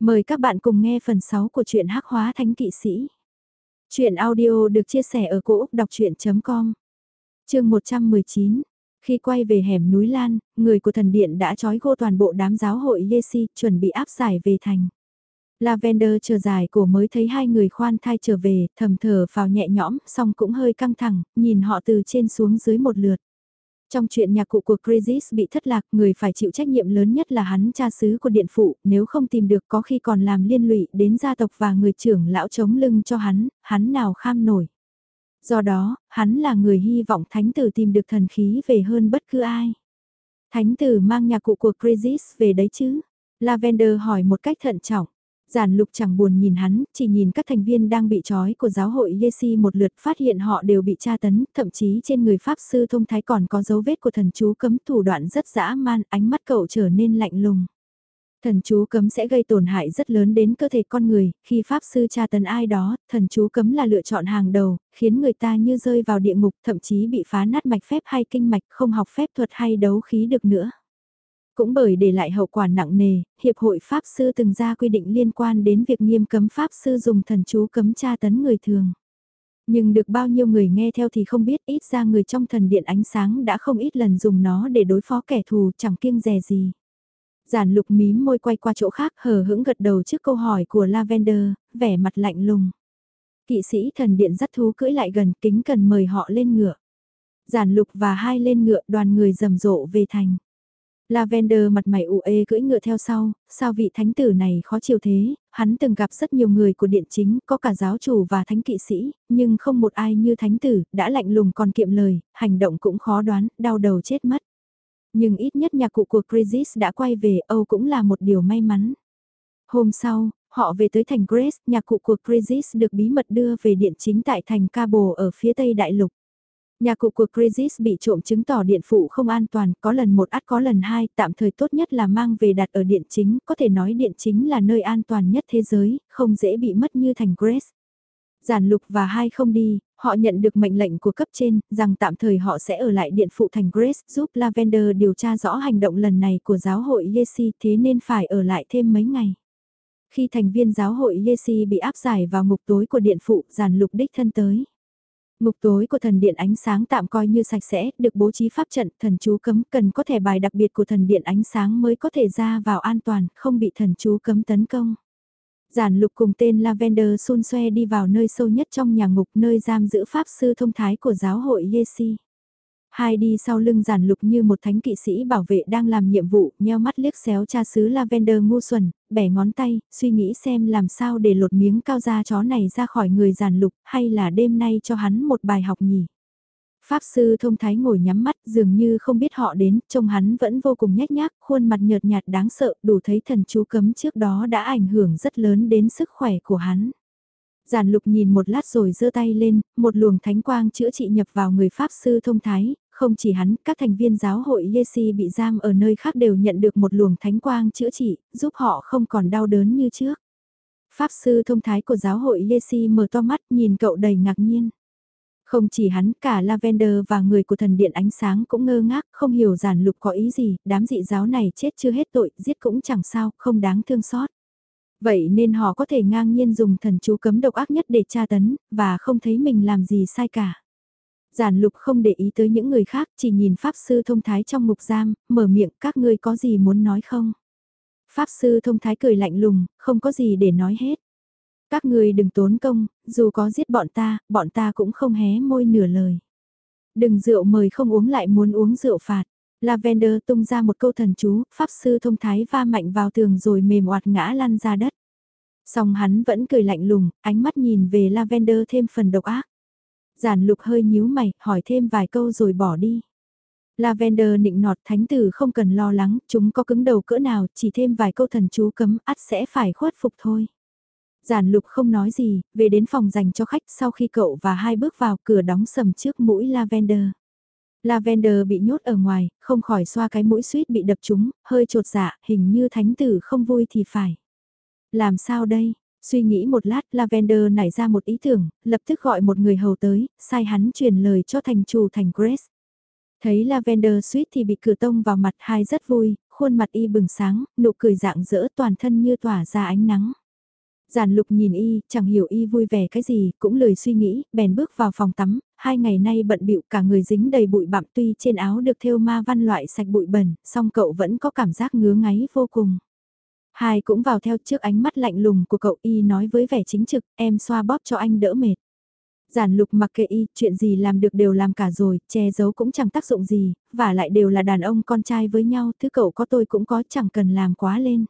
Mời các bạn cùng nghe phần 6 của truyện Hắc Hóa Thánh Kỵ Sĩ. truyện audio được chia sẻ ở cỗ đọc chuyện.com Chương 119 Khi quay về hẻm núi Lan, người của thần điện đã trói gô toàn bộ đám giáo hội Yesi chuẩn bị áp giải về thành. Lavender chờ dài cổ mới thấy hai người khoan thai trở về, thầm thở vào nhẹ nhõm, song cũng hơi căng thẳng, nhìn họ từ trên xuống dưới một lượt. Trong chuyện nhạc cụ của Crisis bị thất lạc, người phải chịu trách nhiệm lớn nhất là hắn cha xứ của điện phụ, nếu không tìm được có khi còn làm liên lụy đến gia tộc và người trưởng lão chống lưng cho hắn, hắn nào kham nổi. Do đó, hắn là người hy vọng thánh tử tìm được thần khí về hơn bất cứ ai. Thánh tử mang nhạc cụ của Crisis về đấy chứ? Lavender hỏi một cách thận trọng. Giản lục chẳng buồn nhìn hắn, chỉ nhìn các thành viên đang bị trói của giáo hội Yesi một lượt phát hiện họ đều bị tra tấn, thậm chí trên người Pháp Sư Thông Thái còn có dấu vết của thần chú cấm thủ đoạn rất dã man, ánh mắt cậu trở nên lạnh lùng. Thần chú cấm sẽ gây tổn hại rất lớn đến cơ thể con người, khi Pháp Sư tra tấn ai đó, thần chú cấm là lựa chọn hàng đầu, khiến người ta như rơi vào địa ngục, thậm chí bị phá nát mạch phép hay kinh mạch, không học phép thuật hay đấu khí được nữa. Cũng bởi để lại hậu quả nặng nề, Hiệp hội Pháp Sư từng ra quy định liên quan đến việc nghiêm cấm Pháp Sư dùng thần chú cấm tra tấn người thường. Nhưng được bao nhiêu người nghe theo thì không biết ít ra người trong thần điện ánh sáng đã không ít lần dùng nó để đối phó kẻ thù chẳng kiêng dè gì. Giản lục mím môi quay qua chỗ khác hờ hững gật đầu trước câu hỏi của Lavender, vẻ mặt lạnh lùng. Kỵ sĩ thần điện dắt thú cưỡi lại gần kính cần mời họ lên ngựa. Giản lục và hai lên ngựa đoàn người rầm rộ về thành. Lavender mặt mày ủ ê cưỡi ngựa theo sau, sao vị thánh tử này khó chịu thế, hắn từng gặp rất nhiều người của điện chính, có cả giáo chủ và thánh kỵ sĩ, nhưng không một ai như thánh tử, đã lạnh lùng còn kiệm lời, hành động cũng khó đoán, đau đầu chết mất. Nhưng ít nhất nhạc cụ của Crisis đã quay về Âu cũng là một điều may mắn. Hôm sau, họ về tới thành Grace, nhạc cụ của Crisis được bí mật đưa về điện chính tại thành Cabo ở phía tây đại lục. Nhà cụ của Crisis bị trộm chứng tỏ điện phụ không an toàn, có lần một ắt có lần hai, tạm thời tốt nhất là mang về đặt ở điện chính, có thể nói điện chính là nơi an toàn nhất thế giới, không dễ bị mất như thành Grace. Giản lục và hai không đi, họ nhận được mệnh lệnh của cấp trên, rằng tạm thời họ sẽ ở lại điện phụ thành Grace giúp Lavender điều tra rõ hành động lần này của giáo hội Yesi thế nên phải ở lại thêm mấy ngày. Khi thành viên giáo hội Yesi bị áp giải vào ngục tối của điện phụ, giản lục đích thân tới. Ngục tối của thần điện ánh sáng tạm coi như sạch sẽ, được bố trí pháp trận, thần chú cấm cần có thẻ bài đặc biệt của thần điện ánh sáng mới có thể ra vào an toàn, không bị thần chú cấm tấn công. Giản lục cùng tên Lavender xun xoe đi vào nơi sâu nhất trong nhà ngục nơi giam giữ pháp sư thông thái của giáo hội Yesi. Hai đi sau lưng giản lục như một thánh kỵ sĩ bảo vệ đang làm nhiệm vụ, nheo mắt liếc xéo cha xứ Lavender ngu xuẩn, bẻ ngón tay, suy nghĩ xem làm sao để lột miếng cao da chó này ra khỏi người giản lục, hay là đêm nay cho hắn một bài học nhỉ. Pháp sư thông thái ngồi nhắm mắt dường như không biết họ đến, trông hắn vẫn vô cùng nhếch nhác, khuôn mặt nhợt nhạt đáng sợ, đủ thấy thần chú cấm trước đó đã ảnh hưởng rất lớn đến sức khỏe của hắn. Giản lục nhìn một lát rồi giơ tay lên, một luồng thánh quang chữa trị nhập vào người Pháp sư thông thái, không chỉ hắn, các thành viên giáo hội Yesi bị giam ở nơi khác đều nhận được một luồng thánh quang chữa trị, giúp họ không còn đau đớn như trước. Pháp sư thông thái của giáo hội Yesi mở to mắt nhìn cậu đầy ngạc nhiên. Không chỉ hắn, cả Lavender và người của thần điện ánh sáng cũng ngơ ngác, không hiểu giản lục có ý gì, đám dị giáo này chết chưa hết tội, giết cũng chẳng sao, không đáng thương xót. Vậy nên họ có thể ngang nhiên dùng thần chú cấm độc ác nhất để tra tấn, và không thấy mình làm gì sai cả. Giản lục không để ý tới những người khác, chỉ nhìn Pháp Sư thông thái trong ngục giam, mở miệng các ngươi có gì muốn nói không? Pháp Sư thông thái cười lạnh lùng, không có gì để nói hết. Các ngươi đừng tốn công, dù có giết bọn ta, bọn ta cũng không hé môi nửa lời. Đừng rượu mời không uống lại muốn uống rượu phạt. Lavender tung ra một câu thần chú, Pháp Sư thông thái va mạnh vào tường rồi mềm oạt ngã lăn ra đất. Song hắn vẫn cười lạnh lùng, ánh mắt nhìn về Lavender thêm phần độc ác. Giản lục hơi nhíu mày, hỏi thêm vài câu rồi bỏ đi. Lavender nịnh nọt thánh tử không cần lo lắng, chúng có cứng đầu cỡ nào, chỉ thêm vài câu thần chú cấm, ắt sẽ phải khuất phục thôi. Giản lục không nói gì, về đến phòng dành cho khách sau khi cậu và hai bước vào cửa đóng sầm trước mũi Lavender. Lavender bị nhốt ở ngoài, không khỏi xoa cái mũi suýt bị đập trúng, hơi trột dạ, hình như thánh tử không vui thì phải. Làm sao đây? Suy nghĩ một lát Lavender nảy ra một ý tưởng, lập tức gọi một người hầu tới, sai hắn truyền lời cho thành chủ thành Grace. Thấy Lavender suýt thì bị cửa tông vào mặt hai rất vui, khuôn mặt y bừng sáng, nụ cười dạng dỡ toàn thân như tỏa ra ánh nắng. Giản lục nhìn y, chẳng hiểu y vui vẻ cái gì, cũng lười suy nghĩ, bèn bước vào phòng tắm, hai ngày nay bận bịu cả người dính đầy bụi bặm tuy trên áo được thêu ma văn loại sạch bụi bẩn, song cậu vẫn có cảm giác ngứa ngáy vô cùng. Hai cũng vào theo trước ánh mắt lạnh lùng của cậu y nói với vẻ chính trực, em xoa bóp cho anh đỡ mệt. Giản lục mặc kệ y, chuyện gì làm được đều làm cả rồi, che giấu cũng chẳng tác dụng gì, và lại đều là đàn ông con trai với nhau, thứ cậu có tôi cũng có chẳng cần làm quá lên.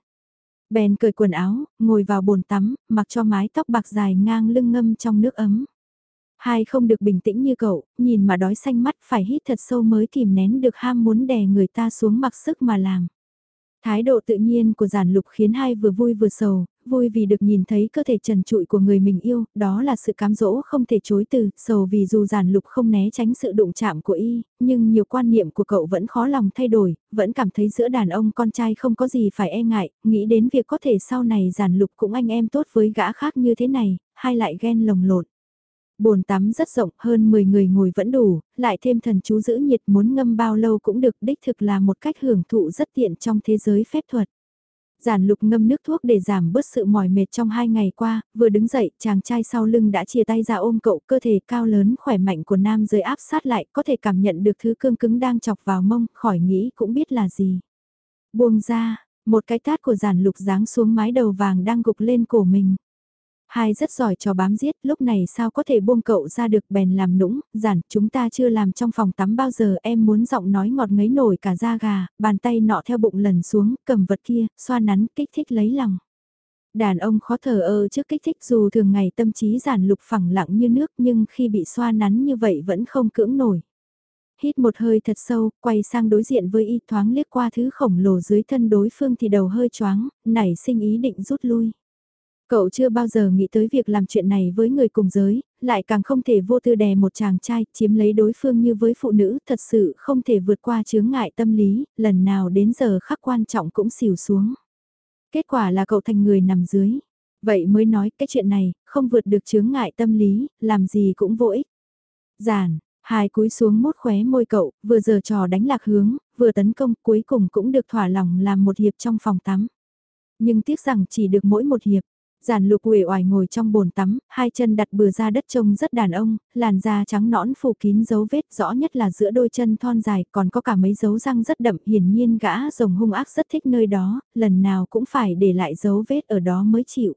Bèn cởi quần áo, ngồi vào bồn tắm, mặc cho mái tóc bạc dài ngang lưng ngâm trong nước ấm. Hai không được bình tĩnh như cậu, nhìn mà đói xanh mắt phải hít thật sâu mới kìm nén được ham muốn đè người ta xuống mặc sức mà làm. Thái độ tự nhiên của giản lục khiến hai vừa vui vừa sầu, vui vì được nhìn thấy cơ thể trần trụi của người mình yêu, đó là sự cám dỗ không thể chối từ, sầu vì dù giản lục không né tránh sự đụng chạm của y, nhưng nhiều quan niệm của cậu vẫn khó lòng thay đổi, vẫn cảm thấy giữa đàn ông con trai không có gì phải e ngại, nghĩ đến việc có thể sau này giản lục cũng anh em tốt với gã khác như thế này, hay lại ghen lồng lộn. Bồn tắm rất rộng, hơn 10 người ngồi vẫn đủ, lại thêm thần chú giữ nhiệt muốn ngâm bao lâu cũng được đích thực là một cách hưởng thụ rất tiện trong thế giới phép thuật. Giản lục ngâm nước thuốc để giảm bớt sự mỏi mệt trong hai ngày qua, vừa đứng dậy, chàng trai sau lưng đã chia tay ra ôm cậu, cơ thể cao lớn khỏe mạnh của nam giới áp sát lại, có thể cảm nhận được thứ cương cứng đang chọc vào mông, khỏi nghĩ cũng biết là gì. Buông ra, một cái tát của giản lục giáng xuống mái đầu vàng đang gục lên cổ mình. Hai rất giỏi cho bám giết, lúc này sao có thể buông cậu ra được bèn làm nũng, giản, chúng ta chưa làm trong phòng tắm bao giờ em muốn giọng nói ngọt ngấy nổi cả da gà, bàn tay nọ theo bụng lần xuống, cầm vật kia, xoa nắn, kích thích lấy lòng. Đàn ông khó thở ơ trước kích thích dù thường ngày tâm trí giản lục phẳng lặng như nước nhưng khi bị xoa nắn như vậy vẫn không cưỡng nổi. Hít một hơi thật sâu, quay sang đối diện với y thoáng liếc qua thứ khổng lồ dưới thân đối phương thì đầu hơi choáng, nảy sinh ý định rút lui. Cậu chưa bao giờ nghĩ tới việc làm chuyện này với người cùng giới, lại càng không thể vô tư đè một chàng trai chiếm lấy đối phương như với phụ nữ thật sự không thể vượt qua chướng ngại tâm lý, lần nào đến giờ khắc quan trọng cũng xỉu xuống. Kết quả là cậu thành người nằm dưới. Vậy mới nói cái chuyện này, không vượt được chướng ngại tâm lý, làm gì cũng vô ích. Giản, hai cúi xuống mốt khóe môi cậu, vừa giờ trò đánh lạc hướng, vừa tấn công cuối cùng cũng được thỏa lòng làm một hiệp trong phòng tắm. Nhưng tiếc rằng chỉ được mỗi một hiệp, Giản lục uể oải ngồi trong bồn tắm, hai chân đặt bừa ra đất trông rất đàn ông, làn da trắng nõn phủ kín dấu vết rõ nhất là giữa đôi chân thon dài còn có cả mấy dấu răng rất đậm hiển nhiên gã rồng hung ác rất thích nơi đó, lần nào cũng phải để lại dấu vết ở đó mới chịu.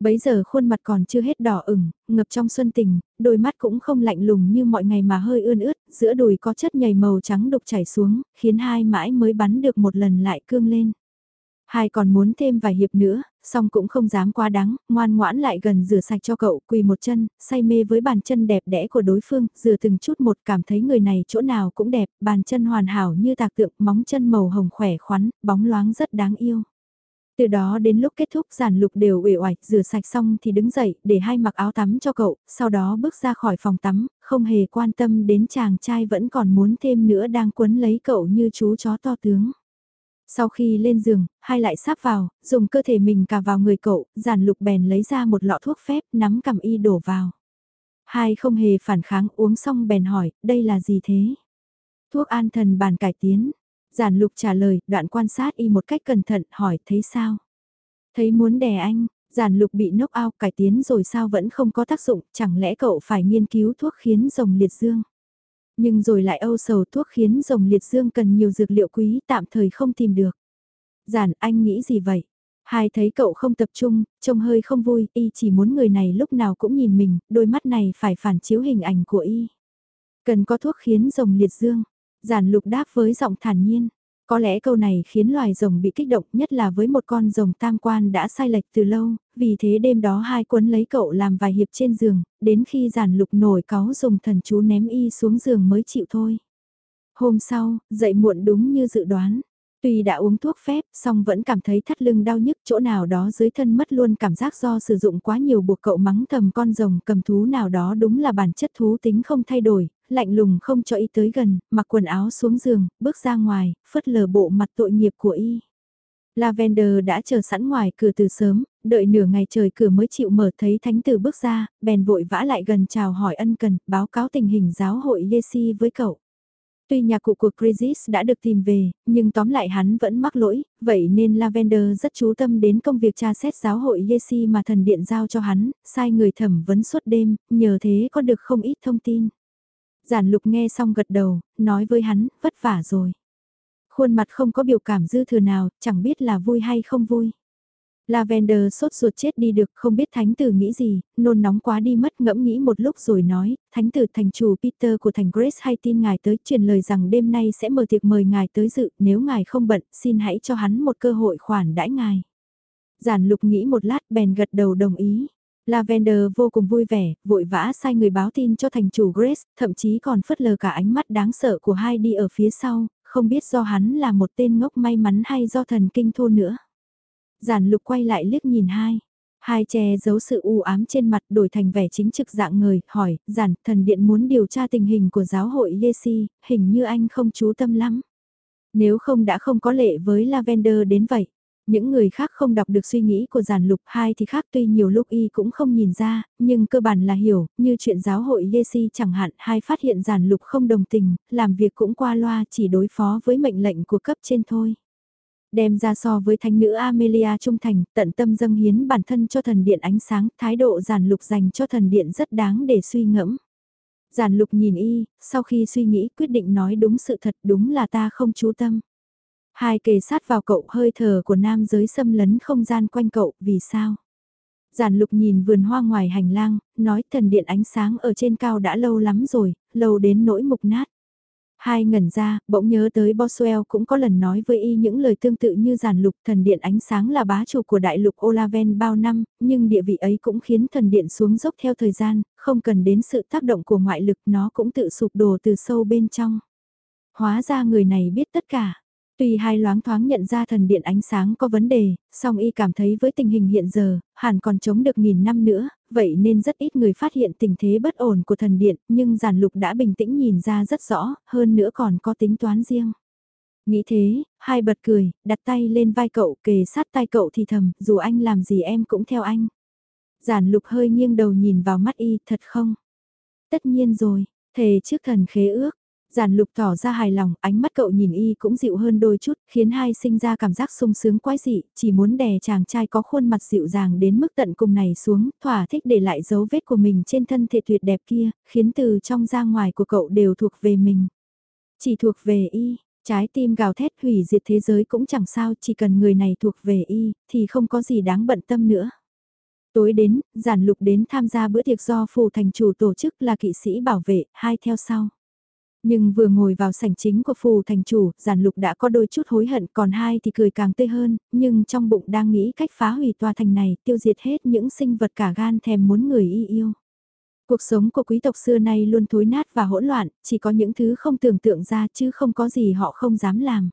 Bấy giờ khuôn mặt còn chưa hết đỏ ửng, ngập trong xuân tình, đôi mắt cũng không lạnh lùng như mọi ngày mà hơi ươn ướt, giữa đùi có chất nhầy màu trắng đục chảy xuống, khiến hai mãi mới bắn được một lần lại cương lên. Hai còn muốn thêm vài hiệp nữa, song cũng không dám quá đắng, ngoan ngoãn lại gần rửa sạch cho cậu, quỳ một chân, say mê với bàn chân đẹp đẽ của đối phương, rửa từng chút một cảm thấy người này chỗ nào cũng đẹp, bàn chân hoàn hảo như tạc tượng, móng chân màu hồng khỏe khoắn, bóng loáng rất đáng yêu. Từ đó đến lúc kết thúc giản lục đều uể oải, rửa sạch xong thì đứng dậy để hai mặc áo tắm cho cậu, sau đó bước ra khỏi phòng tắm, không hề quan tâm đến chàng trai vẫn còn muốn thêm nữa đang quấn lấy cậu như chú chó to tướng. Sau khi lên giường, hai lại sáp vào, dùng cơ thể mình cà vào người cậu, giản lục bèn lấy ra một lọ thuốc phép nắm cầm y đổ vào. Hai không hề phản kháng uống xong bèn hỏi, đây là gì thế? Thuốc an thần bàn cải tiến. Giản lục trả lời, đoạn quan sát y một cách cẩn thận, hỏi, thấy sao? Thấy muốn đè anh, giản lục bị nốc ao cải tiến rồi sao vẫn không có tác dụng, chẳng lẽ cậu phải nghiên cứu thuốc khiến rồng liệt dương? Nhưng rồi lại âu sầu thuốc khiến rồng liệt dương cần nhiều dược liệu quý tạm thời không tìm được. Giản anh nghĩ gì vậy? Hai thấy cậu không tập trung, trông hơi không vui, y chỉ muốn người này lúc nào cũng nhìn mình, đôi mắt này phải phản chiếu hình ảnh của y. Cần có thuốc khiến rồng liệt dương. Giản lục đáp với giọng thản nhiên. Có lẽ câu này khiến loài rồng bị kích động nhất là với một con rồng tam quan đã sai lệch từ lâu, vì thế đêm đó hai quấn lấy cậu làm vài hiệp trên giường, đến khi giản lục nổi cáu dùng thần chú ném y xuống giường mới chịu thôi. Hôm sau, dậy muộn đúng như dự đoán. Tuy đã uống thuốc phép, song vẫn cảm thấy thắt lưng đau nhức chỗ nào đó dưới thân mất luôn cảm giác do sử dụng quá nhiều buộc cậu mắng thầm con rồng cầm thú nào đó đúng là bản chất thú tính không thay đổi, lạnh lùng không cho y tới gần, mặc quần áo xuống giường, bước ra ngoài, phớt lờ bộ mặt tội nghiệp của y. Lavender đã chờ sẵn ngoài cửa từ sớm, đợi nửa ngày trời cửa mới chịu mở thấy thánh tử bước ra, bèn vội vã lại gần chào hỏi ân cần, báo cáo tình hình giáo hội Yesi với cậu. Tuy nhà cụ của Crisis đã được tìm về, nhưng tóm lại hắn vẫn mắc lỗi, vậy nên Lavender rất chú tâm đến công việc tra xét giáo hội Yesi mà thần điện giao cho hắn, sai người thẩm vấn suốt đêm, nhờ thế có được không ít thông tin. Giản lục nghe xong gật đầu, nói với hắn, vất vả rồi. Khuôn mặt không có biểu cảm dư thừa nào, chẳng biết là vui hay không vui. Lavender sốt ruột chết đi được không biết thánh tử nghĩ gì, nôn nóng quá đi mất ngẫm nghĩ một lúc rồi nói, thánh tử thành chủ Peter của thành Grace hay tin ngài tới truyền lời rằng đêm nay sẽ mở tiệc mời ngài tới dự, nếu ngài không bận, xin hãy cho hắn một cơ hội khoản đãi ngài. Giản lục nghĩ một lát bèn gật đầu đồng ý. Lavender vô cùng vui vẻ, vội vã sai người báo tin cho thành chủ Grace, thậm chí còn phớt lờ cả ánh mắt đáng sợ của hai đi ở phía sau, không biết do hắn là một tên ngốc may mắn hay do thần kinh thô nữa. Giản lục quay lại liếc nhìn hai. Hai che giấu sự u ám trên mặt đổi thành vẻ chính trực dạng người, hỏi, giản, thần điện muốn điều tra tình hình của giáo hội Yesi, hình như anh không chú tâm lắm. Nếu không đã không có lệ với Lavender đến vậy. Những người khác không đọc được suy nghĩ của giản lục hai thì khác tuy nhiều lúc y cũng không nhìn ra, nhưng cơ bản là hiểu, như chuyện giáo hội Yesi chẳng hạn hai phát hiện giản lục không đồng tình, làm việc cũng qua loa chỉ đối phó với mệnh lệnh của cấp trên thôi đem ra so với thánh nữ Amelia trung thành, tận tâm dâng hiến bản thân cho thần điện ánh sáng, thái độ giản lục dành cho thần điện rất đáng để suy ngẫm. Giản lục nhìn y, sau khi suy nghĩ quyết định nói đúng sự thật đúng là ta không chú tâm. Hai kề sát vào cậu hơi thở của nam giới xâm lấn không gian quanh cậu, vì sao? Giản lục nhìn vườn hoa ngoài hành lang, nói thần điện ánh sáng ở trên cao đã lâu lắm rồi, lâu đến nỗi mục nát. Hai ngẩn ra, bỗng nhớ tới Boswell cũng có lần nói với y những lời tương tự như giản lục thần điện ánh sáng là bá chủ của đại lục Olaven bao năm, nhưng địa vị ấy cũng khiến thần điện xuống dốc theo thời gian, không cần đến sự tác động của ngoại lực nó cũng tự sụp đổ từ sâu bên trong. Hóa ra người này biết tất cả. Tuy hai loáng thoáng nhận ra thần điện ánh sáng có vấn đề, song y cảm thấy với tình hình hiện giờ, hẳn còn chống được nghìn năm nữa, vậy nên rất ít người phát hiện tình thế bất ổn của thần điện, nhưng giản lục đã bình tĩnh nhìn ra rất rõ, hơn nữa còn có tính toán riêng. Nghĩ thế, hai bật cười, đặt tay lên vai cậu kề sát tay cậu thì thầm, dù anh làm gì em cũng theo anh. Giản lục hơi nghiêng đầu nhìn vào mắt y, thật không? Tất nhiên rồi, thề trước thần khế ước, Giản lục tỏ ra hài lòng, ánh mắt cậu nhìn y cũng dịu hơn đôi chút, khiến hai sinh ra cảm giác sung sướng quái dị, chỉ muốn đè chàng trai có khuôn mặt dịu dàng đến mức tận cùng này xuống, thỏa thích để lại dấu vết của mình trên thân thể tuyệt đẹp kia, khiến từ trong ra ngoài của cậu đều thuộc về mình. Chỉ thuộc về y, trái tim gào thét hủy diệt thế giới cũng chẳng sao, chỉ cần người này thuộc về y, thì không có gì đáng bận tâm nữa. Tối đến, giản lục đến tham gia bữa tiệc do phù thành chủ tổ chức là kỵ sĩ bảo vệ, hai theo sau. Nhưng vừa ngồi vào sảnh chính của phù thành chủ, giản lục đã có đôi chút hối hận còn hai thì cười càng tươi hơn, nhưng trong bụng đang nghĩ cách phá hủy tòa thành này, tiêu diệt hết những sinh vật cả gan thèm muốn người y yêu. Cuộc sống của quý tộc xưa nay luôn thối nát và hỗn loạn, chỉ có những thứ không tưởng tượng ra chứ không có gì họ không dám làm.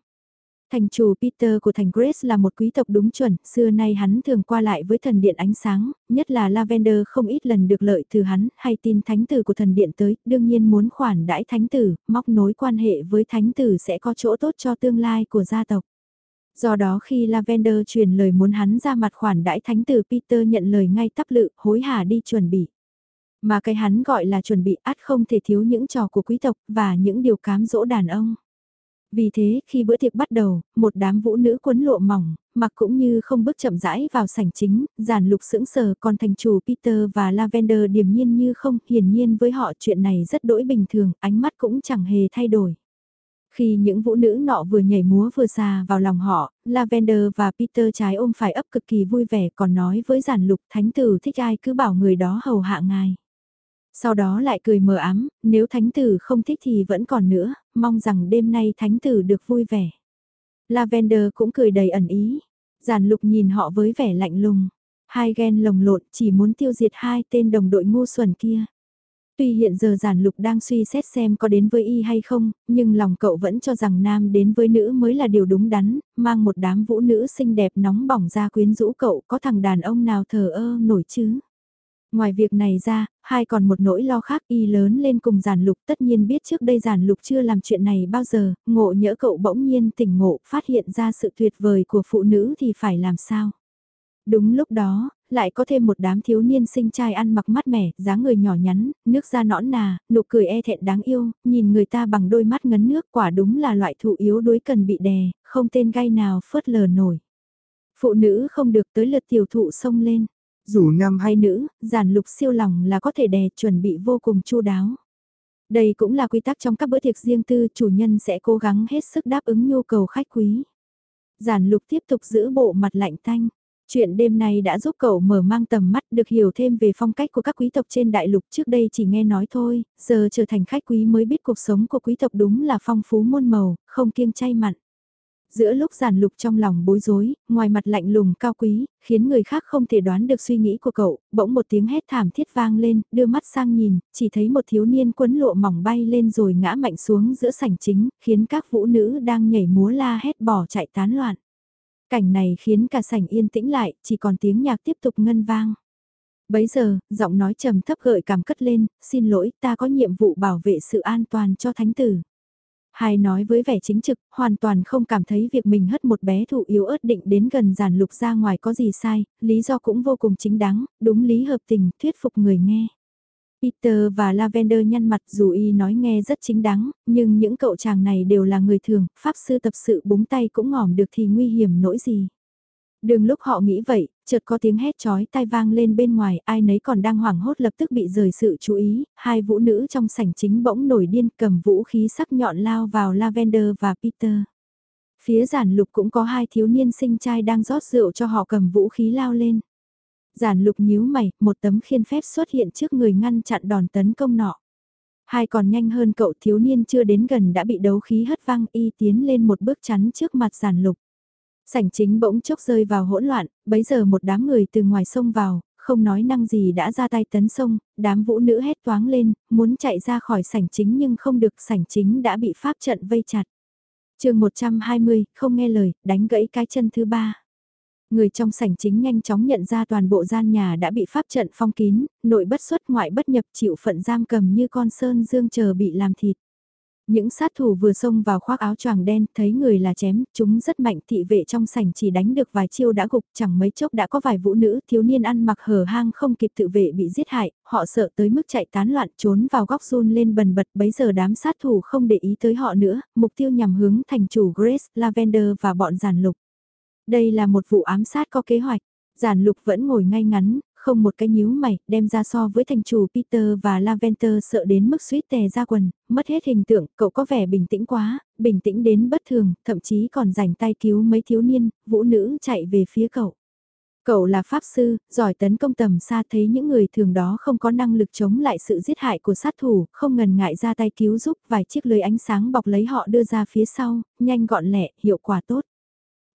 Thành chủ Peter của thành Grace là một quý tộc đúng chuẩn, xưa nay hắn thường qua lại với thần điện ánh sáng, nhất là Lavender không ít lần được lợi từ hắn, hay tin thánh tử của thần điện tới, đương nhiên muốn khoản đãi thánh tử, móc nối quan hệ với thánh tử sẽ có chỗ tốt cho tương lai của gia tộc. Do đó khi Lavender truyền lời muốn hắn ra mặt khoản đãi thánh tử Peter nhận lời ngay tắp lự, hối hả đi chuẩn bị. Mà cái hắn gọi là chuẩn bị át không thể thiếu những trò của quý tộc và những điều cám dỗ đàn ông. Vì thế, khi bữa tiệc bắt đầu, một đám vũ nữ quấn lụa mỏng, mặc cũng như không bước chậm rãi vào sảnh chính, giản lục sững sờ còn thành chủ Peter và Lavender điềm nhiên như không, hiển nhiên với họ chuyện này rất đỗi bình thường, ánh mắt cũng chẳng hề thay đổi. Khi những vũ nữ nọ vừa nhảy múa vừa xa vào lòng họ, Lavender và Peter trái ôm phải ấp cực kỳ vui vẻ còn nói với giản lục thánh tử thích ai cứ bảo người đó hầu hạ ngài. Sau đó lại cười mờ ám, nếu thánh tử không thích thì vẫn còn nữa, mong rằng đêm nay thánh tử được vui vẻ. Lavender cũng cười đầy ẩn ý. Giản lục nhìn họ với vẻ lạnh lùng. Hai ghen lồng lộn chỉ muốn tiêu diệt hai tên đồng đội ngu xuẩn kia. Tuy hiện giờ giản lục đang suy xét xem có đến với y hay không, nhưng lòng cậu vẫn cho rằng nam đến với nữ mới là điều đúng đắn, mang một đám vũ nữ xinh đẹp nóng bỏng ra quyến rũ cậu có thằng đàn ông nào thờ ơ nổi chứ. Ngoài việc này ra, hai còn một nỗi lo khác y lớn lên cùng giản lục tất nhiên biết trước đây giản lục chưa làm chuyện này bao giờ, ngộ nhỡ cậu bỗng nhiên tỉnh ngộ phát hiện ra sự tuyệt vời của phụ nữ thì phải làm sao. Đúng lúc đó, lại có thêm một đám thiếu niên sinh trai ăn mặc mát mẻ, dáng người nhỏ nhắn, nước da nõn nà, nụ cười e thẹn đáng yêu, nhìn người ta bằng đôi mắt ngấn nước quả đúng là loại thụ yếu đuối cần bị đè, không tên gai nào phớt lờ nổi. Phụ nữ không được tới lượt tiểu thụ sông lên. Dù nam hay nữ, giản lục siêu lòng là có thể đè chuẩn bị vô cùng chu đáo. Đây cũng là quy tắc trong các bữa tiệc riêng tư chủ nhân sẽ cố gắng hết sức đáp ứng nhu cầu khách quý. Giản lục tiếp tục giữ bộ mặt lạnh tanh. Chuyện đêm nay đã giúp cậu mở mang tầm mắt được hiểu thêm về phong cách của các quý tộc trên đại lục trước đây chỉ nghe nói thôi, giờ trở thành khách quý mới biết cuộc sống của quý tộc đúng là phong phú muôn màu, không kiêng chay mặn. Giữa lúc giản lục trong lòng bối rối, ngoài mặt lạnh lùng cao quý, khiến người khác không thể đoán được suy nghĩ của cậu, bỗng một tiếng hét thảm thiết vang lên, đưa mắt sang nhìn, chỉ thấy một thiếu niên quấn lụa mỏng bay lên rồi ngã mạnh xuống giữa sảnh chính, khiến các vũ nữ đang nhảy múa la hét bỏ chạy tán loạn. Cảnh này khiến cả sảnh yên tĩnh lại, chỉ còn tiếng nhạc tiếp tục ngân vang. Bấy giờ, giọng nói trầm thấp gợi cảm cất lên, xin lỗi, ta có nhiệm vụ bảo vệ sự an toàn cho thánh tử. Hai nói với vẻ chính trực, hoàn toàn không cảm thấy việc mình hất một bé thụ yếu ớt định đến gần giản lục ra ngoài có gì sai, lý do cũng vô cùng chính đáng, đúng lý hợp tình, thuyết phục người nghe. Peter và Lavender nhăn mặt dù y nói nghe rất chính đáng, nhưng những cậu chàng này đều là người thường, pháp sư tập sự búng tay cũng ngỏm được thì nguy hiểm nỗi gì. Đừng lúc họ nghĩ vậy, chợt có tiếng hét chói tai vang lên bên ngoài, ai nấy còn đang hoảng hốt lập tức bị rời sự chú ý, hai vũ nữ trong sảnh chính bỗng nổi điên cầm vũ khí sắc nhọn lao vào Lavender và Peter. Phía giản lục cũng có hai thiếu niên sinh trai đang rót rượu cho họ cầm vũ khí lao lên. Giản lục nhíu mày, một tấm khiên phép xuất hiện trước người ngăn chặn đòn tấn công nọ. Hai còn nhanh hơn cậu thiếu niên chưa đến gần đã bị đấu khí hất văng y tiến lên một bước chắn trước mặt giản lục. Sảnh chính bỗng chốc rơi vào hỗn loạn, bấy giờ một đám người từ ngoài sông vào, không nói năng gì đã ra tay tấn sông, đám vũ nữ hét toáng lên, muốn chạy ra khỏi sảnh chính nhưng không được sảnh chính đã bị pháp trận vây chặt. chương 120, không nghe lời, đánh gãy cái chân thứ ba. Người trong sảnh chính nhanh chóng nhận ra toàn bộ gian nhà đã bị pháp trận phong kín, nội bất xuất ngoại bất nhập chịu phận giam cầm như con sơn dương chờ bị làm thịt. Những sát thủ vừa xông vào khoác áo choàng đen, thấy người là chém, chúng rất mạnh thị vệ trong sảnh chỉ đánh được vài chiêu đã gục, chẳng mấy chốc đã có vài vũ nữ, thiếu niên ăn mặc hở hang không kịp tự vệ bị giết hại, họ sợ tới mức chạy tán loạn trốn vào góc run lên bần bật, bấy giờ đám sát thủ không để ý tới họ nữa, mục tiêu nhằm hướng thành chủ Grace, Lavender và bọn giàn lục. Đây là một vụ ám sát có kế hoạch. Giản lục vẫn ngồi ngay ngắn, không một cái nhíu mày, đem ra so với thành chủ Peter và Laventer sợ đến mức suýt tè ra quần, mất hết hình tượng, cậu có vẻ bình tĩnh quá, bình tĩnh đến bất thường, thậm chí còn rảnh tay cứu mấy thiếu niên, vũ nữ chạy về phía cậu. Cậu là pháp sư, giỏi tấn công tầm xa thấy những người thường đó không có năng lực chống lại sự giết hại của sát thủ, không ngần ngại ra tay cứu giúp vài chiếc lưới ánh sáng bọc lấy họ đưa ra phía sau, nhanh gọn lẹ, hiệu quả tốt.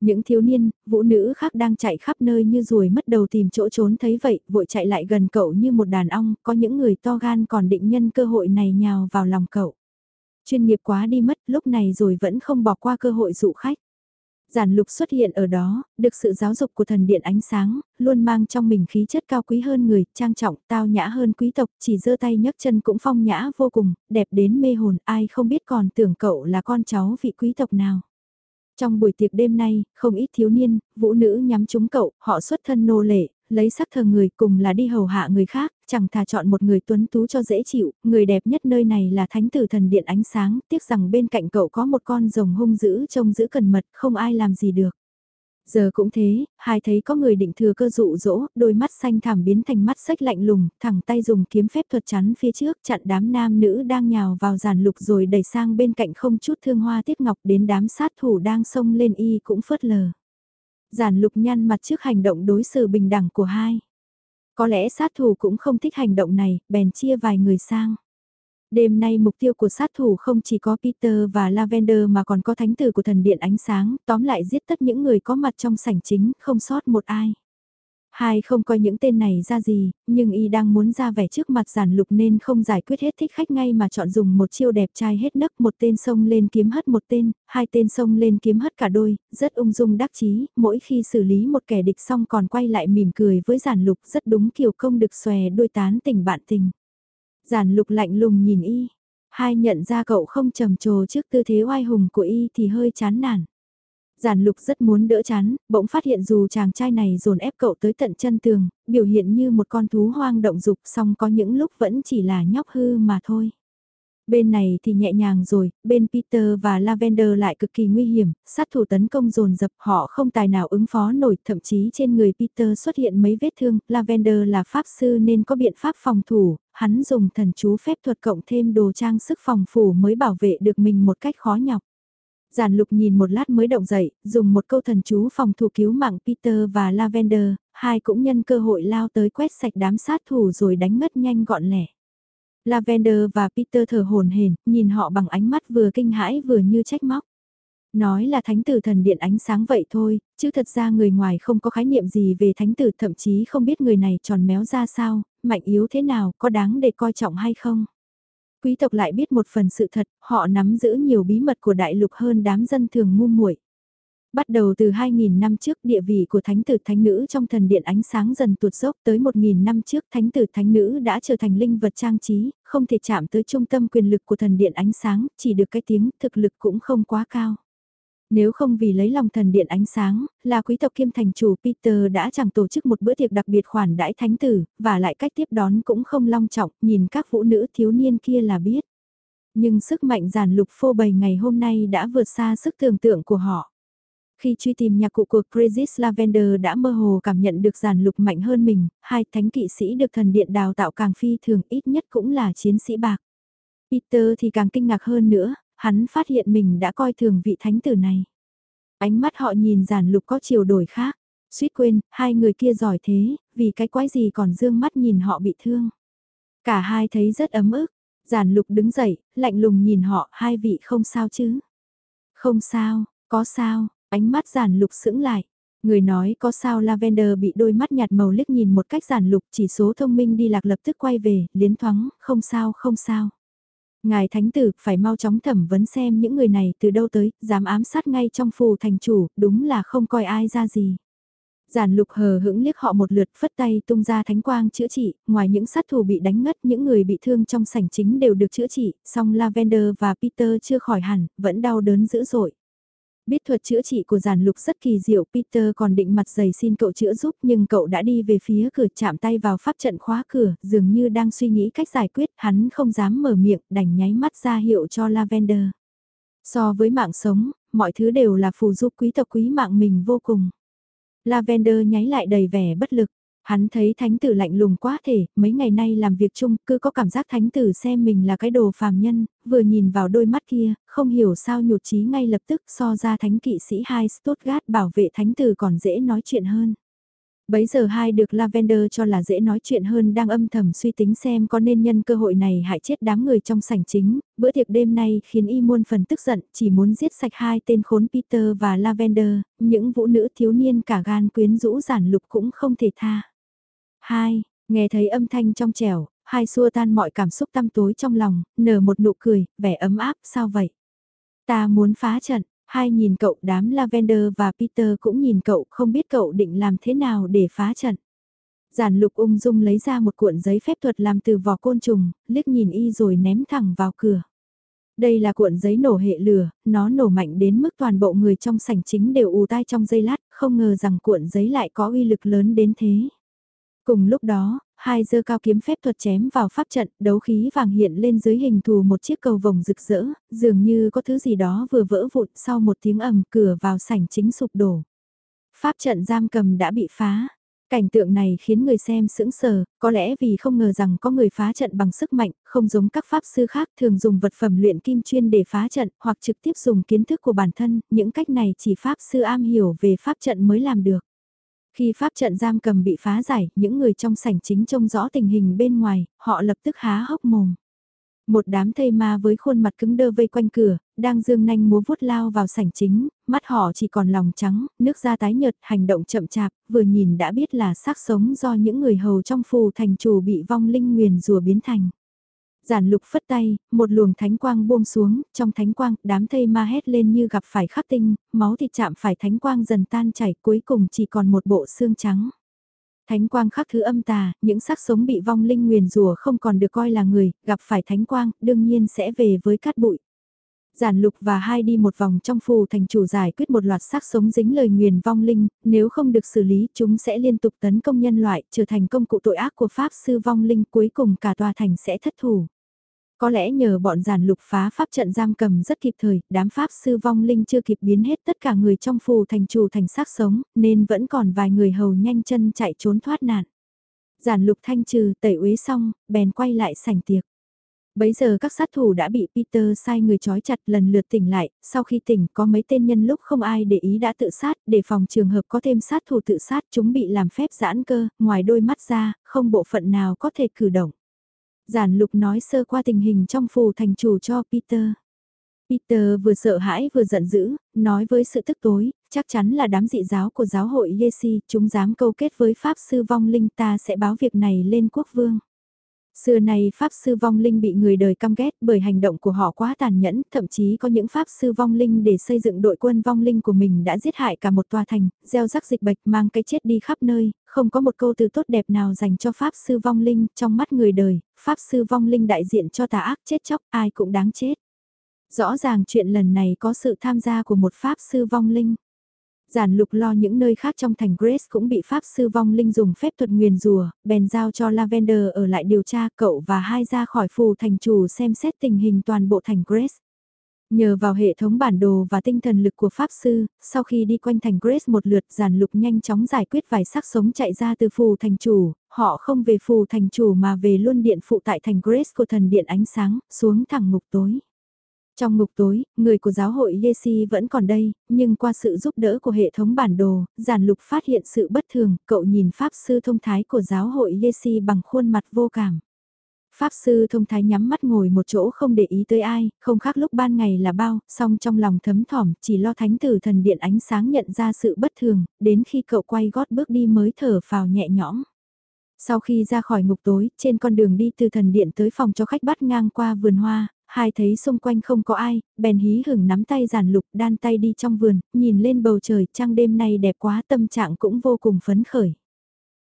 Những thiếu niên, vũ nữ khác đang chạy khắp nơi như ruồi mất đầu tìm chỗ trốn thấy vậy, vội chạy lại gần cậu như một đàn ong, có những người to gan còn định nhân cơ hội này nhào vào lòng cậu. Chuyên nghiệp quá đi mất lúc này rồi vẫn không bỏ qua cơ hội dụ khách. Giản lục xuất hiện ở đó, được sự giáo dục của thần điện ánh sáng, luôn mang trong mình khí chất cao quý hơn người, trang trọng, tao nhã hơn quý tộc, chỉ giơ tay nhấc chân cũng phong nhã vô cùng, đẹp đến mê hồn, ai không biết còn tưởng cậu là con cháu vị quý tộc nào. Trong buổi tiệc đêm nay, không ít thiếu niên, vũ nữ nhắm chúng cậu, họ xuất thân nô lệ, lấy sắc thờ người cùng là đi hầu hạ người khác, chẳng thà chọn một người tuấn tú cho dễ chịu, người đẹp nhất nơi này là thánh tử thần điện ánh sáng, tiếc rằng bên cạnh cậu có một con rồng hung dữ trông giữ cẩn mật, không ai làm gì được. Giờ cũng thế, hai thấy có người định thừa cơ dụ dỗ, đôi mắt xanh thảm biến thành mắt sách lạnh lùng, thẳng tay dùng kiếm phép thuật chắn phía trước chặn đám nam nữ đang nhào vào giàn lục rồi đẩy sang bên cạnh không chút thương hoa tiết ngọc đến đám sát thủ đang xông lên y cũng phớt lờ. Giàn lục nhăn mặt trước hành động đối xử bình đẳng của hai. Có lẽ sát thủ cũng không thích hành động này, bèn chia vài người sang. Đêm nay mục tiêu của sát thủ không chỉ có Peter và Lavender mà còn có thánh tử của thần điện ánh sáng, tóm lại giết tất những người có mặt trong sảnh chính, không sót một ai. Hai không coi những tên này ra gì, nhưng y đang muốn ra vẻ trước mặt giản lục nên không giải quyết hết thích khách ngay mà chọn dùng một chiêu đẹp trai hết nấc một tên sông lên kiếm hất một tên, hai tên sông lên kiếm hất cả đôi, rất ung dung đắc chí, mỗi khi xử lý một kẻ địch xong còn quay lại mỉm cười với giản lục rất đúng kiểu công được xòe đôi tán tình bạn tình. Giản lục lạnh lùng nhìn y. Hai nhận ra cậu không trầm trồ trước tư thế oai hùng của y thì hơi chán nản. Giản lục rất muốn đỡ chán, bỗng phát hiện dù chàng trai này dồn ép cậu tới tận chân tường, biểu hiện như một con thú hoang động dục song có những lúc vẫn chỉ là nhóc hư mà thôi. Bên này thì nhẹ nhàng rồi, bên Peter và Lavender lại cực kỳ nguy hiểm, sát thủ tấn công dồn dập họ không tài nào ứng phó nổi, thậm chí trên người Peter xuất hiện mấy vết thương, Lavender là pháp sư nên có biện pháp phòng thủ, hắn dùng thần chú phép thuật cộng thêm đồ trang sức phòng phủ mới bảo vệ được mình một cách khó nhọc. Giản lục nhìn một lát mới động dậy, dùng một câu thần chú phòng thủ cứu mạng Peter và Lavender, hai cũng nhân cơ hội lao tới quét sạch đám sát thủ rồi đánh ngất nhanh gọn lẻ. Lavender và Peter thở hồn hển, nhìn họ bằng ánh mắt vừa kinh hãi vừa như trách móc. Nói là thánh tử thần điện ánh sáng vậy thôi, chứ thật ra người ngoài không có khái niệm gì về thánh tử thậm chí không biết người này tròn méo ra sao, mạnh yếu thế nào, có đáng để coi trọng hay không. Quý tộc lại biết một phần sự thật, họ nắm giữ nhiều bí mật của đại lục hơn đám dân thường ngu muội. Bắt đầu từ 2.000 năm trước địa vị của thánh tử thánh nữ trong thần điện ánh sáng dần tuột dốc tới 1.000 năm trước thánh tử thánh nữ đã trở thành linh vật trang trí, không thể chạm tới trung tâm quyền lực của thần điện ánh sáng, chỉ được cái tiếng thực lực cũng không quá cao. Nếu không vì lấy lòng thần điện ánh sáng, là quý tộc kiêm thành chủ Peter đã chẳng tổ chức một bữa tiệc đặc biệt khoản đãi thánh tử, và lại cách tiếp đón cũng không long trọng, nhìn các phụ nữ thiếu niên kia là biết. Nhưng sức mạnh giản lục phô bày ngày hôm nay đã vượt xa sức tưởng tượng của họ. Khi truy tìm nhạc cụ của Crisis Lavender đã mơ hồ cảm nhận được giản lục mạnh hơn mình, hai thánh kỵ sĩ được thần điện đào tạo càng phi thường ít nhất cũng là chiến sĩ bạc. Peter thì càng kinh ngạc hơn nữa, hắn phát hiện mình đã coi thường vị thánh tử này. Ánh mắt họ nhìn giản lục có chiều đổi khác, suýt quên, hai người kia giỏi thế, vì cái quái gì còn dương mắt nhìn họ bị thương. Cả hai thấy rất ấm ức, giản lục đứng dậy, lạnh lùng nhìn họ, hai vị không sao chứ. Không sao, có sao, ánh mắt giản lục sững lại. Người nói có sao Lavender bị đôi mắt nhạt màu liếc nhìn một cách giản lục chỉ số thông minh đi lạc lập tức quay về, liến thoáng, không sao không sao. Ngài thánh tử phải mau chóng thẩm vấn xem những người này từ đâu tới, dám ám sát ngay trong phù thành chủ, đúng là không coi ai ra gì. Giản lục hờ hững liếc họ một lượt phất tay tung ra thánh quang chữa trị, ngoài những sát thủ bị đánh ngất những người bị thương trong sảnh chính đều được chữa trị, song Lavender và Peter chưa khỏi hẳn, vẫn đau đớn dữ dội. Biết thuật chữa trị của giản lục rất kỳ diệu, Peter còn định mặt dày xin cậu chữa giúp nhưng cậu đã đi về phía cửa chạm tay vào pháp trận khóa cửa, dường như đang suy nghĩ cách giải quyết, hắn không dám mở miệng, đành nháy mắt ra hiệu cho Lavender. So với mạng sống, mọi thứ đều là phù giúp quý tộc quý mạng mình vô cùng. Lavender nháy lại đầy vẻ bất lực. Hắn thấy thánh tử lạnh lùng quá thể, mấy ngày nay làm việc chung, cứ có cảm giác thánh tử xem mình là cái đồ phàm nhân, vừa nhìn vào đôi mắt kia, không hiểu sao nhụt chí ngay lập tức so ra thánh kỵ sĩ hai Stuttgart bảo vệ thánh tử còn dễ nói chuyện hơn. Bấy giờ hai được Lavender cho là dễ nói chuyện hơn đang âm thầm suy tính xem có nên nhân cơ hội này hại chết đám người trong sảnh chính, bữa tiệc đêm nay khiến y muôn phần tức giận, chỉ muốn giết sạch hai tên khốn Peter và Lavender, những vũ nữ thiếu niên cả gan quyến rũ giản lục cũng không thể tha. Hai, nghe thấy âm thanh trong trẻo, hai xua tan mọi cảm xúc tăm tối trong lòng, nở một nụ cười, vẻ ấm áp, sao vậy? Ta muốn phá trận, hai nhìn cậu đám Lavender và Peter cũng nhìn cậu không biết cậu định làm thế nào để phá trận. Giản lục ung dung lấy ra một cuộn giấy phép thuật làm từ vỏ côn trùng, liếc nhìn y rồi ném thẳng vào cửa. Đây là cuộn giấy nổ hệ lửa, nó nổ mạnh đến mức toàn bộ người trong sảnh chính đều ù tai trong giây lát, không ngờ rằng cuộn giấy lại có uy lực lớn đến thế. Cùng lúc đó, hai dơ cao kiếm phép thuật chém vào pháp trận, đấu khí vàng hiện lên dưới hình thù một chiếc cầu vồng rực rỡ, dường như có thứ gì đó vừa vỡ vụn sau một tiếng ầm cửa vào sảnh chính sụp đổ. Pháp trận giam cầm đã bị phá. Cảnh tượng này khiến người xem sững sờ, có lẽ vì không ngờ rằng có người phá trận bằng sức mạnh, không giống các pháp sư khác thường dùng vật phẩm luyện kim chuyên để phá trận, hoặc trực tiếp dùng kiến thức của bản thân, những cách này chỉ pháp sư am hiểu về pháp trận mới làm được. Khi pháp trận giam cầm bị phá giải, những người trong sảnh chính trông rõ tình hình bên ngoài, họ lập tức há hốc mồm. Một đám thây ma với khuôn mặt cứng đơ vây quanh cửa, đang dương nanh múa vuốt lao vào sảnh chính, mắt họ chỉ còn lòng trắng, nước da tái nhợt, hành động chậm chạp, vừa nhìn đã biết là xác sống do những người hầu trong phù thành chủ bị vong linh nguyền rùa biến thành. Giản lục phất tay, một luồng thánh quang buông xuống, trong thánh quang, đám thây ma hét lên như gặp phải khắc tinh, máu thịt chạm phải thánh quang dần tan chảy, cuối cùng chỉ còn một bộ xương trắng. Thánh quang khắc thứ âm tà, những xác sống bị vong linh nguyền rùa không còn được coi là người, gặp phải thánh quang, đương nhiên sẽ về với cát bụi. Giản lục và hai đi một vòng trong phù thành chủ giải quyết một loạt xác sống dính lời nguyền vong linh, nếu không được xử lý chúng sẽ liên tục tấn công nhân loại, trở thành công cụ tội ác của Pháp sư vong linh cuối cùng cả tòa thành sẽ thất thủ. Có lẽ nhờ bọn giản lục phá pháp trận giam cầm rất kịp thời, đám Pháp sư vong linh chưa kịp biến hết tất cả người trong phù thành chủ thành xác sống, nên vẫn còn vài người hầu nhanh chân chạy trốn thoát nạn. Giản lục thanh trừ tẩy uế xong, bèn quay lại sảnh tiệc. Bấy giờ các sát thủ đã bị Peter sai người trói chặt lần lượt tỉnh lại, sau khi tỉnh có mấy tên nhân lúc không ai để ý đã tự sát, để phòng trường hợp có thêm sát thủ tự sát chúng bị làm phép giãn cơ, ngoài đôi mắt ra, không bộ phận nào có thể cử động. Giản lục nói sơ qua tình hình trong phù thành chủ cho Peter. Peter vừa sợ hãi vừa giận dữ, nói với sự tức tối, chắc chắn là đám dị giáo của giáo hội Yesi, chúng dám câu kết với Pháp sư vong linh ta sẽ báo việc này lên quốc vương. Xưa này Pháp Sư Vong Linh bị người đời căm ghét bởi hành động của họ quá tàn nhẫn, thậm chí có những Pháp Sư Vong Linh để xây dựng đội quân Vong Linh của mình đã giết hại cả một tòa thành, gieo rắc dịch bạch mang cái chết đi khắp nơi, không có một câu từ tốt đẹp nào dành cho Pháp Sư Vong Linh, trong mắt người đời, Pháp Sư Vong Linh đại diện cho tà ác chết chóc, ai cũng đáng chết. Rõ ràng chuyện lần này có sự tham gia của một Pháp Sư Vong Linh. Giản lục lo những nơi khác trong thành Grace cũng bị Pháp Sư Vong Linh dùng phép thuật nguyền rùa, bèn giao cho Lavender ở lại điều tra cậu và hai ra khỏi phù thành chủ xem xét tình hình toàn bộ thành Grace. Nhờ vào hệ thống bản đồ và tinh thần lực của Pháp Sư, sau khi đi quanh thành Grace một lượt giản lục nhanh chóng giải quyết vài xác sống chạy ra từ phù thành chủ, họ không về phù thành chủ mà về luôn điện phụ tại thành Grace của thần điện ánh sáng, xuống thẳng ngục tối. Trong ngục tối, người của giáo hội Yesi vẫn còn đây, nhưng qua sự giúp đỡ của hệ thống bản đồ, giản lục phát hiện sự bất thường, cậu nhìn Pháp sư thông thái của giáo hội Yesi bằng khuôn mặt vô cảm. Pháp sư thông thái nhắm mắt ngồi một chỗ không để ý tới ai, không khác lúc ban ngày là bao, song trong lòng thấm thỏm, chỉ lo thánh tử thần điện ánh sáng nhận ra sự bất thường, đến khi cậu quay gót bước đi mới thở phào nhẹ nhõm. Sau khi ra khỏi ngục tối, trên con đường đi từ thần điện tới phòng cho khách bắt ngang qua vườn hoa, hai thấy xung quanh không có ai, bèn hí hửng nắm tay giản lục đan tay đi trong vườn, nhìn lên bầu trời trăng đêm nay đẹp quá tâm trạng cũng vô cùng phấn khởi.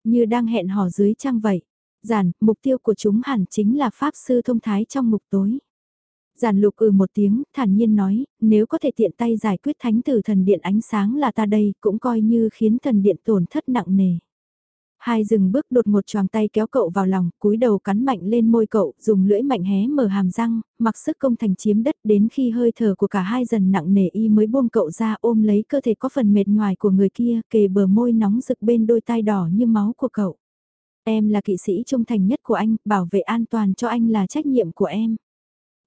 Như đang hẹn hò dưới trăng vậy. Giản, mục tiêu của chúng hẳn chính là Pháp Sư thông thái trong mục tối. Giản lục ừ một tiếng, thản nhiên nói, nếu có thể tiện tay giải quyết thánh tử thần điện ánh sáng là ta đây, cũng coi như khiến thần điện tổn thất nặng nề. Hai dừng bước đột một choàng tay kéo cậu vào lòng, cúi đầu cắn mạnh lên môi cậu, dùng lưỡi mạnh hé mở hàm răng, mặc sức công thành chiếm đất đến khi hơi thở của cả hai dần nặng nề y mới buông cậu ra ôm lấy cơ thể có phần mệt ngoài của người kia, kề bờ môi nóng rực bên đôi tai đỏ như máu của cậu. Em là kỵ sĩ trung thành nhất của anh, bảo vệ an toàn cho anh là trách nhiệm của em.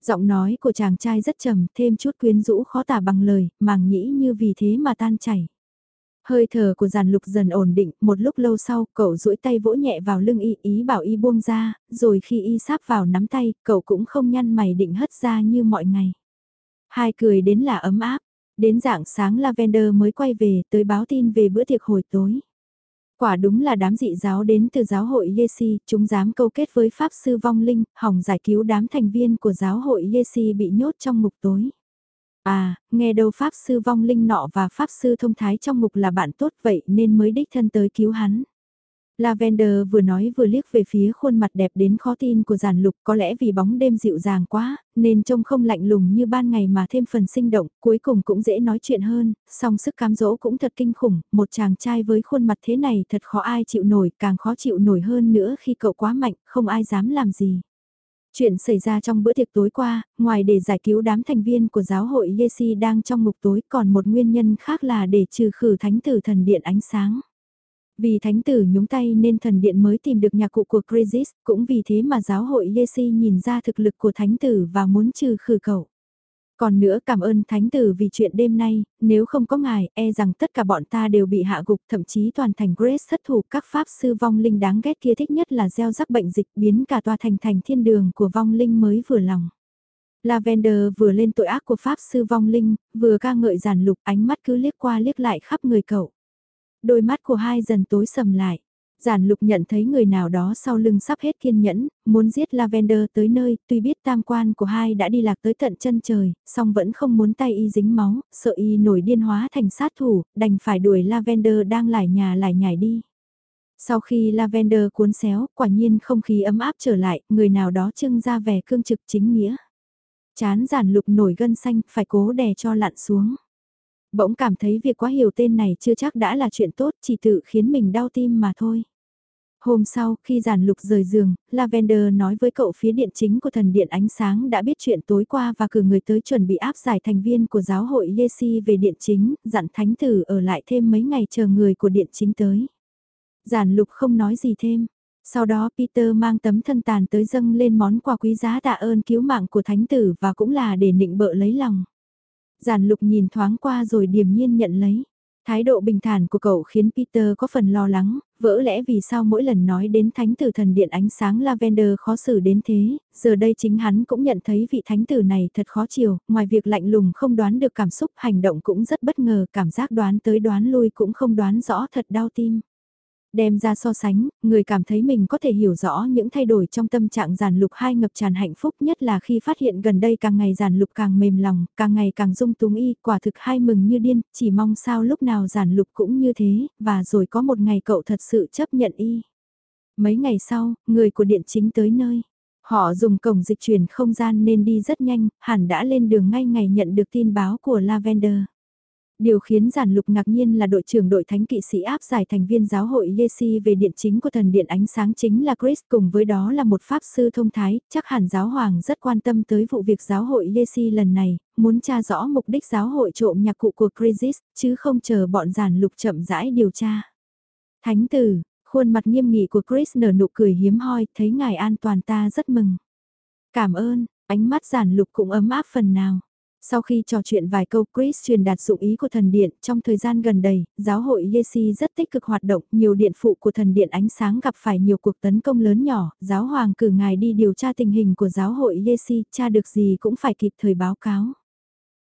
Giọng nói của chàng trai rất trầm, thêm chút quyến rũ khó tả bằng lời, màng nhĩ như vì thế mà tan chảy. Hơi thở của giàn lục dần ổn định, một lúc lâu sau, cậu duỗi tay vỗ nhẹ vào lưng y, ý bảo y buông ra, rồi khi y sáp vào nắm tay, cậu cũng không nhăn mày định hất ra như mọi ngày. Hai cười đến là ấm áp, đến dạng sáng Lavender mới quay về, tới báo tin về bữa tiệc hồi tối. Quả đúng là đám dị giáo đến từ giáo hội Yesi, chúng dám câu kết với Pháp Sư Vong Linh, hỏng giải cứu đám thành viên của giáo hội Yesi bị nhốt trong ngục tối. À, nghe đâu Pháp Sư Vong Linh nọ và Pháp Sư Thông Thái trong ngục là bạn tốt vậy nên mới đích thân tới cứu hắn. Lavender vừa nói vừa liếc về phía khuôn mặt đẹp đến khó tin của giản lục có lẽ vì bóng đêm dịu dàng quá, nên trông không lạnh lùng như ban ngày mà thêm phần sinh động, cuối cùng cũng dễ nói chuyện hơn, song sức cám dỗ cũng thật kinh khủng, một chàng trai với khuôn mặt thế này thật khó ai chịu nổi, càng khó chịu nổi hơn nữa khi cậu quá mạnh, không ai dám làm gì. Chuyện xảy ra trong bữa tiệc tối qua, ngoài để giải cứu đám thành viên của giáo hội Yesi đang trong ngục tối còn một nguyên nhân khác là để trừ khử thánh tử thần điện ánh sáng. Vì thánh tử nhúng tay nên thần điện mới tìm được nhà cụ của Crisis, cũng vì thế mà giáo hội Yesi nhìn ra thực lực của thánh tử và muốn trừ khử cậu. Còn nữa cảm ơn thánh tử vì chuyện đêm nay, nếu không có ngài, e rằng tất cả bọn ta đều bị hạ gục, thậm chí toàn thành Grace thất thủ các pháp sư vong linh đáng ghét kia thích nhất là gieo rắc bệnh dịch biến cả tòa thành thành thiên đường của vong linh mới vừa lòng. Lavender vừa lên tội ác của pháp sư vong linh, vừa ca ngợi giản lục ánh mắt cứ liếc qua liếc lại khắp người cậu. Đôi mắt của hai dần tối sầm lại. Giản lục nhận thấy người nào đó sau lưng sắp hết kiên nhẫn, muốn giết Lavender tới nơi, tuy biết tam quan của hai đã đi lạc tới tận chân trời, song vẫn không muốn tay y dính máu, sợ y nổi điên hóa thành sát thủ, đành phải đuổi Lavender đang lải nhà lải nhải đi. Sau khi Lavender cuốn xéo, quả nhiên không khí ấm áp trở lại, người nào đó trưng ra vẻ cương trực chính nghĩa. Chán giản lục nổi gân xanh, phải cố đè cho lặn xuống. Bỗng cảm thấy việc quá hiểu tên này chưa chắc đã là chuyện tốt, chỉ tự khiến mình đau tim mà thôi. Hôm sau, khi giản lục rời giường, Lavender nói với cậu phía điện chính của thần điện ánh sáng đã biết chuyện tối qua và cử người tới chuẩn bị áp giải thành viên của giáo hội Yesi về điện chính, dặn thánh tử ở lại thêm mấy ngày chờ người của điện chính tới. Giản lục không nói gì thêm. Sau đó Peter mang tấm thân tàn tới dâng lên món quà quý giá tạ ơn cứu mạng của thánh tử và cũng là để nịnh bợ lấy lòng. Giản lục nhìn thoáng qua rồi điềm nhiên nhận lấy. Thái độ bình thản của cậu khiến Peter có phần lo lắng, vỡ lẽ vì sao mỗi lần nói đến thánh tử thần điện ánh sáng Lavender khó xử đến thế, giờ đây chính hắn cũng nhận thấy vị thánh tử này thật khó chiều, ngoài việc lạnh lùng không đoán được cảm xúc hành động cũng rất bất ngờ, cảm giác đoán tới đoán lui cũng không đoán rõ thật đau tim. Đem ra so sánh, người cảm thấy mình có thể hiểu rõ những thay đổi trong tâm trạng giàn lục hai ngập tràn hạnh phúc nhất là khi phát hiện gần đây càng ngày giàn lục càng mềm lòng, càng ngày càng dung túng y, quả thực hai mừng như điên, chỉ mong sao lúc nào giàn lục cũng như thế, và rồi có một ngày cậu thật sự chấp nhận y. Mấy ngày sau, người của điện chính tới nơi. Họ dùng cổng dịch chuyển không gian nên đi rất nhanh, hẳn đã lên đường ngay ngày nhận được tin báo của Lavender. Điều khiến giản lục ngạc nhiên là đội trưởng đội thánh kỵ sĩ áp giải thành viên giáo hội Yesi về điện chính của thần điện ánh sáng chính là Chris cùng với đó là một pháp sư thông thái, chắc hẳn giáo hoàng rất quan tâm tới vụ việc giáo hội Yesi lần này, muốn tra rõ mục đích giáo hội trộm nhạc cụ của Chris, chứ không chờ bọn giản lục chậm rãi điều tra. Thánh tử, khuôn mặt nghiêm nghị của Chris nở nụ cười hiếm hoi, thấy ngài an toàn ta rất mừng. Cảm ơn, ánh mắt giản lục cũng ấm áp phần nào. Sau khi trò chuyện vài câu Chris truyền đạt dụng ý của thần điện, trong thời gian gần đây, giáo hội Yesi rất tích cực hoạt động, nhiều điện phụ của thần điện ánh sáng gặp phải nhiều cuộc tấn công lớn nhỏ, giáo hoàng cử ngài đi điều tra tình hình của giáo hội Yesi, tra được gì cũng phải kịp thời báo cáo.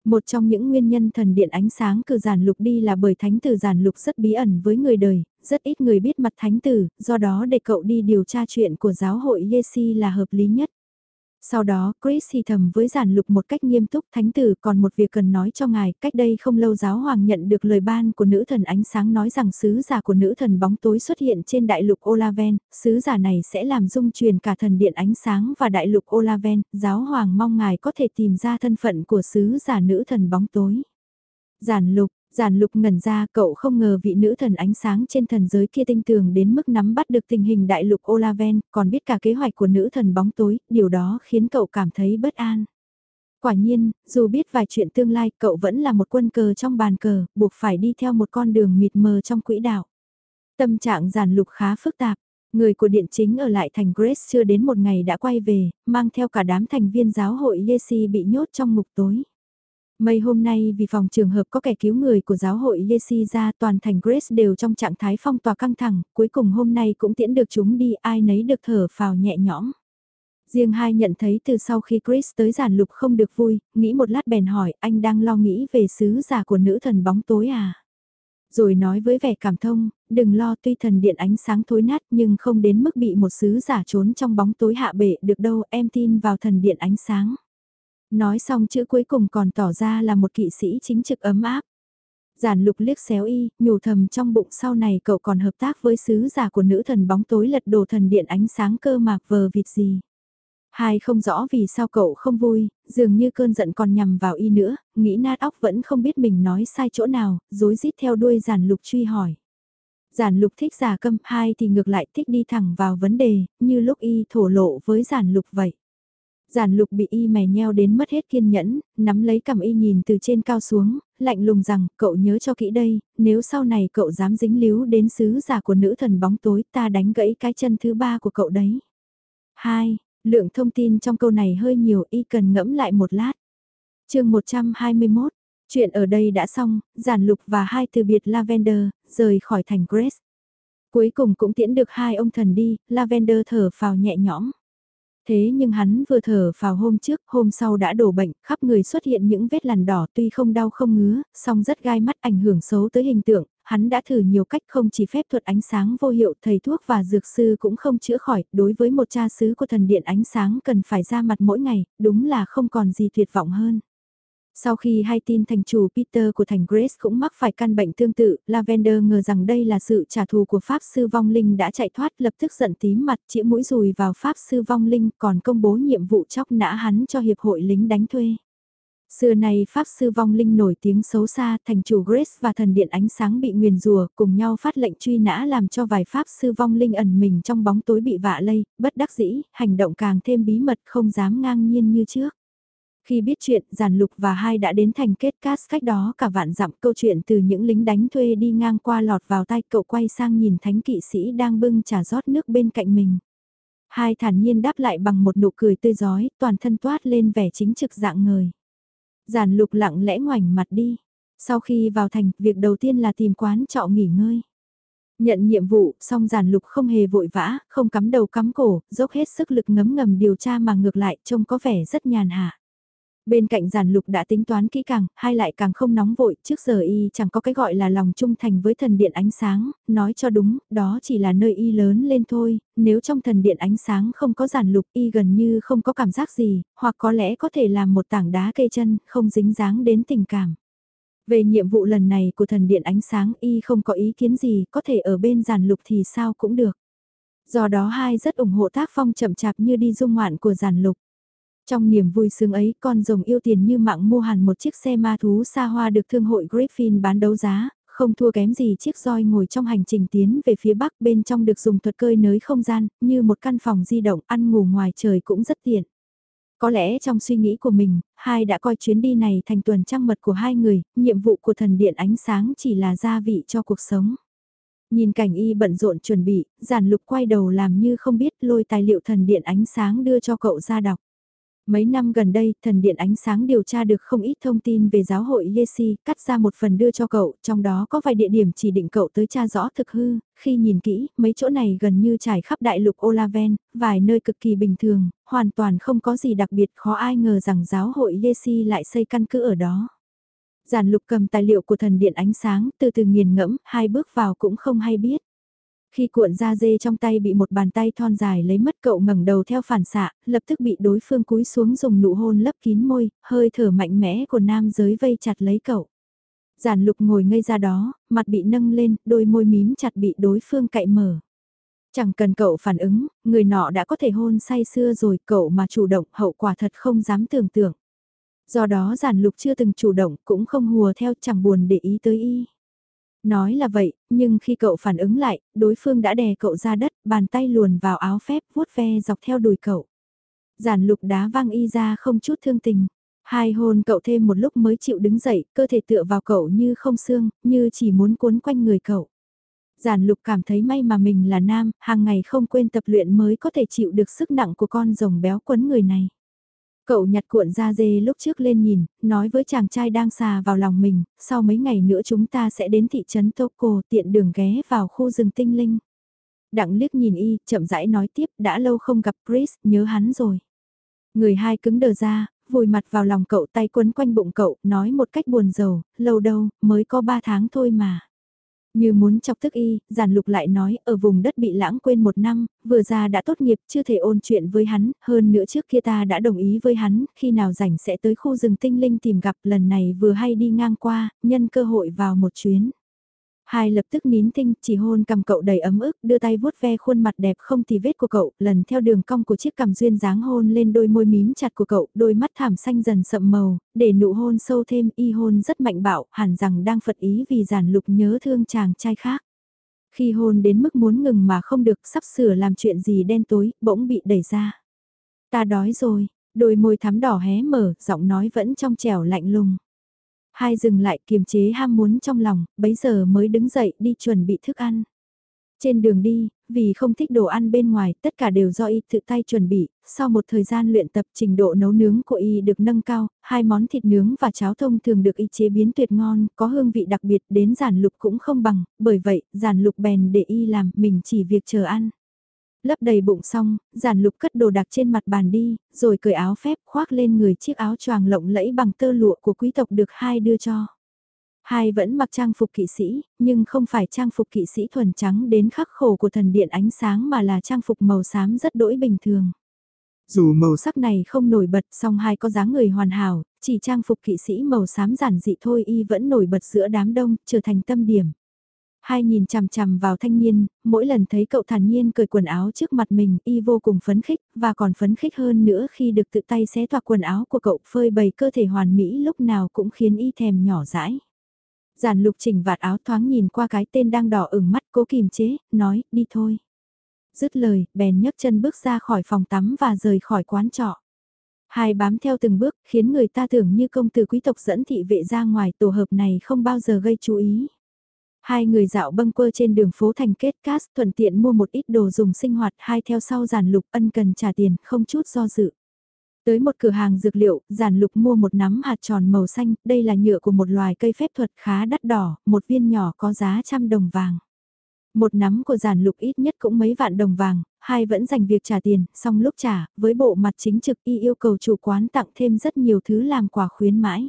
Một trong những nguyên nhân thần điện ánh sáng cử giản lục đi là bởi thánh tử giản lục rất bí ẩn với người đời, rất ít người biết mặt thánh tử, do đó để cậu đi điều tra chuyện của giáo hội Yesi là hợp lý nhất. Sau đó, Chris thì thầm với giản lục một cách nghiêm túc thánh tử còn một việc cần nói cho ngài, cách đây không lâu giáo hoàng nhận được lời ban của nữ thần ánh sáng nói rằng sứ giả của nữ thần bóng tối xuất hiện trên đại lục Olaven, sứ giả này sẽ làm dung truyền cả thần điện ánh sáng và đại lục Olaven, giáo hoàng mong ngài có thể tìm ra thân phận của sứ giả nữ thần bóng tối. Giản lục, Giản lục ngẩn ra cậu không ngờ vị nữ thần ánh sáng trên thần giới kia tinh tường đến mức nắm bắt được tình hình đại lục Olaven, còn biết cả kế hoạch của nữ thần bóng tối, điều đó khiến cậu cảm thấy bất an. Quả nhiên, dù biết vài chuyện tương lai, cậu vẫn là một quân cờ trong bàn cờ, buộc phải đi theo một con đường mịt mờ trong quỹ đạo. Tâm trạng giản lục khá phức tạp. Người của điện chính ở lại thành Grace chưa đến một ngày đã quay về, mang theo cả đám thành viên giáo hội Yesi bị nhốt trong ngục tối. Mấy hôm nay vì phòng trường hợp có kẻ cứu người của giáo hội Yesi ra toàn thành Grace đều trong trạng thái phong tỏa căng thẳng, cuối cùng hôm nay cũng tiễn được chúng đi ai nấy được thở phào nhẹ nhõm. Riêng hai nhận thấy từ sau khi Chris tới giản lục không được vui, nghĩ một lát bèn hỏi anh đang lo nghĩ về sứ giả của nữ thần bóng tối à? Rồi nói với vẻ cảm thông, đừng lo tuy thần điện ánh sáng thối nát nhưng không đến mức bị một sứ giả trốn trong bóng tối hạ bệ được đâu em tin vào thần điện ánh sáng. Nói xong chữ cuối cùng còn tỏ ra là một kỵ sĩ chính trực ấm áp. Giản lục liếc xéo y, nhủ thầm trong bụng sau này cậu còn hợp tác với sứ giả của nữ thần bóng tối lật đồ thần điện ánh sáng cơ mạc vờ vịt gì. Hai không rõ vì sao cậu không vui, dường như cơn giận còn nhằm vào y nữa, nghĩ nát óc vẫn không biết mình nói sai chỗ nào, dối rít theo đuôi giản lục truy hỏi. Giản lục thích giả câm, hai thì ngược lại thích đi thẳng vào vấn đề, như lúc y thổ lộ với giản lục vậy. Giản lục bị y mè nheo đến mất hết kiên nhẫn, nắm lấy cầm y nhìn từ trên cao xuống, lạnh lùng rằng, cậu nhớ cho kỹ đây, nếu sau này cậu dám dính líu đến sứ giả của nữ thần bóng tối ta đánh gãy cái chân thứ ba của cậu đấy. 2. Lượng thông tin trong câu này hơi nhiều y cần ngẫm lại một lát. chương 121, chuyện ở đây đã xong, giản lục và hai từ biệt Lavender, rời khỏi thành Grace. Cuối cùng cũng tiễn được hai ông thần đi, Lavender thở phào nhẹ nhõm. Thế nhưng hắn vừa thở vào hôm trước, hôm sau đã đổ bệnh, khắp người xuất hiện những vết lằn đỏ tuy không đau không ngứa, song rất gai mắt ảnh hưởng xấu tới hình tượng, hắn đã thử nhiều cách không chỉ phép thuật ánh sáng vô hiệu, thầy thuốc và dược sư cũng không chữa khỏi, đối với một cha xứ của thần điện ánh sáng cần phải ra mặt mỗi ngày, đúng là không còn gì tuyệt vọng hơn. Sau khi hay tin thành chủ Peter của thành Grace cũng mắc phải căn bệnh tương tự, Lavender ngờ rằng đây là sự trả thù của Pháp Sư Vong Linh đã chạy thoát lập tức giận tím mặt chĩa mũi rùi vào Pháp Sư Vong Linh còn công bố nhiệm vụ chóc nã hắn cho Hiệp hội lính đánh thuê. Xưa này Pháp Sư Vong Linh nổi tiếng xấu xa, thành chủ Grace và thần điện ánh sáng bị nguyền rùa, cùng nhau phát lệnh truy nã làm cho vài Pháp Sư Vong Linh ẩn mình trong bóng tối bị vạ lây, bất đắc dĩ, hành động càng thêm bí mật không dám ngang nhiên như trước. Khi biết chuyện, Giản Lục và hai đã đến thành kết cast cách đó cả vạn dặm câu chuyện từ những lính đánh thuê đi ngang qua lọt vào tay cậu quay sang nhìn thánh kỵ sĩ đang bưng trà rót nước bên cạnh mình. Hai thản nhiên đáp lại bằng một nụ cười tươi giói, toàn thân toát lên vẻ chính trực dạng người. Giản lục lặng lẽ ngoảnh mặt đi. Sau khi vào thành, việc đầu tiên là tìm quán trọ nghỉ ngơi. Nhận nhiệm vụ, song giản lục không hề vội vã, không cắm đầu cắm cổ, dốc hết sức lực ngấm ngầm điều tra mà ngược lại trông có vẻ rất nhàn hạ. Bên cạnh giản lục đã tính toán kỹ càng, hai lại càng không nóng vội, trước giờ y chẳng có cái gọi là lòng trung thành với thần điện ánh sáng, nói cho đúng, đó chỉ là nơi y lớn lên thôi, nếu trong thần điện ánh sáng không có giản lục y gần như không có cảm giác gì, hoặc có lẽ có thể làm một tảng đá cây chân, không dính dáng đến tình cảm. Về nhiệm vụ lần này của thần điện ánh sáng y không có ý kiến gì, có thể ở bên giản lục thì sao cũng được. Do đó hai rất ủng hộ tác phong chậm chạp như đi dung ngoạn của giản lục. Trong niềm vui sướng ấy, con rồng yêu tiền như mạng mua hẳn một chiếc xe ma thú xa hoa được thương hội Griffin bán đấu giá, không thua kém gì chiếc roi ngồi trong hành trình tiến về phía bắc bên trong được dùng thuật cơi nới không gian, như một căn phòng di động ăn ngủ ngoài trời cũng rất tiện. Có lẽ trong suy nghĩ của mình, hai đã coi chuyến đi này thành tuần trăng mật của hai người, nhiệm vụ của thần điện ánh sáng chỉ là gia vị cho cuộc sống. Nhìn cảnh y bận rộn chuẩn bị, giản lục quay đầu làm như không biết lôi tài liệu thần điện ánh sáng đưa cho cậu ra đọc. Mấy năm gần đây, thần điện ánh sáng điều tra được không ít thông tin về giáo hội Yesi, cắt ra một phần đưa cho cậu, trong đó có vài địa điểm chỉ định cậu tới tra rõ thực hư, khi nhìn kỹ, mấy chỗ này gần như trải khắp đại lục Olaven, vài nơi cực kỳ bình thường, hoàn toàn không có gì đặc biệt khó ai ngờ rằng giáo hội Yesi lại xây căn cứ ở đó. Giản lục cầm tài liệu của thần điện ánh sáng, từ từ nghiền ngẫm, hai bước vào cũng không hay biết. Khi cuộn da dê trong tay bị một bàn tay thon dài lấy mất cậu ngẩng đầu theo phản xạ, lập tức bị đối phương cúi xuống dùng nụ hôn lấp kín môi, hơi thở mạnh mẽ của nam giới vây chặt lấy cậu. Giản lục ngồi ngây ra đó, mặt bị nâng lên, đôi môi mím chặt bị đối phương cậy mở. Chẳng cần cậu phản ứng, người nọ đã có thể hôn say xưa rồi, cậu mà chủ động hậu quả thật không dám tưởng tượng. Do đó giản lục chưa từng chủ động cũng không hùa theo chẳng buồn để ý tới y. Nói là vậy, nhưng khi cậu phản ứng lại, đối phương đã đè cậu ra đất, bàn tay luồn vào áo phép vuốt ve dọc theo đùi cậu. Giản lục đá văng y ra không chút thương tình. Hai hôn cậu thêm một lúc mới chịu đứng dậy, cơ thể tựa vào cậu như không xương, như chỉ muốn cuốn quanh người cậu. Giản lục cảm thấy may mà mình là nam, hàng ngày không quên tập luyện mới có thể chịu được sức nặng của con rồng béo quấn người này. Cậu nhặt cuộn da dê lúc trước lên nhìn, nói với chàng trai đang xà vào lòng mình, sau mấy ngày nữa chúng ta sẽ đến thị trấn Toko tiện đường ghé vào khu rừng tinh linh. Đặng liếc nhìn y, chậm rãi nói tiếp, đã lâu không gặp Chris, nhớ hắn rồi. Người hai cứng đờ ra, vùi mặt vào lòng cậu tay quấn quanh bụng cậu, nói một cách buồn rầu, lâu đâu, mới có ba tháng thôi mà. Như muốn chọc tức y, giản lục lại nói, ở vùng đất bị lãng quên một năm, vừa ra đã tốt nghiệp, chưa thể ôn chuyện với hắn, hơn nữa trước kia ta đã đồng ý với hắn, khi nào rảnh sẽ tới khu rừng tinh linh tìm gặp, lần này vừa hay đi ngang qua, nhân cơ hội vào một chuyến. Hai lập tức nín tinh, chỉ hôn cầm cậu đầy ấm ức, đưa tay vuốt ve khuôn mặt đẹp không thì vết của cậu, lần theo đường cong của chiếc cằm duyên dáng hôn lên đôi môi mím chặt của cậu, đôi mắt thảm xanh dần sậm màu, để nụ hôn sâu thêm, y hôn rất mạnh bạo, hẳn rằng đang phật ý vì giản lục nhớ thương chàng trai khác. Khi hôn đến mức muốn ngừng mà không được sắp sửa làm chuyện gì đen tối, bỗng bị đẩy ra. Ta đói rồi, đôi môi thắm đỏ hé mở, giọng nói vẫn trong trẻo lạnh lùng. Hai dừng lại kiềm chế ham muốn trong lòng, bấy giờ mới đứng dậy đi chuẩn bị thức ăn. Trên đường đi, vì không thích đồ ăn bên ngoài, tất cả đều do y tự tay chuẩn bị, sau một thời gian luyện tập trình độ nấu nướng của y được nâng cao, hai món thịt nướng và cháo thông thường được y chế biến tuyệt ngon, có hương vị đặc biệt đến giản lục cũng không bằng, bởi vậy, giản lục bèn để y làm, mình chỉ việc chờ ăn. Lấp đầy bụng xong, giản lục cất đồ đạc trên mặt bàn đi, rồi cởi áo phép khoác lên người chiếc áo choàng lộng lẫy bằng tơ lụa của quý tộc được hai đưa cho. Hai vẫn mặc trang phục kỵ sĩ, nhưng không phải trang phục kỵ sĩ thuần trắng đến khắc khổ của thần điện ánh sáng mà là trang phục màu xám rất đỗi bình thường. Dù màu sắc này không nổi bật song hai có dáng người hoàn hảo, chỉ trang phục kỵ sĩ màu xám giản dị thôi y vẫn nổi bật giữa đám đông, trở thành tâm điểm. Hai nhìn chằm chằm vào thanh niên, mỗi lần thấy cậu thản nhiên cởi quần áo trước mặt mình y vô cùng phấn khích, và còn phấn khích hơn nữa khi được tự tay xé toạc quần áo của cậu phơi bày cơ thể hoàn mỹ lúc nào cũng khiến y thèm nhỏ dãi. Giản lục chỉnh vạt áo thoáng nhìn qua cái tên đang đỏ ửng mắt cố kìm chế, nói, đi thôi. Dứt lời, bèn nhấc chân bước ra khỏi phòng tắm và rời khỏi quán trọ. Hai bám theo từng bước, khiến người ta tưởng như công tử quý tộc dẫn thị vệ ra ngoài tổ hợp này không bao giờ gây chú ý. Hai người dạo bâng quơ trên đường phố thành kết cast thuận tiện mua một ít đồ dùng sinh hoạt hai theo sau giản lục ân cần trả tiền không chút do dự. Tới một cửa hàng dược liệu, giản lục mua một nắm hạt tròn màu xanh, đây là nhựa của một loài cây phép thuật khá đắt đỏ, một viên nhỏ có giá trăm đồng vàng. Một nắm của giản lục ít nhất cũng mấy vạn đồng vàng, hai vẫn dành việc trả tiền, xong lúc trả, với bộ mặt chính trực y yêu cầu chủ quán tặng thêm rất nhiều thứ làm quà khuyến mãi.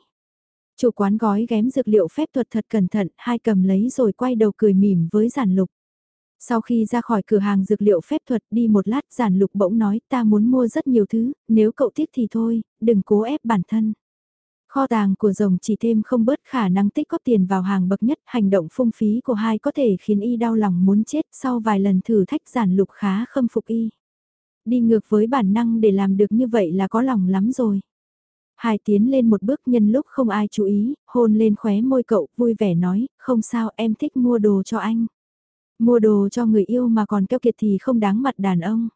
Chủ quán gói ghém dược liệu phép thuật thật cẩn thận, hai cầm lấy rồi quay đầu cười mỉm với giản lục. Sau khi ra khỏi cửa hàng dược liệu phép thuật đi một lát giản lục bỗng nói ta muốn mua rất nhiều thứ, nếu cậu tiếc thì thôi, đừng cố ép bản thân. Kho tàng của rồng chỉ thêm không bớt khả năng tích góp tiền vào hàng bậc nhất, hành động phung phí của hai có thể khiến y đau lòng muốn chết sau vài lần thử thách giản lục khá khâm phục y. Đi ngược với bản năng để làm được như vậy là có lòng lắm rồi. Hai tiến lên một bước nhân lúc không ai chú ý, hôn lên khóe môi cậu, vui vẻ nói, không sao em thích mua đồ cho anh. Mua đồ cho người yêu mà còn keo kiệt thì không đáng mặt đàn ông.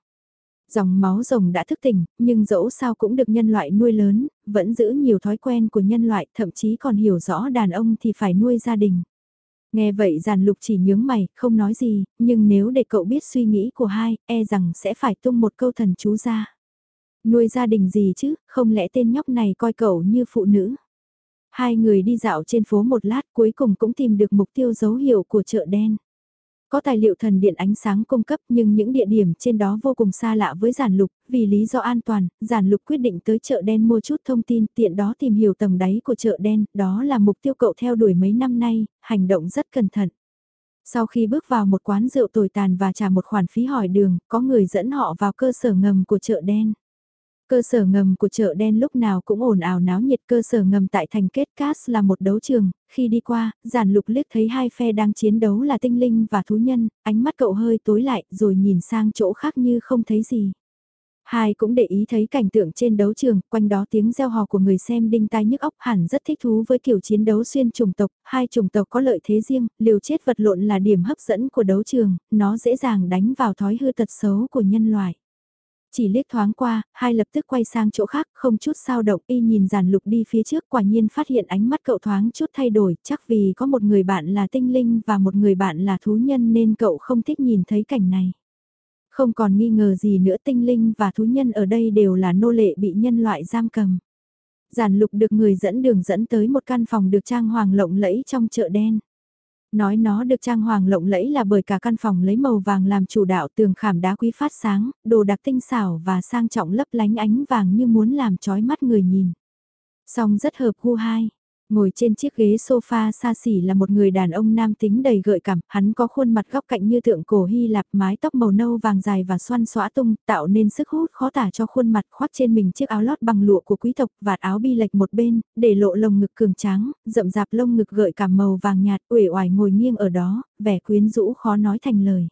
Dòng máu rồng đã thức tỉnh, nhưng dẫu sao cũng được nhân loại nuôi lớn, vẫn giữ nhiều thói quen của nhân loại, thậm chí còn hiểu rõ đàn ông thì phải nuôi gia đình. Nghe vậy giàn lục chỉ nhướng mày, không nói gì, nhưng nếu để cậu biết suy nghĩ của hai, e rằng sẽ phải tung một câu thần chú ra. Nuôi gia đình gì chứ, không lẽ tên nhóc này coi cậu như phụ nữ. Hai người đi dạo trên phố một lát cuối cùng cũng tìm được mục tiêu dấu hiệu của chợ đen. Có tài liệu thần điện ánh sáng cung cấp nhưng những địa điểm trên đó vô cùng xa lạ với giản lục, vì lý do an toàn, giản lục quyết định tới chợ đen mua chút thông tin tiện đó tìm hiểu tầng đáy của chợ đen, đó là mục tiêu cậu theo đuổi mấy năm nay, hành động rất cẩn thận. Sau khi bước vào một quán rượu tồi tàn và trả một khoản phí hỏi đường, có người dẫn họ vào cơ sở ngầm của chợ đen. Cơ sở ngầm của chợ đen lúc nào cũng ồn ào náo nhiệt. Cơ sở ngầm tại thành kết cát là một đấu trường, khi đi qua, giản lục liếc thấy hai phe đang chiến đấu là tinh linh và thú nhân, ánh mắt cậu hơi tối lại rồi nhìn sang chỗ khác như không thấy gì. Hai cũng để ý thấy cảnh tượng trên đấu trường, quanh đó tiếng reo hò của người xem đinh tai nhức óc hẳn rất thích thú với kiểu chiến đấu xuyên chủng tộc, hai chủng tộc có lợi thế riêng, liều chết vật lộn là điểm hấp dẫn của đấu trường, nó dễ dàng đánh vào thói hư tật xấu của nhân loại. Chỉ liếc thoáng qua, hai lập tức quay sang chỗ khác, không chút sao động y nhìn giản lục đi phía trước quả nhiên phát hiện ánh mắt cậu thoáng chút thay đổi, chắc vì có một người bạn là tinh linh và một người bạn là thú nhân nên cậu không thích nhìn thấy cảnh này. Không còn nghi ngờ gì nữa tinh linh và thú nhân ở đây đều là nô lệ bị nhân loại giam cầm. Giản lục được người dẫn đường dẫn tới một căn phòng được trang hoàng lộng lẫy trong chợ đen. Nói nó được trang hoàng lộng lẫy là bởi cả căn phòng lấy màu vàng làm chủ đạo tường khảm đá quý phát sáng, đồ đặc tinh xảo và sang trọng lấp lánh ánh vàng như muốn làm chói mắt người nhìn. Song rất hợp gu hai. Ngồi trên chiếc ghế sofa xa xỉ là một người đàn ông nam tính đầy gợi cảm, hắn có khuôn mặt góc cạnh như tượng cổ Hy Lạp, mái tóc màu nâu vàng dài và xoăn xõa tung, tạo nên sức hút khó tả cho khuôn mặt khoác trên mình chiếc áo lót bằng lụa của quý tộc, vạt áo bi lệch một bên, để lộ lồng ngực cường tráng, rậm rạp lông ngực gợi cảm màu vàng nhạt, uể oải ngồi nghiêng ở đó, vẻ quyến rũ khó nói thành lời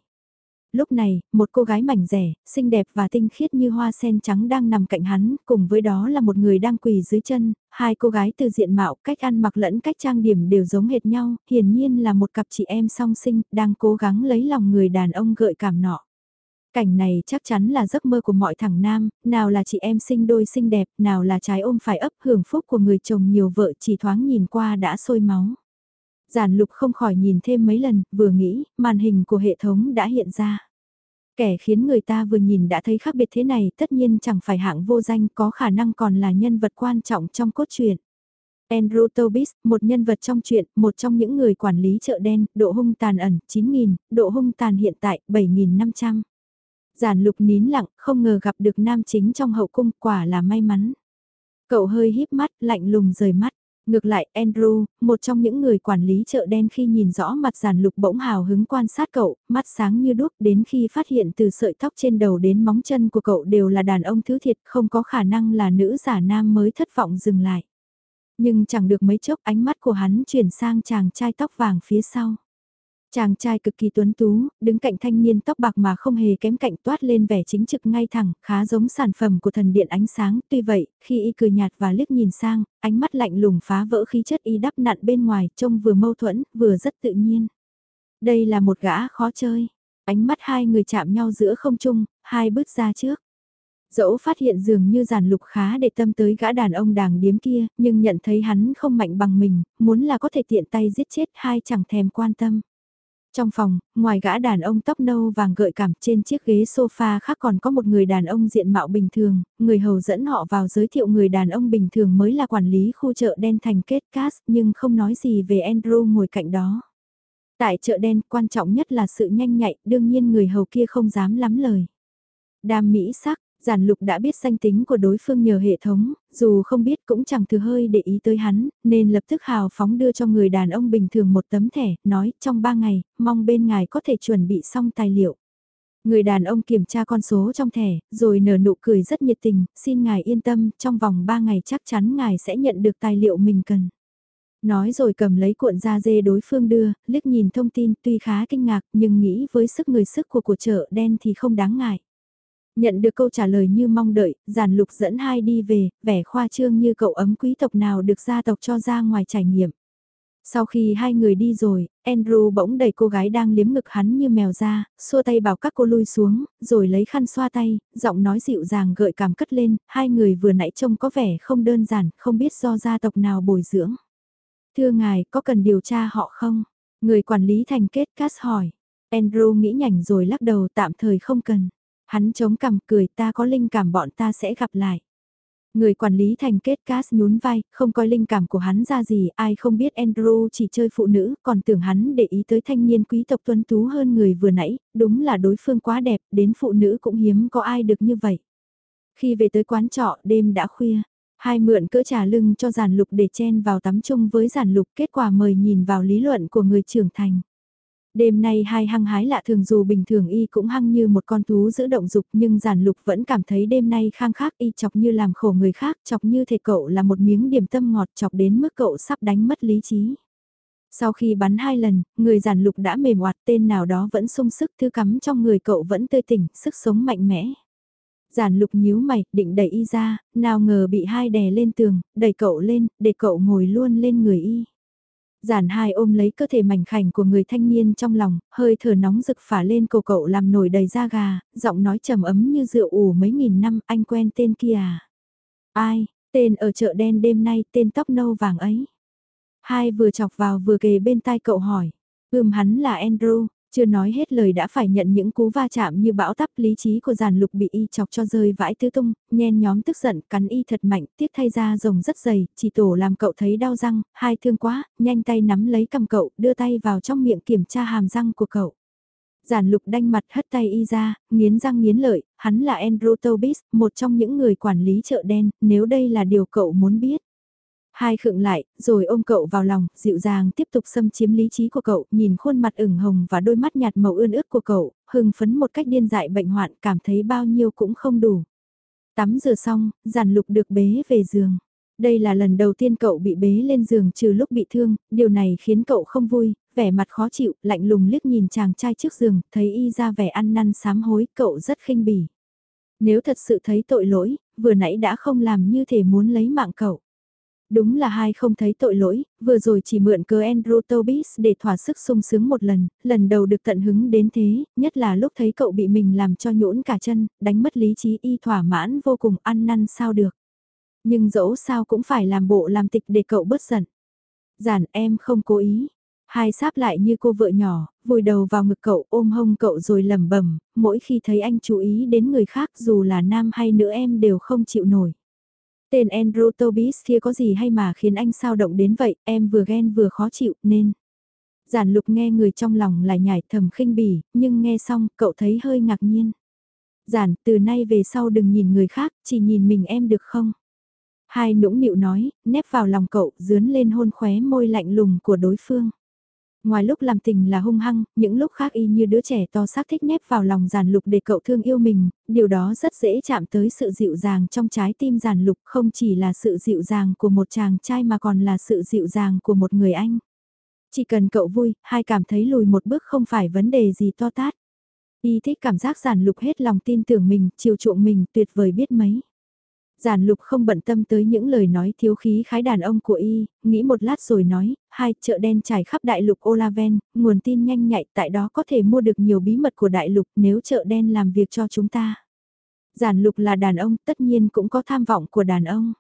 lúc này, một cô gái mảnh rẻ, xinh đẹp và tinh khiết như hoa sen trắng đang nằm cạnh hắn, cùng với đó là một người đang quỳ dưới chân, hai cô gái từ diện mạo, cách ăn mặc lẫn cách trang điểm đều giống hệt nhau, hiển nhiên là một cặp chị em song sinh, đang cố gắng lấy lòng người đàn ông gợi cảm nọ. Cảnh này chắc chắn là giấc mơ của mọi thằng nam, nào là chị em sinh đôi xinh đẹp, nào là trái ôm phải ấp hưởng phúc của người chồng nhiều vợ chỉ thoáng nhìn qua đã sôi máu. Giản lục không khỏi nhìn thêm mấy lần, vừa nghĩ, màn hình của hệ thống đã hiện ra. Kẻ khiến người ta vừa nhìn đã thấy khác biệt thế này tất nhiên chẳng phải hạng vô danh có khả năng còn là nhân vật quan trọng trong cốt truyện. Andrew Tobis, một nhân vật trong truyện, một trong những người quản lý chợ đen, độ hung tàn ẩn, 9.000, độ hung tàn hiện tại, 7.500. Giản lục nín lặng, không ngờ gặp được nam chính trong hậu cung, quả là may mắn. Cậu hơi híp mắt, lạnh lùng rời mắt. Ngược lại Andrew, một trong những người quản lý chợ đen khi nhìn rõ mặt giản lục bỗng hào hứng quan sát cậu, mắt sáng như đuốc đến khi phát hiện từ sợi tóc trên đầu đến móng chân của cậu đều là đàn ông thứ thiệt không có khả năng là nữ giả nam mới thất vọng dừng lại. Nhưng chẳng được mấy chốc ánh mắt của hắn chuyển sang chàng trai tóc vàng phía sau. Chàng trai cực kỳ tuấn tú, đứng cạnh thanh niên tóc bạc mà không hề kém cạnh toát lên vẻ chính trực ngay thẳng, khá giống sản phẩm của thần điện ánh sáng. Tuy vậy, khi y cười nhạt và liếc nhìn sang, ánh mắt lạnh lùng phá vỡ khí chất y đắp nặn bên ngoài, trông vừa mâu thuẫn, vừa rất tự nhiên. Đây là một gã khó chơi. Ánh mắt hai người chạm nhau giữa không trung, hai bước ra trước. Dẫu phát hiện dường như giản lục khá để tâm tới gã đàn ông đàng điếm kia, nhưng nhận thấy hắn không mạnh bằng mình, muốn là có thể tiện tay giết chết hai chẳng thèm quan tâm. Trong phòng, ngoài gã đàn ông tóc nâu vàng gợi cảm trên chiếc ghế sofa khác còn có một người đàn ông diện mạo bình thường, người hầu dẫn họ vào giới thiệu người đàn ông bình thường mới là quản lý khu chợ đen thành kết cast nhưng không nói gì về Andrew ngồi cạnh đó. Tại chợ đen quan trọng nhất là sự nhanh nhạy, đương nhiên người hầu kia không dám lắm lời. Đam mỹ sắc, Giản lục đã biết danh tính của đối phương nhờ hệ thống, dù không biết cũng chẳng thừa hơi để ý tới hắn, nên lập tức hào phóng đưa cho người đàn ông bình thường một tấm thẻ, nói trong ba ngày, mong bên ngài có thể chuẩn bị xong tài liệu. Người đàn ông kiểm tra con số trong thẻ, rồi nở nụ cười rất nhiệt tình, xin ngài yên tâm, trong vòng 3 ngày chắc chắn ngài sẽ nhận được tài liệu mình cần. Nói rồi cầm lấy cuộn da dê đối phương đưa, liếc nhìn thông tin tuy khá kinh ngạc nhưng nghĩ với sức người sức của của chợ đen thì không đáng ngại. Nhận được câu trả lời như mong đợi, giản lục dẫn hai đi về, vẻ khoa trương như cậu ấm quý tộc nào được gia tộc cho ra ngoài trải nghiệm. Sau khi hai người đi rồi, Andrew bỗng đẩy cô gái đang liếm ngực hắn như mèo ra, xua tay bảo các cô lui xuống, rồi lấy khăn xoa tay, giọng nói dịu dàng gợi cảm cất lên, hai người vừa nãy trông có vẻ không đơn giản, không biết do gia tộc nào bồi dưỡng. Thưa ngài, có cần điều tra họ không? Người quản lý thành kết cast hỏi. Andrew nghĩ nhảnh rồi lắc đầu tạm thời không cần. Hắn chống cằm cười ta có linh cảm bọn ta sẽ gặp lại. Người quản lý thành kết cast nhún vai, không coi linh cảm của hắn ra gì, ai không biết Andrew chỉ chơi phụ nữ, còn tưởng hắn để ý tới thanh niên quý tộc tuấn tú hơn người vừa nãy, đúng là đối phương quá đẹp, đến phụ nữ cũng hiếm có ai được như vậy. Khi về tới quán trọ, đêm đã khuya, hai mượn cỡ trà lưng cho giản lục để chen vào tắm chung với giản lục, kết quả mời nhìn vào lý luận của người trưởng thành. Đêm nay hai hăng hái lạ thường dù bình thường y cũng hăng như một con thú giữ động dục nhưng giản lục vẫn cảm thấy đêm nay khang khác y chọc như làm khổ người khác, chọc như thể cậu là một miếng điểm tâm ngọt chọc đến mức cậu sắp đánh mất lý trí. Sau khi bắn hai lần, người giản lục đã mềm oạt tên nào đó vẫn sung sức thư cắm trong người cậu vẫn tươi tỉnh, sức sống mạnh mẽ. Giản lục nhíu mày, định đẩy y ra, nào ngờ bị hai đè lên tường, đẩy cậu lên, để cậu ngồi luôn lên người y. Giản hai ôm lấy cơ thể mảnh khảnh của người thanh niên trong lòng, hơi thở nóng rực phả lên cổ cậu làm nổi đầy da gà, giọng nói trầm ấm như rượu ủ mấy nghìn năm, anh quen tên kia à? Ai, tên ở chợ đen đêm nay, tên tóc nâu vàng ấy. Hai vừa chọc vào vừa kề bên tai cậu hỏi, ưm hắn là Andrew, chưa nói hết lời đã phải nhận những cú va chạm như bão tắp lý trí của giàn lục bị y chọc cho rơi vãi tứ tung, nhen nhóm tức giận cắn y thật mạnh, tiếc thay ra rồng rất dày, chỉ tổ làm cậu thấy đau răng, hai thương quá, nhanh tay nắm lấy cầm cậu, đưa tay vào trong miệng kiểm tra hàm răng của cậu. Giản lục đanh mặt hất tay y ra, nghiến răng nghiến lợi, hắn là Andrew Tobis, một trong những người quản lý chợ đen, nếu đây là điều cậu muốn biết. Hai khựng lại, rồi ôm cậu vào lòng, dịu dàng tiếp tục xâm chiếm lý trí của cậu, nhìn khuôn mặt ửng hồng và đôi mắt nhạt màu ươn ướt của cậu, hưng phấn một cách điên dại bệnh hoạn, cảm thấy bao nhiêu cũng không đủ. Tắm rửa xong, giản lục được bế về giường. Đây là lần đầu tiên cậu bị bế lên giường trừ lúc bị thương, điều này khiến cậu không vui, vẻ mặt khó chịu, lạnh lùng liếc nhìn chàng trai trước giường, thấy y ra vẻ ăn năn sám hối, cậu rất khinh bỉ. Nếu thật sự thấy tội lỗi, vừa nãy đã không làm như thể muốn lấy mạng cậu. Đúng là hai không thấy tội lỗi, vừa rồi chỉ mượn cớ Andrew Tobis để thỏa sức sung sướng một lần, lần đầu được tận hứng đến thế, nhất là lúc thấy cậu bị mình làm cho nhũn cả chân, đánh mất lý trí y thỏa mãn vô cùng ăn năn sao được. Nhưng dẫu sao cũng phải làm bộ làm tịch để cậu bớt giận. Giản em không cố ý. Hai sáp lại như cô vợ nhỏ, vùi đầu vào ngực cậu ôm hông cậu rồi lẩm bẩm mỗi khi thấy anh chú ý đến người khác dù là nam hay nữ em đều không chịu nổi. Tên Andrew Tobis kia có gì hay mà khiến anh sao động đến vậy, em vừa ghen vừa khó chịu, nên... Giản lục nghe người trong lòng lại nhảy thầm khinh bỉ, nhưng nghe xong, cậu thấy hơi ngạc nhiên. Giản, từ nay về sau đừng nhìn người khác, chỉ nhìn mình em được không? Hai nũng nịu nói, nép vào lòng cậu, dướn lên hôn khóe môi lạnh lùng của đối phương. Ngoài lúc làm tình là hung hăng, những lúc khác y như đứa trẻ to xác thích nép vào lòng giàn lục để cậu thương yêu mình, điều đó rất dễ chạm tới sự dịu dàng trong trái tim giàn lục không chỉ là sự dịu dàng của một chàng trai mà còn là sự dịu dàng của một người anh. Chỉ cần cậu vui, hai cảm thấy lùi một bước không phải vấn đề gì to tát. Y thích cảm giác giản lục hết lòng tin tưởng mình, chiều chuộng mình, tuyệt vời biết mấy. Giản lục không bận tâm tới những lời nói thiếu khí khái đàn ông của y, nghĩ một lát rồi nói, hai chợ đen trải khắp đại lục Olaven, nguồn tin nhanh nhạy tại đó có thể mua được nhiều bí mật của đại lục nếu chợ đen làm việc cho chúng ta. Giản lục là đàn ông tất nhiên cũng có tham vọng của đàn ông.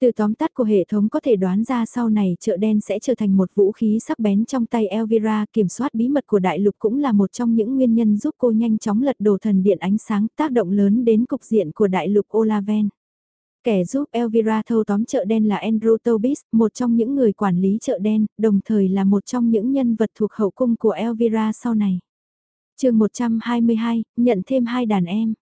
Từ tóm tắt của hệ thống có thể đoán ra sau này chợ đen sẽ trở thành một vũ khí sắc bén trong tay Elvira, kiểm soát bí mật của đại lục cũng là một trong những nguyên nhân giúp cô nhanh chóng lật đổ thần điện ánh sáng tác động lớn đến cục diện của đại lục Olaven. Kẻ giúp Elvira thâu tóm chợ đen là Andrew Tobis, một trong những người quản lý chợ đen, đồng thời là một trong những nhân vật thuộc hậu cung của Elvira sau này. chương 122, nhận thêm hai đàn em.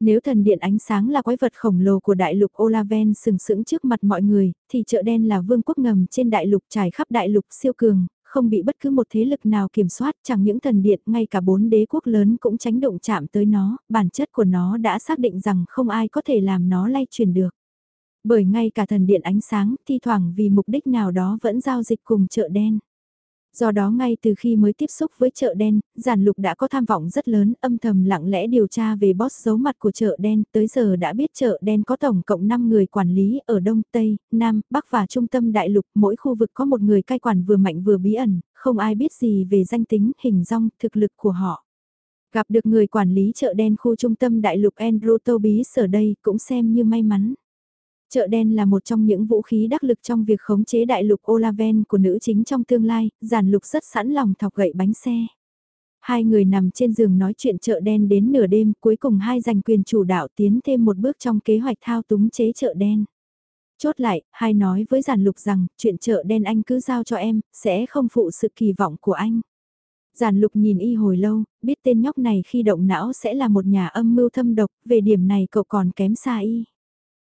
Nếu thần điện ánh sáng là quái vật khổng lồ của đại lục Olaven sừng sững trước mặt mọi người, thì chợ đen là vương quốc ngầm trên đại lục trải khắp đại lục siêu cường, không bị bất cứ một thế lực nào kiểm soát, chẳng những thần điện, ngay cả bốn đế quốc lớn cũng tránh động chạm tới nó, bản chất của nó đã xác định rằng không ai có thể làm nó lay chuyển được. Bởi ngay cả thần điện ánh sáng, thi thoảng vì mục đích nào đó vẫn giao dịch cùng chợ đen. Do đó ngay từ khi mới tiếp xúc với chợ đen, giản lục đã có tham vọng rất lớn, âm thầm lặng lẽ điều tra về boss giấu mặt của chợ đen, tới giờ đã biết chợ đen có tổng cộng 5 người quản lý ở Đông, Tây, Nam, Bắc và Trung tâm đại lục, mỗi khu vực có một người cai quản vừa mạnh vừa bí ẩn, không ai biết gì về danh tính, hình dong, thực lực của họ. Gặp được người quản lý chợ đen khu trung tâm đại lục Andrew Toby sở đây cũng xem như may mắn. Chợ đen là một trong những vũ khí đắc lực trong việc khống chế đại lục Olaven của nữ chính trong tương lai, giản lục rất sẵn lòng thọc gậy bánh xe. Hai người nằm trên giường nói chuyện chợ đen đến nửa đêm, cuối cùng hai giành quyền chủ đạo tiến thêm một bước trong kế hoạch thao túng chế chợ đen. Chốt lại, hai nói với giản lục rằng, chuyện chợ đen anh cứ giao cho em, sẽ không phụ sự kỳ vọng của anh. Giản lục nhìn y hồi lâu, biết tên nhóc này khi động não sẽ là một nhà âm mưu thâm độc, về điểm này cậu còn kém xa y.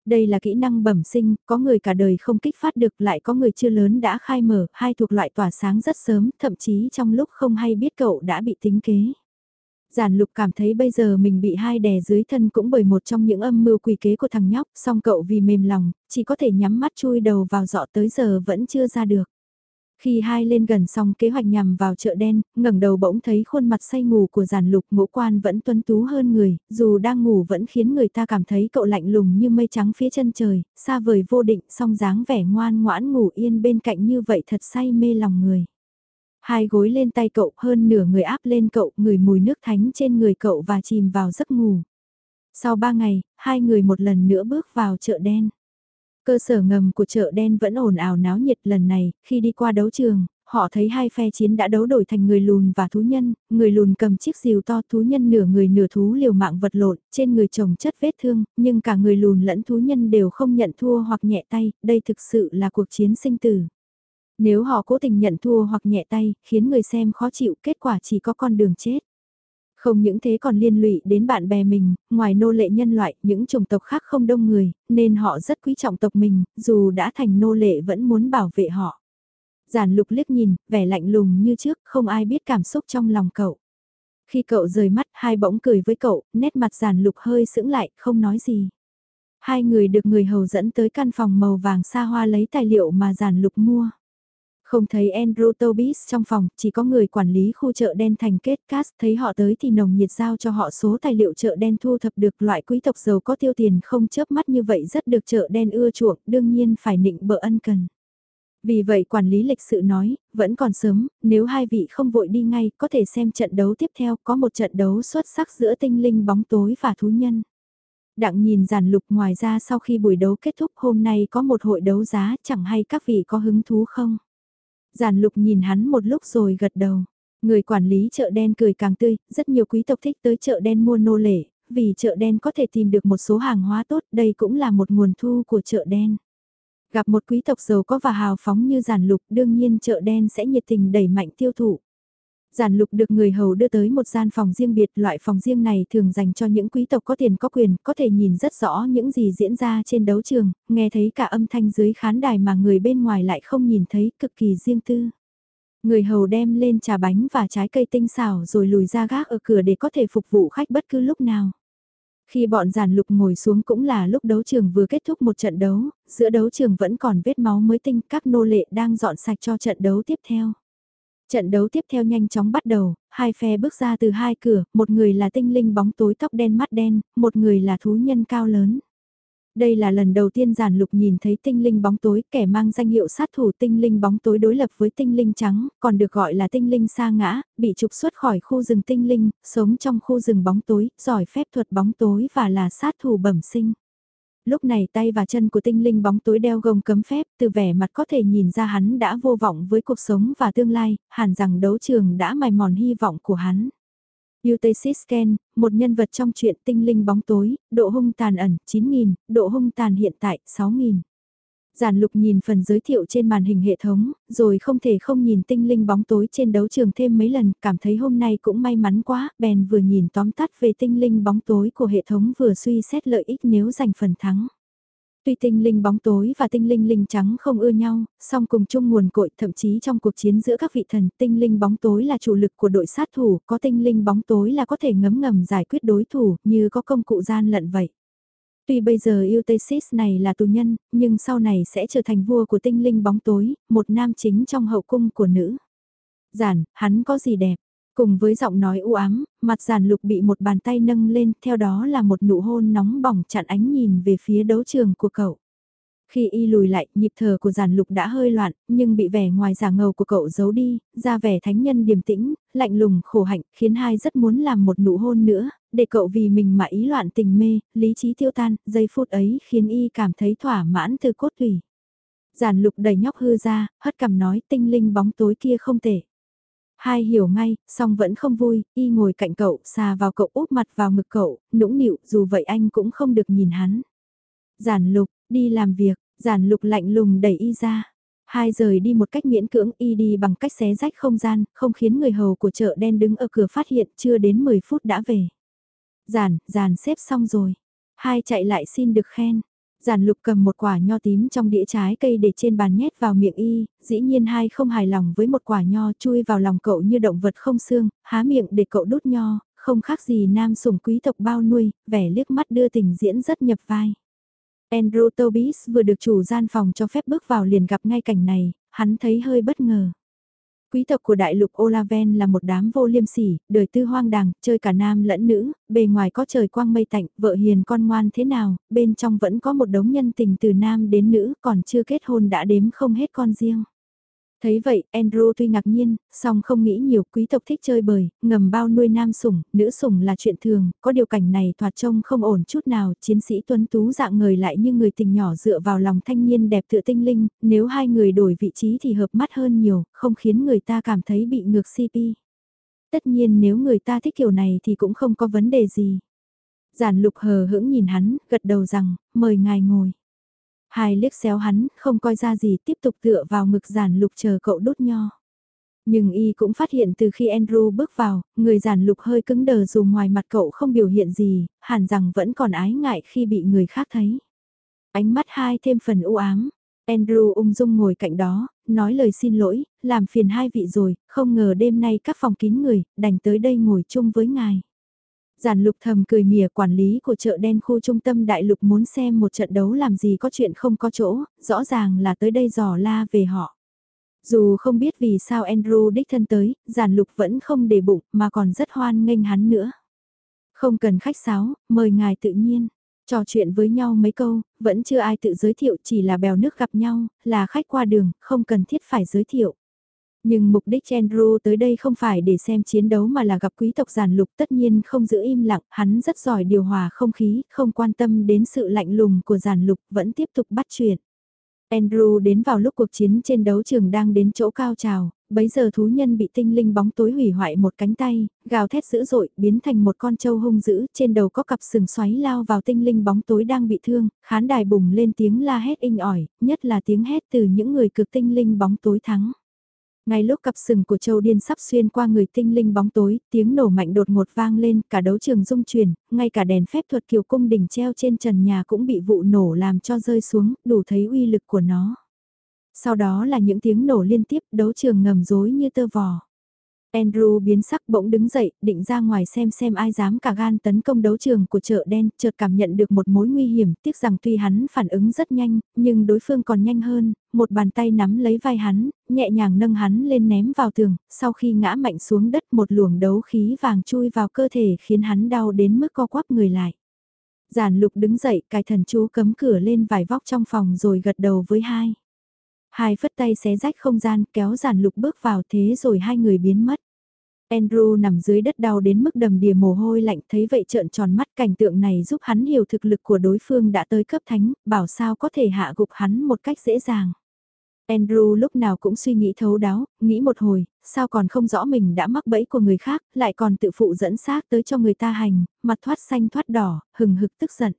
Đây là kỹ năng bẩm sinh, có người cả đời không kích phát được lại có người chưa lớn đã khai mở, hai thuộc loại tỏa sáng rất sớm, thậm chí trong lúc không hay biết cậu đã bị tính kế. Giản lục cảm thấy bây giờ mình bị hai đè dưới thân cũng bởi một trong những âm mưu quỷ kế của thằng nhóc, song cậu vì mềm lòng, chỉ có thể nhắm mắt chui đầu vào dọ tới giờ vẫn chưa ra được. Khi hai lên gần xong kế hoạch nhằm vào chợ đen, ngẩng đầu bỗng thấy khuôn mặt say ngủ của giản lục ngũ quan vẫn tuấn tú hơn người, dù đang ngủ vẫn khiến người ta cảm thấy cậu lạnh lùng như mây trắng phía chân trời, xa vời vô định song dáng vẻ ngoan ngoãn ngủ yên bên cạnh như vậy thật say mê lòng người. Hai gối lên tay cậu hơn nửa người áp lên cậu, người mùi nước thánh trên người cậu và chìm vào giấc ngủ. Sau ba ngày, hai người một lần nữa bước vào chợ đen. Cơ sở ngầm của chợ đen vẫn ồn ào náo nhiệt lần này, khi đi qua đấu trường, họ thấy hai phe chiến đã đấu đổi thành người lùn và thú nhân, người lùn cầm chiếc rìu to thú nhân nửa người nửa thú liều mạng vật lộn, trên người chồng chất vết thương, nhưng cả người lùn lẫn thú nhân đều không nhận thua hoặc nhẹ tay, đây thực sự là cuộc chiến sinh tử. Nếu họ cố tình nhận thua hoặc nhẹ tay, khiến người xem khó chịu, kết quả chỉ có con đường chết. Không những thế còn liên lụy đến bạn bè mình, ngoài nô lệ nhân loại, những chủng tộc khác không đông người, nên họ rất quý trọng tộc mình, dù đã thành nô lệ vẫn muốn bảo vệ họ. Giản lục liếc nhìn, vẻ lạnh lùng như trước, không ai biết cảm xúc trong lòng cậu. Khi cậu rời mắt, hai bỗng cười với cậu, nét mặt giản lục hơi sững lại, không nói gì. Hai người được người hầu dẫn tới căn phòng màu vàng xa hoa lấy tài liệu mà giản lục mua. Không thấy Andrew Tobis trong phòng, chỉ có người quản lý khu chợ đen thành kết cast thấy họ tới thì nồng nhiệt giao cho họ số tài liệu chợ đen thu thập được loại quý tộc giàu có tiêu tiền không chớp mắt như vậy rất được chợ đen ưa chuộng, đương nhiên phải nịnh bợ ân cần. Vì vậy quản lý lịch sự nói, vẫn còn sớm, nếu hai vị không vội đi ngay, có thể xem trận đấu tiếp theo, có một trận đấu xuất sắc giữa tinh linh bóng tối và thú nhân. Đặng nhìn giản lục ngoài ra sau khi buổi đấu kết thúc hôm nay có một hội đấu giá, chẳng hay các vị có hứng thú không? Giản lục nhìn hắn một lúc rồi gật đầu. Người quản lý chợ đen cười càng tươi, rất nhiều quý tộc thích tới chợ đen mua nô lệ, vì chợ đen có thể tìm được một số hàng hóa tốt, đây cũng là một nguồn thu của chợ đen. Gặp một quý tộc giàu có và hào phóng như giản lục, đương nhiên chợ đen sẽ nhiệt tình đẩy mạnh tiêu thụ. Giản lục được người hầu đưa tới một gian phòng riêng biệt, loại phòng riêng này thường dành cho những quý tộc có tiền có quyền, có thể nhìn rất rõ những gì diễn ra trên đấu trường, nghe thấy cả âm thanh dưới khán đài mà người bên ngoài lại không nhìn thấy, cực kỳ riêng tư. Người hầu đem lên trà bánh và trái cây tinh xảo rồi lùi ra gác ở cửa để có thể phục vụ khách bất cứ lúc nào. Khi bọn giản lục ngồi xuống cũng là lúc đấu trường vừa kết thúc một trận đấu, giữa đấu trường vẫn còn vết máu mới tinh các nô lệ đang dọn sạch cho trận đấu tiếp theo. Trận đấu tiếp theo nhanh chóng bắt đầu, hai phe bước ra từ hai cửa, một người là tinh linh bóng tối tóc đen mắt đen, một người là thú nhân cao lớn. Đây là lần đầu tiên giản lục nhìn thấy tinh linh bóng tối, kẻ mang danh hiệu sát thủ tinh linh bóng tối đối lập với tinh linh trắng, còn được gọi là tinh linh sa ngã, bị trục xuất khỏi khu rừng tinh linh, sống trong khu rừng bóng tối, giỏi phép thuật bóng tối và là sát thủ bẩm sinh. Lúc này tay và chân của tinh linh bóng tối đeo gông cấm phép, từ vẻ mặt có thể nhìn ra hắn đã vô vọng với cuộc sống và tương lai, hẳn rằng đấu trường đã mài mòn hy vọng của hắn. Utesisken, một nhân vật trong truyện tinh linh bóng tối, độ hung tàn ẩn 9.000, độ hung tàn hiện tại 6.000. Giản lục nhìn phần giới thiệu trên màn hình hệ thống, rồi không thể không nhìn tinh linh bóng tối trên đấu trường thêm mấy lần, cảm thấy hôm nay cũng may mắn quá, bèn vừa nhìn tóm tắt về tinh linh bóng tối của hệ thống vừa suy xét lợi ích nếu giành phần thắng. Tuy tinh linh bóng tối và tinh linh linh trắng không ưa nhau, song cùng chung nguồn cội thậm chí trong cuộc chiến giữa các vị thần tinh linh bóng tối là chủ lực của đội sát thủ, có tinh linh bóng tối là có thể ngấm ngầm giải quyết đối thủ như có công cụ gian lận vậy. Tuy bây giờ Eustasis này là tù nhân, nhưng sau này sẽ trở thành vua của tinh linh bóng tối, một nam chính trong hậu cung của nữ. Giản, hắn có gì đẹp? Cùng với giọng nói u ám, mặt giản lục bị một bàn tay nâng lên, theo đó là một nụ hôn nóng bỏng chặn ánh nhìn về phía đấu trường của cậu. Khi y lùi lại, nhịp thở của giản lục đã hơi loạn, nhưng bị vẻ ngoài giả ngầu của cậu giấu đi, ra vẻ thánh nhân điềm tĩnh, lạnh lùng khổ hạnh, khiến hai rất muốn làm một nụ hôn nữa, để cậu vì mình mà ý loạn tình mê, lý trí tiêu tan, giây phút ấy khiến y cảm thấy thỏa mãn từ cốt tủy. Giản lục đầy nhóc hư ra, hất cằm nói tinh linh bóng tối kia không tệ. Hai hiểu ngay, song vẫn không vui, y ngồi cạnh cậu, xà vào cậu úp mặt vào ngực cậu, nũng nịu, dù vậy anh cũng không được nhìn hắn. Giản lục, đi làm việc, giản lục lạnh lùng đẩy y ra. Hai rời đi một cách miễn cưỡng y đi bằng cách xé rách không gian, không khiến người hầu của chợ đen đứng ở cửa phát hiện chưa đến 10 phút đã về. Giản, giản xếp xong rồi. Hai chạy lại xin được khen. Giản lục cầm một quả nho tím trong đĩa trái cây để trên bàn nhét vào miệng y, dĩ nhiên hai không hài lòng với một quả nho chui vào lòng cậu như động vật không xương, há miệng để cậu đút nho, không khác gì nam sủng quý tộc bao nuôi, vẻ liếc mắt đưa tình diễn rất nhập vai. Andrew Tobis vừa được chủ gian phòng cho phép bước vào liền gặp ngay cảnh này, hắn thấy hơi bất ngờ. Quý tộc của đại lục Olaven là một đám vô liêm sỉ, đời tư hoang đàng, chơi cả nam lẫn nữ, bề ngoài có trời quang mây tạnh, vợ hiền con ngoan thế nào, bên trong vẫn có một đống nhân tình từ nam đến nữ, còn chưa kết hôn đã đếm không hết con riêng. Thấy vậy, Andrew tuy ngạc nhiên, song không nghĩ nhiều quý tộc thích chơi bời, ngầm bao nuôi nam sủng, nữ sủng là chuyện thường, có điều cảnh này thoạt trông không ổn chút nào, chiến sĩ tuấn tú dạng người lại như người tình nhỏ dựa vào lòng thanh niên đẹp tựa tinh linh, nếu hai người đổi vị trí thì hợp mắt hơn nhiều, không khiến người ta cảm thấy bị ngược CP. Tất nhiên nếu người ta thích kiểu này thì cũng không có vấn đề gì. Giản lục hờ hững nhìn hắn, gật đầu rằng, mời ngài ngồi. Hai liếc xéo hắn, không coi ra gì tiếp tục tựa vào ngực giản lục chờ cậu đốt nho. Nhưng y cũng phát hiện từ khi Andrew bước vào, người giản lục hơi cứng đờ dù ngoài mặt cậu không biểu hiện gì, hẳn rằng vẫn còn ái ngại khi bị người khác thấy. Ánh mắt hai thêm phần u ám. Andrew ung dung ngồi cạnh đó, nói lời xin lỗi, làm phiền hai vị rồi, không ngờ đêm nay các phòng kín người, đành tới đây ngồi chung với ngài. Giản lục thầm cười mỉa quản lý của chợ đen khu trung tâm đại lục muốn xem một trận đấu làm gì có chuyện không có chỗ, rõ ràng là tới đây dò la về họ. Dù không biết vì sao Andrew đích thân tới, giản lục vẫn không để bụng mà còn rất hoan nghênh hắn nữa. Không cần khách sáo, mời ngài tự nhiên. Trò chuyện với nhau mấy câu, vẫn chưa ai tự giới thiệu chỉ là bèo nước gặp nhau, là khách qua đường, không cần thiết phải giới thiệu. Nhưng mục đích Andrew tới đây không phải để xem chiến đấu mà là gặp quý tộc giản lục tất nhiên không giữ im lặng, hắn rất giỏi điều hòa không khí, không quan tâm đến sự lạnh lùng của giản lục, vẫn tiếp tục bắt chuyện. Andrew đến vào lúc cuộc chiến trên đấu trường đang đến chỗ cao trào, bấy giờ thú nhân bị tinh linh bóng tối hủy hoại một cánh tay, gào thét dữ dội, biến thành một con trâu hung dữ, trên đầu có cặp sừng xoáy lao vào tinh linh bóng tối đang bị thương, khán đài bùng lên tiếng la hét inh ỏi, nhất là tiếng hét từ những người cực tinh linh bóng tối thắng. Ngay lúc cặp sừng của châu điên sắp xuyên qua người tinh linh bóng tối, tiếng nổ mạnh đột ngột vang lên, cả đấu trường rung chuyển, ngay cả đèn phép thuật kiều cung đỉnh treo trên trần nhà cũng bị vụ nổ làm cho rơi xuống, đủ thấy uy lực của nó. Sau đó là những tiếng nổ liên tiếp, đấu trường ngầm rối như tơ vò. Andrew biến sắc bỗng đứng dậy, định ra ngoài xem xem ai dám cả gan tấn công đấu trường của chợ đen, chợt cảm nhận được một mối nguy hiểm, tiếc rằng tuy hắn phản ứng rất nhanh, nhưng đối phương còn nhanh hơn, một bàn tay nắm lấy vai hắn, nhẹ nhàng nâng hắn lên ném vào tường, sau khi ngã mạnh xuống đất một luồng đấu khí vàng chui vào cơ thể khiến hắn đau đến mức co quắp người lại. Giản lục đứng dậy, cài thần chú cấm cửa lên vài vóc trong phòng rồi gật đầu với hai. Hai phất tay xé rách không gian kéo giản lục bước vào thế rồi hai người biến mất. Andrew nằm dưới đất đau đến mức đầm đìa mồ hôi lạnh thấy vậy trợn tròn mắt cảnh tượng này giúp hắn hiểu thực lực của đối phương đã tới cấp thánh, bảo sao có thể hạ gục hắn một cách dễ dàng. Andrew lúc nào cũng suy nghĩ thấu đáo, nghĩ một hồi, sao còn không rõ mình đã mắc bẫy của người khác, lại còn tự phụ dẫn xác tới cho người ta hành, mặt thoát xanh thoát đỏ, hừng hực tức giận.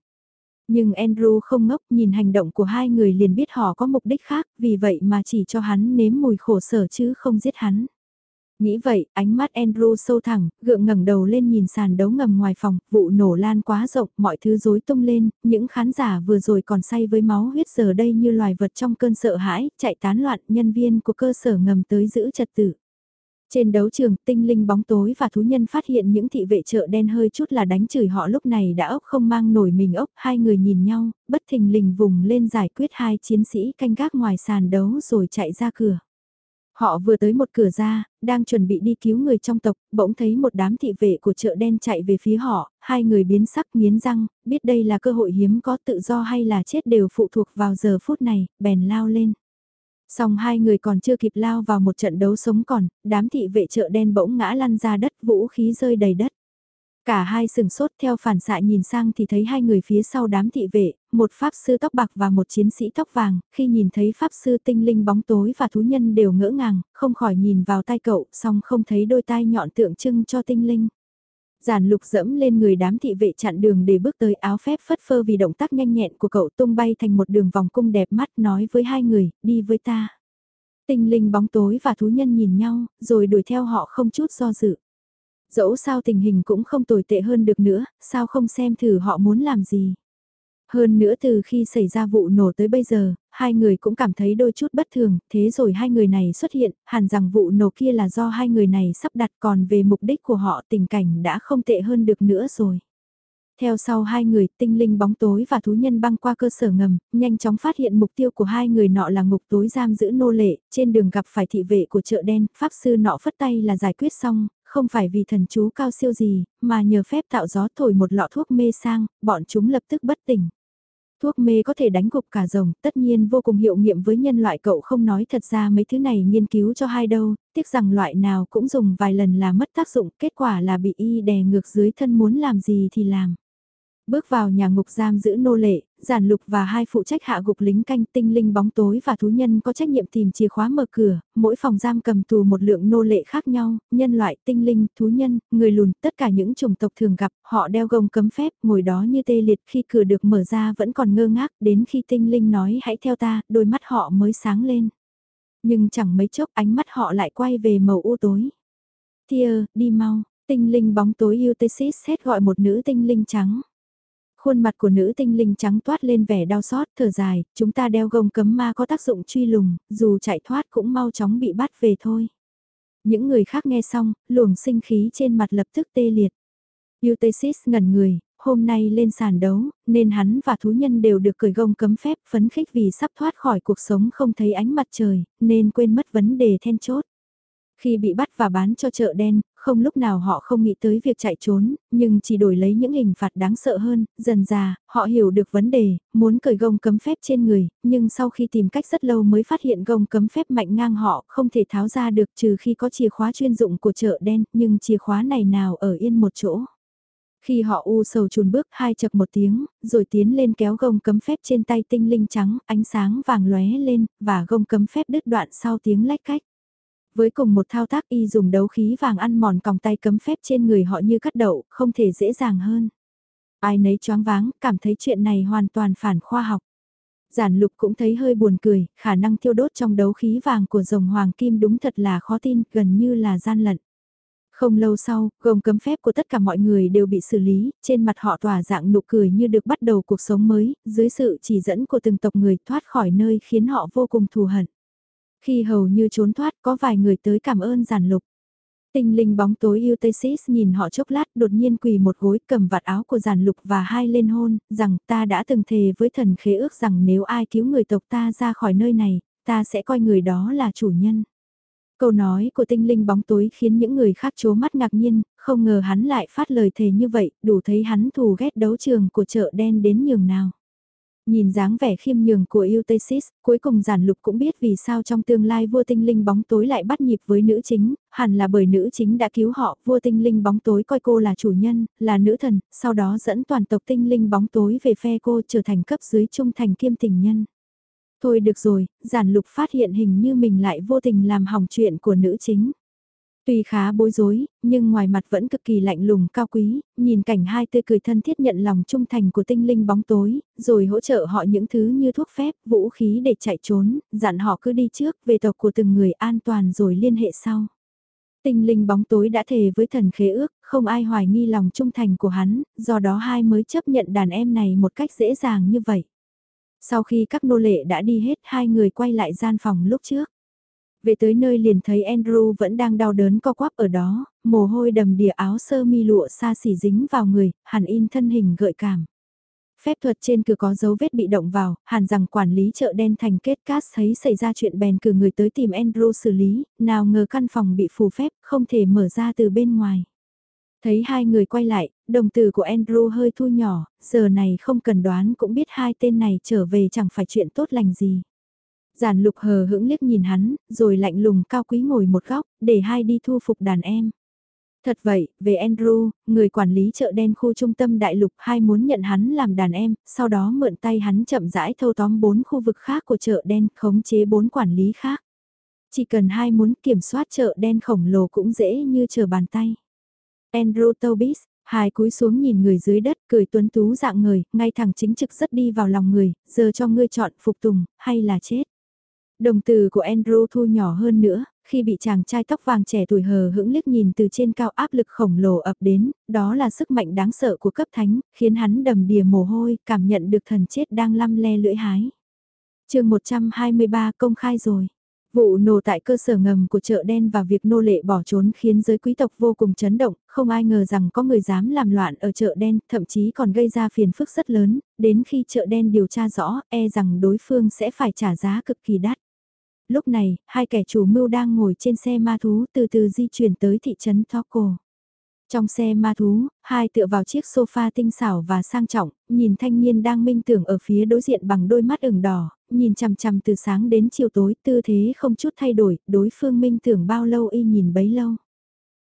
Nhưng Andrew không ngốc nhìn hành động của hai người liền biết họ có mục đích khác, vì vậy mà chỉ cho hắn nếm mùi khổ sở chứ không giết hắn. Nghĩ vậy, ánh mắt Andrew sâu thẳng, gượng ngẩng đầu lên nhìn sàn đấu ngầm ngoài phòng, vụ nổ lan quá rộng, mọi thứ rối tung lên, những khán giả vừa rồi còn say với máu huyết giờ đây như loài vật trong cơn sợ hãi, chạy tán loạn, nhân viên của cơ sở ngầm tới giữ trật tự. Trên đấu trường, tinh linh bóng tối và thú nhân phát hiện những thị vệ chợ đen hơi chút là đánh chửi họ lúc này đã ốc không mang nổi mình ốc, hai người nhìn nhau, bất thình lình vùng lên giải quyết hai chiến sĩ canh gác ngoài sàn đấu rồi chạy ra cửa. Họ vừa tới một cửa ra, đang chuẩn bị đi cứu người trong tộc, bỗng thấy một đám thị vệ của chợ đen chạy về phía họ, hai người biến sắc nghiến răng, biết đây là cơ hội hiếm có tự do hay là chết đều phụ thuộc vào giờ phút này, bèn lao lên. Song hai người còn chưa kịp lao vào một trận đấu sống còn, đám thị vệ chợ đen bỗng ngã lăn ra đất vũ khí rơi đầy đất. Cả hai sừng sốt theo phản xạ nhìn sang thì thấy hai người phía sau đám thị vệ, một pháp sư tóc bạc và một chiến sĩ tóc vàng, khi nhìn thấy pháp sư tinh linh bóng tối và thú nhân đều ngỡ ngàng, không khỏi nhìn vào tay cậu, song không thấy đôi tai nhọn tượng trưng cho tinh linh. Giản lục dẫm lên người đám thị vệ chặn đường để bước tới áo phép phất phơ vì động tác nhanh nhẹn của cậu tung bay thành một đường vòng cung đẹp mắt nói với hai người, đi với ta. Tinh linh bóng tối và thú nhân nhìn nhau, rồi đuổi theo họ không chút do dự. Dẫu sao tình hình cũng không tồi tệ hơn được nữa, sao không xem thử họ muốn làm gì. Hơn nữa từ khi xảy ra vụ nổ tới bây giờ, hai người cũng cảm thấy đôi chút bất thường, thế rồi hai người này xuất hiện, hẳn rằng vụ nổ kia là do hai người này sắp đặt còn về mục đích của họ tình cảnh đã không tệ hơn được nữa rồi. Theo sau hai người, tinh linh bóng tối và thú nhân băng qua cơ sở ngầm, nhanh chóng phát hiện mục tiêu của hai người nọ là ngục tối giam giữ nô lệ, trên đường gặp phải thị vệ của chợ đen, pháp sư nọ phất tay là giải quyết xong, không phải vì thần chú cao siêu gì, mà nhờ phép tạo gió thổi một lọ thuốc mê sang, bọn chúng lập tức bất tỉnh. Thuốc mê có thể đánh gục cả rồng, tất nhiên vô cùng hiệu nghiệm với nhân loại cậu không nói thật ra mấy thứ này nghiên cứu cho hai đâu, tiếc rằng loại nào cũng dùng vài lần là mất tác dụng, kết quả là bị y đè ngược dưới thân muốn làm gì thì làm. Bước vào nhà ngục giam giữ nô lệ, giản lục và hai phụ trách hạ gục lính canh tinh linh bóng tối và thú nhân có trách nhiệm tìm chìa khóa mở cửa, mỗi phòng giam cầm tù một lượng nô lệ khác nhau, nhân loại, tinh linh, thú nhân, người lùn, tất cả những chủng tộc thường gặp, họ đeo gông cấm phép, ngồi đó như tê liệt khi cửa được mở ra vẫn còn ngơ ngác, đến khi tinh linh nói hãy theo ta, đôi mắt họ mới sáng lên. Nhưng chẳng mấy chốc ánh mắt họ lại quay về màu u tối. Tia, đi mau, tinh linh bóng tối Eutesis hét gọi một nữ tinh linh trắng. Khuôn mặt của nữ tinh linh trắng toát lên vẻ đau xót, thở dài, chúng ta đeo gông cấm ma có tác dụng truy lùng, dù chạy thoát cũng mau chóng bị bắt về thôi. Những người khác nghe xong, luồng sinh khí trên mặt lập tức tê liệt. Eutesis ngẩn người, hôm nay lên sàn đấu, nên hắn và thú nhân đều được cởi gông cấm phép phấn khích vì sắp thoát khỏi cuộc sống không thấy ánh mặt trời, nên quên mất vấn đề then chốt. Khi bị bắt và bán cho chợ đen, không lúc nào họ không nghĩ tới việc chạy trốn, nhưng chỉ đổi lấy những hình phạt đáng sợ hơn, dần già, họ hiểu được vấn đề, muốn cởi gông cấm phép trên người, nhưng sau khi tìm cách rất lâu mới phát hiện gông cấm phép mạnh ngang họ không thể tháo ra được trừ khi có chìa khóa chuyên dụng của chợ đen, nhưng chìa khóa này nào ở yên một chỗ. Khi họ u sầu chùn bước hai chập một tiếng, rồi tiến lên kéo gông cấm phép trên tay tinh linh trắng, ánh sáng vàng lóe lên, và gông cấm phép đứt đoạn sau tiếng lách cách. Với cùng một thao tác y dùng đấu khí vàng ăn mòn còng tay cấm phép trên người họ như cắt đậu, không thể dễ dàng hơn. Ai nấy choáng váng, cảm thấy chuyện này hoàn toàn phản khoa học. Giản lục cũng thấy hơi buồn cười, khả năng thiêu đốt trong đấu khí vàng của rồng hoàng kim đúng thật là khó tin, gần như là gian lận. Không lâu sau, gồng cấm phép của tất cả mọi người đều bị xử lý, trên mặt họ tỏa dạng nụ cười như được bắt đầu cuộc sống mới, dưới sự chỉ dẫn của từng tộc người thoát khỏi nơi khiến họ vô cùng thù hận. Khi hầu như trốn thoát có vài người tới cảm ơn giản lục. Tinh linh bóng tối Eustasis nhìn họ chốc lát đột nhiên quỳ một gối cầm vạt áo của giản lục và hai lên hôn, rằng ta đã từng thề với thần khế ước rằng nếu ai cứu người tộc ta ra khỏi nơi này, ta sẽ coi người đó là chủ nhân. Câu nói của tinh linh bóng tối khiến những người khác chố mắt ngạc nhiên, không ngờ hắn lại phát lời thề như vậy, đủ thấy hắn thù ghét đấu trường của chợ đen đến nhường nào. Nhìn dáng vẻ khiêm nhường của Eustasis, cuối cùng giản lục cũng biết vì sao trong tương lai vua tinh linh bóng tối lại bắt nhịp với nữ chính, hẳn là bởi nữ chính đã cứu họ, vua tinh linh bóng tối coi cô là chủ nhân, là nữ thần, sau đó dẫn toàn tộc tinh linh bóng tối về phe cô trở thành cấp dưới trung thành kiêm tình nhân. Thôi được rồi, giản lục phát hiện hình như mình lại vô tình làm hỏng chuyện của nữ chính. Tuy khá bối rối, nhưng ngoài mặt vẫn cực kỳ lạnh lùng cao quý, nhìn cảnh hai tươi cười thân thiết nhận lòng trung thành của tinh linh bóng tối, rồi hỗ trợ họ những thứ như thuốc phép, vũ khí để chạy trốn, dặn họ cứ đi trước về tộc của từng người an toàn rồi liên hệ sau. Tinh linh bóng tối đã thề với thần khế ước, không ai hoài nghi lòng trung thành của hắn, do đó hai mới chấp nhận đàn em này một cách dễ dàng như vậy. Sau khi các nô lệ đã đi hết hai người quay lại gian phòng lúc trước. Về tới nơi liền thấy Andrew vẫn đang đau đớn co quắp ở đó, mồ hôi đầm đìa áo sơ mi lụa xa xỉ dính vào người, hàn in thân hình gợi cảm. Phép thuật trên cửa có dấu vết bị động vào, hàn rằng quản lý chợ đen thành kết cát thấy xảy ra chuyện bèn cử người tới tìm Andrew xử lý, nào ngờ căn phòng bị phù phép, không thể mở ra từ bên ngoài. Thấy hai người quay lại, đồng tử của Andrew hơi thu nhỏ, giờ này không cần đoán cũng biết hai tên này trở về chẳng phải chuyện tốt lành gì. Giản lục hờ hững liếc nhìn hắn, rồi lạnh lùng cao quý ngồi một góc, để hai đi thu phục đàn em. Thật vậy, về Andrew, người quản lý chợ đen khu trung tâm đại lục hai muốn nhận hắn làm đàn em, sau đó mượn tay hắn chậm rãi thâu tóm bốn khu vực khác của chợ đen, khống chế bốn quản lý khác. Chỉ cần hai muốn kiểm soát chợ đen khổng lồ cũng dễ như chờ bàn tay. Andrew Tobis, hai cúi xuống nhìn người dưới đất cười tuấn tú dạng người, ngay thẳng chính trực rất đi vào lòng người, giờ cho ngươi chọn phục tùng, hay là chết. Đồng từ của Andrew thu nhỏ hơn nữa, khi bị chàng trai tóc vàng trẻ tuổi hờ hững liếc nhìn từ trên cao áp lực khổng lồ ập đến, đó là sức mạnh đáng sợ của cấp thánh, khiến hắn đầm đìa mồ hôi, cảm nhận được thần chết đang lăm le lưỡi hái. chương 123 công khai rồi. Vụ nổ tại cơ sở ngầm của chợ đen và việc nô lệ bỏ trốn khiến giới quý tộc vô cùng chấn động, không ai ngờ rằng có người dám làm loạn ở chợ đen, thậm chí còn gây ra phiền phức rất lớn, đến khi chợ đen điều tra rõ, e rằng đối phương sẽ phải trả giá cực kỳ đắt. Lúc này, hai kẻ chủ mưu đang ngồi trên xe ma thú từ từ di chuyển tới thị trấn Thoco. Trong xe ma thú, hai tựa vào chiếc sofa tinh xảo và sang trọng, nhìn thanh niên đang minh tưởng ở phía đối diện bằng đôi mắt ửng đỏ, nhìn chằm chằm từ sáng đến chiều tối, tư thế không chút thay đổi, đối phương minh tưởng bao lâu y nhìn bấy lâu.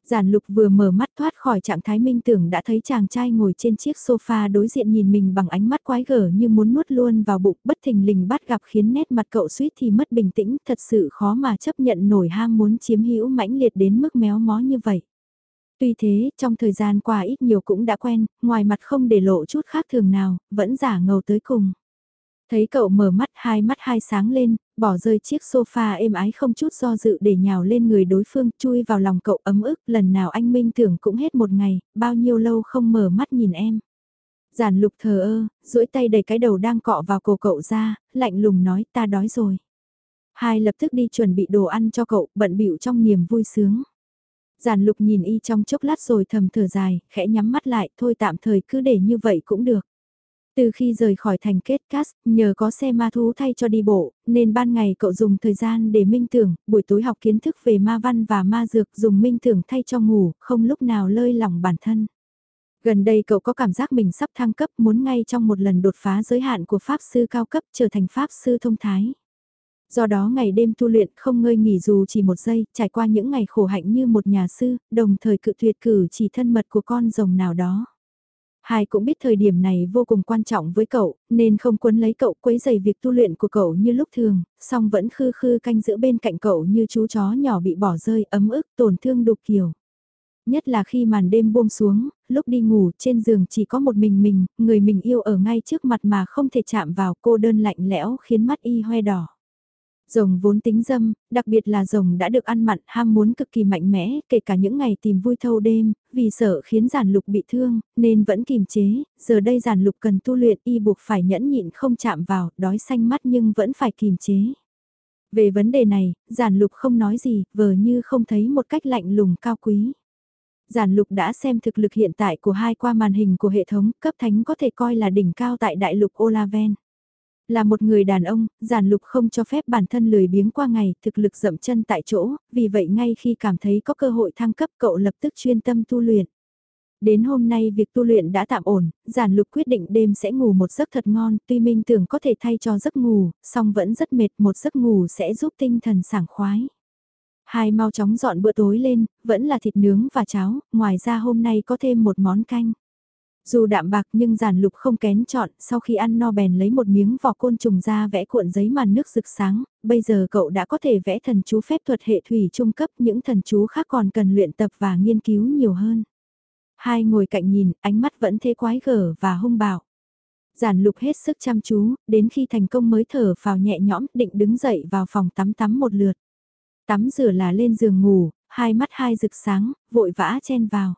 Giản lục vừa mở mắt thoát khỏi trạng thái minh tưởng đã thấy chàng trai ngồi trên chiếc sofa đối diện nhìn mình bằng ánh mắt quái gở như muốn nuốt luôn vào bụng bất thình lình bắt gặp khiến nét mặt cậu suýt thì mất bình tĩnh thật sự khó mà chấp nhận nổi ham muốn chiếm hữu mãnh liệt đến mức méo mó như vậy. Tuy thế, trong thời gian qua ít nhiều cũng đã quen, ngoài mặt không để lộ chút khác thường nào, vẫn giả ngầu tới cùng. Thấy cậu mở mắt hai mắt hai sáng lên, bỏ rơi chiếc sofa êm ái không chút do dự để nhào lên người đối phương, chui vào lòng cậu ấm ức, lần nào anh Minh tưởng cũng hết một ngày, bao nhiêu lâu không mở mắt nhìn em. Giản lục thờ ơ, duỗi tay đẩy cái đầu đang cọ vào cổ cậu ra, lạnh lùng nói ta đói rồi. Hai lập tức đi chuẩn bị đồ ăn cho cậu, bận bịu trong niềm vui sướng. Giản lục nhìn y trong chốc lát rồi thầm thở dài, khẽ nhắm mắt lại, thôi tạm thời cứ để như vậy cũng được. Từ khi rời khỏi thành kết cast, nhờ có xe ma thú thay cho đi bộ, nên ban ngày cậu dùng thời gian để minh tưởng, buổi tối học kiến thức về ma văn và ma dược dùng minh tưởng thay cho ngủ, không lúc nào lơi lỏng bản thân. Gần đây cậu có cảm giác mình sắp thăng cấp muốn ngay trong một lần đột phá giới hạn của Pháp sư cao cấp trở thành Pháp sư thông thái. Do đó ngày đêm tu luyện không ngơi nghỉ dù chỉ một giây, trải qua những ngày khổ hạnh như một nhà sư, đồng thời cự tuyệt cử chỉ thân mật của con rồng nào đó. Hai cũng biết thời điểm này vô cùng quan trọng với cậu, nên không quấn lấy cậu quấy giày việc tu luyện của cậu như lúc thường, song vẫn khư khư canh giữ bên cạnh cậu như chú chó nhỏ bị bỏ rơi ấm ức tổn thương đục kiểu. Nhất là khi màn đêm buông xuống, lúc đi ngủ trên giường chỉ có một mình mình, người mình yêu ở ngay trước mặt mà không thể chạm vào cô đơn lạnh lẽo khiến mắt y hoe đỏ. Rồng vốn tính dâm, đặc biệt là rồng đã được ăn mặn ham muốn cực kỳ mạnh mẽ, kể cả những ngày tìm vui thâu đêm, vì sợ khiến giản lục bị thương, nên vẫn kìm chế, giờ đây giản lục cần tu luyện y buộc phải nhẫn nhịn không chạm vào, đói xanh mắt nhưng vẫn phải kìm chế. Về vấn đề này, giản lục không nói gì, vờ như không thấy một cách lạnh lùng cao quý. Giản lục đã xem thực lực hiện tại của hai qua màn hình của hệ thống cấp thánh có thể coi là đỉnh cao tại đại lục Olaven. Là một người đàn ông, giản lục không cho phép bản thân lười biếng qua ngày, thực lực dậm chân tại chỗ, vì vậy ngay khi cảm thấy có cơ hội thăng cấp cậu lập tức chuyên tâm tu luyện. Đến hôm nay việc tu luyện đã tạm ổn, giản lục quyết định đêm sẽ ngủ một giấc thật ngon, tuy minh tưởng có thể thay cho giấc ngủ, song vẫn rất mệt, một giấc ngủ sẽ giúp tinh thần sảng khoái. Hai mau chóng dọn bữa tối lên, vẫn là thịt nướng và cháo, ngoài ra hôm nay có thêm một món canh. Dù đạm bạc nhưng giản lục không kén chọn, sau khi ăn no bèn lấy một miếng vỏ côn trùng ra vẽ cuộn giấy màn nước rực sáng, bây giờ cậu đã có thể vẽ thần chú phép thuật hệ thủy trung cấp, những thần chú khác còn cần luyện tập và nghiên cứu nhiều hơn. Hai ngồi cạnh nhìn, ánh mắt vẫn thế quái gở và hung bạo. Giản lục hết sức chăm chú, đến khi thành công mới thở vào nhẹ nhõm, định đứng dậy vào phòng tắm tắm một lượt. Tắm rửa là lên giường ngủ, hai mắt hai rực sáng, vội vã chen vào.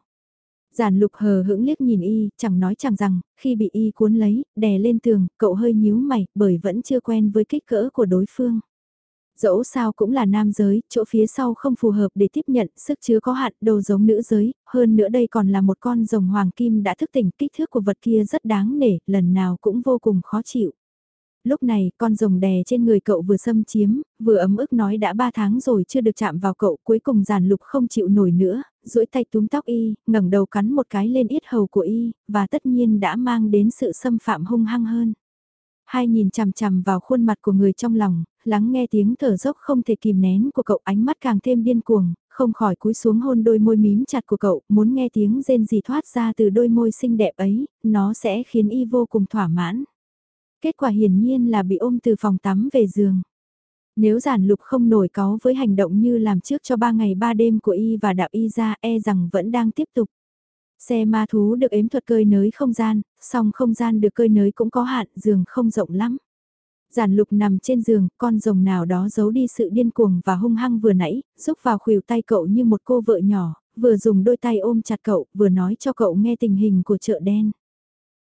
Giản lục hờ hững liếc nhìn y, chẳng nói chẳng rằng, khi bị y cuốn lấy, đè lên tường, cậu hơi nhíu mày, bởi vẫn chưa quen với kích cỡ của đối phương. Dẫu sao cũng là nam giới, chỗ phía sau không phù hợp để tiếp nhận, sức chứa có hạn, đồ giống nữ giới, hơn nữa đây còn là một con rồng hoàng kim đã thức tỉnh, kích thước của vật kia rất đáng nể, lần nào cũng vô cùng khó chịu. Lúc này, con rồng đè trên người cậu vừa xâm chiếm, vừa ấm ức nói đã 3 tháng rồi chưa được chạm vào cậu, cuối cùng giàn lục không chịu nổi nữa, duỗi tay túm tóc y, ngẩng đầu cắn một cái lên yết hầu của y, và tất nhiên đã mang đến sự xâm phạm hung hăng hơn. Hai nhìn chằm chằm vào khuôn mặt của người trong lòng, lắng nghe tiếng thở dốc không thể kìm nén của cậu ánh mắt càng thêm điên cuồng, không khỏi cúi xuống hôn đôi môi mím chặt của cậu, muốn nghe tiếng rên gì thoát ra từ đôi môi xinh đẹp ấy, nó sẽ khiến y vô cùng thỏa mãn. Kết quả hiển nhiên là bị ôm từ phòng tắm về giường. Nếu giản lục không nổi có với hành động như làm trước cho ba ngày ba đêm của y và đạo y ra e rằng vẫn đang tiếp tục. Xe ma thú được ếm thuật cơi nới không gian, song không gian được cơi nới cũng có hạn, giường không rộng lắm. Giản lục nằm trên giường, con rồng nào đó giấu đi sự điên cuồng và hung hăng vừa nãy, rúc vào khuỷu tay cậu như một cô vợ nhỏ, vừa dùng đôi tay ôm chặt cậu, vừa nói cho cậu nghe tình hình của chợ đen.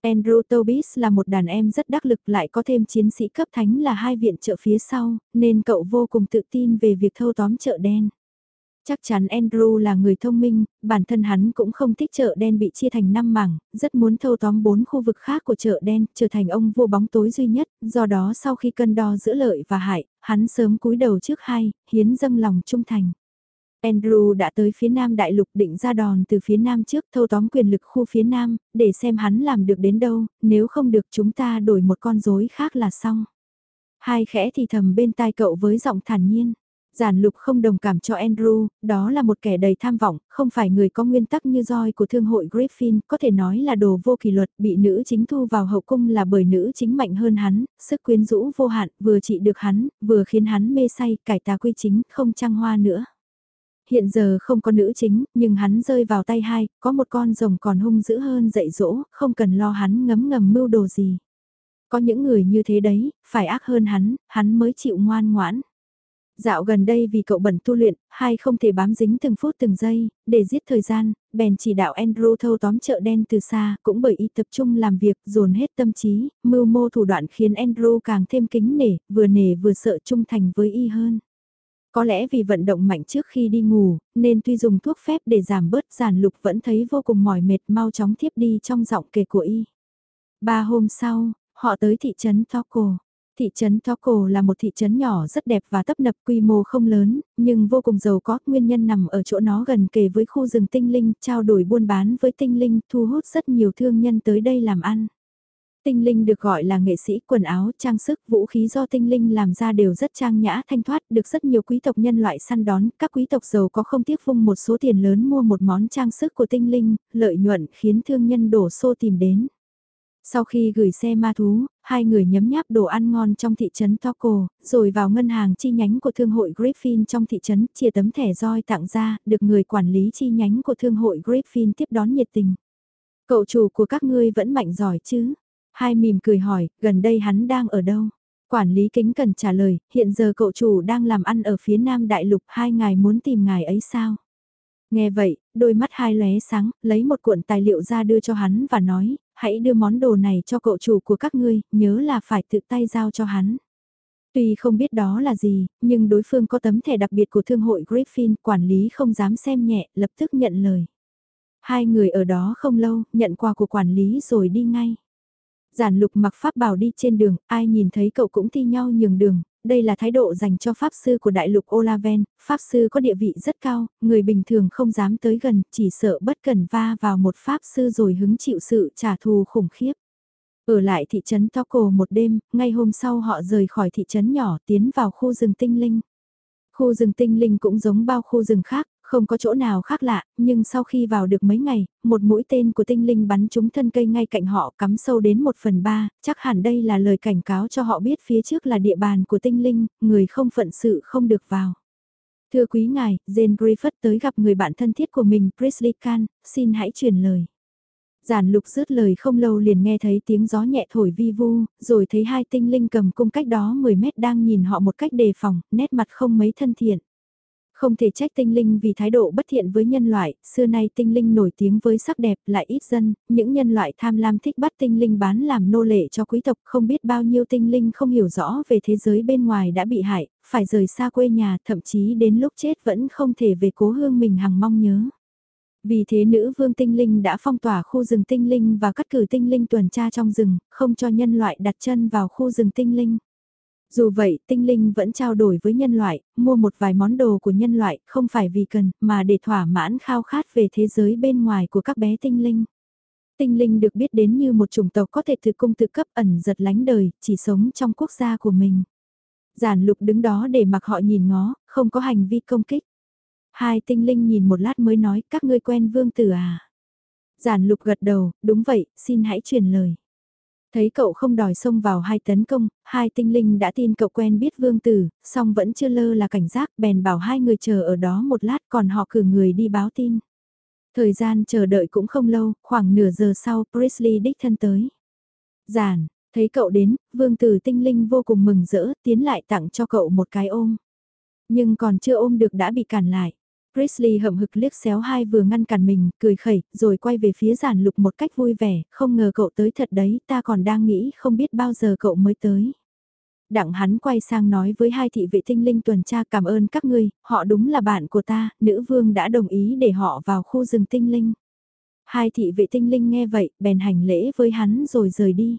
Andrew Tobis là một đàn em rất đắc lực lại có thêm chiến sĩ cấp thánh là hai viện trợ phía sau, nên cậu vô cùng tự tin về việc thâu tóm chợ đen. Chắc chắn Andrew là người thông minh, bản thân hắn cũng không thích chợ đen bị chia thành 5 mảng, rất muốn thâu tóm 4 khu vực khác của chợ đen, trở thành ông vua bóng tối duy nhất, do đó sau khi cân đo giữa lợi và hại, hắn sớm cúi đầu trước hai, hiến dâng lòng trung thành. Andrew đã tới phía nam đại lục định ra đòn từ phía nam trước thâu tóm quyền lực khu phía nam, để xem hắn làm được đến đâu, nếu không được chúng ta đổi một con rối khác là xong. Hai khẽ thì thầm bên tai cậu với giọng thản nhiên. Giản lục không đồng cảm cho Andrew, đó là một kẻ đầy tham vọng, không phải người có nguyên tắc như roi của thương hội Griffin, có thể nói là đồ vô kỷ luật, bị nữ chính thu vào hậu cung là bởi nữ chính mạnh hơn hắn, sức quyến rũ vô hạn, vừa trị được hắn, vừa khiến hắn mê say, cải tà quy chính, không trăng hoa nữa hiện giờ không có nữ chính, nhưng hắn rơi vào tay hai, có một con rồng còn hung dữ hơn dạy dỗ, không cần lo hắn ngấm ngầm mưu đồ gì. Có những người như thế đấy, phải ác hơn hắn, hắn mới chịu ngoan ngoãn. Dạo gần đây vì cậu bận tu luyện, hai không thể bám dính từng phút từng giây, để giết thời gian, bèn chỉ đạo Andrew thâu tóm chợ đen từ xa, cũng bởi y tập trung làm việc, dồn hết tâm trí, mưu mô thủ đoạn khiến Andrew càng thêm kính nể, vừa nể vừa sợ trung thành với y hơn. Có lẽ vì vận động mạnh trước khi đi ngủ, nên tuy dùng thuốc phép để giảm bớt giàn lục vẫn thấy vô cùng mỏi mệt mau chóng thiếp đi trong giọng kể của y. Ba hôm sau, họ tới thị trấn Toco. Thị trấn Toco là một thị trấn nhỏ rất đẹp và tấp nập quy mô không lớn, nhưng vô cùng giàu có, nguyên nhân nằm ở chỗ nó gần kề với khu rừng tinh linh, trao đổi buôn bán với tinh linh, thu hút rất nhiều thương nhân tới đây làm ăn. Tinh linh được gọi là nghệ sĩ quần áo, trang sức, vũ khí do tinh linh làm ra đều rất trang nhã thanh thoát, được rất nhiều quý tộc nhân loại săn đón, các quý tộc giàu có không tiếc vung một số tiền lớn mua một món trang sức của tinh linh, lợi nhuận khiến thương nhân đổ xô tìm đến. Sau khi gửi xe ma thú, hai người nhấm nháp đồ ăn ngon trong thị trấn Toko, rồi vào ngân hàng chi nhánh của thương hội Griffin trong thị trấn chia tấm thẻ roi tặng ra, được người quản lý chi nhánh của thương hội Griffin tiếp đón nhiệt tình. Cậu chủ của các ngươi vẫn mạnh giỏi chứ? Hai mỉm cười hỏi, gần đây hắn đang ở đâu? Quản lý kính cần trả lời, hiện giờ cậu chủ đang làm ăn ở phía nam đại lục, hai ngài muốn tìm ngài ấy sao? Nghe vậy, đôi mắt hai lóe sáng, lấy một cuộn tài liệu ra đưa cho hắn và nói, hãy đưa món đồ này cho cậu chủ của các ngươi, nhớ là phải tự tay giao cho hắn. Tuy không biết đó là gì, nhưng đối phương có tấm thẻ đặc biệt của thương hội Griffin, quản lý không dám xem nhẹ, lập tức nhận lời. Hai người ở đó không lâu, nhận quà của quản lý rồi đi ngay. Giản lục mặc pháp bảo đi trên đường, ai nhìn thấy cậu cũng thi nhau nhường đường, đây là thái độ dành cho pháp sư của đại lục Olaven, pháp sư có địa vị rất cao, người bình thường không dám tới gần, chỉ sợ bất cần va vào một pháp sư rồi hứng chịu sự trả thù khủng khiếp. Ở lại thị trấn Toco một đêm, ngay hôm sau họ rời khỏi thị trấn nhỏ tiến vào khu rừng tinh linh. Khu rừng tinh linh cũng giống bao khu rừng khác, không có chỗ nào khác lạ, nhưng sau khi vào được mấy ngày, một mũi tên của tinh linh bắn trúng thân cây ngay cạnh họ cắm sâu đến một phần ba, chắc hẳn đây là lời cảnh cáo cho họ biết phía trước là địa bàn của tinh linh, người không phận sự không được vào. Thưa quý ngài, Jane Griffith tới gặp người bạn thân thiết của mình, Prisley Can, xin hãy truyền lời. Giản lục rớt lời không lâu liền nghe thấy tiếng gió nhẹ thổi vi vu, rồi thấy hai tinh linh cầm cung cách đó 10 mét đang nhìn họ một cách đề phòng, nét mặt không mấy thân thiện. Không thể trách tinh linh vì thái độ bất thiện với nhân loại, xưa nay tinh linh nổi tiếng với sắc đẹp lại ít dân, những nhân loại tham lam thích bắt tinh linh bán làm nô lệ cho quý tộc không biết bao nhiêu tinh linh không hiểu rõ về thế giới bên ngoài đã bị hại, phải rời xa quê nhà thậm chí đến lúc chết vẫn không thể về cố hương mình hằng mong nhớ. Vì thế nữ vương tinh linh đã phong tỏa khu rừng tinh linh và cắt cử tinh linh tuần tra trong rừng, không cho nhân loại đặt chân vào khu rừng tinh linh. Dù vậy, tinh linh vẫn trao đổi với nhân loại, mua một vài món đồ của nhân loại, không phải vì cần, mà để thỏa mãn khao khát về thế giới bên ngoài của các bé tinh linh. Tinh linh được biết đến như một chủng tộc có thể thực cung tự cấp ẩn giật lánh đời, chỉ sống trong quốc gia của mình. Giản lục đứng đó để mặc họ nhìn ngó, không có hành vi công kích. Hai tinh linh nhìn một lát mới nói các ngươi quen vương tử à. Giản lục gật đầu, đúng vậy, xin hãy truyền lời. Thấy cậu không đòi xông vào hai tấn công, hai tinh linh đã tin cậu quen biết vương tử, song vẫn chưa lơ là cảnh giác, bèn bảo hai người chờ ở đó một lát còn họ cử người đi báo tin. Thời gian chờ đợi cũng không lâu, khoảng nửa giờ sau Priestley đích thân tới. Giản, thấy cậu đến, vương tử tinh linh vô cùng mừng rỡ, tiến lại tặng cho cậu một cái ôm. Nhưng còn chưa ôm được đã bị cản lại. Priestley hậm hực liếc xéo hai vừa ngăn cản mình, cười khẩy, rồi quay về phía giản lục một cách vui vẻ, không ngờ cậu tới thật đấy, ta còn đang nghĩ không biết bao giờ cậu mới tới. Đặng hắn quay sang nói với hai thị vệ tinh linh tuần tra cảm ơn các ngươi, họ đúng là bạn của ta, nữ vương đã đồng ý để họ vào khu rừng tinh linh. Hai thị vệ tinh linh nghe vậy, bèn hành lễ với hắn rồi rời đi.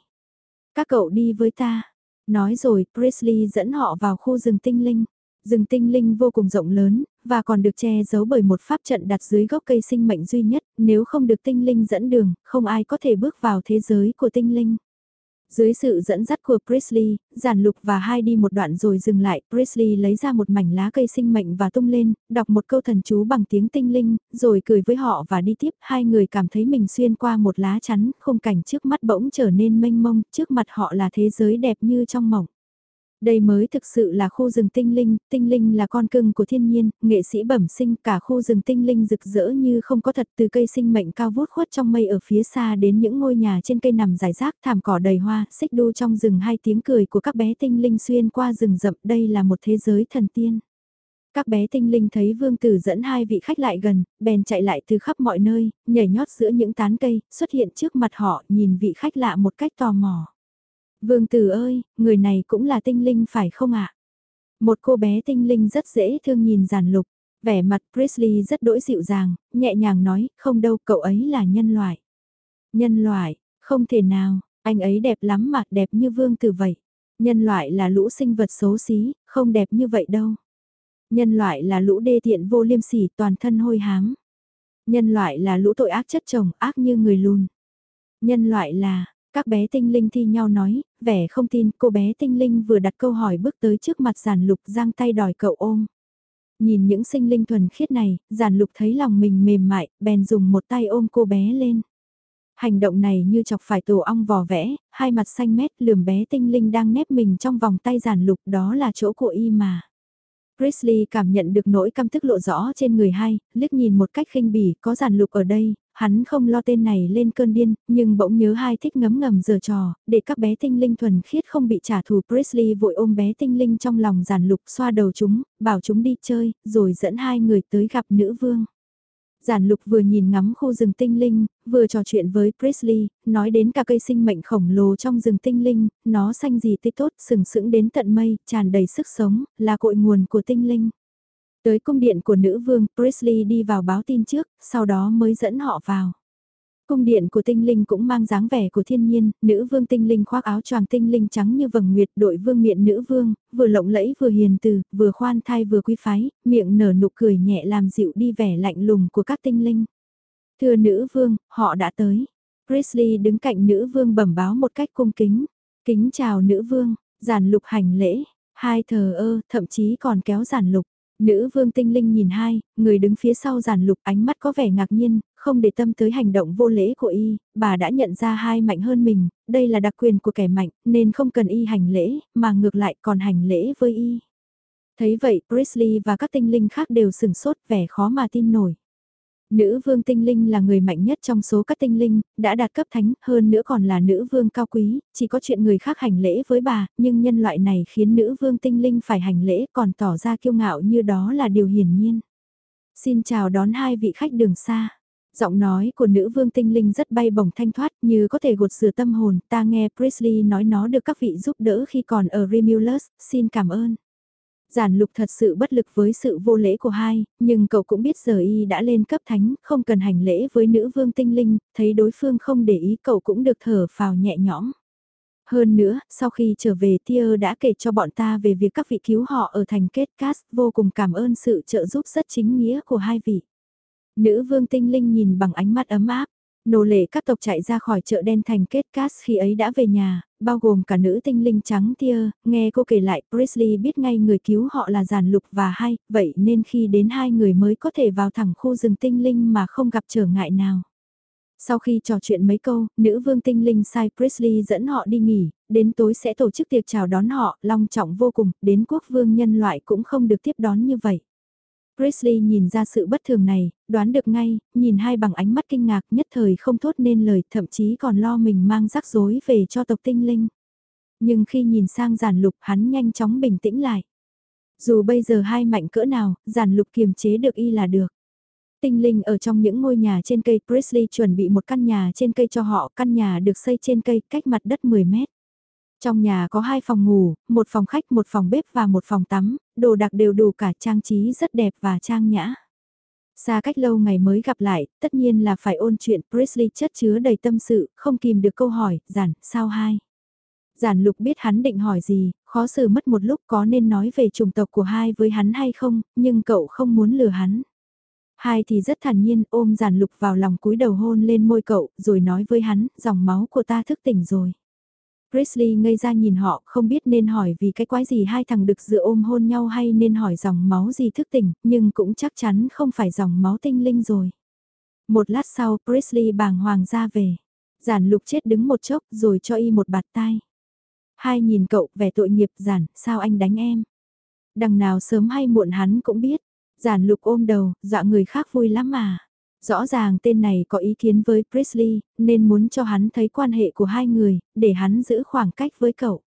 Các cậu đi với ta. Nói rồi, Presley dẫn họ vào khu rừng tinh linh. Rừng tinh linh vô cùng rộng lớn, và còn được che giấu bởi một pháp trận đặt dưới gốc cây sinh mệnh duy nhất, nếu không được tinh linh dẫn đường, không ai có thể bước vào thế giới của tinh linh. Dưới sự dẫn dắt của Priestley, giản lục và hai đi một đoạn rồi dừng lại, Priestley lấy ra một mảnh lá cây sinh mệnh và tung lên, đọc một câu thần chú bằng tiếng tinh linh, rồi cười với họ và đi tiếp, hai người cảm thấy mình xuyên qua một lá chắn, khung cảnh trước mắt bỗng trở nên mênh mông, trước mặt họ là thế giới đẹp như trong mộng. Đây mới thực sự là khu rừng tinh linh, tinh linh là con cưng của thiên nhiên, nghệ sĩ bẩm sinh cả khu rừng tinh linh rực rỡ như không có thật từ cây sinh mệnh cao vút khuất trong mây ở phía xa đến những ngôi nhà trên cây nằm rải rác thảm cỏ đầy hoa, xích đu trong rừng hai tiếng cười của các bé tinh linh xuyên qua rừng rậm đây là một thế giới thần tiên. Các bé tinh linh thấy vương tử dẫn hai vị khách lại gần, bèn chạy lại từ khắp mọi nơi, nhảy nhót giữa những tán cây, xuất hiện trước mặt họ, nhìn vị khách lạ một cách tò mò. Vương tử ơi, người này cũng là tinh linh phải không ạ? Một cô bé tinh linh rất dễ thương nhìn giản lục, vẻ mặt Priestley rất đỗi dịu dàng, nhẹ nhàng nói, không đâu, cậu ấy là nhân loại. Nhân loại, không thể nào, anh ấy đẹp lắm mà, đẹp như vương tử vậy. Nhân loại là lũ sinh vật xấu xí, không đẹp như vậy đâu. Nhân loại là lũ đê tiện vô liêm sỉ toàn thân hôi hám. Nhân loại là lũ tội ác chất chồng, ác như người lùn. Nhân loại là, các bé tinh linh thi nhau nói, vẻ không tin cô bé tinh linh vừa đặt câu hỏi bước tới trước mặt giản lục giang tay đòi cậu ôm. Nhìn những sinh linh thuần khiết này, giản lục thấy lòng mình mềm mại, bèn dùng một tay ôm cô bé lên. Hành động này như chọc phải tổ ong vò vẽ, hai mặt xanh mét lườm bé tinh linh đang nép mình trong vòng tay giản lục đó là chỗ của y mà. Priestley cảm nhận được nỗi căm tức lộ rõ trên người hai, liếc nhìn một cách khinh bỉ, có giản lục ở đây, hắn không lo tên này lên cơn điên, nhưng bỗng nhớ hai thích ngấm ngầm giờ trò, để các bé tinh linh thuần khiết không bị trả thù. Presley vội ôm bé tinh linh trong lòng giản lục xoa đầu chúng, bảo chúng đi chơi, rồi dẫn hai người tới gặp nữ vương. Giản lục vừa nhìn ngắm khu rừng tinh linh, vừa trò chuyện với Presley, nói đến cả cây sinh mệnh khổng lồ trong rừng tinh linh, nó xanh gì tươi tốt, sừng sững đến tận mây, tràn đầy sức sống, là cội nguồn của tinh linh. Tới cung điện của nữ vương, Priestley đi vào báo tin trước, sau đó mới dẫn họ vào. Cung điện của tinh linh cũng mang dáng vẻ của thiên nhiên, nữ vương tinh linh khoác áo choàng tinh linh trắng như vầng nguyệt đội vương miện nữ vương, vừa lộng lẫy vừa hiền từ, vừa khoan thai vừa quý phái, miệng nở nụ cười nhẹ làm dịu đi vẻ lạnh lùng của các tinh linh. Thưa nữ vương, họ đã tới. Priestley đứng cạnh nữ vương bẩm báo một cách cung kính. Kính chào nữ vương, giản lục hành lễ, hai thờ ơ, thậm chí còn kéo giản lục. Nữ vương tinh linh nhìn hai, người đứng phía sau giản lục ánh mắt có vẻ ngạc nhiên, không để tâm tới hành động vô lễ của y, bà đã nhận ra hai mạnh hơn mình, đây là đặc quyền của kẻ mạnh, nên không cần y hành lễ, mà ngược lại còn hành lễ với y. Thấy vậy, Priestley và các tinh linh khác đều sừng sốt vẻ khó mà tin nổi. Nữ vương tinh linh là người mạnh nhất trong số các tinh linh, đã đạt cấp thánh, hơn nữa còn là nữ vương cao quý, chỉ có chuyện người khác hành lễ với bà, nhưng nhân loại này khiến nữ vương tinh linh phải hành lễ còn tỏ ra kiêu ngạo như đó là điều hiển nhiên. Xin chào đón hai vị khách đường xa. Giọng nói của nữ vương tinh linh rất bay bổng thanh thoát như có thể gột rửa tâm hồn, ta nghe Priestley nói nó được các vị giúp đỡ khi còn ở Remulus, xin cảm ơn. Giản lục thật sự bất lực với sự vô lễ của hai, nhưng cậu cũng biết giờ y đã lên cấp thánh, không cần hành lễ với nữ vương tinh linh, thấy đối phương không để ý cậu cũng được thở phào nhẹ nhõm. Hơn nữa, sau khi trở về Tia đã kể cho bọn ta về việc các vị cứu họ ở thành kết cast, vô cùng cảm ơn sự trợ giúp rất chính nghĩa của hai vị. Nữ vương tinh linh nhìn bằng ánh mắt ấm áp. Nô lệ các tộc chạy ra khỏi chợ đen thành kết cát khi ấy đã về nhà, bao gồm cả nữ tinh linh trắng tia, nghe cô kể lại Priestley biết ngay người cứu họ là giàn lục và hai, vậy nên khi đến hai người mới có thể vào thẳng khu rừng tinh linh mà không gặp trở ngại nào. Sau khi trò chuyện mấy câu, nữ vương tinh linh sai Priestley dẫn họ đi nghỉ, đến tối sẽ tổ chức tiệc chào đón họ, long trọng vô cùng, đến quốc vương nhân loại cũng không được tiếp đón như vậy. Presley nhìn ra sự bất thường này, đoán được ngay, nhìn hai bằng ánh mắt kinh ngạc nhất thời không thốt nên lời thậm chí còn lo mình mang rắc rối về cho tộc tinh linh. Nhưng khi nhìn sang giản lục hắn nhanh chóng bình tĩnh lại. Dù bây giờ hai mạnh cỡ nào, giản lục kiềm chế được y là được. Tinh linh ở trong những ngôi nhà trên cây Presley chuẩn bị một căn nhà trên cây cho họ, căn nhà được xây trên cây cách mặt đất 10 mét. Trong nhà có hai phòng ngủ, một phòng khách, một phòng bếp và một phòng tắm, đồ đặc đều đủ cả trang trí rất đẹp và trang nhã. Xa cách lâu ngày mới gặp lại, tất nhiên là phải ôn chuyện Presley chất chứa đầy tâm sự, không kìm được câu hỏi, giản, sao hai? Giản lục biết hắn định hỏi gì, khó xử mất một lúc có nên nói về chủng tộc của hai với hắn hay không, nhưng cậu không muốn lừa hắn. Hai thì rất thản nhiên ôm giản lục vào lòng cúi đầu hôn lên môi cậu, rồi nói với hắn, dòng máu của ta thức tỉnh rồi. Presley ngây ra nhìn họ, không biết nên hỏi vì cái quái gì hai thằng được dựa ôm hôn nhau hay nên hỏi dòng máu gì thức tỉnh, nhưng cũng chắc chắn không phải dòng máu tinh linh rồi. Một lát sau, Presley bàng hoàng ra về. Giản lục chết đứng một chốc rồi cho y một bạt tai. Hai nhìn cậu, vẻ tội nghiệp giản, sao anh đánh em? Đằng nào sớm hay muộn hắn cũng biết. Giản lục ôm đầu, dọa người khác vui lắm mà. Rõ ràng tên này có ý kiến với Presley, nên muốn cho hắn thấy quan hệ của hai người, để hắn giữ khoảng cách với cậu.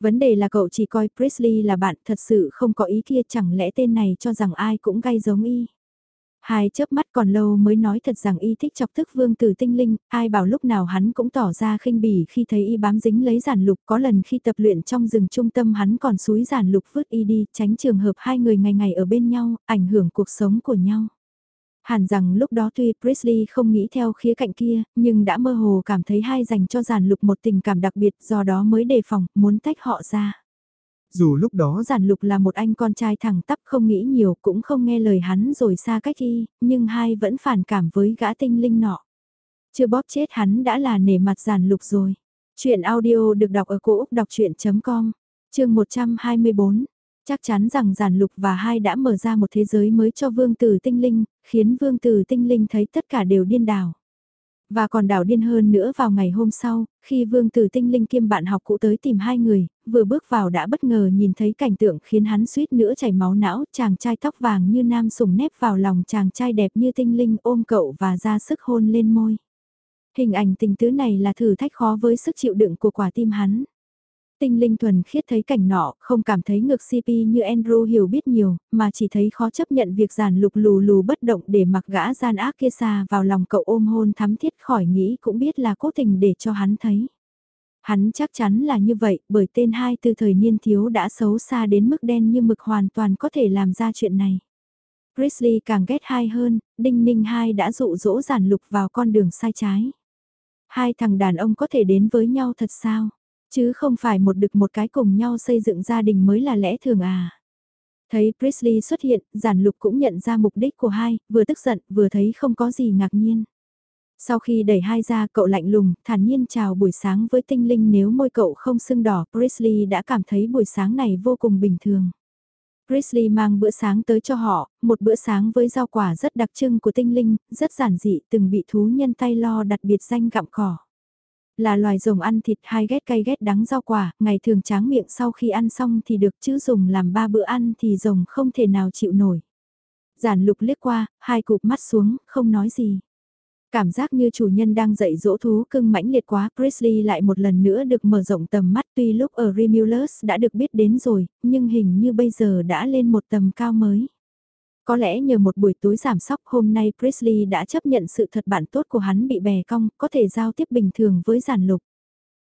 Vấn đề là cậu chỉ coi Presley là bạn thật sự không có ý kia chẳng lẽ tên này cho rằng ai cũng gay giống y. Hai chớp mắt còn lâu mới nói thật rằng y thích chọc thức vương tử tinh linh, ai bảo lúc nào hắn cũng tỏ ra khinh bỉ khi thấy y bám dính lấy giản lục có lần khi tập luyện trong rừng trung tâm hắn còn suối giản lục vứt y đi tránh trường hợp hai người ngày ngày ở bên nhau, ảnh hưởng cuộc sống của nhau. Hẳn rằng lúc đó tuy Presley không nghĩ theo khía cạnh kia, nhưng đã mơ hồ cảm thấy hai dành cho giản lục một tình cảm đặc biệt do đó mới đề phòng, muốn tách họ ra. Dù lúc đó giản lục là một anh con trai thẳng tắp không nghĩ nhiều cũng không nghe lời hắn rồi xa cách y, nhưng hai vẫn phản cảm với gã tinh linh nọ. Chưa bóp chết hắn đã là nể mặt giản lục rồi. Chuyện audio được đọc ở cổ Úc đọc chuyện.com, chương 124. Chắc chắn rằng giản lục và hai đã mở ra một thế giới mới cho vương tử tinh linh, khiến vương tử tinh linh thấy tất cả đều điên đảo. Và còn đảo điên hơn nữa vào ngày hôm sau, khi Vương Tử Tinh Linh kiêm bạn học cũ tới tìm hai người, vừa bước vào đã bất ngờ nhìn thấy cảnh tượng khiến hắn suýt nữa chảy máu não, chàng trai tóc vàng như nam sủng nếp vào lòng chàng trai đẹp như Tinh Linh ôm cậu và ra sức hôn lên môi. Hình ảnh tình tứ này là thử thách khó với sức chịu đựng của quả tim hắn. Tinh linh thuần khiết thấy cảnh nọ, không cảm thấy ngược CP như Andrew hiểu biết nhiều, mà chỉ thấy khó chấp nhận việc giản lục lù lù bất động để mặc gã gian ác kia xa vào lòng cậu ôm hôn thắm thiết khỏi nghĩ cũng biết là cố tình để cho hắn thấy. Hắn chắc chắn là như vậy, bởi tên hai từ thời niên thiếu đã xấu xa đến mức đen như mực hoàn toàn có thể làm ra chuyện này. Grizzly càng ghét hai hơn, Đinh Ninh hai đã dụ dỗ giản lục vào con đường sai trái. Hai thằng đàn ông có thể đến với nhau thật sao? Chứ không phải một đực một cái cùng nhau xây dựng gia đình mới là lẽ thường à. Thấy Priestley xuất hiện, giản lục cũng nhận ra mục đích của hai, vừa tức giận, vừa thấy không có gì ngạc nhiên. Sau khi đẩy hai ra cậu lạnh lùng, thản nhiên chào buổi sáng với tinh linh nếu môi cậu không sưng đỏ, Priestley đã cảm thấy buổi sáng này vô cùng bình thường. Priestley mang bữa sáng tới cho họ, một bữa sáng với rau quả rất đặc trưng của tinh linh, rất giản dị, từng bị thú nhân tay lo đặt biệt danh gặm cỏ. Là loài rồng ăn thịt hai ghét cay ghét đắng rau quả, ngày thường tráng miệng sau khi ăn xong thì được chứ dùng làm ba bữa ăn thì rồng không thể nào chịu nổi. Giản lục liếc qua, hai cụp mắt xuống, không nói gì. Cảm giác như chủ nhân đang dạy dỗ thú cưng mãnh liệt quá, Chrisley lại một lần nữa được mở rộng tầm mắt tuy lúc ở Remulus đã được biết đến rồi, nhưng hình như bây giờ đã lên một tầm cao mới. Có lẽ nhờ một buổi tối giảm sóc hôm nay Presley đã chấp nhận sự thật bản tốt của hắn bị bè cong, có thể giao tiếp bình thường với giản lục.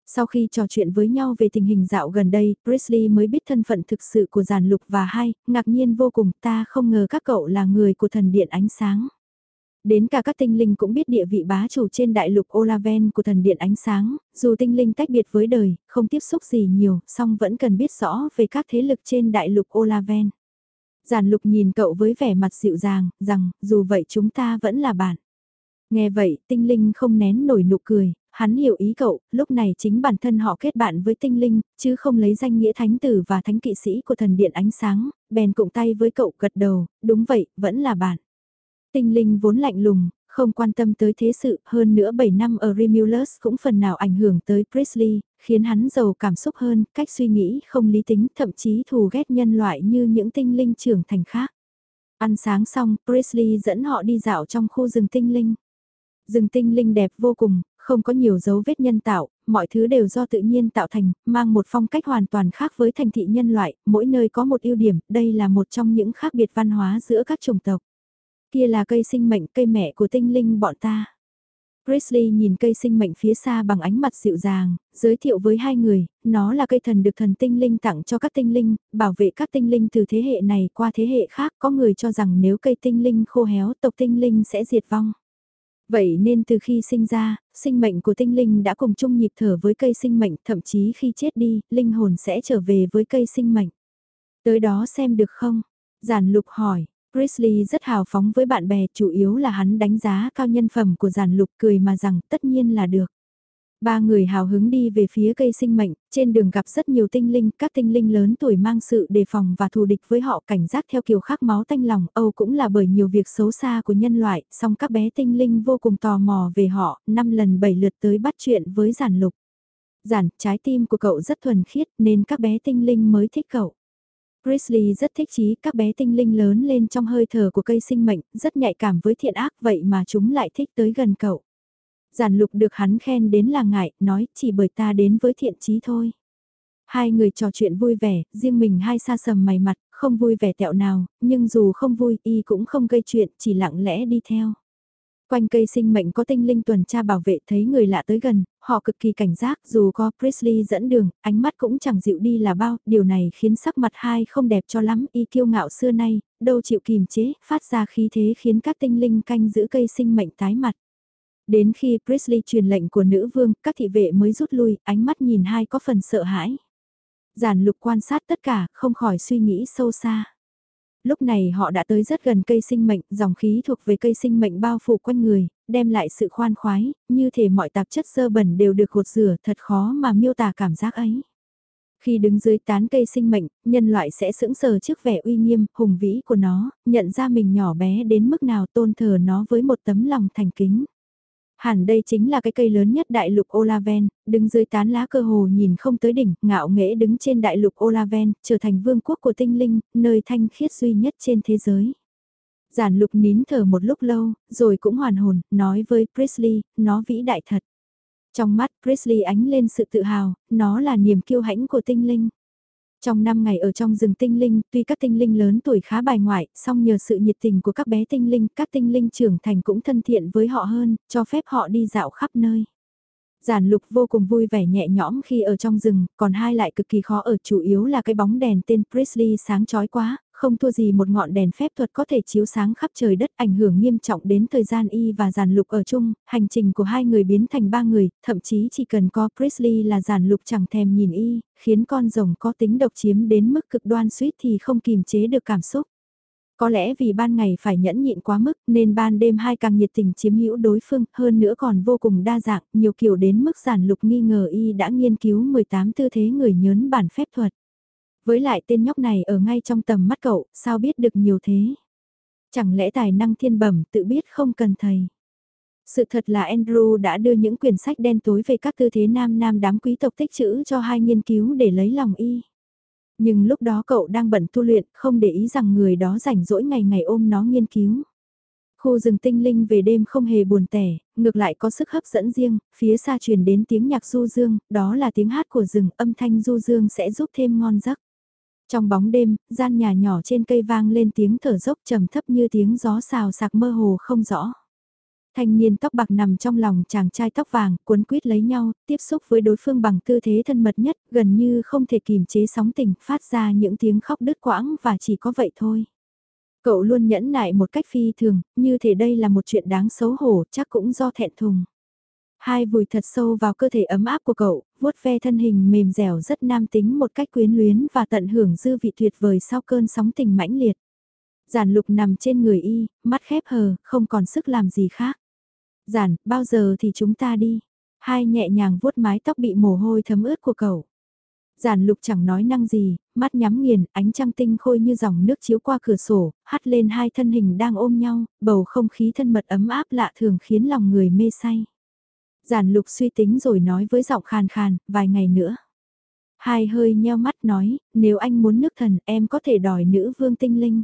Sau khi trò chuyện với nhau về tình hình dạo gần đây, Presley mới biết thân phận thực sự của giản lục và hai, ngạc nhiên vô cùng ta không ngờ các cậu là người của thần điện ánh sáng. Đến cả các tinh linh cũng biết địa vị bá chủ trên đại lục Olaven của thần điện ánh sáng, dù tinh linh tách biệt với đời, không tiếp xúc gì nhiều, song vẫn cần biết rõ về các thế lực trên đại lục Olaven. Giản lục nhìn cậu với vẻ mặt dịu dàng, rằng, dù vậy chúng ta vẫn là bạn. Nghe vậy, tinh linh không nén nổi nụ cười, hắn hiểu ý cậu, lúc này chính bản thân họ kết bạn với tinh linh, chứ không lấy danh nghĩa thánh tử và thánh kỵ sĩ của thần điện ánh sáng, bèn cụng tay với cậu gật đầu, đúng vậy, vẫn là bạn. Tinh linh vốn lạnh lùng, không quan tâm tới thế sự, hơn nữa 7 năm ở Remulus cũng phần nào ảnh hưởng tới Priestley, khiến hắn giàu cảm xúc hơn, cách suy nghĩ không lý tính, thậm chí thù ghét nhân loại như những tinh linh trưởng thành khác. Ăn sáng xong, Presley dẫn họ đi dạo trong khu rừng tinh linh. Rừng tinh linh đẹp vô cùng, không có nhiều dấu vết nhân tạo, mọi thứ đều do tự nhiên tạo thành, mang một phong cách hoàn toàn khác với thành thị nhân loại, mỗi nơi có một ưu điểm, đây là một trong những khác biệt văn hóa giữa các chủng tộc. Kia là cây sinh mệnh, cây mẹ của tinh linh bọn ta. Grizzly nhìn cây sinh mệnh phía xa bằng ánh mặt dịu dàng, giới thiệu với hai người, nó là cây thần được thần tinh linh tặng cho các tinh linh, bảo vệ các tinh linh từ thế hệ này qua thế hệ khác. Có người cho rằng nếu cây tinh linh khô héo tộc tinh linh sẽ diệt vong. Vậy nên từ khi sinh ra, sinh mệnh của tinh linh đã cùng chung nhịp thở với cây sinh mệnh, thậm chí khi chết đi, linh hồn sẽ trở về với cây sinh mệnh. Tới đó xem được không? Giản lục hỏi, Grizzly rất hào phóng với bạn bè, chủ yếu là hắn đánh giá cao nhân phẩm của giản lục cười mà rằng tất nhiên là được. Ba người hào hứng đi về phía cây sinh mệnh, trên đường gặp rất nhiều tinh linh, các tinh linh lớn tuổi mang sự đề phòng và thù địch với họ cảnh giác theo kiểu khắc máu tanh lòng, Âu cũng là bởi nhiều việc xấu xa của nhân loại, song các bé tinh linh vô cùng tò mò về họ, năm lần bảy lượt tới bắt chuyện với giản lục. Giản, trái tim của cậu rất thuần khiết nên các bé tinh linh mới thích cậu. Grizzly rất thích trí các bé tinh linh lớn lên trong hơi thở của cây sinh mệnh, rất nhạy cảm với thiện ác vậy mà chúng lại thích tới gần cậu. Giản lục được hắn khen đến là ngại, nói chỉ bởi ta đến với thiện trí thôi. Hai người trò chuyện vui vẻ, riêng mình hai xa sầm mày mặt, không vui vẻ tẹo nào, nhưng dù không vui y cũng không gây chuyện, chỉ lặng lẽ đi theo. Quanh cây sinh mệnh có tinh linh tuần tra bảo vệ thấy người lạ tới gần, họ cực kỳ cảnh giác dù có Presley dẫn đường, ánh mắt cũng chẳng dịu đi là bao, điều này khiến sắc mặt hai không đẹp cho lắm, y kiêu ngạo xưa nay, đâu chịu kìm chế, phát ra khí thế khiến các tinh linh canh giữ cây sinh mệnh tái mặt. Đến khi Presley truyền lệnh của nữ vương, các thị vệ mới rút lui, ánh mắt nhìn hai có phần sợ hãi. Giản lục quan sát tất cả, không khỏi suy nghĩ sâu xa. Lúc này họ đã tới rất gần cây sinh mệnh, dòng khí thuộc về cây sinh mệnh bao phủ quanh người, đem lại sự khoan khoái, như thể mọi tạp chất sơ bẩn đều được gột rửa thật khó mà miêu tả cảm giác ấy. Khi đứng dưới tán cây sinh mệnh, nhân loại sẽ sững sờ trước vẻ uy nghiêm, hùng vĩ của nó, nhận ra mình nhỏ bé đến mức nào tôn thờ nó với một tấm lòng thành kính. Hẳn đây chính là cái cây lớn nhất đại lục Olaven, đứng dưới tán lá cơ hồ nhìn không tới đỉnh, ngạo nghễ đứng trên đại lục Olaven, trở thành vương quốc của tinh linh, nơi thanh khiết duy nhất trên thế giới. Giản lục nín thở một lúc lâu, rồi cũng hoàn hồn, nói với Priestley, nó vĩ đại thật. Trong mắt Priestley ánh lên sự tự hào, nó là niềm kiêu hãnh của tinh linh. Trong 5 ngày ở trong rừng tinh linh, tuy các tinh linh lớn tuổi khá bài ngoại, song nhờ sự nhiệt tình của các bé tinh linh, các tinh linh trưởng thành cũng thân thiện với họ hơn, cho phép họ đi dạo khắp nơi. Giản lục vô cùng vui vẻ nhẹ nhõm khi ở trong rừng, còn hai lại cực kỳ khó ở chủ yếu là cái bóng đèn tên Prisley sáng chói quá, không thua gì một ngọn đèn phép thuật có thể chiếu sáng khắp trời đất ảnh hưởng nghiêm trọng đến thời gian y và giàn lục ở chung, hành trình của hai người biến thành ba người, thậm chí chỉ cần có Presley là giàn lục chẳng thèm nhìn y, khiến con rồng có tính độc chiếm đến mức cực đoan suýt thì không kìm chế được cảm xúc. Có lẽ vì ban ngày phải nhẫn nhịn quá mức nên ban đêm hai càng nhiệt tình chiếm hữu đối phương, hơn nữa còn vô cùng đa dạng, nhiều kiểu đến mức giản lục nghi ngờ y đã nghiên cứu 18 tư thế người nhớn bản phép thuật. Với lại tên nhóc này ở ngay trong tầm mắt cậu, sao biết được nhiều thế? Chẳng lẽ tài năng thiên bẩm tự biết không cần thầy? Sự thật là Andrew đã đưa những quyển sách đen tối về các tư thế nam nam đám quý tộc tích chữ cho hai nghiên cứu để lấy lòng y. Nhưng lúc đó cậu đang bận tu luyện, không để ý rằng người đó rảnh rỗi ngày ngày ôm nó nghiên cứu. Khu rừng tinh linh về đêm không hề buồn tẻ, ngược lại có sức hấp dẫn riêng, phía xa truyền đến tiếng nhạc du dương, đó là tiếng hát của rừng, âm thanh du dương sẽ giúp thêm ngon giấc. Trong bóng đêm, gian nhà nhỏ trên cây vang lên tiếng thở dốc trầm thấp như tiếng gió xào sạc mơ hồ không rõ. Thanh niên tóc bạc nằm trong lòng chàng trai tóc vàng, cuốn quýt lấy nhau, tiếp xúc với đối phương bằng tư thế thân mật nhất, gần như không thể kìm chế sóng tình, phát ra những tiếng khóc đứt quãng và chỉ có vậy thôi. Cậu luôn nhẫn nại một cách phi thường, như thể đây là một chuyện đáng xấu hổ, chắc cũng do thẹn thùng. Hai vùi thật sâu vào cơ thể ấm áp của cậu, vuốt ve thân hình mềm dẻo rất nam tính một cách quyến luyến và tận hưởng dư vị tuyệt vời sau cơn sóng tình mãnh liệt. Giản lục nằm trên người y, mắt khép hờ, không còn sức làm gì khác. Giản, bao giờ thì chúng ta đi? Hai nhẹ nhàng vuốt mái tóc bị mồ hôi thấm ướt của cậu. Giản lục chẳng nói năng gì, mắt nhắm nghiền, ánh trăng tinh khôi như dòng nước chiếu qua cửa sổ, hắt lên hai thân hình đang ôm nhau, bầu không khí thân mật ấm áp lạ thường khiến lòng người mê say. Giản lục suy tính rồi nói với giọng khàn khàn, vài ngày nữa. Hai hơi nheo mắt nói, nếu anh muốn nước thần em có thể đòi nữ vương tinh linh.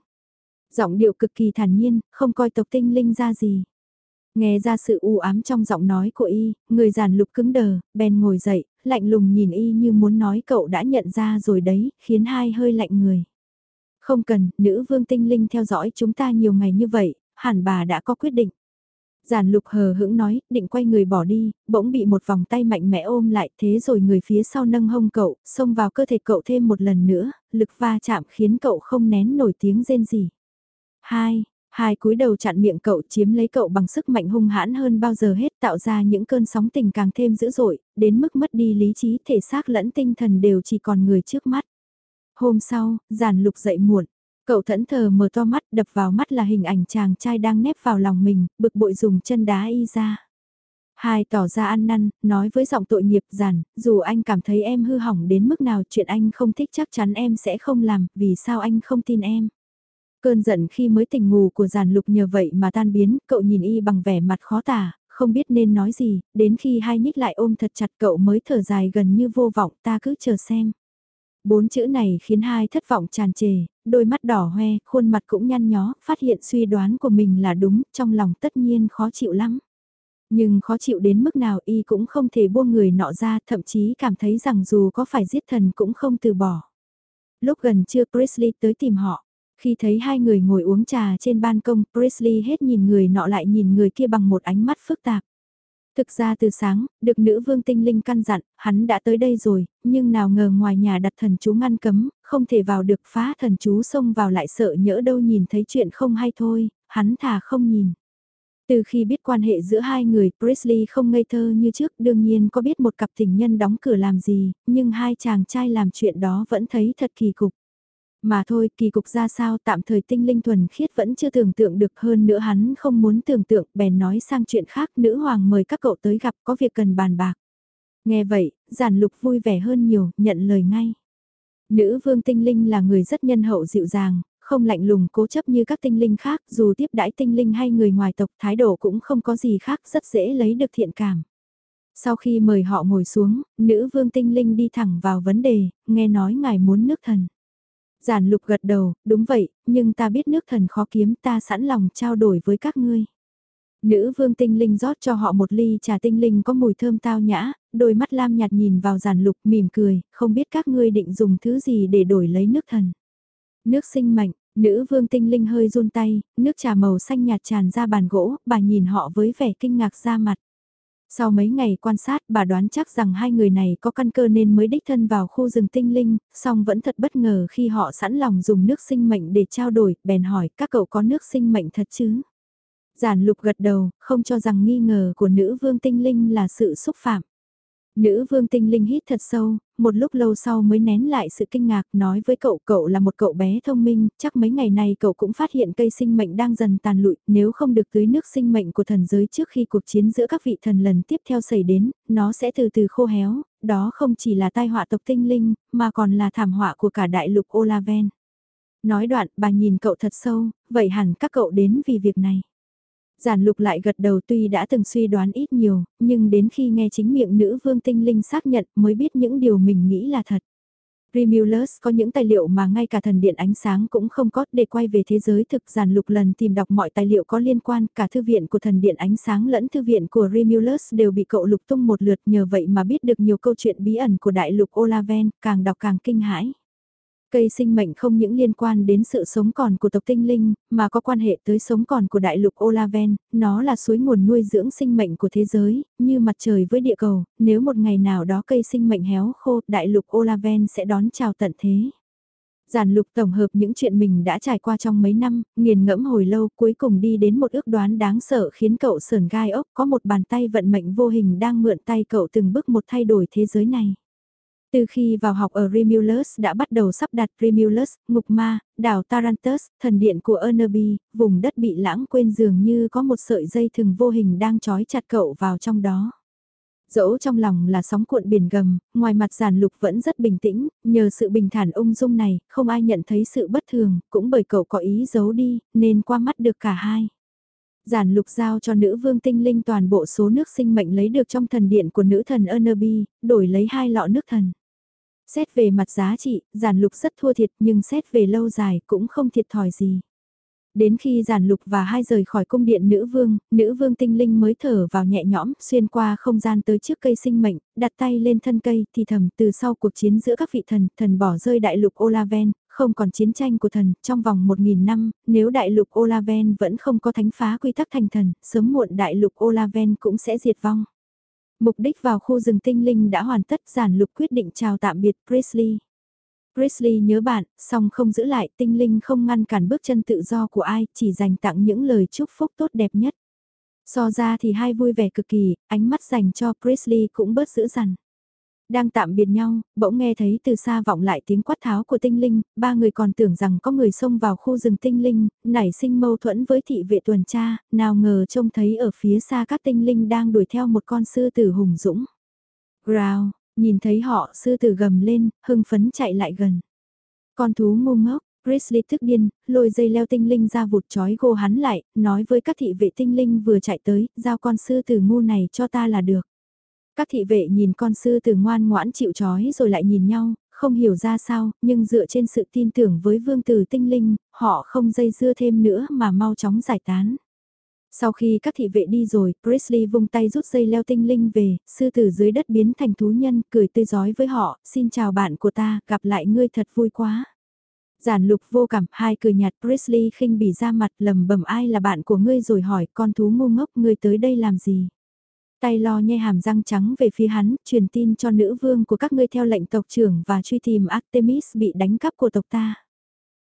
Giọng điệu cực kỳ thản nhiên, không coi tộc tinh linh ra gì. Nghe ra sự u ám trong giọng nói của y, người giản lục cứng đờ, bèn ngồi dậy, lạnh lùng nhìn y như muốn nói cậu đã nhận ra rồi đấy, khiến hai hơi lạnh người. Không cần, nữ vương tinh linh theo dõi chúng ta nhiều ngày như vậy, hẳn bà đã có quyết định. Giản lục hờ hững nói, định quay người bỏ đi, bỗng bị một vòng tay mạnh mẽ ôm lại thế rồi người phía sau nâng hông cậu, xông vào cơ thể cậu thêm một lần nữa, lực va chạm khiến cậu không nén nổi tiếng rên gì. Hai, hai cúi đầu chặn miệng cậu chiếm lấy cậu bằng sức mạnh hung hãn hơn bao giờ hết tạo ra những cơn sóng tình càng thêm dữ dội, đến mức mất đi lý trí thể xác lẫn tinh thần đều chỉ còn người trước mắt. Hôm sau, giản lục dậy muộn, Cậu thẫn thờ mở to mắt đập vào mắt là hình ảnh chàng trai đang nép vào lòng mình, bực bội dùng chân đá y ra. Hai tỏ ra ăn năn, nói với giọng tội nghiệp giản, dù anh cảm thấy em hư hỏng đến mức nào chuyện anh không thích chắc chắn em sẽ không làm, vì sao anh không tin em. Cơn giận khi mới tỉnh ngủ của giản lục nhờ vậy mà tan biến, cậu nhìn y bằng vẻ mặt khó tả, không biết nên nói gì, đến khi hai nhích lại ôm thật chặt cậu mới thở dài gần như vô vọng ta cứ chờ xem. Bốn chữ này khiến hai thất vọng tràn trề, đôi mắt đỏ hoe, khuôn mặt cũng nhăn nhó, phát hiện suy đoán của mình là đúng, trong lòng tất nhiên khó chịu lắm. Nhưng khó chịu đến mức nào y cũng không thể buông người nọ ra, thậm chí cảm thấy rằng dù có phải giết thần cũng không từ bỏ. Lúc gần trưa Presley tới tìm họ. Khi thấy hai người ngồi uống trà trên ban công, Presley hết nhìn người nọ lại nhìn người kia bằng một ánh mắt phức tạp. Thực ra từ sáng, được nữ vương tinh linh căn dặn, hắn đã tới đây rồi, nhưng nào ngờ ngoài nhà đặt thần chú ngăn cấm, không thể vào được phá thần chú xông vào lại sợ nhỡ đâu nhìn thấy chuyện không hay thôi, hắn thà không nhìn. Từ khi biết quan hệ giữa hai người, Presley không ngây thơ như trước, đương nhiên có biết một cặp tình nhân đóng cửa làm gì, nhưng hai chàng trai làm chuyện đó vẫn thấy thật kỳ cục. Mà thôi, kỳ cục ra sao tạm thời tinh linh thuần khiết vẫn chưa tưởng tượng được hơn nữa hắn không muốn tưởng tượng, bèn nói sang chuyện khác, nữ hoàng mời các cậu tới gặp có việc cần bàn bạc. Nghe vậy, giản lục vui vẻ hơn nhiều, nhận lời ngay. Nữ vương tinh linh là người rất nhân hậu dịu dàng, không lạnh lùng cố chấp như các tinh linh khác, dù tiếp đãi tinh linh hay người ngoài tộc thái độ cũng không có gì khác, rất dễ lấy được thiện cảm. Sau khi mời họ ngồi xuống, nữ vương tinh linh đi thẳng vào vấn đề, nghe nói ngài muốn nước thần. Giản lục gật đầu, đúng vậy, nhưng ta biết nước thần khó kiếm ta sẵn lòng trao đổi với các ngươi. Nữ vương tinh linh rót cho họ một ly trà tinh linh có mùi thơm tao nhã, đôi mắt lam nhạt nhìn vào giản lục mỉm cười, không biết các ngươi định dùng thứ gì để đổi lấy nước thần. Nước sinh mạnh, nữ vương tinh linh hơi run tay, nước trà màu xanh nhạt tràn ra bàn gỗ, bà nhìn họ với vẻ kinh ngạc ra mặt. Sau mấy ngày quan sát bà đoán chắc rằng hai người này có căn cơ nên mới đích thân vào khu rừng tinh linh, song vẫn thật bất ngờ khi họ sẵn lòng dùng nước sinh mệnh để trao đổi, bèn hỏi các cậu có nước sinh mệnh thật chứ? Giản lục gật đầu, không cho rằng nghi ngờ của nữ vương tinh linh là sự xúc phạm. Nữ vương tinh linh hít thật sâu, một lúc lâu sau mới nén lại sự kinh ngạc nói với cậu cậu là một cậu bé thông minh, chắc mấy ngày này cậu cũng phát hiện cây sinh mệnh đang dần tàn lụi, nếu không được tưới nước sinh mệnh của thần giới trước khi cuộc chiến giữa các vị thần lần tiếp theo xảy đến, nó sẽ từ từ khô héo, đó không chỉ là tai họa tộc tinh linh, mà còn là thảm họa của cả đại lục Olaven. Nói đoạn, bà nhìn cậu thật sâu, vậy hẳn các cậu đến vì việc này. Giản lục lại gật đầu tuy đã từng suy đoán ít nhiều, nhưng đến khi nghe chính miệng nữ vương tinh linh xác nhận mới biết những điều mình nghĩ là thật. Remulus có những tài liệu mà ngay cả thần điện ánh sáng cũng không có để quay về thế giới thực giản lục lần tìm đọc mọi tài liệu có liên quan cả thư viện của thần điện ánh sáng lẫn thư viện của Remulus đều bị cậu lục tung một lượt nhờ vậy mà biết được nhiều câu chuyện bí ẩn của đại lục Olaven càng đọc càng kinh hãi. Cây sinh mệnh không những liên quan đến sự sống còn của tộc tinh linh, mà có quan hệ tới sống còn của đại lục Olaven, nó là suối nguồn nuôi dưỡng sinh mệnh của thế giới, như mặt trời với địa cầu, nếu một ngày nào đó cây sinh mệnh héo khô, đại lục Olaven sẽ đón chào tận thế. Giản lục tổng hợp những chuyện mình đã trải qua trong mấy năm, nghiền ngẫm hồi lâu cuối cùng đi đến một ước đoán đáng sợ khiến cậu sờn gai ốc có một bàn tay vận mệnh vô hình đang mượn tay cậu từng bước một thay đổi thế giới này. Từ khi vào học ở Remulus đã bắt đầu sắp đặt Remulus, ngục ma, đảo Tarantus, thần điện của Ernaby, vùng đất bị lãng quên dường như có một sợi dây thừng vô hình đang trói chặt cậu vào trong đó. Dẫu trong lòng là sóng cuộn biển gầm, ngoài mặt giàn lục vẫn rất bình tĩnh, nhờ sự bình thản ung dung này, không ai nhận thấy sự bất thường, cũng bởi cậu có ý giấu đi, nên qua mắt được cả hai. Giản lục giao cho nữ vương tinh linh toàn bộ số nước sinh mệnh lấy được trong thần điện của nữ thần Ernaby, đổi lấy hai lọ nước thần. Xét về mặt giá trị, giản lục rất thua thiệt nhưng xét về lâu dài cũng không thiệt thòi gì. Đến khi giản lục và hai rời khỏi cung điện nữ vương, nữ vương tinh linh mới thở vào nhẹ nhõm, xuyên qua không gian tới trước cây sinh mệnh, đặt tay lên thân cây, thì thầm từ sau cuộc chiến giữa các vị thần, thần bỏ rơi đại lục Olaven, không còn chiến tranh của thần, trong vòng một nghìn năm, nếu đại lục Olaven vẫn không có thánh phá quy tắc thành thần, sớm muộn đại lục Olaven cũng sẽ diệt vong. Mục đích vào khu rừng tinh linh đã hoàn tất giản lục quyết định chào tạm biệt Presley. Presley nhớ bạn, song không giữ lại tinh linh không ngăn cản bước chân tự do của ai, chỉ dành tặng những lời chúc phúc tốt đẹp nhất. So ra thì hai vui vẻ cực kỳ, ánh mắt dành cho Presley cũng bớt dữ dằn. Đang tạm biệt nhau, bỗng nghe thấy từ xa vọng lại tiếng quát tháo của tinh linh, ba người còn tưởng rằng có người xông vào khu rừng tinh linh, nảy sinh mâu thuẫn với thị vệ tuần tra, nào ngờ trông thấy ở phía xa các tinh linh đang đuổi theo một con sư tử hùng dũng. rào nhìn thấy họ sư tử gầm lên, hưng phấn chạy lại gần. Con thú ngu ngốc, Grizzly tức điên, lôi dây leo tinh linh ra vụt chói gô hắn lại, nói với các thị vệ tinh linh vừa chạy tới, giao con sư tử ngu này cho ta là được. Các thị vệ nhìn con sư tử ngoan ngoãn chịu trói rồi lại nhìn nhau, không hiểu ra sao, nhưng dựa trên sự tin tưởng với vương tử tinh linh, họ không dây dưa thêm nữa mà mau chóng giải tán. Sau khi các thị vệ đi rồi, Presley vung tay rút dây leo tinh linh về, sư tử dưới đất biến thành thú nhân, cười tươi giói với họ, xin chào bạn của ta, gặp lại ngươi thật vui quá. Giản lục vô cảm, hai cười nhạt Presley khinh bỉ ra mặt lầm bầm ai là bạn của ngươi rồi hỏi con thú ngu ngốc ngươi tới đây làm gì. Tay lo nhe hàm răng trắng về phía hắn, truyền tin cho nữ vương của các ngươi theo lệnh tộc trưởng và truy tìm Artemis bị đánh cắp của tộc ta.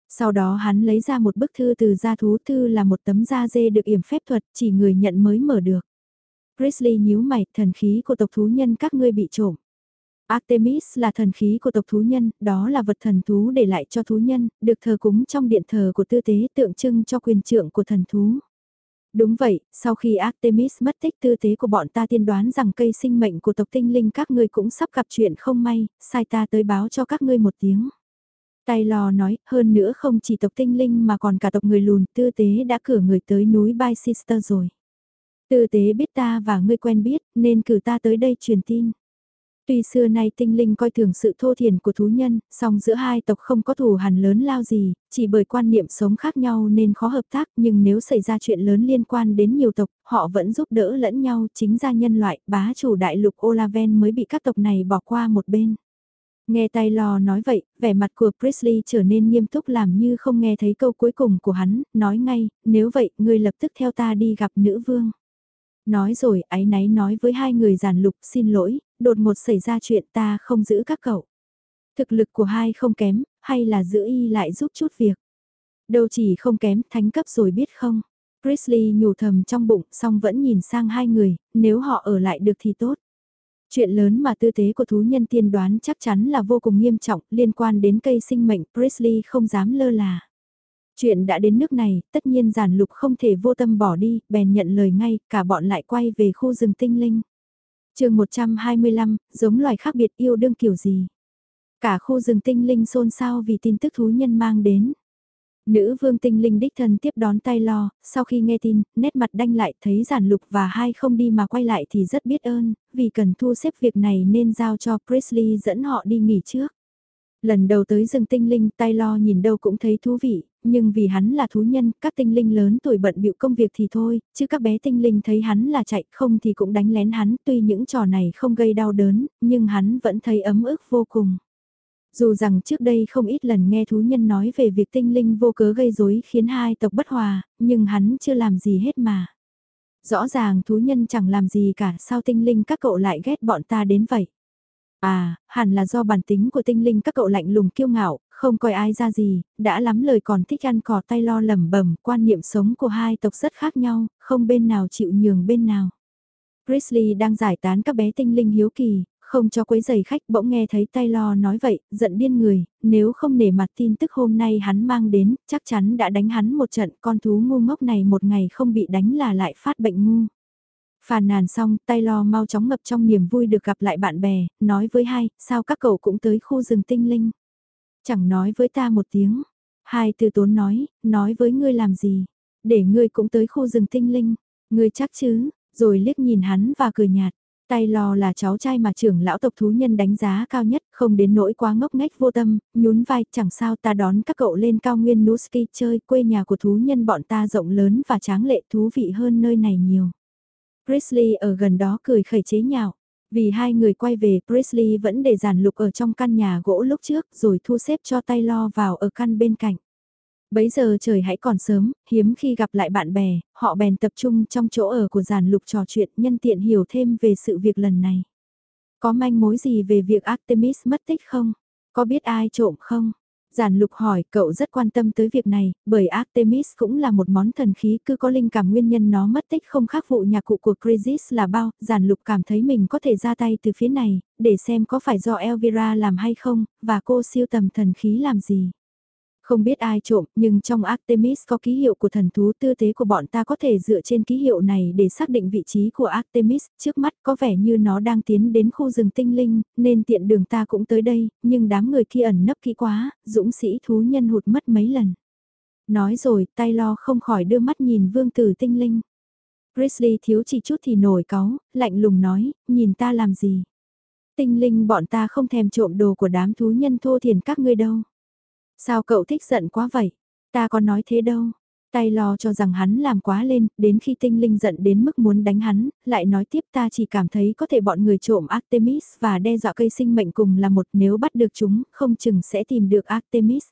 Sau đó hắn lấy ra một bức thư từ gia thú thư là một tấm da dê được yểm phép thuật, chỉ người nhận mới mở được. Grizzly nhíu mày, thần khí của tộc thú nhân các ngươi bị trộm. Artemis là thần khí của tộc thú nhân, đó là vật thần thú để lại cho thú nhân, được thờ cúng trong điện thờ của tư tế tượng trưng cho quyền trưởng của thần thú. Đúng vậy, sau khi Artemis mất tích tư tế của bọn ta tiên đoán rằng cây sinh mệnh của tộc tinh linh các ngươi cũng sắp gặp chuyện không may, sai ta tới báo cho các ngươi một tiếng. Tài lò nói, hơn nữa không chỉ tộc tinh linh mà còn cả tộc người lùn, tư tế đã cử người tới núi By Sister rồi. Tư tế biết ta và ngươi quen biết, nên cử ta tới đây truyền tin. Tuy xưa nay tinh linh coi thường sự thô thiền của thú nhân, song giữa hai tộc không có thù hằn lớn lao gì, chỉ bởi quan niệm sống khác nhau nên khó hợp tác, nhưng nếu xảy ra chuyện lớn liên quan đến nhiều tộc, họ vẫn giúp đỡ lẫn nhau, chính ra nhân loại, bá chủ đại lục Olaven mới bị các tộc này bỏ qua một bên. Nghe tay lò nói vậy, vẻ mặt của Presley trở nên nghiêm túc làm như không nghe thấy câu cuối cùng của hắn, nói ngay, nếu vậy, ngươi lập tức theo ta đi gặp nữ vương. Nói rồi, ái náy nói với hai người giàn lục xin lỗi, đột ngột xảy ra chuyện ta không giữ các cậu. Thực lực của hai không kém, hay là giữ y lại giúp chút việc. Đâu chỉ không kém, thánh cấp rồi biết không. Presley nhủ thầm trong bụng, song vẫn nhìn sang hai người, nếu họ ở lại được thì tốt. Chuyện lớn mà tư tế của thú nhân tiên đoán chắc chắn là vô cùng nghiêm trọng liên quan đến cây sinh mệnh Presley không dám lơ là. Chuyện đã đến nước này, tất nhiên giản lục không thể vô tâm bỏ đi, bèn nhận lời ngay, cả bọn lại quay về khu rừng tinh linh chương 125, giống loài khác biệt yêu đương kiểu gì? Cả khu rừng tinh linh xôn xao vì tin tức thú nhân mang đến. Nữ vương tinh linh đích thân tiếp đón tay lo, sau khi nghe tin, nét mặt đanh lại thấy giản lục và hai không đi mà quay lại thì rất biết ơn, vì cần thu xếp việc này nên giao cho Presley dẫn họ đi nghỉ trước. Lần đầu tới rừng tinh linh tay lo nhìn đâu cũng thấy thú vị, nhưng vì hắn là thú nhân, các tinh linh lớn tuổi bận bịu công việc thì thôi, chứ các bé tinh linh thấy hắn là chạy không thì cũng đánh lén hắn, tuy những trò này không gây đau đớn, nhưng hắn vẫn thấy ấm ức vô cùng. Dù rằng trước đây không ít lần nghe thú nhân nói về việc tinh linh vô cớ gây rối khiến hai tộc bất hòa, nhưng hắn chưa làm gì hết mà. Rõ ràng thú nhân chẳng làm gì cả sao tinh linh các cậu lại ghét bọn ta đến vậy. À, hẳn là do bản tính của tinh linh các cậu lạnh lùng kiêu ngạo, không coi ai ra gì, đã lắm lời còn thích ăn cỏ tay lo lẩm bẩm, quan niệm sống của hai tộc rất khác nhau, không bên nào chịu nhường bên nào. Grizzly đang giải tán các bé tinh linh hiếu kỳ, không cho quấy giày khách bỗng nghe thấy Tay Lo nói vậy, giận điên người, nếu không nể mặt tin tức hôm nay hắn mang đến, chắc chắn đã đánh hắn một trận con thú ngu ngốc này một ngày không bị đánh là lại phát bệnh ngu. Phàn nàn xong, Taylor mau chóng ngập trong niềm vui được gặp lại bạn bè, nói với hai, sao các cậu cũng tới khu rừng tinh linh. Chẳng nói với ta một tiếng. Hai từ tốn nói, nói với ngươi làm gì, để ngươi cũng tới khu rừng tinh linh, ngươi chắc chứ, rồi liếc nhìn hắn và cười nhạt. Tay lò là cháu trai mà trưởng lão tộc thú nhân đánh giá cao nhất, không đến nỗi quá ngốc nghếch vô tâm, nhún vai, chẳng sao ta đón các cậu lên cao nguyên Nuski chơi, quê nhà của thú nhân bọn ta rộng lớn và tráng lệ thú vị hơn nơi này nhiều. Presley ở gần đó cười khẩy chế nhạo. Vì hai người quay về, Presley vẫn để giản lục ở trong căn nhà gỗ lúc trước rồi thu xếp cho tay lo vào ở căn bên cạnh. Bấy giờ trời hãy còn sớm, hiếm khi gặp lại bạn bè, họ bèn tập trung trong chỗ ở của giản lục trò chuyện nhân tiện hiểu thêm về sự việc lần này. Có manh mối gì về việc Artemis mất tích không? Có biết ai trộm không? Giản lục hỏi cậu rất quan tâm tới việc này, bởi Artemis cũng là một món thần khí cứ có linh cảm nguyên nhân nó mất tích không khác vụ nhạc cụ của Crisis là bao, giản lục cảm thấy mình có thể ra tay từ phía này, để xem có phải do Elvira làm hay không, và cô siêu tầm thần khí làm gì. Không biết ai trộm, nhưng trong Artemis có ký hiệu của thần thú tư thế của bọn ta có thể dựa trên ký hiệu này để xác định vị trí của Artemis, trước mắt có vẻ như nó đang tiến đến khu rừng tinh linh, nên tiện đường ta cũng tới đây, nhưng đám người kia ẩn nấp kỹ quá, dũng sĩ thú nhân hụt mất mấy lần. Nói rồi, tay lo không khỏi đưa mắt nhìn vương tử tinh linh. Grizzly thiếu chỉ chút thì nổi cáu, lạnh lùng nói, nhìn ta làm gì. Tinh linh bọn ta không thèm trộm đồ của đám thú nhân thô thiền các ngươi đâu. Sao cậu thích giận quá vậy? Ta có nói thế đâu. Tay lo cho rằng hắn làm quá lên, đến khi tinh linh giận đến mức muốn đánh hắn, lại nói tiếp ta chỉ cảm thấy có thể bọn người trộm Artemis và đe dọa cây sinh mệnh cùng là một nếu bắt được chúng, không chừng sẽ tìm được Artemis.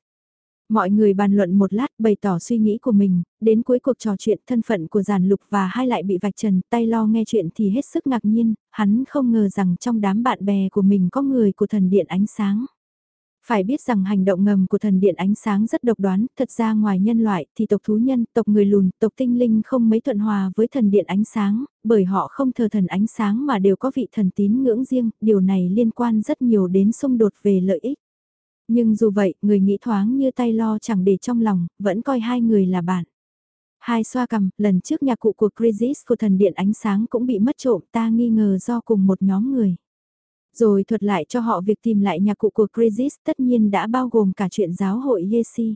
Mọi người bàn luận một lát bày tỏ suy nghĩ của mình, đến cuối cuộc trò chuyện thân phận của giàn lục và hai lại bị vạch trần, tay lo nghe chuyện thì hết sức ngạc nhiên, hắn không ngờ rằng trong đám bạn bè của mình có người của thần điện ánh sáng. Phải biết rằng hành động ngầm của thần điện ánh sáng rất độc đoán, thật ra ngoài nhân loại thì tộc thú nhân, tộc người lùn, tộc tinh linh không mấy thuận hòa với thần điện ánh sáng, bởi họ không thờ thần ánh sáng mà đều có vị thần tín ngưỡng riêng, điều này liên quan rất nhiều đến xung đột về lợi ích. Nhưng dù vậy, người nghĩ thoáng như tay lo chẳng để trong lòng, vẫn coi hai người là bạn. Hai xoa cầm, lần trước nhà cụ của Crisis của thần điện ánh sáng cũng bị mất trộm ta nghi ngờ do cùng một nhóm người. Rồi thuật lại cho họ việc tìm lại nhà cụ của Crisis tất nhiên đã bao gồm cả chuyện giáo hội Yesi.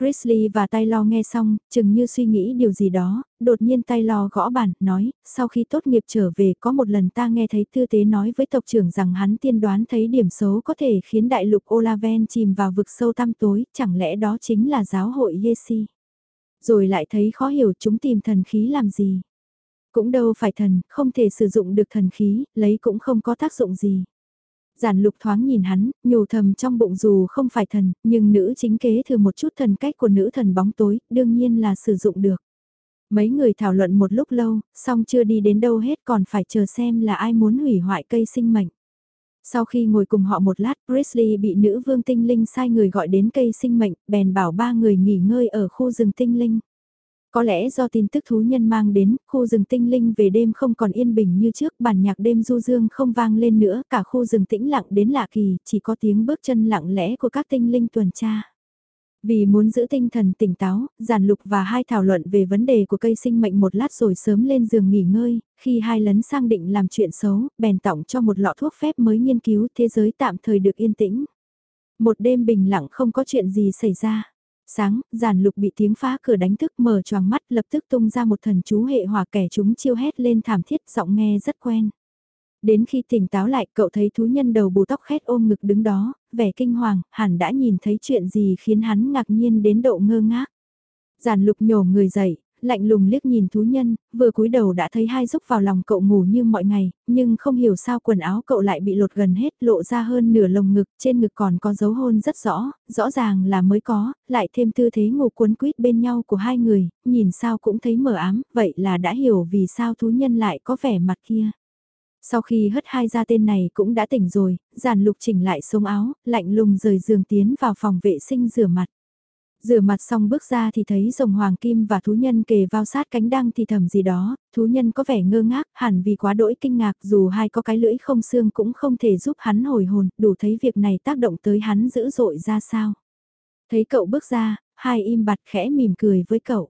Grizzly và Taylor nghe xong, chừng như suy nghĩ điều gì đó, đột nhiên Taylor gõ bàn, nói, sau khi tốt nghiệp trở về có một lần ta nghe thấy thư tế nói với tộc trưởng rằng hắn tiên đoán thấy điểm số có thể khiến đại lục Olaven chìm vào vực sâu tăm tối, chẳng lẽ đó chính là giáo hội Yesi. Rồi lại thấy khó hiểu chúng tìm thần khí làm gì. Cũng đâu phải thần, không thể sử dụng được thần khí, lấy cũng không có tác dụng gì. Giản lục thoáng nhìn hắn, nhủ thầm trong bụng dù không phải thần, nhưng nữ chính kế thừa một chút thần cách của nữ thần bóng tối, đương nhiên là sử dụng được. Mấy người thảo luận một lúc lâu, xong chưa đi đến đâu hết còn phải chờ xem là ai muốn hủy hoại cây sinh mệnh. Sau khi ngồi cùng họ một lát, Grizzly bị nữ vương tinh linh sai người gọi đến cây sinh mệnh, bèn bảo ba người nghỉ ngơi ở khu rừng tinh linh. Có lẽ do tin tức thú nhân mang đến, khu rừng tinh linh về đêm không còn yên bình như trước, bản nhạc đêm du dương không vang lên nữa, cả khu rừng tĩnh lặng đến lạ kỳ, chỉ có tiếng bước chân lặng lẽ của các tinh linh tuần tra. Vì muốn giữ tinh thần tỉnh táo, giản lục và hai thảo luận về vấn đề của cây sinh mệnh một lát rồi sớm lên giường nghỉ ngơi, khi hai lấn sang định làm chuyện xấu, bèn tỏng cho một lọ thuốc phép mới nghiên cứu thế giới tạm thời được yên tĩnh. Một đêm bình lặng không có chuyện gì xảy ra. Sáng, giản lục bị tiếng phá cửa đánh thức mở choàng mắt lập tức tung ra một thần chú hệ hỏa kẻ chúng chiêu hét lên thảm thiết giọng nghe rất quen. Đến khi tỉnh táo lại cậu thấy thú nhân đầu bù tóc khét ôm ngực đứng đó, vẻ kinh hoàng, hẳn đã nhìn thấy chuyện gì khiến hắn ngạc nhiên đến độ ngơ ngác. Giản lục nhổ người dậy, lạnh lùng liếc nhìn thú nhân, vừa cúi đầu đã thấy hai giúp vào lòng cậu ngủ như mọi ngày, nhưng không hiểu sao quần áo cậu lại bị lột gần hết, lộ ra hơn nửa lồng ngực, trên ngực còn có dấu hôn rất rõ, rõ ràng là mới có, lại thêm tư thế ngủ cuốn quýt bên nhau của hai người, nhìn sao cũng thấy mờ ám, vậy là đã hiểu vì sao thú nhân lại có vẻ mặt kia. Sau khi hất hai ra tên này cũng đã tỉnh rồi, giản lục chỉnh lại sống áo, lạnh lùng rời giường tiến vào phòng vệ sinh rửa mặt. Rửa mặt xong bước ra thì thấy rồng hoàng kim và thú nhân kề vào sát cánh đang thì thầm gì đó, thú nhân có vẻ ngơ ngác hẳn vì quá đỗi kinh ngạc dù hai có cái lưỡi không xương cũng không thể giúp hắn hồi hồn, đủ thấy việc này tác động tới hắn dữ dội ra sao. Thấy cậu bước ra, hai im bặt khẽ mỉm cười với cậu.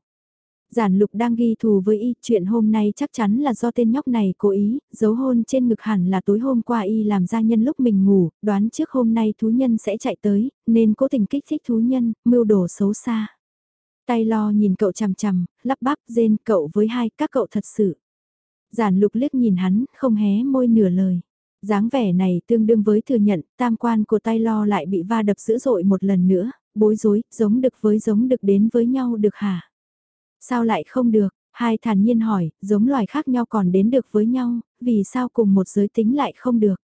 Giản lục đang ghi thù với y, chuyện hôm nay chắc chắn là do tên nhóc này cố ý, dấu hôn trên ngực hẳn là tối hôm qua y làm ra nhân lúc mình ngủ, đoán trước hôm nay thú nhân sẽ chạy tới, nên cố tình kích thích thú nhân, mưu đồ xấu xa. Tay lo nhìn cậu chằm chằm, lắp bắp rên cậu với hai các cậu thật sự. Giản lục liếc nhìn hắn, không hé môi nửa lời. dáng vẻ này tương đương với thừa nhận, tam quan của tay lo lại bị va đập dữ dội một lần nữa, bối rối, giống đực với giống đực đến với nhau được hả? Sao lại không được? Hai thản nhiên hỏi, giống loài khác nhau còn đến được với nhau, vì sao cùng một giới tính lại không được?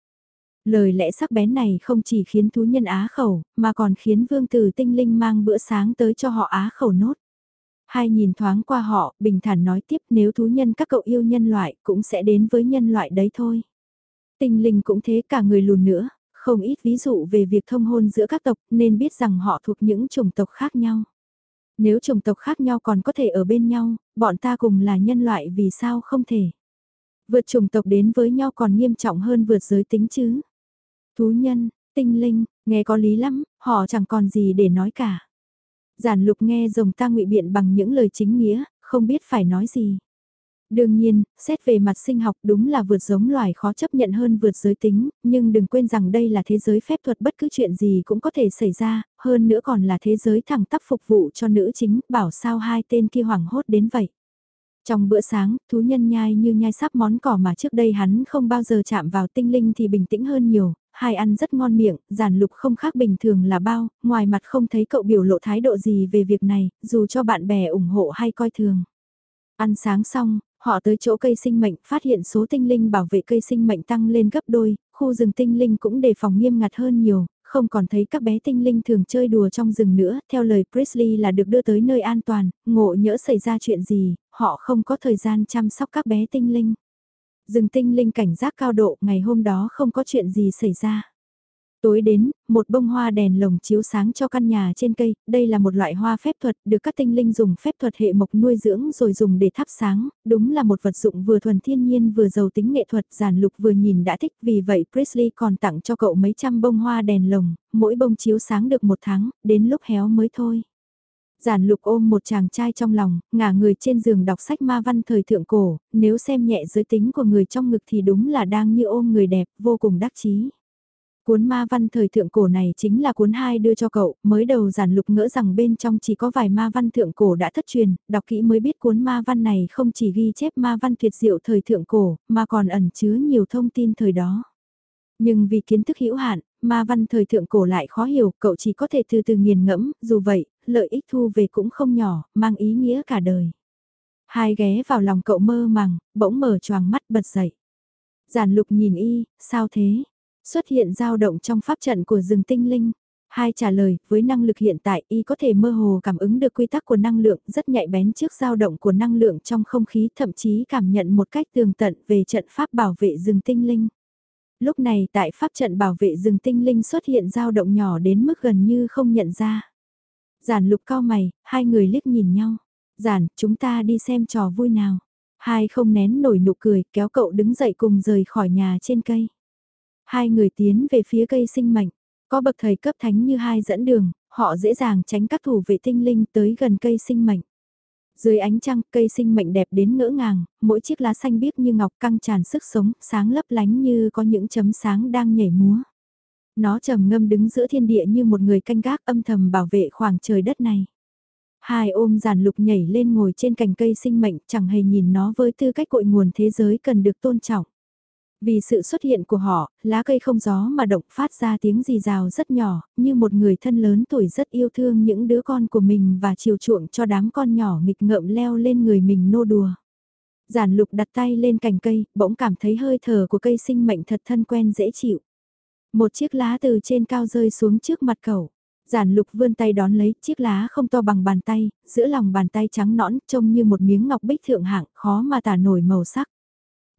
Lời lẽ sắc bén này không chỉ khiến thú nhân á khẩu, mà còn khiến vương tử tinh linh mang bữa sáng tới cho họ á khẩu nốt. Hai nhìn thoáng qua họ, bình thản nói tiếp nếu thú nhân các cậu yêu nhân loại cũng sẽ đến với nhân loại đấy thôi. Tinh linh cũng thế cả người lùn nữa, không ít ví dụ về việc thông hôn giữa các tộc nên biết rằng họ thuộc những chủng tộc khác nhau. Nếu chủng tộc khác nhau còn có thể ở bên nhau, bọn ta cùng là nhân loại vì sao không thể. Vượt chủng tộc đến với nhau còn nghiêm trọng hơn vượt giới tính chứ. Thú nhân, tinh linh, nghe có lý lắm, họ chẳng còn gì để nói cả. Giản lục nghe rồng ta ngụy biện bằng những lời chính nghĩa, không biết phải nói gì. Đương nhiên, xét về mặt sinh học đúng là vượt giống loài khó chấp nhận hơn vượt giới tính, nhưng đừng quên rằng đây là thế giới phép thuật bất cứ chuyện gì cũng có thể xảy ra, hơn nữa còn là thế giới thẳng tắp phục vụ cho nữ chính, bảo sao hai tên kia hoảng hốt đến vậy. Trong bữa sáng, thú nhân nhai như nhai sắp món cỏ mà trước đây hắn không bao giờ chạm vào tinh linh thì bình tĩnh hơn nhiều, hai ăn rất ngon miệng, giản lục không khác bình thường là bao, ngoài mặt không thấy cậu biểu lộ thái độ gì về việc này, dù cho bạn bè ủng hộ hay coi thường. Ăn sáng xong, Họ tới chỗ cây sinh mệnh, phát hiện số tinh linh bảo vệ cây sinh mệnh tăng lên gấp đôi, khu rừng tinh linh cũng đề phòng nghiêm ngặt hơn nhiều, không còn thấy các bé tinh linh thường chơi đùa trong rừng nữa, theo lời Presley là được đưa tới nơi an toàn, ngộ nhỡ xảy ra chuyện gì, họ không có thời gian chăm sóc các bé tinh linh. Rừng tinh linh cảnh giác cao độ, ngày hôm đó không có chuyện gì xảy ra. Tối đến, một bông hoa đèn lồng chiếu sáng cho căn nhà trên cây, đây là một loại hoa phép thuật được các tinh linh dùng phép thuật hệ mộc nuôi dưỡng rồi dùng để thắp sáng, đúng là một vật dụng vừa thuần thiên nhiên vừa giàu tính nghệ thuật giản lục vừa nhìn đã thích vì vậy Presley còn tặng cho cậu mấy trăm bông hoa đèn lồng, mỗi bông chiếu sáng được một tháng, đến lúc héo mới thôi. Giản lục ôm một chàng trai trong lòng, ngả người trên giường đọc sách ma văn thời thượng cổ, nếu xem nhẹ giới tính của người trong ngực thì đúng là đang như ôm người đẹp, vô cùng đắc chí. Cuốn ma văn thời thượng cổ này chính là cuốn hai đưa cho cậu, mới đầu giản lục ngỡ rằng bên trong chỉ có vài ma văn thượng cổ đã thất truyền, đọc kỹ mới biết cuốn ma văn này không chỉ ghi chép ma văn tuyệt diệu thời thượng cổ, mà còn ẩn chứa nhiều thông tin thời đó. Nhưng vì kiến thức hữu hạn, ma văn thời thượng cổ lại khó hiểu, cậu chỉ có thể từ từ nghiền ngẫm, dù vậy, lợi ích thu về cũng không nhỏ, mang ý nghĩa cả đời. Hai ghé vào lòng cậu mơ màng, bỗng mở choàng mắt bật dậy. Giản lục nhìn y, sao thế? Xuất hiện dao động trong pháp trận của rừng tinh linh. Hai trả lời, với năng lực hiện tại y có thể mơ hồ cảm ứng được quy tắc của năng lượng rất nhạy bén trước dao động của năng lượng trong không khí thậm chí cảm nhận một cách tường tận về trận pháp bảo vệ rừng tinh linh. Lúc này tại pháp trận bảo vệ rừng tinh linh xuất hiện dao động nhỏ đến mức gần như không nhận ra. Giản lục cao mày, hai người liếc nhìn nhau. Giản, chúng ta đi xem trò vui nào. Hai không nén nổi nụ cười, kéo cậu đứng dậy cùng rời khỏi nhà trên cây. Hai người tiến về phía cây sinh mệnh, có bậc thầy cấp thánh như hai dẫn đường, họ dễ dàng tránh các thủ vệ tinh linh tới gần cây sinh mệnh. Dưới ánh trăng, cây sinh mệnh đẹp đến ngỡ ngàng, mỗi chiếc lá xanh biếc như ngọc căng tràn sức sống, sáng lấp lánh như có những chấm sáng đang nhảy múa. Nó trầm ngâm đứng giữa thiên địa như một người canh gác âm thầm bảo vệ khoảng trời đất này. Hai ôm giàn lục nhảy lên ngồi trên cành cây sinh mệnh chẳng hề nhìn nó với tư cách cội nguồn thế giới cần được tôn trọng. Vì sự xuất hiện của họ, lá cây không gió mà động phát ra tiếng rì rào rất nhỏ, như một người thân lớn tuổi rất yêu thương những đứa con của mình và chiều chuộng cho đám con nhỏ nghịch ngợm leo lên người mình nô đùa. Giản lục đặt tay lên cành cây, bỗng cảm thấy hơi thở của cây sinh mệnh thật thân quen dễ chịu. Một chiếc lá từ trên cao rơi xuống trước mặt cậu. Giản lục vươn tay đón lấy chiếc lá không to bằng bàn tay, giữa lòng bàn tay trắng nõn trông như một miếng ngọc bích thượng hạng khó mà tả nổi màu sắc.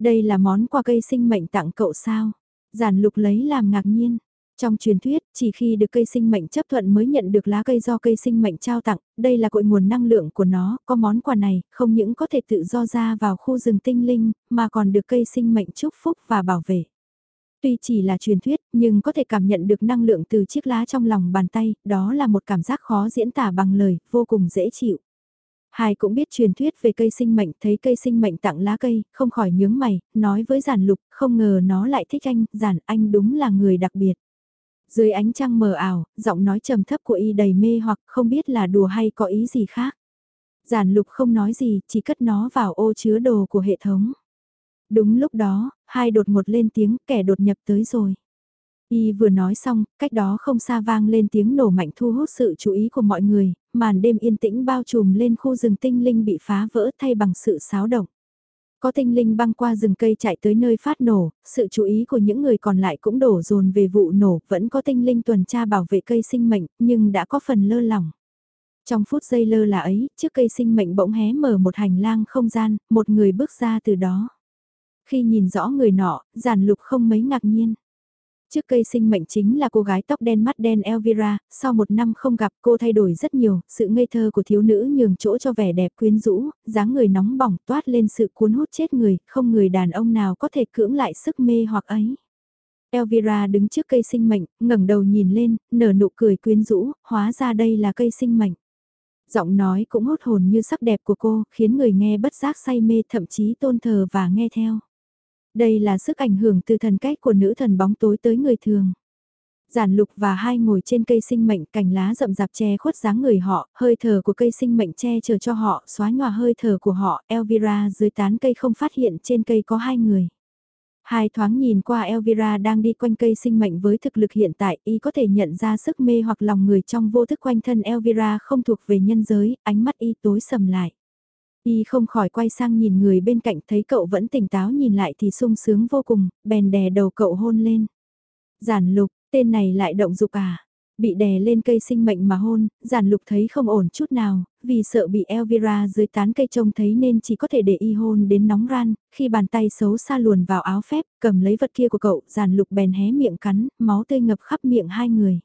Đây là món quà cây sinh mệnh tặng cậu sao? Giản lục lấy làm ngạc nhiên. Trong truyền thuyết, chỉ khi được cây sinh mệnh chấp thuận mới nhận được lá cây do cây sinh mệnh trao tặng, đây là cội nguồn năng lượng của nó, có món quà này, không những có thể tự do ra vào khu rừng tinh linh, mà còn được cây sinh mệnh chúc phúc và bảo vệ. Tuy chỉ là truyền thuyết, nhưng có thể cảm nhận được năng lượng từ chiếc lá trong lòng bàn tay, đó là một cảm giác khó diễn tả bằng lời, vô cùng dễ chịu. Hai cũng biết truyền thuyết về cây sinh mệnh, thấy cây sinh mệnh tặng lá cây, không khỏi nhướng mày, nói với giản lục, không ngờ nó lại thích anh, giản anh đúng là người đặc biệt. Dưới ánh trăng mờ ảo, giọng nói trầm thấp của y đầy mê hoặc không biết là đùa hay có ý gì khác. Giản lục không nói gì, chỉ cất nó vào ô chứa đồ của hệ thống. Đúng lúc đó, hai đột ngột lên tiếng kẻ đột nhập tới rồi. Y vừa nói xong, cách đó không xa vang lên tiếng nổ mạnh thu hút sự chú ý của mọi người, màn đêm yên tĩnh bao trùm lên khu rừng tinh linh bị phá vỡ thay bằng sự xáo động. Có tinh linh băng qua rừng cây chạy tới nơi phát nổ, sự chú ý của những người còn lại cũng đổ dồn về vụ nổ, vẫn có tinh linh tuần tra bảo vệ cây sinh mệnh, nhưng đã có phần lơ lỏng. Trong phút giây lơ là ấy, trước cây sinh mệnh bỗng hé mở một hành lang không gian, một người bước ra từ đó. Khi nhìn rõ người nọ, giản lục không mấy ngạc nhiên. Trước cây sinh mệnh chính là cô gái tóc đen mắt đen Elvira, sau một năm không gặp cô thay đổi rất nhiều, sự ngây thơ của thiếu nữ nhường chỗ cho vẻ đẹp quyến rũ, dáng người nóng bỏng toát lên sự cuốn hút chết người, không người đàn ông nào có thể cưỡng lại sức mê hoặc ấy. Elvira đứng trước cây sinh mệnh, ngẩng đầu nhìn lên, nở nụ cười quyến rũ, hóa ra đây là cây sinh mệnh. Giọng nói cũng hốt hồn như sắc đẹp của cô, khiến người nghe bất giác say mê thậm chí tôn thờ và nghe theo. Đây là sức ảnh hưởng từ thần cách của nữ thần bóng tối tới người thường. Giản lục và hai ngồi trên cây sinh mệnh cành lá rậm rạp che khuất dáng người họ, hơi thở của cây sinh mệnh che chở cho họ, xóa nhòa hơi thở của họ, Elvira dưới tán cây không phát hiện trên cây có hai người. Hai thoáng nhìn qua Elvira đang đi quanh cây sinh mệnh với thực lực hiện tại, y có thể nhận ra sức mê hoặc lòng người trong vô thức quanh thân Elvira không thuộc về nhân giới, ánh mắt y tối sầm lại. Y không khỏi quay sang nhìn người bên cạnh thấy cậu vẫn tỉnh táo nhìn lại thì sung sướng vô cùng, bèn đè đầu cậu hôn lên. Giản lục, tên này lại động dục à? Bị đè lên cây sinh mệnh mà hôn, giản lục thấy không ổn chút nào, vì sợ bị Elvira dưới tán cây trông thấy nên chỉ có thể để y hôn đến nóng ran, khi bàn tay xấu xa luồn vào áo phép, cầm lấy vật kia của cậu, giản lục bèn hé miệng cắn, máu tươi ngập khắp miệng hai người.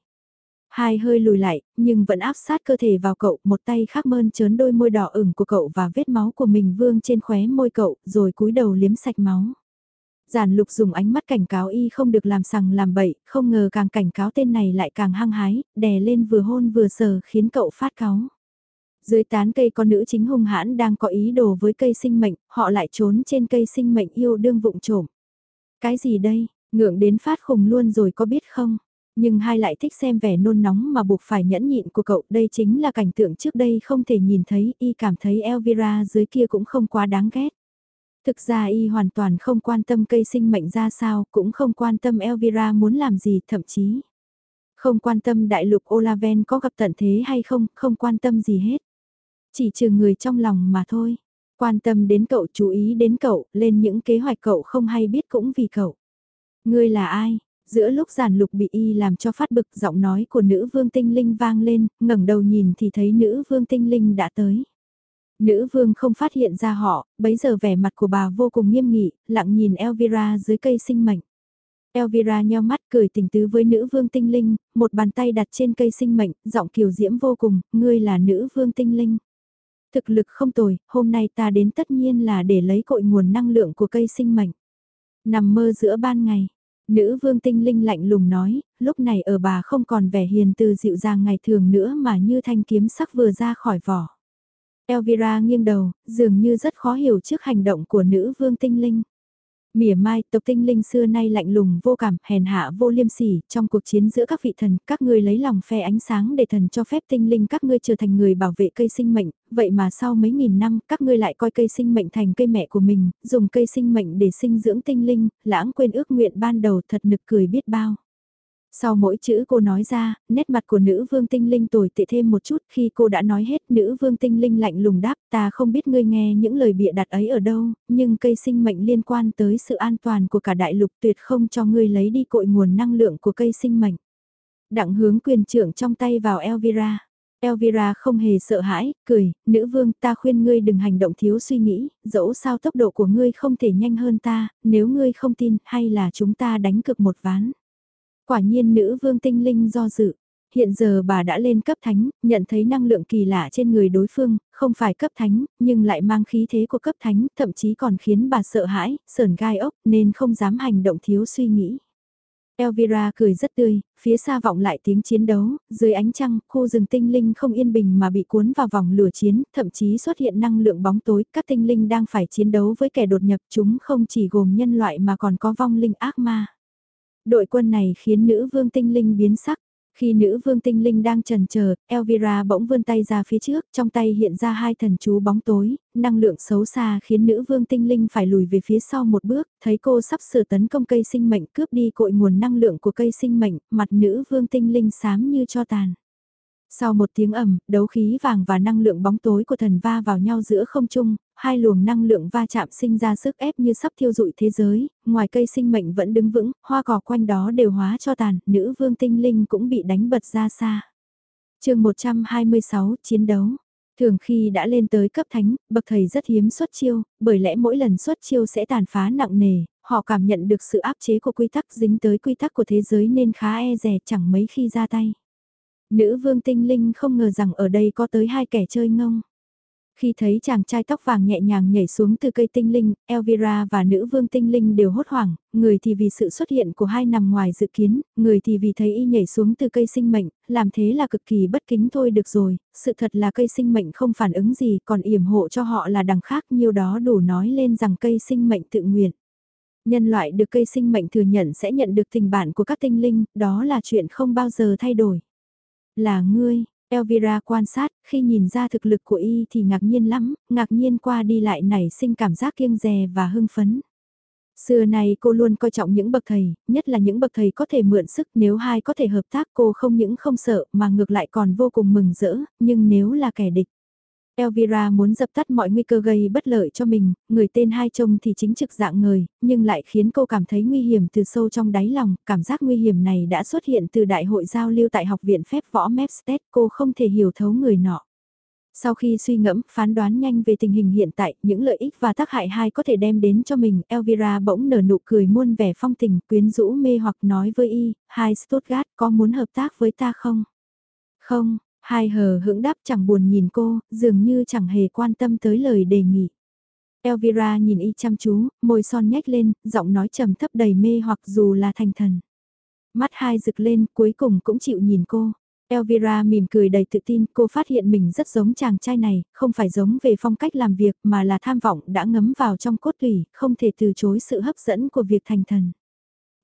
Hai hơi lùi lại, nhưng vẫn áp sát cơ thể vào cậu, một tay khác mơn trớn đôi môi đỏ ửng của cậu và vết máu của mình vương trên khóe môi cậu, rồi cúi đầu liếm sạch máu. Giản lục dùng ánh mắt cảnh cáo y không được làm sằng làm bậy, không ngờ càng cảnh cáo tên này lại càng hăng hái, đè lên vừa hôn vừa sờ khiến cậu phát cáu. Dưới tán cây con nữ chính hung hãn đang có ý đồ với cây sinh mệnh, họ lại trốn trên cây sinh mệnh yêu đương vụng trộm. Cái gì đây, ngượng đến phát khùng luôn rồi có biết không? Nhưng hai lại thích xem vẻ nôn nóng mà buộc phải nhẫn nhịn của cậu, đây chính là cảnh tượng trước đây không thể nhìn thấy, y cảm thấy Elvira dưới kia cũng không quá đáng ghét. Thực ra y hoàn toàn không quan tâm cây sinh mệnh ra sao, cũng không quan tâm Elvira muốn làm gì, thậm chí không quan tâm đại lục Olaven có gặp tận thế hay không, không quan tâm gì hết. Chỉ trừ người trong lòng mà thôi. Quan tâm đến cậu, chú ý đến cậu, lên những kế hoạch cậu không hay biết cũng vì cậu. Ngươi là ai? Giữa lúc giản lục bị y làm cho phát bực giọng nói của nữ vương tinh linh vang lên, ngẩng đầu nhìn thì thấy nữ vương tinh linh đã tới. Nữ vương không phát hiện ra họ, bấy giờ vẻ mặt của bà vô cùng nghiêm nghị, lặng nhìn Elvira dưới cây sinh mệnh. Elvira nheo mắt cười tình tứ với nữ vương tinh linh, một bàn tay đặt trên cây sinh mệnh, giọng kiều diễm vô cùng, ngươi là nữ vương tinh linh. Thực lực không tồi, hôm nay ta đến tất nhiên là để lấy cội nguồn năng lượng của cây sinh mệnh. Nằm mơ giữa ban ngày, nữ vương tinh linh lạnh lùng nói, lúc này ở bà không còn vẻ hiền từ dịu dàng ngày thường nữa mà như thanh kiếm sắc vừa ra khỏi vỏ. Elvira nghiêng đầu, dường như rất khó hiểu trước hành động của nữ vương tinh linh. Mỉa mai, tộc tinh linh xưa nay lạnh lùng vô cảm, hèn hạ vô liêm sỉ, trong cuộc chiến giữa các vị thần, các ngươi lấy lòng phe ánh sáng để thần cho phép tinh linh các ngươi trở thành người bảo vệ cây sinh mệnh, vậy mà sau mấy nghìn năm, các ngươi lại coi cây sinh mệnh thành cây mẹ của mình, dùng cây sinh mệnh để sinh dưỡng tinh linh, lãng quên ước nguyện ban đầu thật nực cười biết bao. Sau mỗi chữ cô nói ra, nét mặt của nữ vương tinh linh tồi tệ thêm một chút khi cô đã nói hết nữ vương tinh linh lạnh lùng đáp ta không biết ngươi nghe những lời bịa đặt ấy ở đâu, nhưng cây sinh mệnh liên quan tới sự an toàn của cả đại lục tuyệt không cho ngươi lấy đi cội nguồn năng lượng của cây sinh mệnh. Đặng hướng quyền trưởng trong tay vào Elvira. Elvira không hề sợ hãi, cười, nữ vương ta khuyên ngươi đừng hành động thiếu suy nghĩ, dẫu sao tốc độ của ngươi không thể nhanh hơn ta, nếu ngươi không tin hay là chúng ta đánh cực một ván. Quả nhiên nữ vương tinh linh do dự. Hiện giờ bà đã lên cấp thánh, nhận thấy năng lượng kỳ lạ trên người đối phương, không phải cấp thánh, nhưng lại mang khí thế của cấp thánh, thậm chí còn khiến bà sợ hãi, sờn gai ốc, nên không dám hành động thiếu suy nghĩ. Elvira cười rất tươi, phía xa vọng lại tiếng chiến đấu, dưới ánh trăng, khu rừng tinh linh không yên bình mà bị cuốn vào vòng lửa chiến, thậm chí xuất hiện năng lượng bóng tối, các tinh linh đang phải chiến đấu với kẻ đột nhập chúng không chỉ gồm nhân loại mà còn có vong linh ác ma. Đội quân này khiến nữ vương tinh linh biến sắc. Khi nữ vương tinh linh đang trần chờ, Elvira bỗng vươn tay ra phía trước, trong tay hiện ra hai thần chú bóng tối, năng lượng xấu xa khiến nữ vương tinh linh phải lùi về phía sau một bước, thấy cô sắp sửa tấn công cây sinh mệnh cướp đi cội nguồn năng lượng của cây sinh mệnh, mặt nữ vương tinh linh xám như cho tàn. Sau một tiếng ầm, đấu khí vàng và năng lượng bóng tối của thần va vào nhau giữa không trung, hai luồng năng lượng va chạm sinh ra sức ép như sắp thiêu dụi thế giới, ngoài cây sinh mệnh vẫn đứng vững, hoa cỏ quanh đó đều hóa cho tàn, nữ vương tinh linh cũng bị đánh bật ra xa. chương 126 Chiến đấu Thường khi đã lên tới cấp thánh, bậc thầy rất hiếm xuất chiêu, bởi lẽ mỗi lần xuất chiêu sẽ tàn phá nặng nề, họ cảm nhận được sự áp chế của quy tắc dính tới quy tắc của thế giới nên khá e rè chẳng mấy khi ra tay. Nữ vương tinh linh không ngờ rằng ở đây có tới hai kẻ chơi ngông. Khi thấy chàng trai tóc vàng nhẹ nhàng nhảy xuống từ cây tinh linh, Elvira và nữ vương tinh linh đều hốt hoảng, người thì vì sự xuất hiện của hai nằm ngoài dự kiến, người thì vì thấy y nhảy xuống từ cây sinh mệnh, làm thế là cực kỳ bất kính thôi được rồi, sự thật là cây sinh mệnh không phản ứng gì, còn yểm hộ cho họ là đằng khác, nhiều đó đủ nói lên rằng cây sinh mệnh tự nguyện. Nhân loại được cây sinh mệnh thừa nhận sẽ nhận được tình bạn của các tinh linh, đó là chuyện không bao giờ thay đổi. Là ngươi, Elvira quan sát, khi nhìn ra thực lực của y thì ngạc nhiên lắm, ngạc nhiên qua đi lại nảy sinh cảm giác kiêng dè và hưng phấn. Xưa này cô luôn coi trọng những bậc thầy, nhất là những bậc thầy có thể mượn sức nếu hai có thể hợp tác cô không những không sợ mà ngược lại còn vô cùng mừng rỡ, nhưng nếu là kẻ địch Elvira muốn dập tắt mọi nguy cơ gây bất lợi cho mình, người tên hai trông thì chính trực dạng người, nhưng lại khiến cô cảm thấy nguy hiểm từ sâu trong đáy lòng, cảm giác nguy hiểm này đã xuất hiện từ đại hội giao lưu tại học viện phép võ Mepstead, cô không thể hiểu thấu người nọ. Sau khi suy ngẫm, phán đoán nhanh về tình hình hiện tại, những lợi ích và tác hại hai có thể đem đến cho mình, Elvira bỗng nở nụ cười muôn vẻ phong tình, quyến rũ mê hoặc nói với y, hai Stuttgart có muốn hợp tác với ta không? Không, Hai hờ hững đáp chẳng buồn nhìn cô, dường như chẳng hề quan tâm tới lời đề nghị. Elvira nhìn y chăm chú, môi son nhếch lên, giọng nói trầm thấp đầy mê hoặc dù là thành thần. Mắt hai rực lên, cuối cùng cũng chịu nhìn cô. Elvira mỉm cười đầy tự tin, cô phát hiện mình rất giống chàng trai này, không phải giống về phong cách làm việc mà là tham vọng đã ngấm vào trong cốt tủy, không thể từ chối sự hấp dẫn của việc thành thần.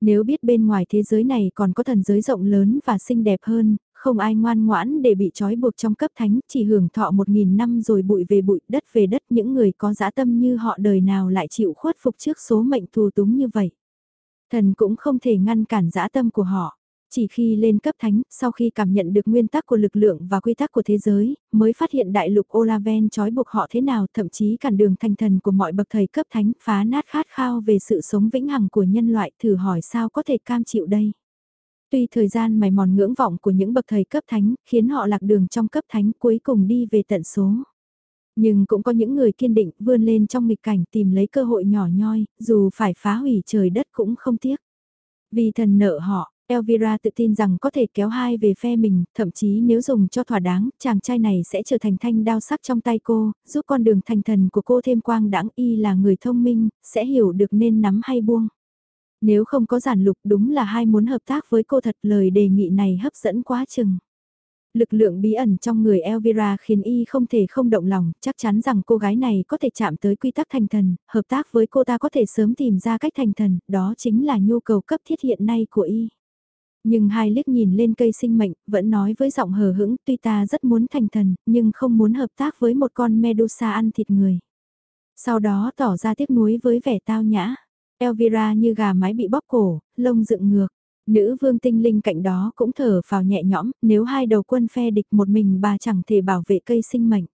Nếu biết bên ngoài thế giới này còn có thần giới rộng lớn và xinh đẹp hơn, không ai ngoan ngoãn để bị trói buộc trong cấp thánh, chỉ hưởng thọ một nghìn năm rồi bụi về bụi, đất về đất, những người có dã tâm như họ đời nào lại chịu khuất phục trước số mệnh thù túng như vậy. Thần cũng không thể ngăn cản dã tâm của họ. Chỉ khi lên cấp thánh, sau khi cảm nhận được nguyên tắc của lực lượng và quy tắc của thế giới, mới phát hiện đại lục Olaven trói buộc họ thế nào, thậm chí cản đường thành thần của mọi bậc thầy cấp thánh, phá nát khát khao về sự sống vĩnh hằng của nhân loại, thử hỏi sao có thể cam chịu đây. Tuy thời gian mài mòn ngưỡng vọng của những bậc thầy cấp thánh, khiến họ lạc đường trong cấp thánh cuối cùng đi về tận số. Nhưng cũng có những người kiên định vươn lên trong nghịch cảnh tìm lấy cơ hội nhỏ nhoi, dù phải phá hủy trời đất cũng không tiếc. Vì thần nợ họ, Elvira tự tin rằng có thể kéo hai về phe mình, thậm chí nếu dùng cho thỏa đáng, chàng trai này sẽ trở thành thanh đao sắc trong tay cô, giúp con đường thành thần của cô thêm quang đãng y là người thông minh, sẽ hiểu được nên nắm hay buông. Nếu không có giản lục đúng là hai muốn hợp tác với cô thật lời đề nghị này hấp dẫn quá chừng. Lực lượng bí ẩn trong người Elvira khiến y không thể không động lòng, chắc chắn rằng cô gái này có thể chạm tới quy tắc thành thần, hợp tác với cô ta có thể sớm tìm ra cách thành thần, đó chính là nhu cầu cấp thiết hiện nay của y. Nhưng hai liếc nhìn lên cây sinh mệnh, vẫn nói với giọng hờ hững, tuy ta rất muốn thành thần, nhưng không muốn hợp tác với một con Medusa ăn thịt người. Sau đó tỏ ra tiếc nuối với vẻ tao nhã. Elvira như gà mái bị bóp cổ, lông dựng ngược. Nữ vương tinh linh cạnh đó cũng thở vào nhẹ nhõm, nếu hai đầu quân phe địch một mình bà chẳng thể bảo vệ cây sinh mệnh.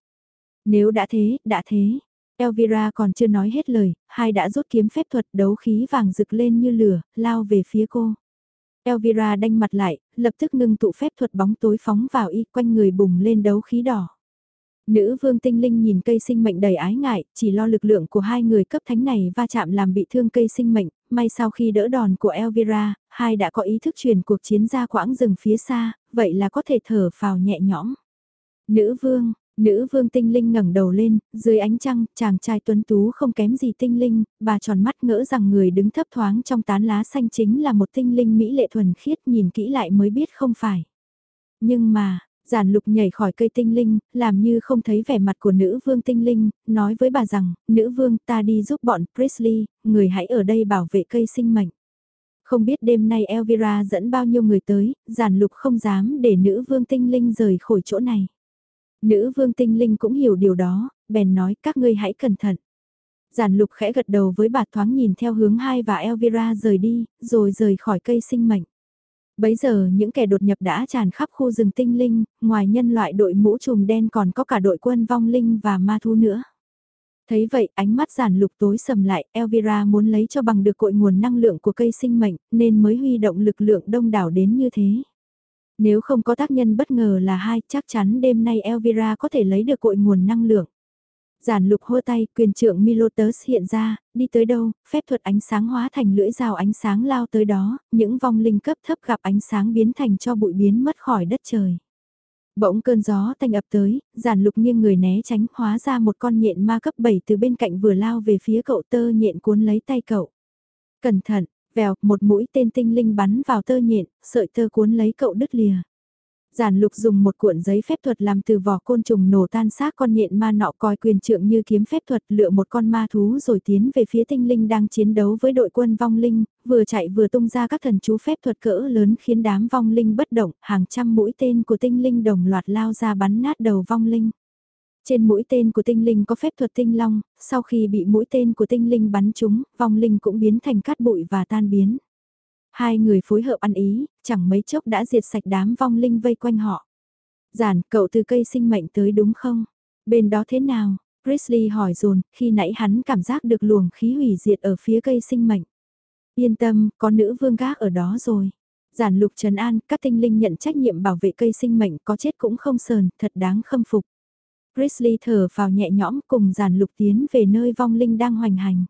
Nếu đã thế, đã thế. Elvira còn chưa nói hết lời, hai đã rút kiếm phép thuật đấu khí vàng rực lên như lửa, lao về phía cô. Elvira đanh mặt lại, lập tức ngưng tụ phép thuật bóng tối phóng vào y quanh người bùng lên đấu khí đỏ. Nữ vương tinh linh nhìn cây sinh mệnh đầy ái ngại, chỉ lo lực lượng của hai người cấp thánh này va chạm làm bị thương cây sinh mệnh, may sau khi đỡ đòn của Elvira, hai đã có ý thức truyền cuộc chiến ra quãng rừng phía xa, vậy là có thể thở phào nhẹ nhõm. Nữ vương, Nữ vương tinh linh ngẩng đầu lên, dưới ánh trăng, chàng trai tuấn tú không kém gì tinh linh, bà tròn mắt ngỡ rằng người đứng thấp thoáng trong tán lá xanh chính là một tinh linh mỹ lệ thuần khiết nhìn kỹ lại mới biết không phải. Nhưng mà, giản lục nhảy khỏi cây tinh linh, làm như không thấy vẻ mặt của nữ vương tinh linh, nói với bà rằng, nữ vương ta đi giúp bọn Presley, người hãy ở đây bảo vệ cây sinh mệnh. Không biết đêm nay Elvira dẫn bao nhiêu người tới, giản lục không dám để nữ vương tinh linh rời khỏi chỗ này. Nữ vương tinh linh cũng hiểu điều đó, bèn nói các ngươi hãy cẩn thận. Giản lục khẽ gật đầu với bà thoáng nhìn theo hướng hai và Elvira rời đi, rồi rời khỏi cây sinh mệnh. Bấy giờ những kẻ đột nhập đã tràn khắp khu rừng tinh linh, ngoài nhân loại đội mũ trùm đen còn có cả đội quân vong linh và ma thú nữa. Thấy vậy ánh mắt giản lục tối sầm lại, Elvira muốn lấy cho bằng được cội nguồn năng lượng của cây sinh mệnh, nên mới huy động lực lượng đông đảo đến như thế. Nếu không có tác nhân bất ngờ là hai, chắc chắn đêm nay Elvira có thể lấy được cội nguồn năng lượng. Giản lục hô tay, quyền trưởng Milotus hiện ra, đi tới đâu, phép thuật ánh sáng hóa thành lưỡi dao ánh sáng lao tới đó, những vong linh cấp thấp gặp ánh sáng biến thành cho bụi biến mất khỏi đất trời. Bỗng cơn gió tanh ập tới, giản lục nghiêng người né tránh hóa ra một con nhện ma cấp 7 từ bên cạnh vừa lao về phía cậu tơ nhện cuốn lấy tay cậu. Cẩn thận, Vèo, một mũi tên tinh linh bắn vào tơ nhện, sợi tơ cuốn lấy cậu đứt lìa. Giản lục dùng một cuộn giấy phép thuật làm từ vỏ côn trùng nổ tan xác con nhện ma nọ coi quyền trượng như kiếm phép thuật lựa một con ma thú rồi tiến về phía tinh linh đang chiến đấu với đội quân vong linh, vừa chạy vừa tung ra các thần chú phép thuật cỡ lớn khiến đám vong linh bất động, hàng trăm mũi tên của tinh linh đồng loạt lao ra bắn nát đầu vong linh. Trên mũi tên của tinh linh có phép thuật tinh long, sau khi bị mũi tên của tinh linh bắn trúng, vong linh cũng biến thành cát bụi và tan biến. Hai người phối hợp ăn ý, chẳng mấy chốc đã diệt sạch đám vong linh vây quanh họ. Giản, cậu từ cây sinh mệnh tới đúng không? Bên đó thế nào? Grizzly hỏi dồn khi nãy hắn cảm giác được luồng khí hủy diệt ở phía cây sinh mệnh. Yên tâm, có nữ vương gác ở đó rồi. Giản lục trần an, các tinh linh nhận trách nhiệm bảo vệ cây sinh mệnh có chết cũng không sờn, thật đáng khâm phục. Grizzly thở vào nhẹ nhõm cùng giản lục tiến về nơi vong linh đang hoành hành.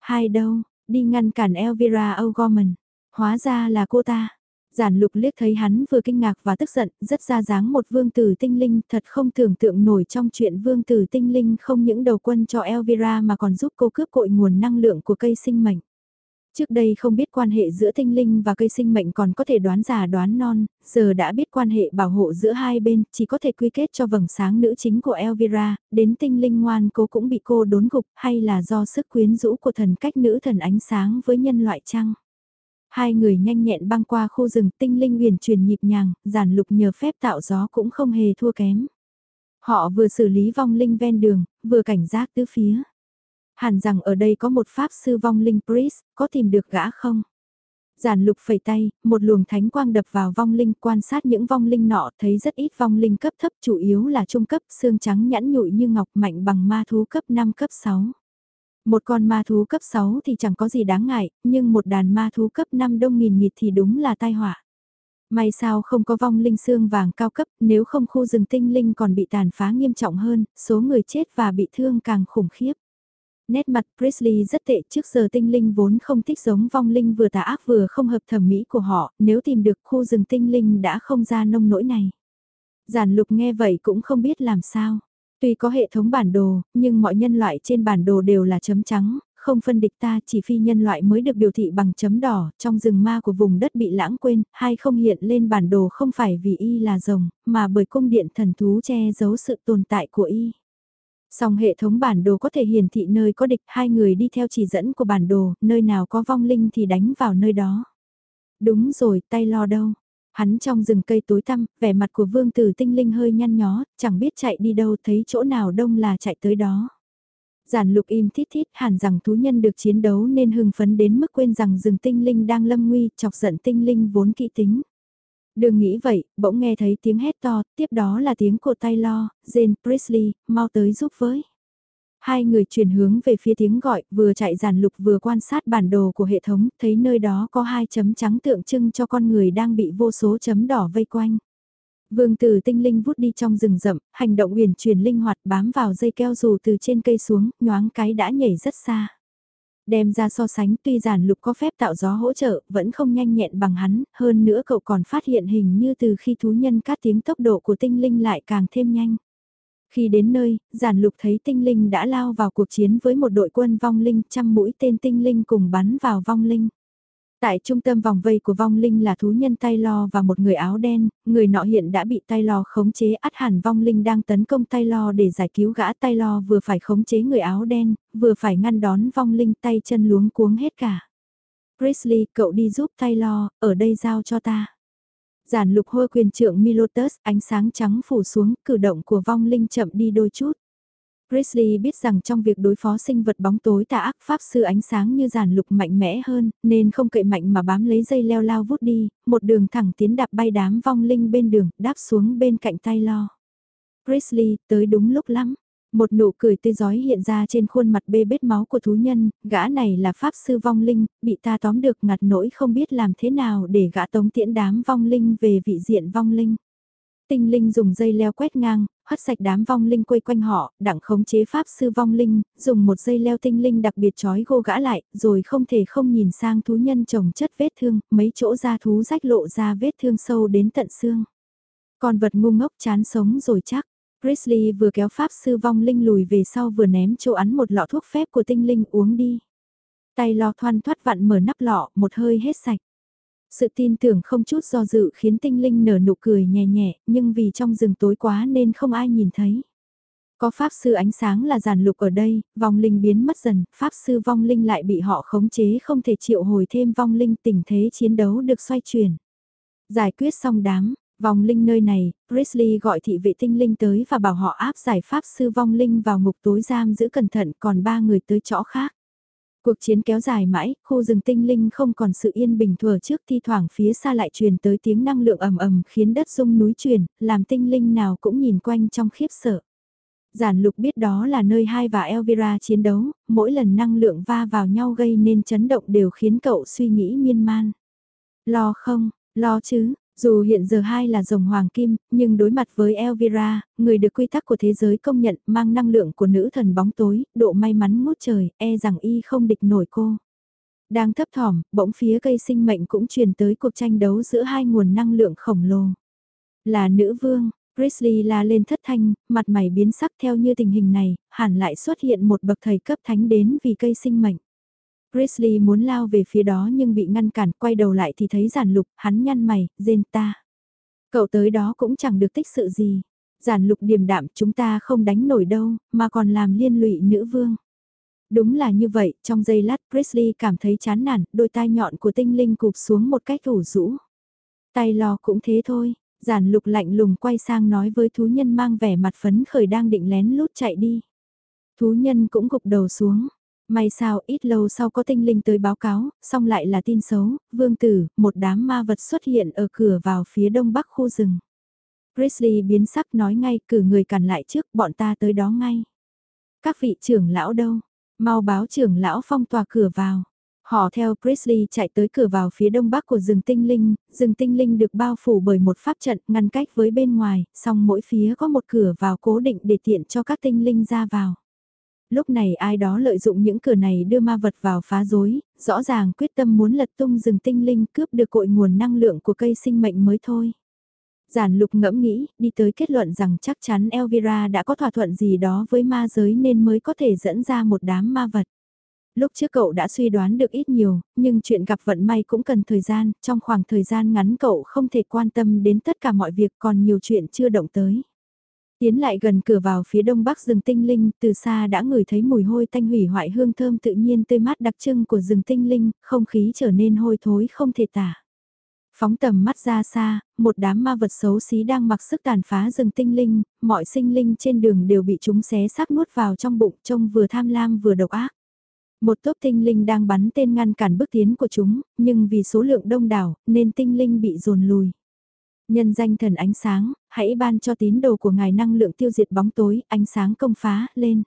Hai đâu, đi ngăn cản Elvira O'Gorman. Hóa ra là cô ta. Giản lục liếc thấy hắn vừa kinh ngạc và tức giận, rất ra dáng một vương tử tinh linh, thật không tưởng tượng nổi trong chuyện vương tử tinh linh không những đầu quân cho Elvira mà còn giúp cô cướp cội nguồn năng lượng của cây sinh mệnh. Trước đây không biết quan hệ giữa tinh linh và cây sinh mệnh còn có thể đoán già đoán non, giờ đã biết quan hệ bảo hộ giữa hai bên, chỉ có thể quy kết cho vầng sáng nữ chính của Elvira, đến tinh linh ngoan cô cũng bị cô đốn gục hay là do sức quyến rũ của thần cách nữ thần ánh sáng với nhân loại trăng. Hai người nhanh nhẹn băng qua khu rừng tinh linh huyền truyền nhịp nhàng, giản lục nhờ phép tạo gió cũng không hề thua kém. Họ vừa xử lý vong linh ven đường, vừa cảnh giác tứ phía. Hẳn rằng ở đây có một pháp sư vong linh priest, có tìm được gã không? Giản lục phẩy tay, một luồng thánh quang đập vào vong linh quan sát những vong linh nọ thấy rất ít vong linh cấp thấp chủ yếu là trung cấp xương trắng nhẵn nhụi như ngọc mạnh bằng ma thú cấp 5 cấp 6. Một con ma thú cấp 6 thì chẳng có gì đáng ngại, nhưng một đàn ma thú cấp 5 đông nghìn nghịt thì đúng là tai họa. May sao không có vong linh xương vàng cao cấp, nếu không khu rừng tinh linh còn bị tàn phá nghiêm trọng hơn, số người chết và bị thương càng khủng khiếp. Nét mặt Presley rất tệ trước giờ tinh linh vốn không thích giống vong linh vừa tà ác vừa không hợp thẩm mỹ của họ, nếu tìm được khu rừng tinh linh đã không ra nông nỗi này. Giản lục nghe vậy cũng không biết làm sao. Tuy có hệ thống bản đồ, nhưng mọi nhân loại trên bản đồ đều là chấm trắng, không phân địch ta chỉ phi nhân loại mới được biểu thị bằng chấm đỏ, trong rừng ma của vùng đất bị lãng quên, hay không hiện lên bản đồ không phải vì y là rồng, mà bởi cung điện thần thú che giấu sự tồn tại của y. Song hệ thống bản đồ có thể hiển thị nơi có địch hai người đi theo chỉ dẫn của bản đồ, nơi nào có vong linh thì đánh vào nơi đó. Đúng rồi, tay lo đâu. Hắn trong rừng cây tối tăm, vẻ mặt của vương tử tinh linh hơi nhăn nhó, chẳng biết chạy đi đâu thấy chỗ nào đông là chạy tới đó. Giản lục im thít thít hẳn rằng thú nhân được chiến đấu nên hưng phấn đến mức quên rằng rừng tinh linh đang lâm nguy chọc giận tinh linh vốn kỹ tính. Đừng nghĩ vậy, bỗng nghe thấy tiếng hét to, tiếp đó là tiếng của Taylor, Jane Priestley, mau tới giúp với. Hai người chuyển hướng về phía tiếng gọi, vừa chạy giản lục vừa quan sát bản đồ của hệ thống, thấy nơi đó có hai chấm trắng tượng trưng cho con người đang bị vô số chấm đỏ vây quanh. Vương tử tinh linh vút đi trong rừng rậm, hành động uyển chuyển linh hoạt bám vào dây keo dù từ trên cây xuống, nhoáng cái đã nhảy rất xa. Đem ra so sánh tuy giản lục có phép tạo gió hỗ trợ, vẫn không nhanh nhẹn bằng hắn, hơn nữa cậu còn phát hiện hình như từ khi thú nhân cát tiếng tốc độ của tinh linh lại càng thêm nhanh. Khi đến nơi, giản lục thấy tinh linh đã lao vào cuộc chiến với một đội quân vong linh trăm mũi tên tinh linh cùng bắn vào vong linh. Tại trung tâm vòng vây của vong linh là thú nhân tay lo và một người áo đen, người nọ hiện đã bị tay lo khống chế át hẳn vong linh đang tấn công tay lo để giải cứu gã tay lo vừa phải khống chế người áo đen, vừa phải ngăn đón vong linh tay chân luống cuống hết cả. Grizzly, cậu đi giúp tay lo, ở đây giao cho ta. Giản lục hôi quyền trưởng Milotus, ánh sáng trắng phủ xuống, cử động của vong linh chậm đi đôi chút. Grizzly biết rằng trong việc đối phó sinh vật bóng tối tà ác pháp sư ánh sáng như giản lục mạnh mẽ hơn, nên không cậy mạnh mà bám lấy dây leo lao vút đi, một đường thẳng tiến đạp bay đám vong linh bên đường, đáp xuống bên cạnh tay lo. Grizzly, tới đúng lúc lắm. Một nụ cười tươi giói hiện ra trên khuôn mặt bê bết máu của thú nhân, gã này là pháp sư vong linh, bị ta tóm được ngặt nỗi không biết làm thế nào để gã tống tiễn đám vong linh về vị diện vong linh. Tinh linh dùng dây leo quét ngang, hất sạch đám vong linh quây quanh họ, đặng khống chế pháp sư vong linh, dùng một dây leo tinh linh đặc biệt trói gô gã lại, rồi không thể không nhìn sang thú nhân trồng chất vết thương, mấy chỗ da thú rách lộ ra vết thương sâu đến tận xương. Con vật ngu ngốc chán sống rồi chắc. Grizzly vừa kéo pháp sư vong linh lùi về sau vừa ném chỗ ắn một lọ thuốc phép của tinh linh uống đi. Tay lo thoan thoát vặn mở nắp lọ, một hơi hết sạch. Sự tin tưởng không chút do dự khiến tinh linh nở nụ cười nhẹ nhẹ, nhưng vì trong rừng tối quá nên không ai nhìn thấy. Có pháp sư ánh sáng là giàn lục ở đây, vong linh biến mất dần, pháp sư vong linh lại bị họ khống chế không thể triệu hồi thêm vong linh tình thế chiến đấu được xoay chuyển. Giải quyết xong đám, vong linh nơi này, Priestley gọi thị vệ tinh linh tới và bảo họ áp giải pháp sư vong linh vào ngục tối giam giữ cẩn thận còn ba người tới chỗ khác. Cuộc chiến kéo dài mãi, khu rừng tinh linh không còn sự yên bình thừa trước thi thoảng phía xa lại truyền tới tiếng năng lượng ầm ầm khiến đất rung núi chuyển, làm tinh linh nào cũng nhìn quanh trong khiếp sợ. Giản lục biết đó là nơi hai và Elvira chiến đấu, mỗi lần năng lượng va vào nhau gây nên chấn động đều khiến cậu suy nghĩ miên man. Lo không, lo chứ, dù hiện giờ hai là rồng hoàng kim, nhưng đối mặt với Elvira, người được quy tắc của thế giới công nhận mang năng lượng của nữ thần bóng tối, độ may mắn ngút trời, e rằng y không địch nổi cô. Đang thấp thỏm, bỗng phía cây sinh mệnh cũng truyền tới cuộc tranh đấu giữa hai nguồn năng lượng khổng lồ. Là nữ vương, Grizzly la lên thất thanh, mặt mày biến sắc theo như tình hình này, hẳn lại xuất hiện một bậc thầy cấp thánh đến vì cây sinh mệnh. Grizzly muốn lao về phía đó nhưng bị ngăn cản, quay đầu lại thì thấy giản lục, hắn nhăn mày, rên ta. Cậu tới đó cũng chẳng được tích sự gì. Giản lục điềm đạm chúng ta không đánh nổi đâu, mà còn làm liên lụy nữ vương. Đúng là như vậy, trong giây lát Grizzly cảm thấy chán nản, đôi tai nhọn của tinh linh cụp xuống một cách ủ rũ. Tay lò cũng thế thôi, giản lục lạnh lùng quay sang nói với thú nhân mang vẻ mặt phấn khởi đang định lén lút chạy đi. Thú nhân cũng gục đầu xuống. May sao ít lâu sau có tinh linh tới báo cáo, xong lại là tin xấu, vương tử, một đám ma vật xuất hiện ở cửa vào phía đông bắc khu rừng. Grizzly biến sắc nói ngay cử người cản lại trước bọn ta tới đó ngay. Các vị trưởng lão đâu? Mau báo trưởng lão phong tòa cửa vào. Họ theo Grizzly chạy tới cửa vào phía đông bắc của rừng tinh linh, rừng tinh linh được bao phủ bởi một pháp trận ngăn cách với bên ngoài, song mỗi phía có một cửa vào cố định để tiện cho các tinh linh ra vào. Lúc này ai đó lợi dụng những cửa này đưa ma vật vào phá rối, rõ ràng quyết tâm muốn lật tung rừng tinh linh cướp được cội nguồn năng lượng của cây sinh mệnh mới thôi. Giản lục ngẫm nghĩ, đi tới kết luận rằng chắc chắn Elvira đã có thỏa thuận gì đó với ma giới nên mới có thể dẫn ra một đám ma vật. Lúc trước cậu đã suy đoán được ít nhiều, nhưng chuyện gặp vận may cũng cần thời gian, trong khoảng thời gian ngắn cậu không thể quan tâm đến tất cả mọi việc còn nhiều chuyện chưa động tới. Tiến lại gần cửa vào phía đông bắc rừng tinh linh, từ xa đã ngửi thấy mùi hôi tanh hủy hoại hương thơm tự nhiên tươi mát đặc trưng của rừng tinh linh, không khí trở nên hôi thối không thể tả. Phóng tầm mắt ra xa, một đám ma vật xấu xí đang mặc sức tàn phá rừng tinh linh, mọi sinh linh trên đường đều bị chúng xé xác nuốt vào trong bụng trông vừa tham lam vừa độc ác. Một tốp tinh linh đang bắn tên ngăn cản bước tiến của chúng, nhưng vì số lượng đông đảo, nên tinh linh bị dồn lùi. Nhân danh thần ánh sáng, hãy ban cho tín đồ của ngài năng lượng tiêu diệt bóng tối, ánh sáng công phá, lên.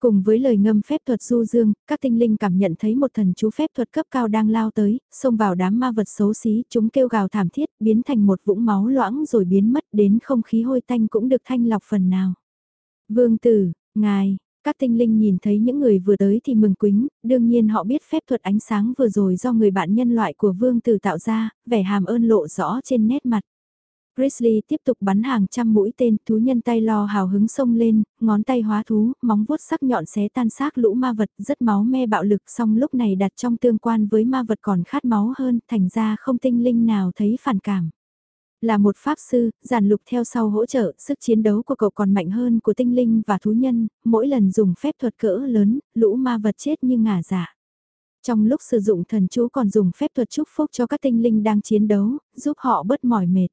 Cùng với lời ngâm phép thuật du dương, các tinh linh cảm nhận thấy một thần chú phép thuật cấp cao đang lao tới, xông vào đám ma vật xấu xí, chúng kêu gào thảm thiết, biến thành một vũng máu loãng rồi biến mất đến không khí hôi tanh cũng được thanh lọc phần nào. Vương tử, ngài, các tinh linh nhìn thấy những người vừa tới thì mừng quính, đương nhiên họ biết phép thuật ánh sáng vừa rồi do người bạn nhân loại của vương tử tạo ra, vẻ hàm ơn lộ rõ trên nét mặt. Grizzly tiếp tục bắn hàng trăm mũi tên, thú nhân tay lo hào hứng sông lên, ngón tay hóa thú, móng vuốt sắc nhọn xé tan xác lũ ma vật, rất máu me bạo lực, song lúc này đặt trong tương quan với ma vật còn khát máu hơn, thành ra không tinh linh nào thấy phản cảm. Là một pháp sư, giản lục theo sau hỗ trợ, sức chiến đấu của cậu còn mạnh hơn của tinh linh và thú nhân, mỗi lần dùng phép thuật cỡ lớn, lũ ma vật chết như ngả giả. Dạ. Trong lúc sử dụng thần chú còn dùng phép thuật chúc phúc cho các tinh linh đang chiến đấu, giúp họ bớt mỏi mệt.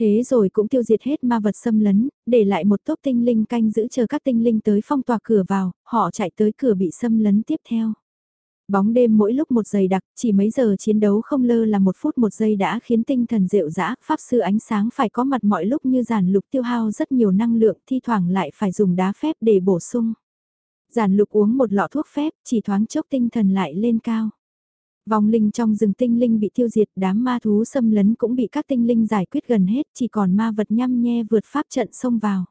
Thế rồi cũng tiêu diệt hết ma vật xâm lấn, để lại một tốp tinh linh canh giữ chờ các tinh linh tới phong tỏa cửa vào, họ chạy tới cửa bị xâm lấn tiếp theo. Bóng đêm mỗi lúc một giây đặc, chỉ mấy giờ chiến đấu không lơ là một phút một giây đã khiến tinh thần rượu dã, pháp sư ánh sáng phải có mặt mọi lúc như giản lục tiêu hao rất nhiều năng lượng, thi thoảng lại phải dùng đá phép để bổ sung. Giản lục uống một lọ thuốc phép, chỉ thoáng chốc tinh thần lại lên cao. Vòng linh trong rừng tinh linh bị tiêu diệt, đám ma thú xâm lấn cũng bị các tinh linh giải quyết gần hết, chỉ còn ma vật nhăm nhe vượt pháp trận xông vào.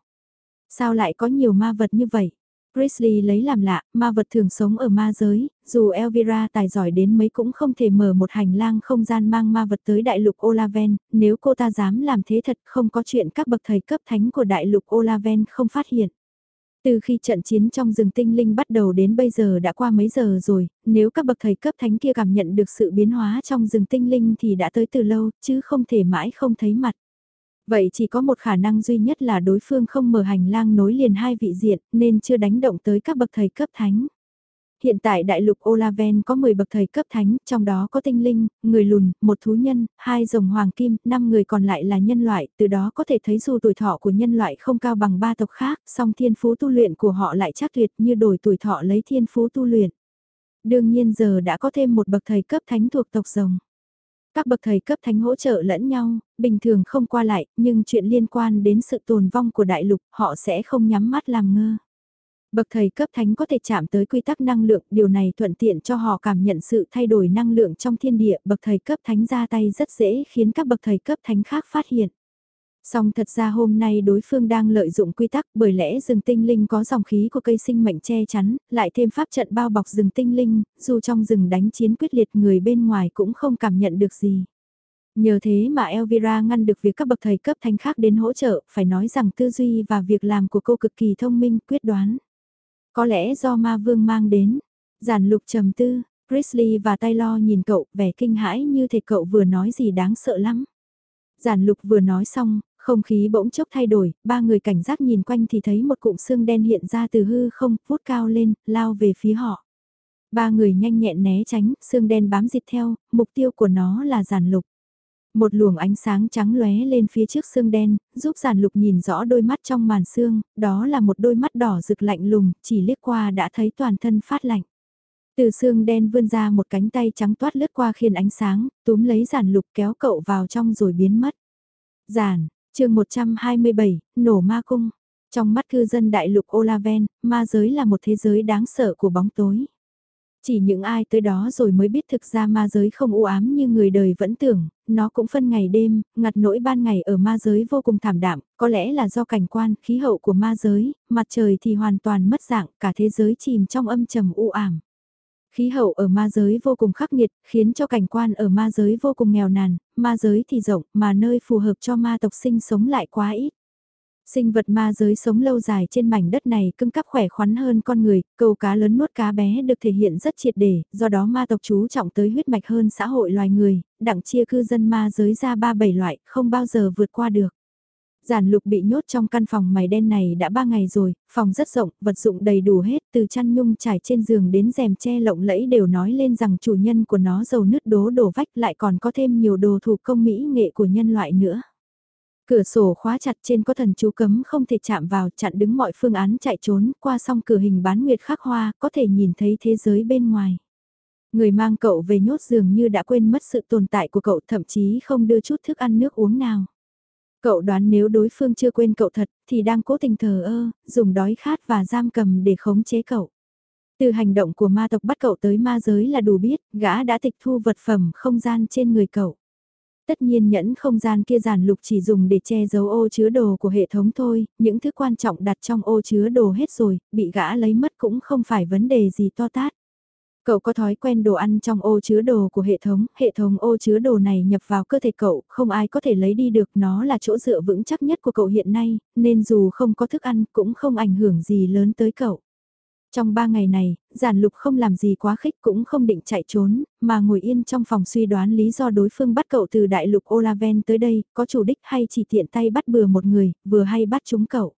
Sao lại có nhiều ma vật như vậy? Grizzly lấy làm lạ, ma vật thường sống ở ma giới, dù Elvira tài giỏi đến mấy cũng không thể mở một hành lang không gian mang ma vật tới đại lục Olaven, nếu cô ta dám làm thế thật không có chuyện các bậc thầy cấp thánh của đại lục Olaven không phát hiện. Từ khi trận chiến trong rừng tinh linh bắt đầu đến bây giờ đã qua mấy giờ rồi, nếu các bậc thầy cấp thánh kia cảm nhận được sự biến hóa trong rừng tinh linh thì đã tới từ lâu, chứ không thể mãi không thấy mặt. Vậy chỉ có một khả năng duy nhất là đối phương không mở hành lang nối liền hai vị diện, nên chưa đánh động tới các bậc thầy cấp thánh. Hiện tại đại lục Olaven có 10 bậc thầy cấp thánh, trong đó có tinh linh, người lùn, một thú nhân, hai rồng hoàng kim, 5 người còn lại là nhân loại, từ đó có thể thấy dù tuổi thọ của nhân loại không cao bằng ba tộc khác, song thiên phú tu luyện của họ lại chắc tuyệt như đổi tuổi thọ lấy thiên phú tu luyện. Đương nhiên giờ đã có thêm một bậc thầy cấp thánh thuộc tộc rồng. Các bậc thầy cấp thánh hỗ trợ lẫn nhau, bình thường không qua lại, nhưng chuyện liên quan đến sự tồn vong của đại lục họ sẽ không nhắm mắt làm ngơ. Bậc thầy cấp thánh có thể chạm tới quy tắc năng lượng, điều này thuận tiện cho họ cảm nhận sự thay đổi năng lượng trong thiên địa. Bậc thầy cấp thánh ra tay rất dễ khiến các bậc thầy cấp thánh khác phát hiện. Song thật ra hôm nay đối phương đang lợi dụng quy tắc bởi lẽ rừng tinh linh có dòng khí của cây sinh mệnh che chắn, lại thêm pháp trận bao bọc rừng tinh linh, dù trong rừng đánh chiến quyết liệt người bên ngoài cũng không cảm nhận được gì. Nhờ thế mà Elvira ngăn được việc các bậc thầy cấp thánh khác đến hỗ trợ, phải nói rằng tư duy và việc làm của cô cực kỳ thông minh, quyết đoán. Có lẽ do ma vương mang đến. Giản lục trầm tư, Grizzly và Taylor nhìn cậu, vẻ kinh hãi như thể cậu vừa nói gì đáng sợ lắm. Giản lục vừa nói xong, không khí bỗng chốc thay đổi, ba người cảnh giác nhìn quanh thì thấy một cụm xương đen hiện ra từ hư không, vút cao lên, lao về phía họ. Ba người nhanh nhẹn né tránh, xương đen bám dịt theo, mục tiêu của nó là giản lục. Một luồng ánh sáng trắng lóe lên phía trước xương đen, giúp giản lục nhìn rõ đôi mắt trong màn xương, đó là một đôi mắt đỏ rực lạnh lùng, chỉ liếc qua đã thấy toàn thân phát lạnh. Từ xương đen vươn ra một cánh tay trắng toát lướt qua khiên ánh sáng, túm lấy giản lục kéo cậu vào trong rồi biến mất. Giản, chương 127, nổ ma cung. Trong mắt cư dân đại lục Olaven, ma giới là một thế giới đáng sợ của bóng tối. Chỉ những ai tới đó rồi mới biết thực ra ma giới không u ám như người đời vẫn tưởng, nó cũng phân ngày đêm, ngặt nỗi ban ngày ở ma giới vô cùng thảm đạm, có lẽ là do cảnh quan, khí hậu của ma giới, mặt trời thì hoàn toàn mất dạng, cả thế giới chìm trong âm trầm u ảm. Khí hậu ở ma giới vô cùng khắc nghiệt, khiến cho cảnh quan ở ma giới vô cùng nghèo nàn, ma giới thì rộng, mà nơi phù hợp cho ma tộc sinh sống lại quá ít. Sinh vật ma giới sống lâu dài trên mảnh đất này cưng cắp khỏe khoắn hơn con người, câu cá lớn nuốt cá bé được thể hiện rất triệt để, do đó ma tộc chú trọng tới huyết mạch hơn xã hội loài người, đặng chia cư dân ma giới ra ba bảy loại, không bao giờ vượt qua được. Giản lục bị nhốt trong căn phòng mày đen này đã ba ngày rồi, phòng rất rộng, vật dụng đầy đủ hết, từ chăn nhung trải trên giường đến rèm che lộng lẫy đều nói lên rằng chủ nhân của nó giàu nứt đố đổ vách lại còn có thêm nhiều đồ thủ công mỹ nghệ của nhân loại nữa. Cửa sổ khóa chặt trên có thần chú cấm không thể chạm vào chặn đứng mọi phương án chạy trốn qua xong cửa hình bán nguyệt khắc hoa có thể nhìn thấy thế giới bên ngoài. Người mang cậu về nhốt giường như đã quên mất sự tồn tại của cậu thậm chí không đưa chút thức ăn nước uống nào. Cậu đoán nếu đối phương chưa quên cậu thật thì đang cố tình thờ ơ, dùng đói khát và giam cầm để khống chế cậu. Từ hành động của ma tộc bắt cậu tới ma giới là đủ biết, gã đã tịch thu vật phẩm không gian trên người cậu. Tất nhiên nhẫn không gian kia giản lục chỉ dùng để che giấu ô chứa đồ của hệ thống thôi, những thứ quan trọng đặt trong ô chứa đồ hết rồi, bị gã lấy mất cũng không phải vấn đề gì to tát. Cậu có thói quen đồ ăn trong ô chứa đồ của hệ thống, hệ thống ô chứa đồ này nhập vào cơ thể cậu, không ai có thể lấy đi được, nó là chỗ dựa vững chắc nhất của cậu hiện nay, nên dù không có thức ăn cũng không ảnh hưởng gì lớn tới cậu. Trong ba ngày này, giản lục không làm gì quá khích cũng không định chạy trốn, mà ngồi yên trong phòng suy đoán lý do đối phương bắt cậu từ đại lục Olaven tới đây, có chủ đích hay chỉ tiện tay bắt bừa một người, vừa hay bắt chúng cậu.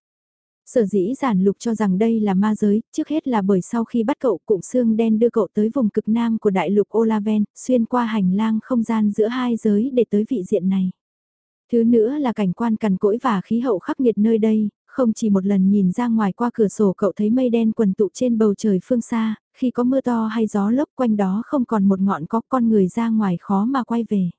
Sở dĩ giản lục cho rằng đây là ma giới, trước hết là bởi sau khi bắt cậu cụm xương đen đưa cậu tới vùng cực nam của đại lục Olaven, xuyên qua hành lang không gian giữa hai giới để tới vị diện này. Thứ nữa là cảnh quan cằn cỗi và khí hậu khắc nghiệt nơi đây, không chỉ một lần nhìn ra ngoài qua cửa sổ cậu thấy mây đen quần tụ trên bầu trời phương xa, khi có mưa to hay gió lốc quanh đó không còn một ngọn có con người ra ngoài khó mà quay về.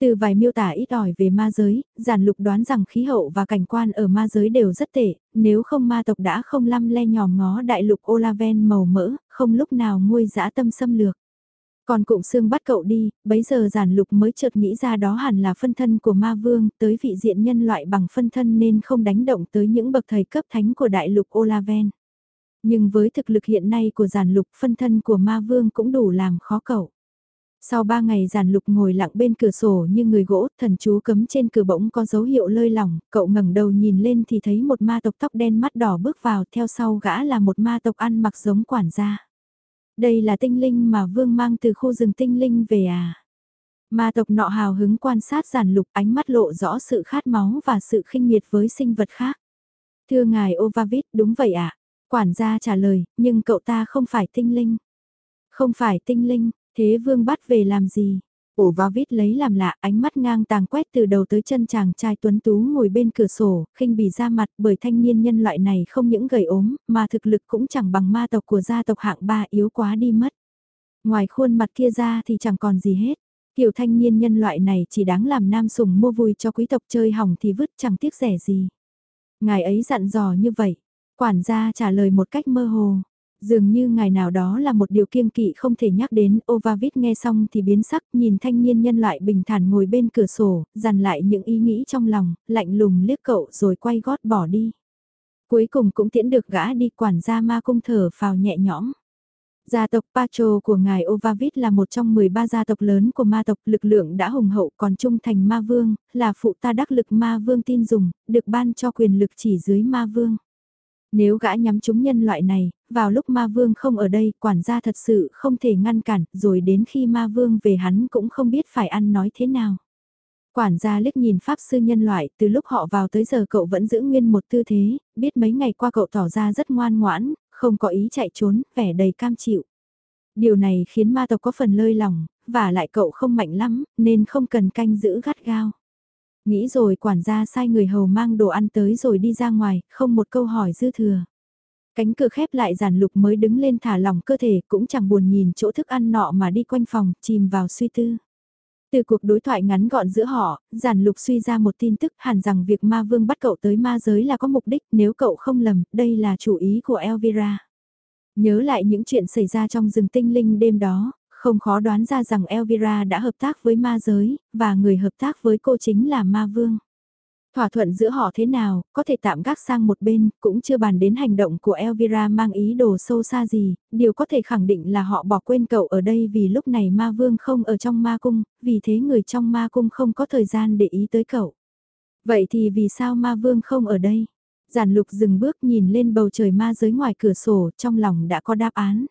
Từ vài miêu tả ít ỏi về ma giới, giản lục đoán rằng khí hậu và cảnh quan ở ma giới đều rất tệ, nếu không ma tộc đã không lăm le nhòm ngó đại lục Olaven màu mỡ, không lúc nào nguôi dã tâm xâm lược. Còn cụm xương bắt cậu đi, bấy giờ giản lục mới chợt nghĩ ra đó hẳn là phân thân của ma vương, tới vị diện nhân loại bằng phân thân nên không đánh động tới những bậc thầy cấp thánh của đại lục Olaven. Nhưng với thực lực hiện nay của giản lục phân thân của ma vương cũng đủ làm khó cậu. Sau ba ngày giản lục ngồi lặng bên cửa sổ như người gỗ, thần chú cấm trên cửa bỗng có dấu hiệu lơi lỏng, cậu ngẩng đầu nhìn lên thì thấy một ma tộc tóc đen mắt đỏ bước vào theo sau gã là một ma tộc ăn mặc giống quản gia. Đây là tinh linh mà vương mang từ khu rừng tinh linh về à. Ma tộc nọ hào hứng quan sát giản lục ánh mắt lộ rõ sự khát máu và sự khinh miệt với sinh vật khác. Thưa ngài Ovavit đúng vậy ạ. À? Quản gia trả lời, nhưng cậu ta không phải tinh linh. Không phải tinh linh, thế vương bắt về làm gì? Ổ vào vít lấy làm lạ, ánh mắt ngang tàng quét từ đầu tới chân chàng trai tuấn tú ngồi bên cửa sổ, khinh bỉ ra mặt bởi thanh niên nhân loại này không những gầy ốm, mà thực lực cũng chẳng bằng ma tộc của gia tộc hạng ba yếu quá đi mất. Ngoài khuôn mặt kia ra thì chẳng còn gì hết. Kiểu thanh niên nhân loại này chỉ đáng làm nam sùng mua vui cho quý tộc chơi hỏng thì vứt chẳng tiếc rẻ gì. Ngài ấy dặn dò như vậy. Quản gia trả lời một cách mơ hồ. Dường như ngày nào đó là một điều kiêng kỵ không thể nhắc đến, Ovavit nghe xong thì biến sắc, nhìn thanh niên nhân loại bình thản ngồi bên cửa sổ, dằn lại những ý nghĩ trong lòng, lạnh lùng liếc cậu rồi quay gót bỏ đi. Cuối cùng cũng tiễn được gã đi quản gia ma cung thở phào nhẹ nhõm. Gia tộc Pacho của ngài Ovavit là một trong 13 gia tộc lớn của ma tộc lực lượng đã hùng hậu còn trung thành ma vương, là phụ ta đắc lực ma vương tin dùng, được ban cho quyền lực chỉ dưới ma vương. Nếu gã nhắm chúng nhân loại này, vào lúc ma vương không ở đây, quản gia thật sự không thể ngăn cản, rồi đến khi ma vương về hắn cũng không biết phải ăn nói thế nào. Quản gia liếc nhìn pháp sư nhân loại, từ lúc họ vào tới giờ cậu vẫn giữ nguyên một tư thế, biết mấy ngày qua cậu tỏ ra rất ngoan ngoãn, không có ý chạy trốn, vẻ đầy cam chịu. Điều này khiến ma tộc có phần lơi lòng, và lại cậu không mạnh lắm, nên không cần canh giữ gắt gao. Nghĩ rồi quản gia sai người hầu mang đồ ăn tới rồi đi ra ngoài, không một câu hỏi dư thừa. Cánh cửa khép lại giản lục mới đứng lên thả lỏng cơ thể cũng chẳng buồn nhìn chỗ thức ăn nọ mà đi quanh phòng, chìm vào suy tư. Từ cuộc đối thoại ngắn gọn giữa họ, giản lục suy ra một tin tức hẳn rằng việc ma vương bắt cậu tới ma giới là có mục đích nếu cậu không lầm, đây là chủ ý của Elvira. Nhớ lại những chuyện xảy ra trong rừng tinh linh đêm đó, không khó đoán ra rằng Elvira đã hợp tác với ma giới, và người hợp tác với cô chính là ma vương. Thỏa thuận giữa họ thế nào, có thể tạm gác sang một bên, cũng chưa bàn đến hành động của Elvira mang ý đồ sâu xa gì, điều có thể khẳng định là họ bỏ quên cậu ở đây vì lúc này ma vương không ở trong ma cung, vì thế người trong ma cung không có thời gian để ý tới cậu. Vậy thì vì sao ma vương không ở đây? Giản lục dừng bước nhìn lên bầu trời ma giới ngoài cửa sổ, trong lòng đã có đáp án.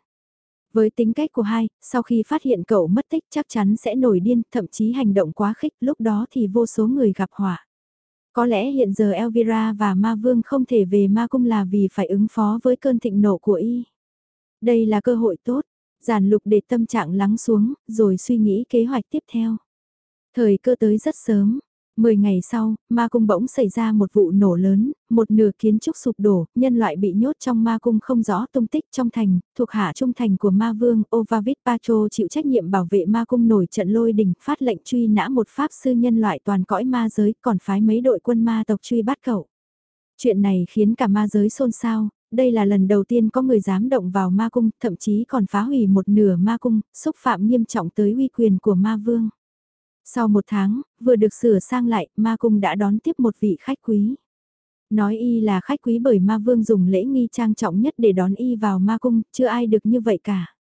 Với tính cách của hai, sau khi phát hiện cậu mất tích chắc chắn sẽ nổi điên, thậm chí hành động quá khích, lúc đó thì vô số người gặp họa. Có lẽ hiện giờ Elvira và Ma Vương không thể về Ma Cung là vì phải ứng phó với cơn thịnh nộ của y. Đây là cơ hội tốt, giản lục để tâm trạng lắng xuống, rồi suy nghĩ kế hoạch tiếp theo. Thời cơ tới rất sớm, Mười ngày sau, ma cung bỗng xảy ra một vụ nổ lớn, một nửa kiến trúc sụp đổ, nhân loại bị nhốt trong ma cung không rõ tung tích trong thành, thuộc hạ trung thành của ma vương Ovavit Pacho chịu trách nhiệm bảo vệ ma cung nổi trận lôi đình, phát lệnh truy nã một pháp sư nhân loại toàn cõi ma giới, còn phái mấy đội quân ma tộc truy bắt cậu. Chuyện này khiến cả ma giới xôn xao, đây là lần đầu tiên có người dám động vào ma cung, thậm chí còn phá hủy một nửa ma cung, xúc phạm nghiêm trọng tới uy quyền của ma vương. Sau một tháng, vừa được sửa sang lại, ma cung đã đón tiếp một vị khách quý. Nói y là khách quý bởi ma vương dùng lễ nghi trang trọng nhất để đón y vào ma cung, chưa ai được như vậy cả.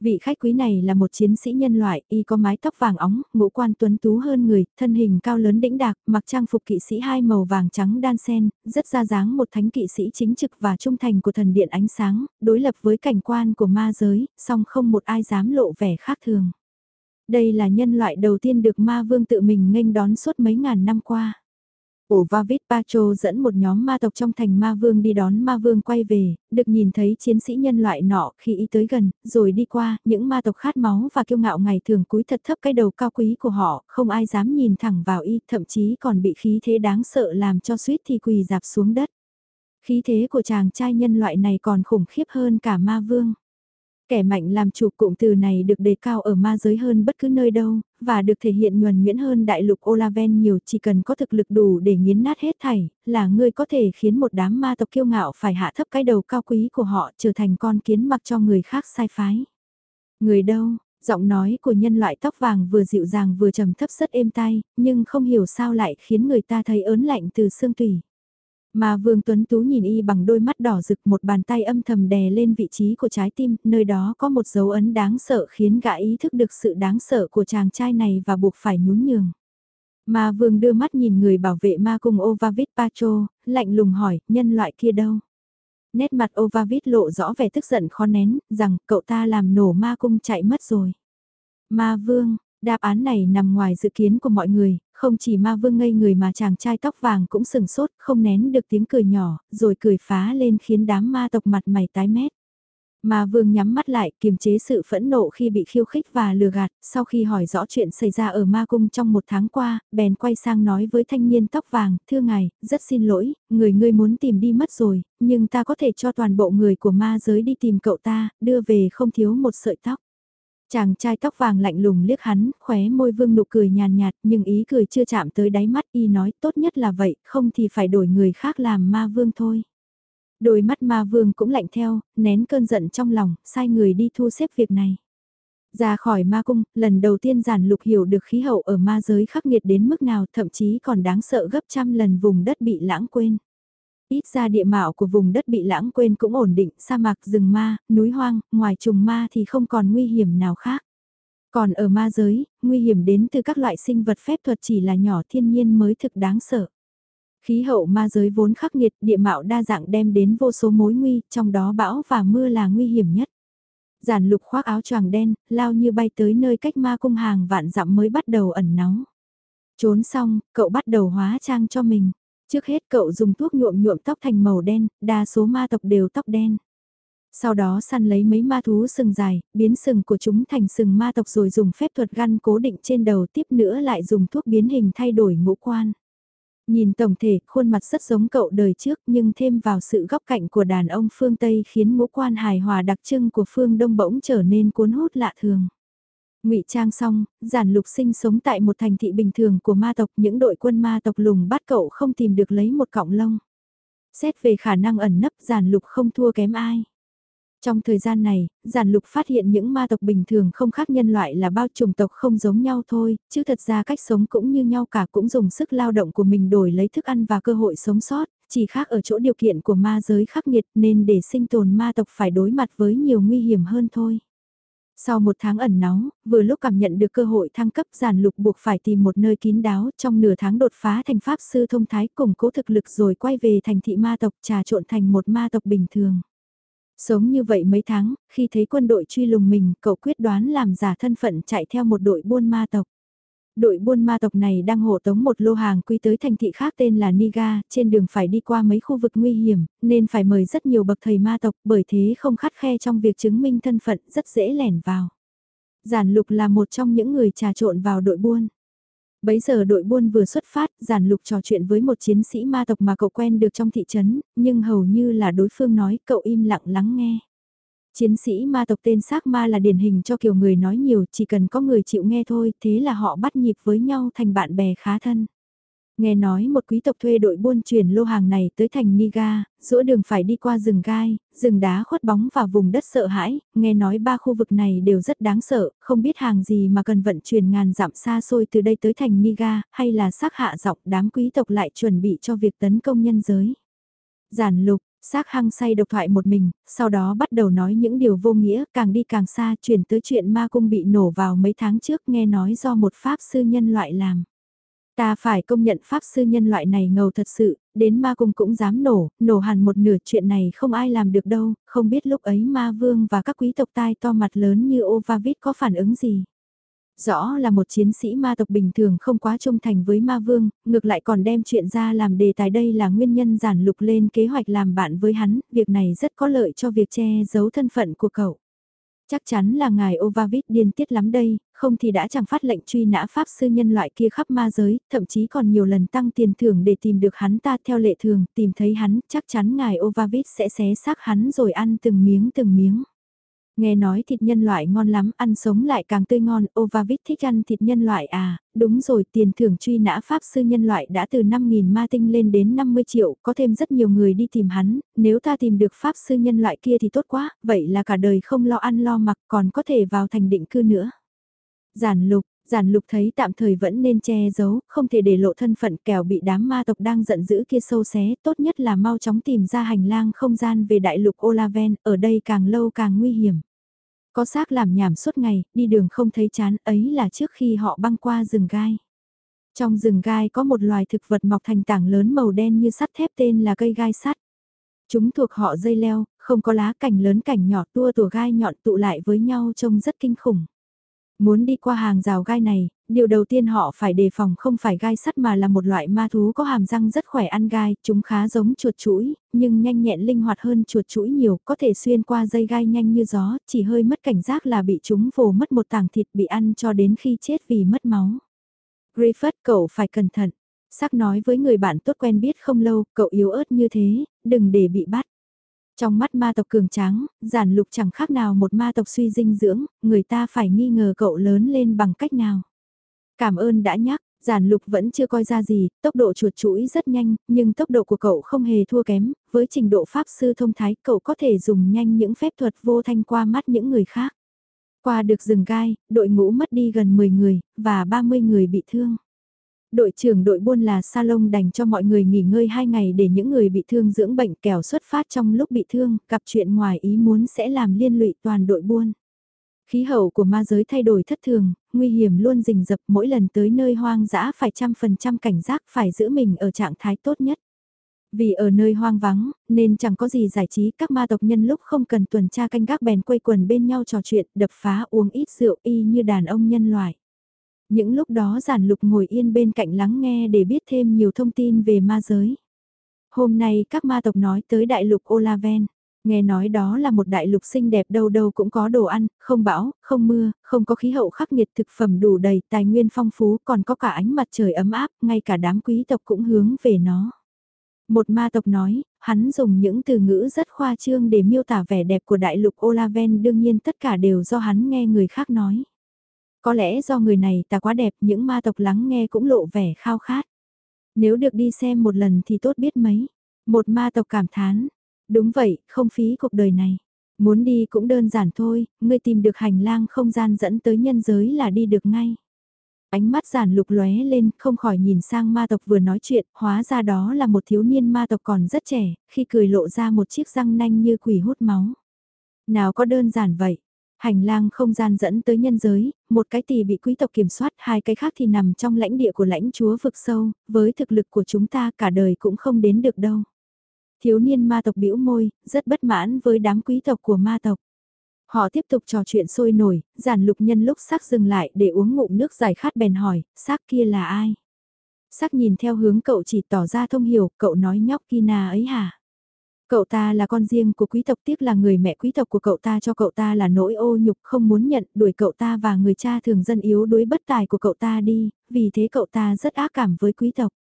Vị khách quý này là một chiến sĩ nhân loại, y có mái tóc vàng óng, ngũ quan tuấn tú hơn người, thân hình cao lớn đĩnh đạc, mặc trang phục kỵ sĩ hai màu vàng trắng đan sen, rất ra dáng một thánh kỵ sĩ chính trực và trung thành của thần điện ánh sáng, đối lập với cảnh quan của ma giới, song không một ai dám lộ vẻ khác thường. Đây là nhân loại đầu tiên được ma vương tự mình nghênh đón suốt mấy ngàn năm qua. Ổ Vavit Pacho dẫn một nhóm ma tộc trong thành ma vương đi đón ma vương quay về, được nhìn thấy chiến sĩ nhân loại nọ khi y tới gần, rồi đi qua, những ma tộc khát máu và kiêu ngạo ngày thường cúi thật thấp cái đầu cao quý của họ, không ai dám nhìn thẳng vào y, thậm chí còn bị khí thế đáng sợ làm cho suýt thì quỳ dạp xuống đất. Khí thế của chàng trai nhân loại này còn khủng khiếp hơn cả ma vương. Kẻ mạnh làm chủ cụm từ này được đề cao ở ma giới hơn bất cứ nơi đâu, và được thể hiện nhuần nhuyễn hơn đại lục Olaven nhiều chỉ cần có thực lực đủ để nghiến nát hết thảy, là ngươi có thể khiến một đám ma tộc kiêu ngạo phải hạ thấp cái đầu cao quý của họ trở thành con kiến mặc cho người khác sai phái. Người đâu, giọng nói của nhân loại tóc vàng vừa dịu dàng vừa trầm thấp rất êm tai, nhưng không hiểu sao lại khiến người ta thấy ớn lạnh từ xương tủy. Mà Vương Tuấn Tú nhìn y bằng đôi mắt đỏ rực một bàn tay âm thầm đè lên vị trí của trái tim, nơi đó có một dấu ấn đáng sợ khiến gã ý thức được sự đáng sợ của chàng trai này và buộc phải nhún nhường. Mà Vương đưa mắt nhìn người bảo vệ ma cung Ovavit Pacho, lạnh lùng hỏi, nhân loại kia đâu? Nét mặt Ovavit lộ rõ vẻ tức giận khó nén, rằng cậu ta làm nổ ma cung chạy mất rồi. Ma Vương, Đáp án này nằm ngoài dự kiến của mọi người, không chỉ ma vương ngây người mà chàng trai tóc vàng cũng sừng sốt, không nén được tiếng cười nhỏ, rồi cười phá lên khiến đám ma tộc mặt mày tái mét. Ma vương nhắm mắt lại, kiềm chế sự phẫn nộ khi bị khiêu khích và lừa gạt, sau khi hỏi rõ chuyện xảy ra ở ma cung trong một tháng qua, bèn quay sang nói với thanh niên tóc vàng, thưa ngài, rất xin lỗi, người ngươi muốn tìm đi mất rồi, nhưng ta có thể cho toàn bộ người của ma giới đi tìm cậu ta, đưa về không thiếu một sợi tóc. Chàng trai tóc vàng lạnh lùng liếc hắn, khóe môi vương nụ cười nhàn nhạt, nhưng ý cười chưa chạm tới đáy mắt y nói tốt nhất là vậy, không thì phải đổi người khác làm ma vương thôi. Đôi mắt ma vương cũng lạnh theo, nén cơn giận trong lòng, sai người đi thu xếp việc này. Ra khỏi ma cung, lần đầu tiên giản lục hiểu được khí hậu ở ma giới khắc nghiệt đến mức nào thậm chí còn đáng sợ gấp trăm lần vùng đất bị lãng quên. Ít ra địa mạo của vùng đất bị lãng quên cũng ổn định, sa mạc rừng ma, núi hoang, ngoài trùng ma thì không còn nguy hiểm nào khác. Còn ở ma giới, nguy hiểm đến từ các loại sinh vật phép thuật chỉ là nhỏ thiên nhiên mới thực đáng sợ. Khí hậu ma giới vốn khắc nghiệt, địa mạo đa dạng đem đến vô số mối nguy, trong đó bão và mưa là nguy hiểm nhất. Giản lục khoác áo choàng đen, lao như bay tới nơi cách ma cung hàng vạn dặm mới bắt đầu ẩn náu. Trốn xong, cậu bắt đầu hóa trang cho mình. Trước hết cậu dùng thuốc nhuộm nhuộm tóc thành màu đen, đa số ma tộc đều tóc đen. Sau đó săn lấy mấy ma thú sừng dài, biến sừng của chúng thành sừng ma tộc rồi dùng phép thuật găn cố định trên đầu tiếp nữa lại dùng thuốc biến hình thay đổi ngũ quan. Nhìn tổng thể, khuôn mặt rất giống cậu đời trước nhưng thêm vào sự góc cạnh của đàn ông phương Tây khiến ngũ quan hài hòa đặc trưng của phương Đông bỗng trở nên cuốn hút lạ thường ngụy trang xong, giản lục sinh sống tại một thành thị bình thường của ma tộc những đội quân ma tộc lùng bắt cậu không tìm được lấy một cọng lông. Xét về khả năng ẩn nấp giản lục không thua kém ai. Trong thời gian này, giản lục phát hiện những ma tộc bình thường không khác nhân loại là bao chủng tộc không giống nhau thôi, chứ thật ra cách sống cũng như nhau cả cũng dùng sức lao động của mình đổi lấy thức ăn và cơ hội sống sót, chỉ khác ở chỗ điều kiện của ma giới khắc nghiệt nên để sinh tồn ma tộc phải đối mặt với nhiều nguy hiểm hơn thôi. Sau một tháng ẩn náu, vừa lúc cảm nhận được cơ hội thăng cấp giản lục buộc phải tìm một nơi kín đáo trong nửa tháng đột phá thành pháp sư thông thái củng cố thực lực rồi quay về thành thị ma tộc trà trộn thành một ma tộc bình thường. Sống như vậy mấy tháng, khi thấy quân đội truy lùng mình, cậu quyết đoán làm giả thân phận chạy theo một đội buôn ma tộc. Đội buôn ma tộc này đang hộ tống một lô hàng quy tới thành thị khác tên là Niga, trên đường phải đi qua mấy khu vực nguy hiểm, nên phải mời rất nhiều bậc thầy ma tộc, bởi thế không khắt khe trong việc chứng minh thân phận, rất dễ lẻn vào. Giản lục là một trong những người trà trộn vào đội buôn. Bấy giờ đội buôn vừa xuất phát, giản lục trò chuyện với một chiến sĩ ma tộc mà cậu quen được trong thị trấn, nhưng hầu như là đối phương nói, cậu im lặng lắng nghe. Chiến sĩ ma tộc tên xác ma là điển hình cho kiểu người nói nhiều, chỉ cần có người chịu nghe thôi, thế là họ bắt nhịp với nhau thành bạn bè khá thân. Nghe nói một quý tộc thuê đội buôn chuyển lô hàng này tới thành Niga, giữa đường phải đi qua rừng gai, rừng đá khuất bóng và vùng đất sợ hãi, nghe nói ba khu vực này đều rất đáng sợ, không biết hàng gì mà cần vận chuyển ngàn dặm xa xôi từ đây tới thành Niga, hay là xác hạ dọc đám quý tộc lại chuẩn bị cho việc tấn công nhân giới. Giản lục, xác hăng say độc thoại một mình, sau đó bắt đầu nói những điều vô nghĩa, càng đi càng xa, chuyển tới chuyện ma cung bị nổ vào mấy tháng trước nghe nói do một pháp sư nhân loại làm. Ta phải công nhận pháp sư nhân loại này ngầu thật sự, đến ma cung cũng dám nổ, nổ hẳn một nửa chuyện này không ai làm được đâu, không biết lúc ấy ma vương và các quý tộc tai to mặt lớn như Ovavit có phản ứng gì. Rõ là một chiến sĩ ma tộc bình thường không quá trung thành với ma vương, ngược lại còn đem chuyện ra làm đề tài đây là nguyên nhân giản lục lên kế hoạch làm bạn với hắn, việc này rất có lợi cho việc che giấu thân phận của cậu. Chắc chắn là ngài Ovavit điên tiết lắm đây, không thì đã chẳng phát lệnh truy nã pháp sư nhân loại kia khắp ma giới, thậm chí còn nhiều lần tăng tiền thưởng để tìm được hắn ta theo lệ thường, tìm thấy hắn, chắc chắn ngài Ovavit sẽ xé xác hắn rồi ăn từng miếng từng miếng. Nghe nói thịt nhân loại ngon lắm, ăn sống lại càng tươi ngon, Ovavit thích ăn thịt nhân loại à, đúng rồi, tiền thưởng truy nã pháp sư nhân loại đã từ 5.000 ma tinh lên đến 50 triệu, có thêm rất nhiều người đi tìm hắn, nếu ta tìm được pháp sư nhân loại kia thì tốt quá, vậy là cả đời không lo ăn lo mặc còn có thể vào thành định cư nữa. Giản lục, giản lục thấy tạm thời vẫn nên che giấu, không thể để lộ thân phận kẻo bị đám ma tộc đang giận dữ kia sâu xé, tốt nhất là mau chóng tìm ra hành lang không gian về đại lục Olaven, ở đây càng lâu càng nguy hiểm. Có xác làm nhảm suốt ngày, đi đường không thấy chán, ấy là trước khi họ băng qua rừng gai. Trong rừng gai có một loài thực vật mọc thành tảng lớn màu đen như sắt thép tên là cây gai sắt. Chúng thuộc họ dây leo, không có lá cành lớn cành nhỏ tua tủa gai nhọn tụ lại với nhau trông rất kinh khủng. Muốn đi qua hàng rào gai này, điều đầu tiên họ phải đề phòng không phải gai sắt mà là một loại ma thú có hàm răng rất khỏe ăn gai, chúng khá giống chuột chuỗi, nhưng nhanh nhẹn linh hoạt hơn chuột chuỗi nhiều, có thể xuyên qua dây gai nhanh như gió, chỉ hơi mất cảnh giác là bị chúng vồ mất một tảng thịt bị ăn cho đến khi chết vì mất máu. Griffith cậu phải cẩn thận. Sắc nói với người bạn tốt quen biết không lâu, cậu yếu ớt như thế, đừng để bị bắt. Trong mắt ma tộc cường tráng, giản lục chẳng khác nào một ma tộc suy dinh dưỡng, người ta phải nghi ngờ cậu lớn lên bằng cách nào. Cảm ơn đã nhắc, giản lục vẫn chưa coi ra gì, tốc độ chuột chuỗi rất nhanh, nhưng tốc độ của cậu không hề thua kém, với trình độ pháp sư thông thái cậu có thể dùng nhanh những phép thuật vô thanh qua mắt những người khác. Qua được rừng gai, đội ngũ mất đi gần 10 người, và 30 người bị thương. Đội trưởng đội buôn là Salon đành cho mọi người nghỉ ngơi 2 ngày để những người bị thương dưỡng bệnh kẻo xuất phát trong lúc bị thương, gặp chuyện ngoài ý muốn sẽ làm liên lụy toàn đội buôn. Khí hậu của ma giới thay đổi thất thường, nguy hiểm luôn rình rập mỗi lần tới nơi hoang dã phải trăm phần trăm cảnh giác phải giữ mình ở trạng thái tốt nhất. Vì ở nơi hoang vắng, nên chẳng có gì giải trí các ma tộc nhân lúc không cần tuần tra canh gác bèn quây quần bên nhau trò chuyện, đập phá uống ít rượu y như đàn ông nhân loại. Những lúc đó giản lục ngồi yên bên cạnh lắng nghe để biết thêm nhiều thông tin về ma giới. Hôm nay các ma tộc nói tới đại lục Olaven. Nghe nói đó là một đại lục xinh đẹp đâu đâu cũng có đồ ăn, không bão, không mưa, không có khí hậu khắc nghiệt thực phẩm đủ đầy, tài nguyên phong phú, còn có cả ánh mặt trời ấm áp, ngay cả đám quý tộc cũng hướng về nó. Một ma tộc nói, hắn dùng những từ ngữ rất khoa trương để miêu tả vẻ đẹp của đại lục Olaven đương nhiên tất cả đều do hắn nghe người khác nói. Có lẽ do người này ta quá đẹp những ma tộc lắng nghe cũng lộ vẻ khao khát. Nếu được đi xem một lần thì tốt biết mấy. Một ma tộc cảm thán. Đúng vậy, không phí cuộc đời này. Muốn đi cũng đơn giản thôi, ngươi tìm được hành lang không gian dẫn tới nhân giới là đi được ngay. Ánh mắt giản lục lóe lên, không khỏi nhìn sang ma tộc vừa nói chuyện, hóa ra đó là một thiếu niên ma tộc còn rất trẻ, khi cười lộ ra một chiếc răng nanh như quỷ hút máu. Nào có đơn giản vậy, Hành lang không gian dẫn tới nhân giới, một cái thì bị quý tộc kiểm soát, hai cái khác thì nằm trong lãnh địa của lãnh chúa vực sâu, với thực lực của chúng ta cả đời cũng không đến được đâu. Thiếu niên ma tộc bĩu môi, rất bất mãn với đám quý tộc của ma tộc. Họ tiếp tục trò chuyện sôi nổi, giản lục nhân lúc sắc dừng lại để uống ngụm nước giải khát bèn hỏi, sắc kia là ai? Sắc nhìn theo hướng cậu chỉ tỏ ra thông hiểu, cậu nói nhóc Kina ấy hả? Cậu ta là con riêng của quý tộc tiếc là người mẹ quý tộc của cậu ta cho cậu ta là nỗi ô nhục không muốn nhận đuổi cậu ta và người cha thường dân yếu đuối bất tài của cậu ta đi, vì thế cậu ta rất ác cảm với quý tộc.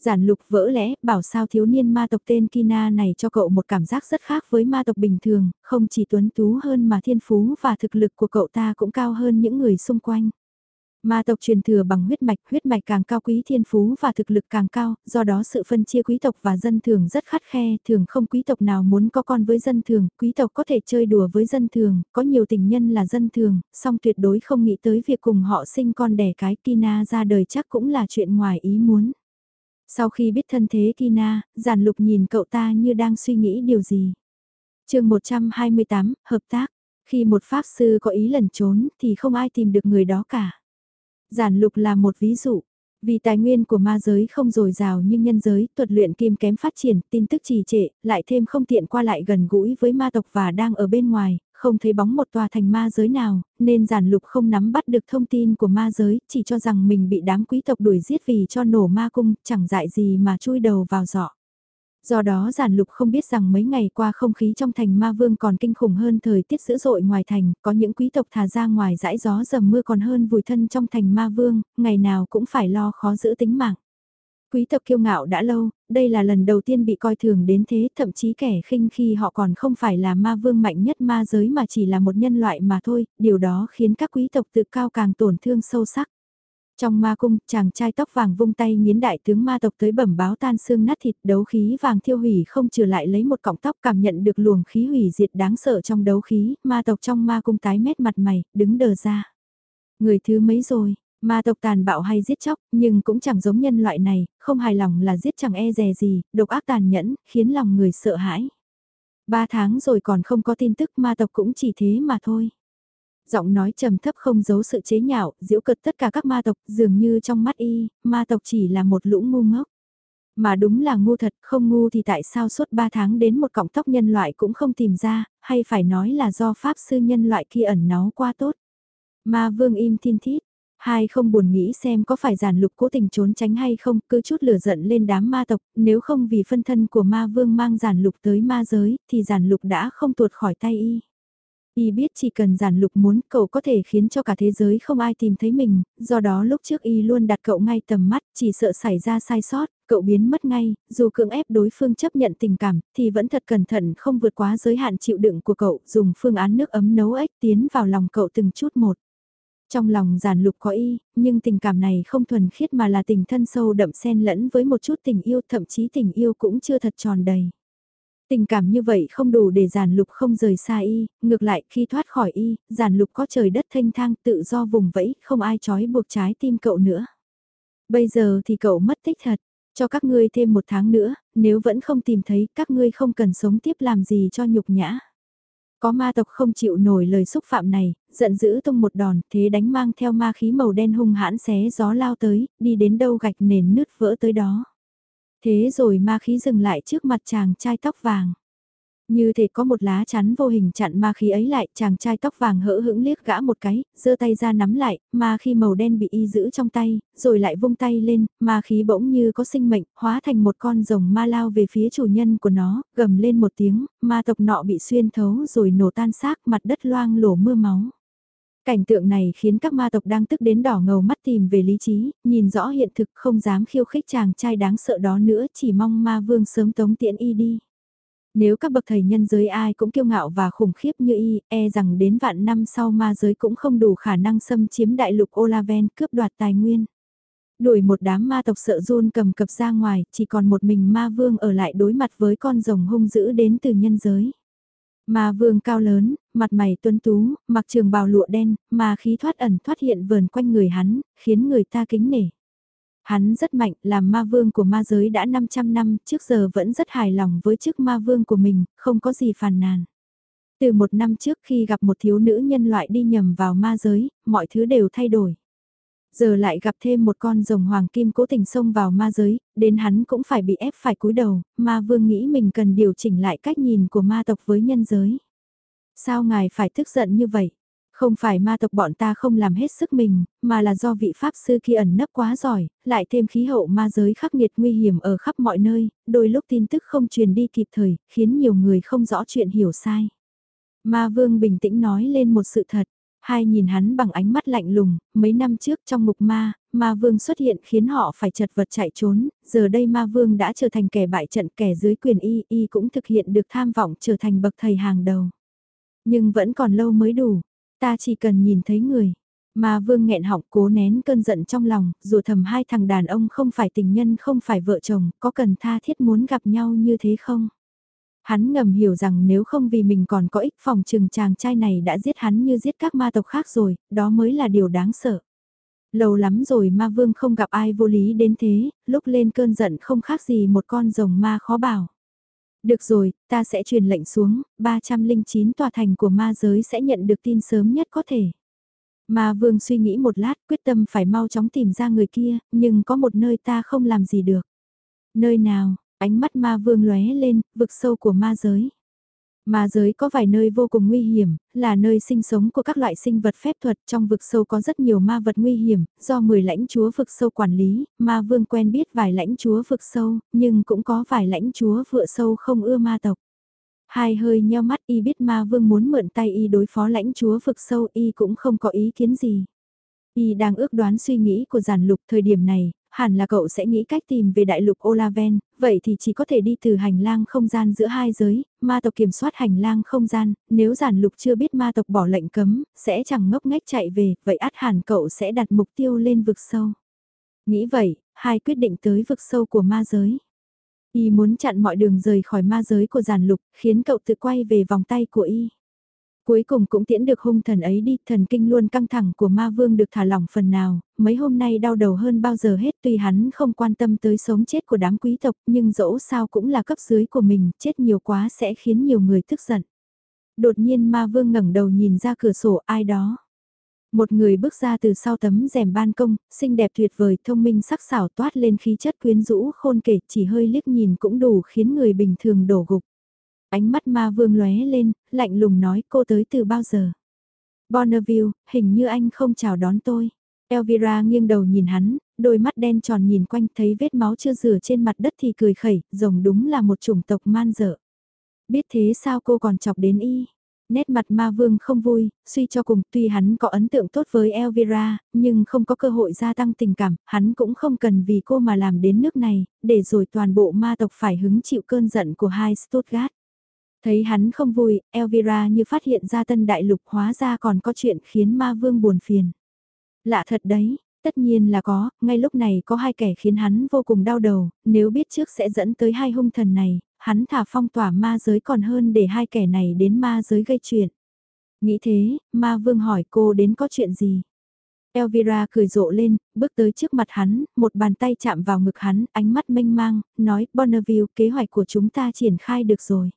Giản lục vỡ lẽ, bảo sao thiếu niên ma tộc tên Kina này cho cậu một cảm giác rất khác với ma tộc bình thường, không chỉ tuấn tú hơn mà thiên phú và thực lực của cậu ta cũng cao hơn những người xung quanh. Ma tộc truyền thừa bằng huyết mạch, huyết mạch càng cao quý thiên phú và thực lực càng cao, do đó sự phân chia quý tộc và dân thường rất khắt khe, thường không quý tộc nào muốn có con với dân thường, quý tộc có thể chơi đùa với dân thường, có nhiều tình nhân là dân thường, song tuyệt đối không nghĩ tới việc cùng họ sinh con đẻ cái Kina ra đời chắc cũng là chuyện ngoài ý muốn. Sau khi biết thân thế Kina, giản lục nhìn cậu ta như đang suy nghĩ điều gì. chương 128, Hợp tác. Khi một pháp sư có ý lẩn trốn thì không ai tìm được người đó cả. Giản lục là một ví dụ. Vì tài nguyên của ma giới không dồi dào như nhân giới, thuật luyện kim kém phát triển, tin tức trì trệ, lại thêm không tiện qua lại gần gũi với ma tộc và đang ở bên ngoài, không thấy bóng một tòa thành ma giới nào, nên giản lục không nắm bắt được thông tin của ma giới, chỉ cho rằng mình bị đám quý tộc đuổi giết vì cho nổ ma cung, chẳng dại gì mà chui đầu vào giỏ. Do đó giản lục không biết rằng mấy ngày qua không khí trong thành ma vương còn kinh khủng hơn thời tiết dữ dội ngoài thành, có những quý tộc thả ra ngoài dãi gió dầm mưa còn hơn vùi thân trong thành ma vương, ngày nào cũng phải lo khó giữ tính mạng. Quý tộc kiêu ngạo đã lâu, đây là lần đầu tiên bị coi thường đến thế, thậm chí kẻ khinh khi họ còn không phải là ma vương mạnh nhất ma giới mà chỉ là một nhân loại mà thôi, điều đó khiến các quý tộc tự cao càng tổn thương sâu sắc. Trong ma cung, chàng trai tóc vàng vung tay nghiến đại tướng ma tộc tới bẩm báo tan xương nát thịt đấu khí vàng thiêu hủy không trừ lại lấy một cọng tóc cảm nhận được luồng khí hủy diệt đáng sợ trong đấu khí, ma tộc trong ma cung tái mét mặt mày, đứng đờ ra. Người thứ mấy rồi, ma tộc tàn bạo hay giết chóc, nhưng cũng chẳng giống nhân loại này, không hài lòng là giết chẳng e dè gì, độc ác tàn nhẫn, khiến lòng người sợ hãi. Ba tháng rồi còn không có tin tức ma tộc cũng chỉ thế mà thôi. Giọng nói trầm thấp không giấu sự chế nhạo, diễu cợt tất cả các ma tộc, dường như trong mắt y, ma tộc chỉ là một lũ ngu ngốc. Mà đúng là ngu thật, không ngu thì tại sao suốt 3 tháng đến một cọng tóc nhân loại cũng không tìm ra, hay phải nói là do pháp sư nhân loại kia ẩn náu qua tốt. Ma vương im thiên thít, hai không buồn nghĩ xem có phải giản lục cố tình trốn tránh hay không, cứ chút lửa giận lên đám ma tộc, nếu không vì phân thân của ma vương mang giản lục tới ma giới, thì giản lục đã không tuột khỏi tay y. Y biết chỉ cần giản lục muốn cậu có thể khiến cho cả thế giới không ai tìm thấy mình, do đó lúc trước Y luôn đặt cậu ngay tầm mắt, chỉ sợ xảy ra sai sót, cậu biến mất ngay, dù cưỡng ép đối phương chấp nhận tình cảm, thì vẫn thật cẩn thận không vượt quá giới hạn chịu đựng của cậu, dùng phương án nước ấm nấu ếch tiến vào lòng cậu từng chút một. Trong lòng giản lục có y, nhưng tình cảm này không thuần khiết mà là tình thân sâu đậm xen lẫn với một chút tình yêu thậm chí tình yêu cũng chưa thật tròn đầy. Tình cảm như vậy không đủ để giản lục không rời xa y, ngược lại khi thoát khỏi y, giản lục có trời đất thanh thang tự do vùng vẫy, không ai trói buộc trái tim cậu nữa. Bây giờ thì cậu mất tích thật, cho các ngươi thêm một tháng nữa, nếu vẫn không tìm thấy các ngươi không cần sống tiếp làm gì cho nhục nhã. Có ma tộc không chịu nổi lời xúc phạm này, giận dữ tung một đòn, thế đánh mang theo ma khí màu đen hung hãn xé gió lao tới, đi đến đâu gạch nền nứt vỡ tới đó. Thế rồi ma khí dừng lại trước mặt chàng trai tóc vàng. Như thể có một lá chắn vô hình chặn ma khí ấy lại, chàng trai tóc vàng hỡ hững liếc gã một cái, giơ tay ra nắm lại, ma khí màu đen bị y giữ trong tay, rồi lại vung tay lên, ma khí bỗng như có sinh mệnh, hóa thành một con rồng ma lao về phía chủ nhân của nó, gầm lên một tiếng, ma tộc nọ bị xuyên thấu rồi nổ tan xác mặt đất loang lổ mưa máu. Cảnh tượng này khiến các ma tộc đang tức đến đỏ ngầu mắt tìm về lý trí, nhìn rõ hiện thực không dám khiêu khích chàng trai đáng sợ đó nữa chỉ mong ma vương sớm tống tiễn y đi. Nếu các bậc thầy nhân giới ai cũng kiêu ngạo và khủng khiếp như y, e rằng đến vạn năm sau ma giới cũng không đủ khả năng xâm chiếm đại lục Olaven cướp đoạt tài nguyên. Đuổi một đám ma tộc sợ run cầm cập ra ngoài, chỉ còn một mình ma vương ở lại đối mặt với con rồng hung dữ đến từ nhân giới. Ma vương cao lớn, mặt mày tuấn tú, mặc trường bào lụa đen, mà khí thoát ẩn thoát hiện vờn quanh người hắn, khiến người ta kính nể. Hắn rất mạnh, làm ma vương của ma giới đã 500 năm, trước giờ vẫn rất hài lòng với chức ma vương của mình, không có gì phàn nàn. Từ một năm trước khi gặp một thiếu nữ nhân loại đi nhầm vào ma giới, mọi thứ đều thay đổi. Giờ lại gặp thêm một con rồng hoàng kim cố tình xông vào ma giới, đến hắn cũng phải bị ép phải cúi đầu, ma vương nghĩ mình cần điều chỉnh lại cách nhìn của ma tộc với nhân giới. Sao ngài phải tức giận như vậy? Không phải ma tộc bọn ta không làm hết sức mình, mà là do vị pháp sư kia ẩn nấp quá giỏi, lại thêm khí hậu ma giới khắc nghiệt nguy hiểm ở khắp mọi nơi, đôi lúc tin tức không truyền đi kịp thời, khiến nhiều người không rõ chuyện hiểu sai. Ma vương bình tĩnh nói lên một sự thật, hai nhìn hắn bằng ánh mắt lạnh lùng, mấy năm trước trong mục ma, ma vương xuất hiện khiến họ phải chật vật chạy trốn, giờ đây ma vương đã trở thành kẻ bại trận kẻ dưới quyền y, y cũng thực hiện được tham vọng trở thành bậc thầy hàng đầu. Nhưng vẫn còn lâu mới đủ, Ta chỉ cần nhìn thấy người. Mà vương nghẹn họng cố nén cơn giận trong lòng, dù thầm hai thằng đàn ông không phải tình nhân không phải vợ chồng, có cần tha thiết muốn gặp nhau như thế không? Hắn ngầm hiểu rằng nếu không vì mình còn có ích phòng trừng chàng trai này đã giết hắn như giết các ma tộc khác rồi, đó mới là điều đáng sợ. Lâu lắm rồi ma vương không gặp ai vô lý đến thế, lúc lên cơn giận không khác gì một con rồng ma khó bảo. Được rồi, ta sẽ truyền lệnh xuống, 309 tòa thành của ma giới sẽ nhận được tin sớm nhất có thể. Ma vương suy nghĩ một lát quyết tâm phải mau chóng tìm ra người kia, nhưng có một nơi ta không làm gì được. Nơi nào, ánh mắt ma vương lóe lên, vực sâu của ma giới. Ma giới có vài nơi vô cùng nguy hiểm, là nơi sinh sống của các loại sinh vật phép thuật trong vực sâu có rất nhiều ma vật nguy hiểm, do 10 lãnh chúa vực sâu quản lý, ma vương quen biết vài lãnh chúa vực sâu, nhưng cũng có vài lãnh chúa vựa sâu không ưa ma tộc. Hai hơi nheo mắt y biết ma vương muốn mượn tay y đối phó lãnh chúa vực sâu y cũng không có ý kiến gì. Y đang ước đoán suy nghĩ của giản lục thời điểm này, hẳn là cậu sẽ nghĩ cách tìm về đại lục Olaven, vậy thì chỉ có thể đi từ hành lang không gian giữa hai giới, ma tộc kiểm soát hành lang không gian, nếu giản lục chưa biết ma tộc bỏ lệnh cấm, sẽ chẳng ngốc ngách chạy về, vậy át hẳn cậu sẽ đặt mục tiêu lên vực sâu. Nghĩ vậy, hai quyết định tới vực sâu của ma giới. Y muốn chặn mọi đường rời khỏi ma giới của giản lục, khiến cậu tự quay về vòng tay của Y. Cuối cùng cũng tiễn được hung thần ấy đi, thần kinh luôn căng thẳng của ma vương được thả lỏng phần nào, mấy hôm nay đau đầu hơn bao giờ hết tuy hắn không quan tâm tới sống chết của đám quý tộc nhưng dẫu sao cũng là cấp dưới của mình, chết nhiều quá sẽ khiến nhiều người tức giận. Đột nhiên ma vương ngẩng đầu nhìn ra cửa sổ ai đó. Một người bước ra từ sau tấm rèm ban công, xinh đẹp tuyệt vời, thông minh sắc sảo toát lên khí chất quyến rũ khôn kể, chỉ hơi liếc nhìn cũng đủ khiến người bình thường đổ gục. Ánh mắt ma vương lóe lên, lạnh lùng nói cô tới từ bao giờ. Bonneville, hình như anh không chào đón tôi. Elvira nghiêng đầu nhìn hắn, đôi mắt đen tròn nhìn quanh thấy vết máu chưa rửa trên mặt đất thì cười khẩy, rồng đúng là một chủng tộc man dợ. Biết thế sao cô còn chọc đến y? Nét mặt ma vương không vui, suy cho cùng tuy hắn có ấn tượng tốt với Elvira, nhưng không có cơ hội gia tăng tình cảm, hắn cũng không cần vì cô mà làm đến nước này, để rồi toàn bộ ma tộc phải hứng chịu cơn giận của hai Stuttgart. Thấy hắn không vui, Elvira như phát hiện ra tân đại lục hóa ra còn có chuyện khiến ma vương buồn phiền. Lạ thật đấy, tất nhiên là có, ngay lúc này có hai kẻ khiến hắn vô cùng đau đầu, nếu biết trước sẽ dẫn tới hai hung thần này, hắn thả phong tỏa ma giới còn hơn để hai kẻ này đến ma giới gây chuyện. Nghĩ thế, ma vương hỏi cô đến có chuyện gì? Elvira cười rộ lên, bước tới trước mặt hắn, một bàn tay chạm vào ngực hắn, ánh mắt mênh mang, nói Bonneville kế hoạch của chúng ta triển khai được rồi.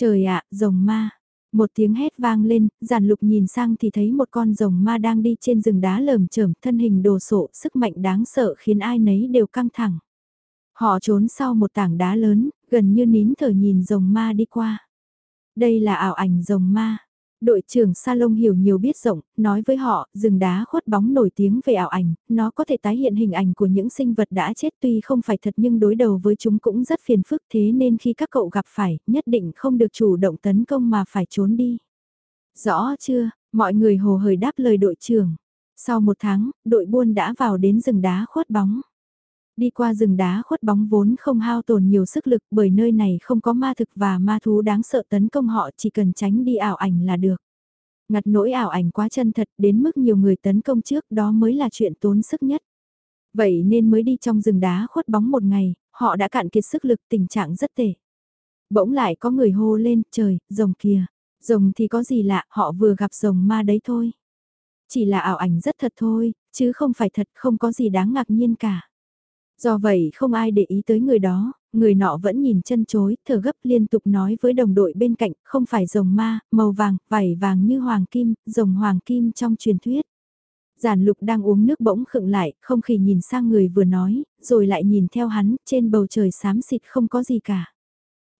Trời ạ, rồng ma. Một tiếng hét vang lên, giản lục nhìn sang thì thấy một con rồng ma đang đi trên rừng đá lởm chởm, thân hình đồ sộ, sức mạnh đáng sợ khiến ai nấy đều căng thẳng. Họ trốn sau một tảng đá lớn, gần như nín thở nhìn rồng ma đi qua. Đây là ảo ảnh rồng ma. Đội trưởng Salon hiểu nhiều biết rộng, nói với họ, rừng đá khuất bóng nổi tiếng về ảo ảnh, nó có thể tái hiện hình ảnh của những sinh vật đã chết tuy không phải thật nhưng đối đầu với chúng cũng rất phiền phức thế nên khi các cậu gặp phải, nhất định không được chủ động tấn công mà phải trốn đi. Rõ chưa, mọi người hồ hởi đáp lời đội trưởng. Sau một tháng, đội buôn đã vào đến rừng đá khuất bóng. Đi qua rừng đá khuất bóng vốn không hao tổn nhiều sức lực bởi nơi này không có ma thực và ma thú đáng sợ tấn công họ chỉ cần tránh đi ảo ảnh là được. Ngặt nỗi ảo ảnh quá chân thật đến mức nhiều người tấn công trước đó mới là chuyện tốn sức nhất. Vậy nên mới đi trong rừng đá khuất bóng một ngày, họ đã cạn kiệt sức lực tình trạng rất tệ. Bỗng lại có người hô lên, trời, rồng kìa. Rồng thì có gì lạ, họ vừa gặp rồng ma đấy thôi. Chỉ là ảo ảnh rất thật thôi, chứ không phải thật, không có gì đáng ngạc nhiên cả. Do vậy không ai để ý tới người đó, người nọ vẫn nhìn chân chối, thở gấp liên tục nói với đồng đội bên cạnh, không phải rồng ma, màu vàng, vảy vàng như hoàng kim, rồng hoàng kim trong truyền thuyết. Giản lục đang uống nước bỗng khựng lại, không khỉ nhìn sang người vừa nói, rồi lại nhìn theo hắn, trên bầu trời xám xịt không có gì cả.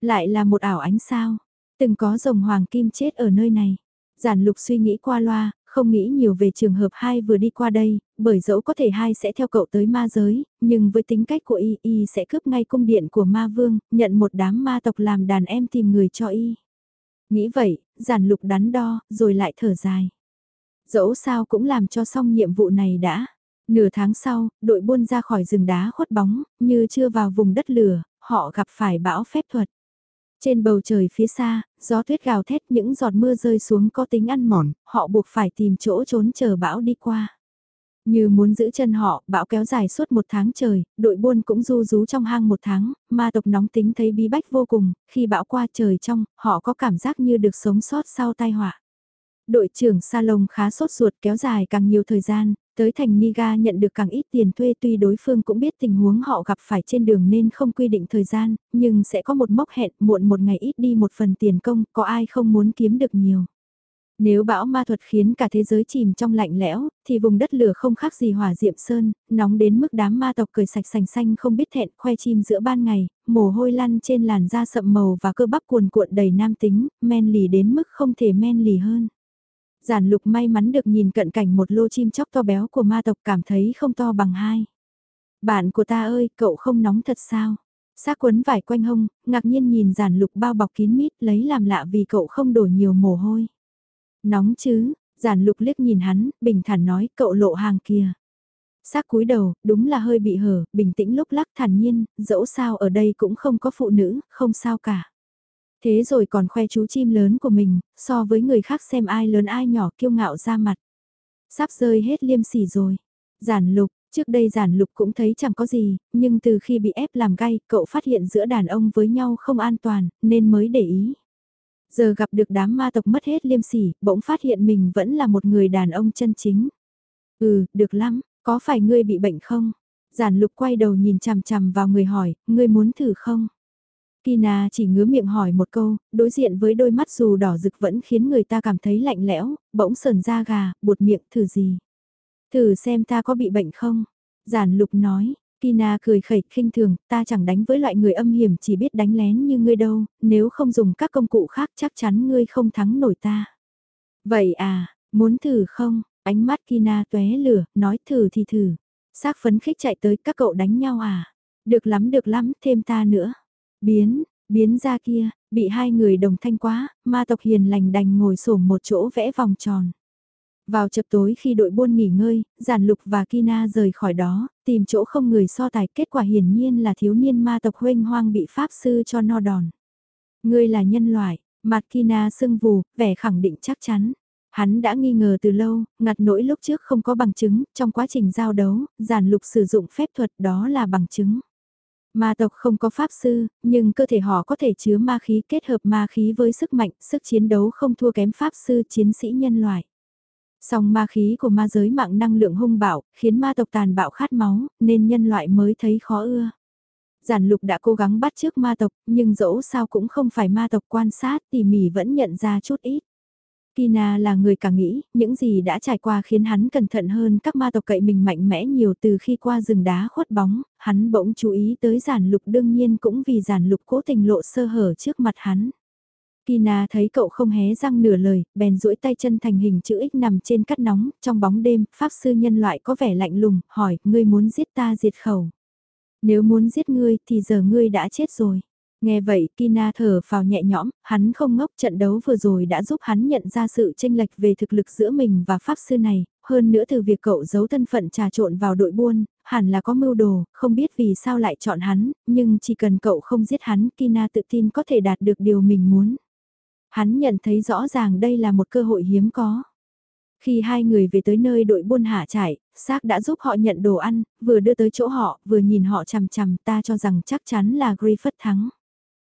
Lại là một ảo ánh sao, từng có rồng hoàng kim chết ở nơi này. Giản lục suy nghĩ qua loa, không nghĩ nhiều về trường hợp hai vừa đi qua đây, bởi dẫu có thể hai sẽ theo cậu tới ma giới, nhưng với tính cách của y, y sẽ cướp ngay cung điện của ma vương, nhận một đám ma tộc làm đàn em tìm người cho y. Nghĩ vậy, giản lục đắn đo, rồi lại thở dài. Dẫu sao cũng làm cho xong nhiệm vụ này đã. Nửa tháng sau, đội buôn ra khỏi rừng đá khuất bóng, như chưa vào vùng đất lửa, họ gặp phải bão phép thuật. Trên bầu trời phía xa, gió tuyết gào thét những giọt mưa rơi xuống có tính ăn mòn, họ buộc phải tìm chỗ trốn chờ bão đi qua. Như muốn giữ chân họ, bão kéo dài suốt một tháng trời, đội buôn cũng du rú trong hang một tháng, ma tộc nóng tính thấy bí bách vô cùng, khi bão qua trời trong, họ có cảm giác như được sống sót sau tai họa. Đội trưởng Salon khá sốt ruột kéo dài càng nhiều thời gian, tới thành Niga nhận được càng ít tiền thuê tuy đối phương cũng biết tình huống họ gặp phải trên đường nên không quy định thời gian, nhưng sẽ có một mốc hẹn muộn một ngày ít đi một phần tiền công, có ai không muốn kiếm được nhiều. Nếu bão ma thuật khiến cả thế giới chìm trong lạnh lẽo, thì vùng đất lửa không khác gì hỏa diệm sơn, nóng đến mức đám ma tộc cười sạch sành xanh không biết thẹn khoe chim giữa ban ngày, mồ hôi lăn trên làn da sậm màu và cơ bắp cuồn cuộn đầy nam tính, men lì đến mức không thể men lì hơn. Giản lục may mắn được nhìn cận cảnh một lô chim chóc to béo của ma tộc cảm thấy không to bằng hai. Bạn của ta ơi, cậu không nóng thật sao? Xác quấn vải quanh hông, ngạc nhiên nhìn giản lục bao bọc kín mít lấy làm lạ vì cậu không đổ nhiều mồ hôi. Nóng chứ, giản lục liếc nhìn hắn, bình thản nói cậu lộ hàng kia. Xác cúi đầu, đúng là hơi bị hở, bình tĩnh lúc lắc thản nhiên, dẫu sao ở đây cũng không có phụ nữ, không sao cả. Thế rồi còn khoe chú chim lớn của mình, so với người khác xem ai lớn ai nhỏ kiêu ngạo ra mặt. Sắp rơi hết liêm sỉ rồi. Giản lục, trước đây giản lục cũng thấy chẳng có gì, nhưng từ khi bị ép làm gay, cậu phát hiện giữa đàn ông với nhau không an toàn, nên mới để ý. Giờ gặp được đám ma tộc mất hết liêm sỉ, bỗng phát hiện mình vẫn là một người đàn ông chân chính. Ừ, được lắm, có phải ngươi bị bệnh không? Giản lục quay đầu nhìn chằm chằm vào người hỏi, ngươi muốn thử không? Kina chỉ ngứa miệng hỏi một câu, đối diện với đôi mắt dù đỏ rực vẫn khiến người ta cảm thấy lạnh lẽo, bỗng sờn da gà, buột miệng thử gì. Thử xem ta có bị bệnh không? Giản lục nói, Kina cười khẩy khinh thường, ta chẳng đánh với loại người âm hiểm chỉ biết đánh lén như ngươi đâu, nếu không dùng các công cụ khác chắc chắn ngươi không thắng nổi ta. Vậy à, muốn thử không? Ánh mắt Kina tóe lửa, nói thử thì thử. Xác phấn khích chạy tới các cậu đánh nhau à? Được lắm được lắm, thêm ta nữa. Biến, biến ra kia, bị hai người đồng thanh quá, ma tộc hiền lành đành ngồi sổm một chỗ vẽ vòng tròn. Vào chập tối khi đội buôn nghỉ ngơi, Giản Lục và Kina rời khỏi đó, tìm chỗ không người so tài kết quả hiển nhiên là thiếu niên ma tộc huênh hoang bị pháp sư cho no đòn. Ngươi là nhân loại, mặt Kina sưng vù, vẻ khẳng định chắc chắn. Hắn đã nghi ngờ từ lâu, ngặt nỗi lúc trước không có bằng chứng, trong quá trình giao đấu, Giản Lục sử dụng phép thuật đó là bằng chứng. Ma tộc không có pháp sư, nhưng cơ thể họ có thể chứa ma khí kết hợp ma khí với sức mạnh, sức chiến đấu không thua kém pháp sư chiến sĩ nhân loại. Song ma khí của ma giới mạng năng lượng hung bạo, khiến ma tộc tàn bạo khát máu, nên nhân loại mới thấy khó ưa. Giản lục đã cố gắng bắt trước ma tộc, nhưng dẫu sao cũng không phải ma tộc quan sát tỉ mỉ vẫn nhận ra chút ít. Kina là người cả nghĩ, những gì đã trải qua khiến hắn cẩn thận hơn các ma tộc cậy mình mạnh mẽ nhiều từ khi qua rừng đá khuất bóng, hắn bỗng chú ý tới giản lục đương nhiên cũng vì giản lục cố tình lộ sơ hở trước mặt hắn. Kina thấy cậu không hé răng nửa lời, bèn duỗi tay chân thành hình chữ X nằm trên cắt nóng, trong bóng đêm, pháp sư nhân loại có vẻ lạnh lùng, hỏi, ngươi muốn giết ta diệt khẩu. Nếu muốn giết ngươi thì giờ ngươi đã chết rồi. Nghe vậy Kina thở phào nhẹ nhõm, hắn không ngốc trận đấu vừa rồi đã giúp hắn nhận ra sự tranh lệch về thực lực giữa mình và pháp sư này, hơn nữa từ việc cậu giấu thân phận trà trộn vào đội buôn, hẳn là có mưu đồ, không biết vì sao lại chọn hắn, nhưng chỉ cần cậu không giết hắn Kina tự tin có thể đạt được điều mình muốn. Hắn nhận thấy rõ ràng đây là một cơ hội hiếm có. Khi hai người về tới nơi đội buôn hạ trải, xác đã giúp họ nhận đồ ăn, vừa đưa tới chỗ họ, vừa nhìn họ chằm chằm ta cho rằng chắc chắn là Griffith thắng.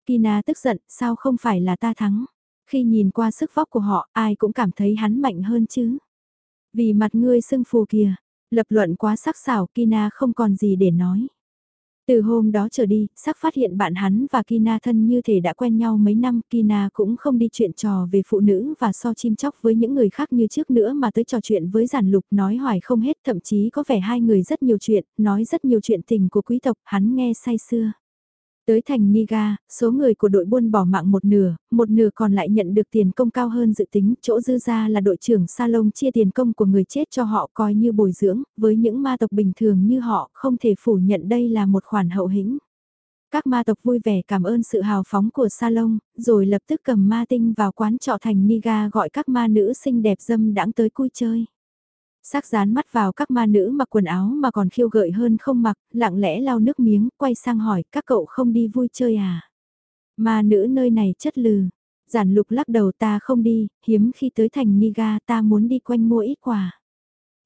Kina tức giận, sao không phải là ta thắng? Khi nhìn qua sức vóc của họ, ai cũng cảm thấy hắn mạnh hơn chứ. Vì mặt ngươi sưng phù kìa, lập luận quá sắc sảo Kina không còn gì để nói. Từ hôm đó trở đi, sắc phát hiện bạn hắn và Kina thân như thể đã quen nhau mấy năm, Kina cũng không đi chuyện trò về phụ nữ và so chim chóc với những người khác như trước nữa mà tới trò chuyện với giản lục nói hoài không hết, thậm chí có vẻ hai người rất nhiều chuyện, nói rất nhiều chuyện tình của quý tộc, hắn nghe say xưa. Tới thành Niga, số người của đội buôn bỏ mạng một nửa, một nửa còn lại nhận được tiền công cao hơn dự tính, chỗ dư ra là đội trưởng Salon chia tiền công của người chết cho họ coi như bồi dưỡng, với những ma tộc bình thường như họ không thể phủ nhận đây là một khoản hậu hĩnh. Các ma tộc vui vẻ cảm ơn sự hào phóng của Salon, rồi lập tức cầm ma tinh vào quán trọ thành Niga gọi các ma nữ xinh đẹp dâm đãng tới cui chơi. Sắc dán mắt vào các ma nữ mặc quần áo mà còn khiêu gợi hơn không mặc, lặng lẽ lau nước miếng, quay sang hỏi các cậu không đi vui chơi à? Ma nữ nơi này chất lừ. Giản lục lắc đầu ta không đi, hiếm khi tới thành Niga ta muốn đi quanh mua ít quà.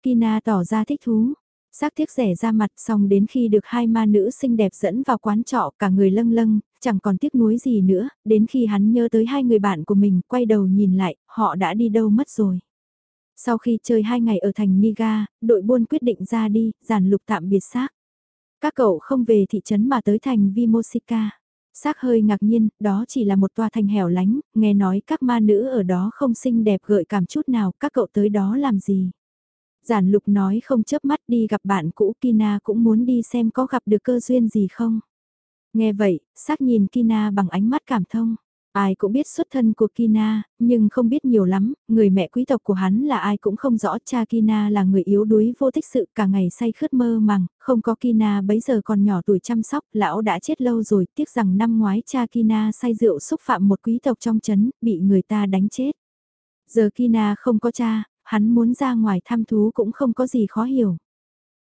Kina tỏ ra thích thú. Sắc tiếc rẻ ra mặt xong đến khi được hai ma nữ xinh đẹp dẫn vào quán trọ cả người lâng lâng, chẳng còn tiếc nuối gì nữa, đến khi hắn nhớ tới hai người bạn của mình quay đầu nhìn lại, họ đã đi đâu mất rồi. Sau khi chơi hai ngày ở thành Niga, đội buôn quyết định ra đi, giản lục tạm biệt xác. Các cậu không về thị trấn mà tới thành vimosica Xác hơi ngạc nhiên, đó chỉ là một tòa thành hẻo lánh, nghe nói các ma nữ ở đó không xinh đẹp gợi cảm chút nào, các cậu tới đó làm gì? Giản lục nói không chớp mắt đi gặp bạn cũ Kina cũng muốn đi xem có gặp được cơ duyên gì không. Nghe vậy, xác nhìn Kina bằng ánh mắt cảm thông. Ai cũng biết xuất thân của Kina, nhưng không biết nhiều lắm, người mẹ quý tộc của hắn là ai cũng không rõ cha Kina là người yếu đuối vô tích sự cả ngày say khướt mơ màng, không có Kina bấy giờ còn nhỏ tuổi chăm sóc, lão đã chết lâu rồi, tiếc rằng năm ngoái cha Kina say rượu xúc phạm một quý tộc trong chấn, bị người ta đánh chết. Giờ Kina không có cha, hắn muốn ra ngoài thăm thú cũng không có gì khó hiểu.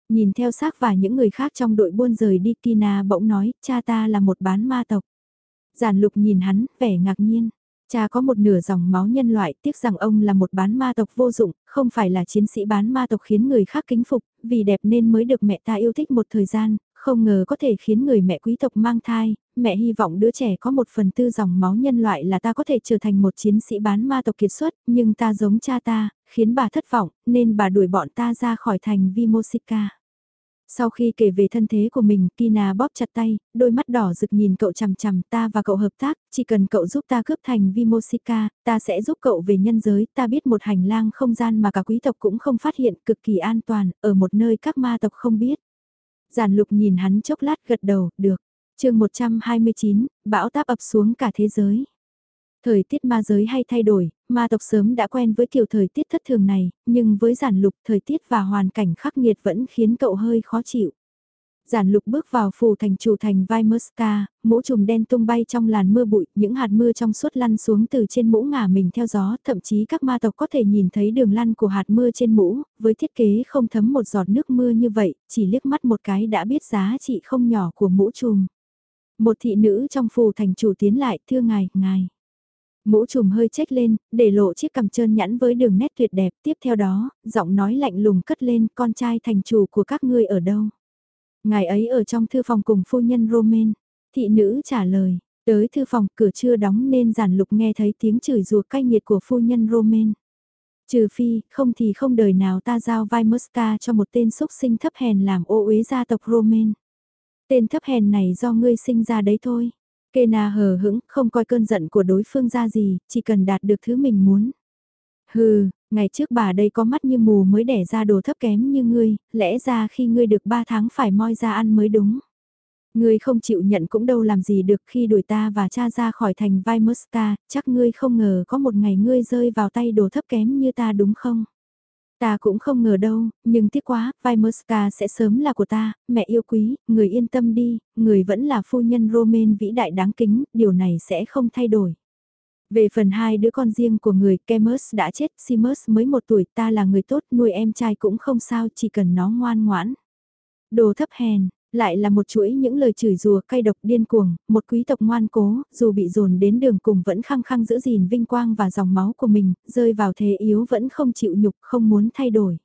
Nhìn theo xác và những người khác trong đội buôn rời đi Kina bỗng nói, cha ta là một bán ma tộc. Giản lục nhìn hắn, vẻ ngạc nhiên. Cha có một nửa dòng máu nhân loại, tiếc rằng ông là một bán ma tộc vô dụng, không phải là chiến sĩ bán ma tộc khiến người khác kính phục, vì đẹp nên mới được mẹ ta yêu thích một thời gian, không ngờ có thể khiến người mẹ quý tộc mang thai, mẹ hy vọng đứa trẻ có một phần tư dòng máu nhân loại là ta có thể trở thành một chiến sĩ bán ma tộc kiệt xuất, nhưng ta giống cha ta, khiến bà thất vọng, nên bà đuổi bọn ta ra khỏi thành Vimosika. Sau khi kể về thân thế của mình, Kina bóp chặt tay, đôi mắt đỏ rực nhìn cậu chằm chằm ta và cậu hợp tác, chỉ cần cậu giúp ta cướp thành Vimosika, ta sẽ giúp cậu về nhân giới, ta biết một hành lang không gian mà cả quý tộc cũng không phát hiện, cực kỳ an toàn, ở một nơi các ma tộc không biết. Giản lục nhìn hắn chốc lát gật đầu, được. chương 129, bão táp ập xuống cả thế giới. Thời tiết ma giới hay thay đổi, ma tộc sớm đã quen với kiểu thời tiết thất thường này, nhưng với giản lục thời tiết và hoàn cảnh khắc nghiệt vẫn khiến cậu hơi khó chịu. Giản lục bước vào phủ thành chủ thành Vimurska, mũ trùm đen tung bay trong làn mưa bụi, những hạt mưa trong suốt lăn xuống từ trên mũ ngả mình theo gió, thậm chí các ma tộc có thể nhìn thấy đường lăn của hạt mưa trên mũ, với thiết kế không thấm một giọt nước mưa như vậy, chỉ liếc mắt một cái đã biết giá trị không nhỏ của mũ trùm. Một thị nữ trong phủ thành chủ tiến lại, thưa ngài, ngài. Mũ trùm hơi chết lên, để lộ chiếc cằm trơn nhẵn với đường nét tuyệt đẹp. Tiếp theo đó, giọng nói lạnh lùng cất lên con trai thành chủ của các ngươi ở đâu. Ngài ấy ở trong thư phòng cùng phu nhân Romain. Thị nữ trả lời, tới thư phòng cửa chưa đóng nên giản lục nghe thấy tiếng chửi rủa cay nghiệt của phu nhân Romain. Trừ phi, không thì không đời nào ta giao vai Muska cho một tên xúc sinh thấp hèn làm ô uế gia tộc Romain. Tên thấp hèn này do ngươi sinh ra đấy thôi. Kena hờ hững, không coi cơn giận của đối phương ra gì, chỉ cần đạt được thứ mình muốn. Hừ, ngày trước bà đây có mắt như mù mới đẻ ra đồ thấp kém như ngươi, lẽ ra khi ngươi được 3 tháng phải moi ra ăn mới đúng. Ngươi không chịu nhận cũng đâu làm gì được khi đuổi ta và cha ra khỏi thành vai Musta, chắc ngươi không ngờ có một ngày ngươi rơi vào tay đồ thấp kém như ta đúng không? Ta cũng không ngờ đâu, nhưng tiếc quá, vai Musta sẽ sớm là của ta, mẹ yêu quý, người yên tâm đi, người vẫn là phu nhân Roman vĩ đại đáng kính, điều này sẽ không thay đổi. Về phần hai đứa con riêng của người, Kemus đã chết, Simus mới một tuổi, ta là người tốt, nuôi em trai cũng không sao, chỉ cần nó ngoan ngoãn. Đồ thấp hèn, lại là một chuỗi những lời chửi rùa cay độc điên cuồng, một quý tộc ngoan cố, dù bị dồn đến đường cùng vẫn khăng khăng giữ gìn vinh quang và dòng máu của mình, rơi vào thế yếu vẫn không chịu nhục, không muốn thay đổi.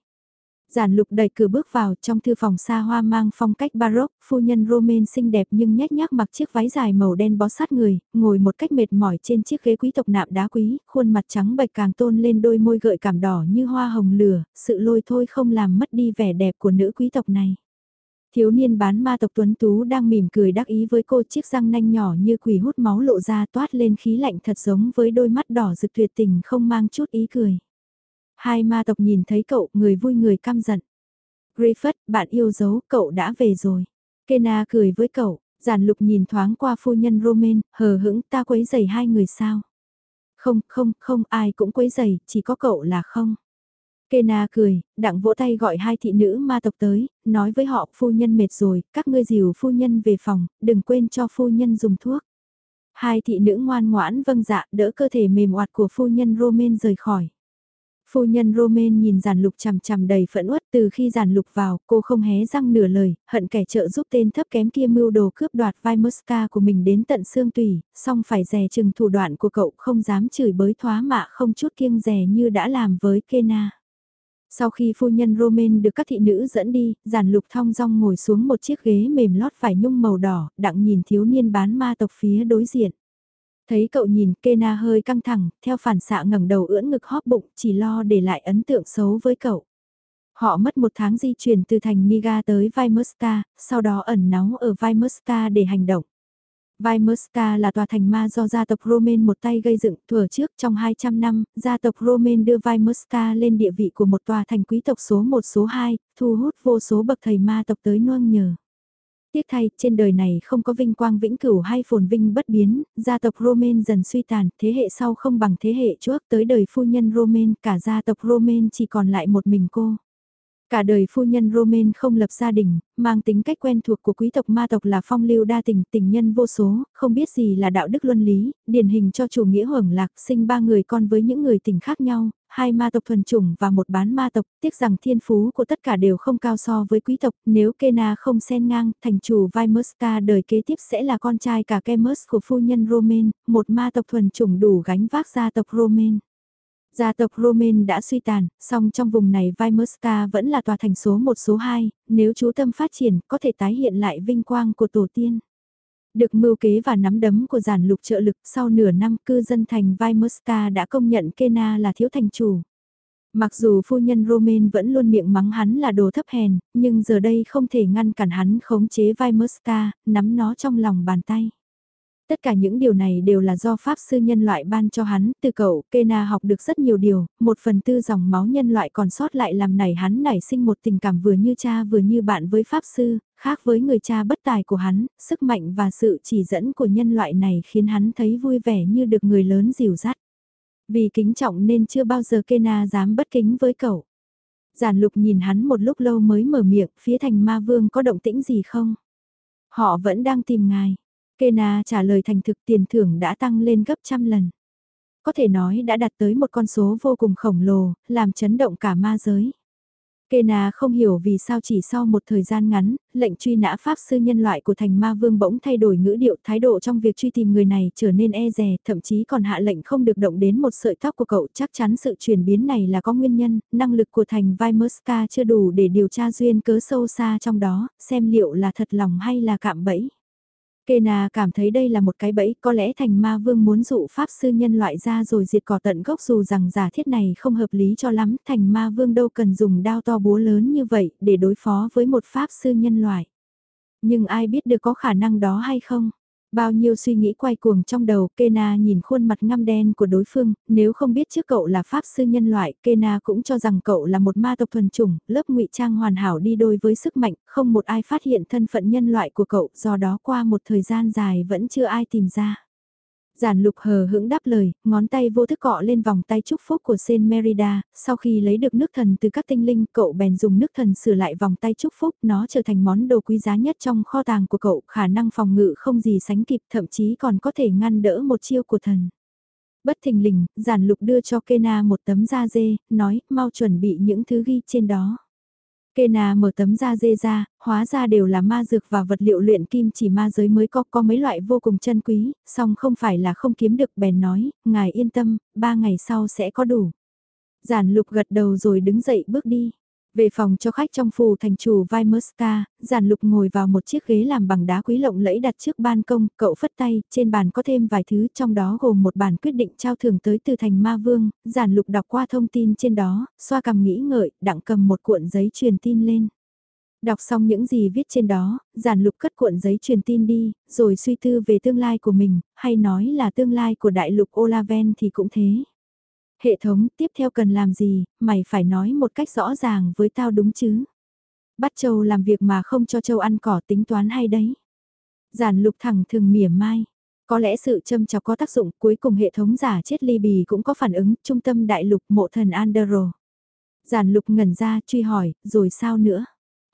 Giản lục đẩy cửa bước vào trong thư phòng xa hoa mang phong cách baroque, phu nhân Romain xinh đẹp nhưng nhét nhác mặc chiếc váy dài màu đen bó sát người, ngồi một cách mệt mỏi trên chiếc ghế quý tộc nạm đá quý, khuôn mặt trắng bệch càng tôn lên đôi môi gợi cảm đỏ như hoa hồng lửa, sự lôi thôi không làm mất đi vẻ đẹp của nữ quý tộc này. Thiếu niên bán ma tộc tuấn tú đang mỉm cười đắc ý với cô chiếc răng nanh nhỏ như quỷ hút máu lộ ra toát lên khí lạnh thật giống với đôi mắt đỏ rực tuyệt tình không mang chút ý cười. Hai ma tộc nhìn thấy cậu, người vui người căm giận. Griffith, bạn yêu dấu, cậu đã về rồi. Kena cười với cậu, giản lục nhìn thoáng qua phu nhân Roman, hờ hững ta quấy giày hai người sao. Không, không, không, ai cũng quấy giày, chỉ có cậu là không. Kena cười, đặng vỗ tay gọi hai thị nữ ma tộc tới, nói với họ phu nhân mệt rồi, các ngươi dìu phu nhân về phòng, đừng quên cho phu nhân dùng thuốc. Hai thị nữ ngoan ngoãn vâng dạ đỡ cơ thể mềm oạt của phu nhân Roman rời khỏi. Phu nhân Romain nhìn giản lục chằm chằm đầy phẫn uất từ khi giản lục vào, cô không hé răng nửa lời, hận kẻ trợ giúp tên thấp kém kia mưu đồ cướp đoạt vai Muska của mình đến tận xương tủy, song phải dè chừng thủ đoạn của cậu không dám chửi bới thoá mạ không chút kiêng rè như đã làm với Kena. Sau khi phu nhân Romain được các thị nữ dẫn đi, giản lục thong dong ngồi xuống một chiếc ghế mềm lót vải nhung màu đỏ, đặng nhìn thiếu niên bán ma tộc phía đối diện. Thấy cậu nhìn Kena hơi căng thẳng, theo phản xạ ngẩng đầu ưỡn ngực hóp bụng chỉ lo để lại ấn tượng xấu với cậu. Họ mất một tháng di chuyển từ thành Niga tới Vimusta, sau đó ẩn náu ở Vimusta để hành động. Vimerska là tòa thành ma do gia tộc Roman một tay gây dựng thừa trước trong 200 năm, gia tộc Roman đưa Vimerska lên địa vị của một tòa thành quý tộc số 1 số 2, thu hút vô số bậc thầy ma tộc tới nuông nhờ. Tiếc thay, trên đời này không có vinh quang vĩnh cửu hay phồn vinh bất biến, gia tộc Roman dần suy tàn, thế hệ sau không bằng thế hệ trước tới đời phu nhân Roman, cả gia tộc Roman chỉ còn lại một mình cô. Cả đời phu nhân Roman không lập gia đình, mang tính cách quen thuộc của quý tộc ma tộc là phong lưu đa tình, tình nhân vô số, không biết gì là đạo đức luân lý, điển hình cho chủ nghĩa hưởng lạc sinh ba người con với những người tình khác nhau, hai ma tộc thuần chủng và một bán ma tộc, tiếc rằng thiên phú của tất cả đều không cao so với quý tộc, nếu Kena không xen ngang, thành chủ Vimersta đời kế tiếp sẽ là con trai cả Kemus của phu nhân Roman, một ma tộc thuần chủng đủ gánh vác gia tộc Roman. Gia tộc Roman đã suy tàn, song trong vùng này Vimerska vẫn là tòa thành số một số 2, nếu chú tâm phát triển có thể tái hiện lại vinh quang của tổ tiên. Được mưu kế và nắm đấm của giản lục trợ lực sau nửa năm cư dân thành Vimerska đã công nhận Kena là thiếu thành chủ. Mặc dù phu nhân Roman vẫn luôn miệng mắng hắn là đồ thấp hèn, nhưng giờ đây không thể ngăn cản hắn khống chế Vimerska, nắm nó trong lòng bàn tay. Tất cả những điều này đều là do Pháp sư nhân loại ban cho hắn, từ cậu, Kena học được rất nhiều điều, một phần tư dòng máu nhân loại còn sót lại làm nảy hắn nảy sinh một tình cảm vừa như cha vừa như bạn với Pháp sư, khác với người cha bất tài của hắn, sức mạnh và sự chỉ dẫn của nhân loại này khiến hắn thấy vui vẻ như được người lớn dìu dắt. Vì kính trọng nên chưa bao giờ Kena dám bất kính với cậu. Giản lục nhìn hắn một lúc lâu mới mở miệng, phía thành ma vương có động tĩnh gì không? Họ vẫn đang tìm ngài. Kena trả lời thành thực tiền thưởng đã tăng lên gấp trăm lần. Có thể nói đã đạt tới một con số vô cùng khổng lồ, làm chấn động cả ma giới. Kena không hiểu vì sao chỉ sau một thời gian ngắn, lệnh truy nã pháp sư nhân loại của thành ma vương bỗng thay đổi ngữ điệu thái độ trong việc truy tìm người này trở nên e rè, thậm chí còn hạ lệnh không được động đến một sợi tóc của cậu chắc chắn sự chuyển biến này là có nguyên nhân, năng lực của thành Vimerska chưa đủ để điều tra duyên cớ sâu xa trong đó, xem liệu là thật lòng hay là cạm bẫy. Kena cảm thấy đây là một cái bẫy, có lẽ thành ma vương muốn dụ pháp sư nhân loại ra rồi diệt cỏ tận gốc dù rằng giả thiết này không hợp lý cho lắm, thành ma vương đâu cần dùng đao to búa lớn như vậy để đối phó với một pháp sư nhân loại. Nhưng ai biết được có khả năng đó hay không? Bao nhiêu suy nghĩ quay cuồng trong đầu, Kena nhìn khuôn mặt ngăm đen của đối phương, nếu không biết trước cậu là pháp sư nhân loại, Kena cũng cho rằng cậu là một ma tộc thuần chủng, lớp ngụy trang hoàn hảo đi đôi với sức mạnh, không một ai phát hiện thân phận nhân loại của cậu, do đó qua một thời gian dài vẫn chưa ai tìm ra. Giản lục hờ hững đáp lời, ngón tay vô thức cọ lên vòng tay chúc phúc của Saint Merida, sau khi lấy được nước thần từ các tinh linh, cậu bèn dùng nước thần sửa lại vòng tay chúc phúc, nó trở thành món đồ quý giá nhất trong kho tàng của cậu, khả năng phòng ngự không gì sánh kịp, thậm chí còn có thể ngăn đỡ một chiêu của thần. Bất thình lình, giản lục đưa cho Kena một tấm da dê, nói, mau chuẩn bị những thứ ghi trên đó. Kena mở tấm da dê ra, hóa ra đều là ma dược và vật liệu luyện kim chỉ ma giới mới có, có mấy loại vô cùng chân quý, song không phải là không kiếm được bèn nói, ngài yên tâm, ba ngày sau sẽ có đủ. Giản lục gật đầu rồi đứng dậy bước đi. Về phòng cho khách trong phủ thành chủ Vimerska, giản lục ngồi vào một chiếc ghế làm bằng đá quý lộng lẫy đặt trước ban công, cậu phất tay, trên bàn có thêm vài thứ trong đó gồm một bản quyết định trao thưởng tới từ thành ma vương, giản lục đọc qua thông tin trên đó, xoa cằm nghĩ ngợi, đặng cầm một cuộn giấy truyền tin lên. Đọc xong những gì viết trên đó, giản lục cất cuộn giấy truyền tin đi, rồi suy tư về tương lai của mình, hay nói là tương lai của đại lục Olaven thì cũng thế. Hệ thống tiếp theo cần làm gì, mày phải nói một cách rõ ràng với tao đúng chứ. Bắt Châu làm việc mà không cho Châu ăn cỏ tính toán hay đấy. Giản lục thẳng thường mỉa mai. Có lẽ sự châm chọc có tác dụng cuối cùng hệ thống giả chết ly bì cũng có phản ứng trung tâm đại lục mộ thần Andero. Giản lục ngẩn ra truy hỏi, rồi sao nữa?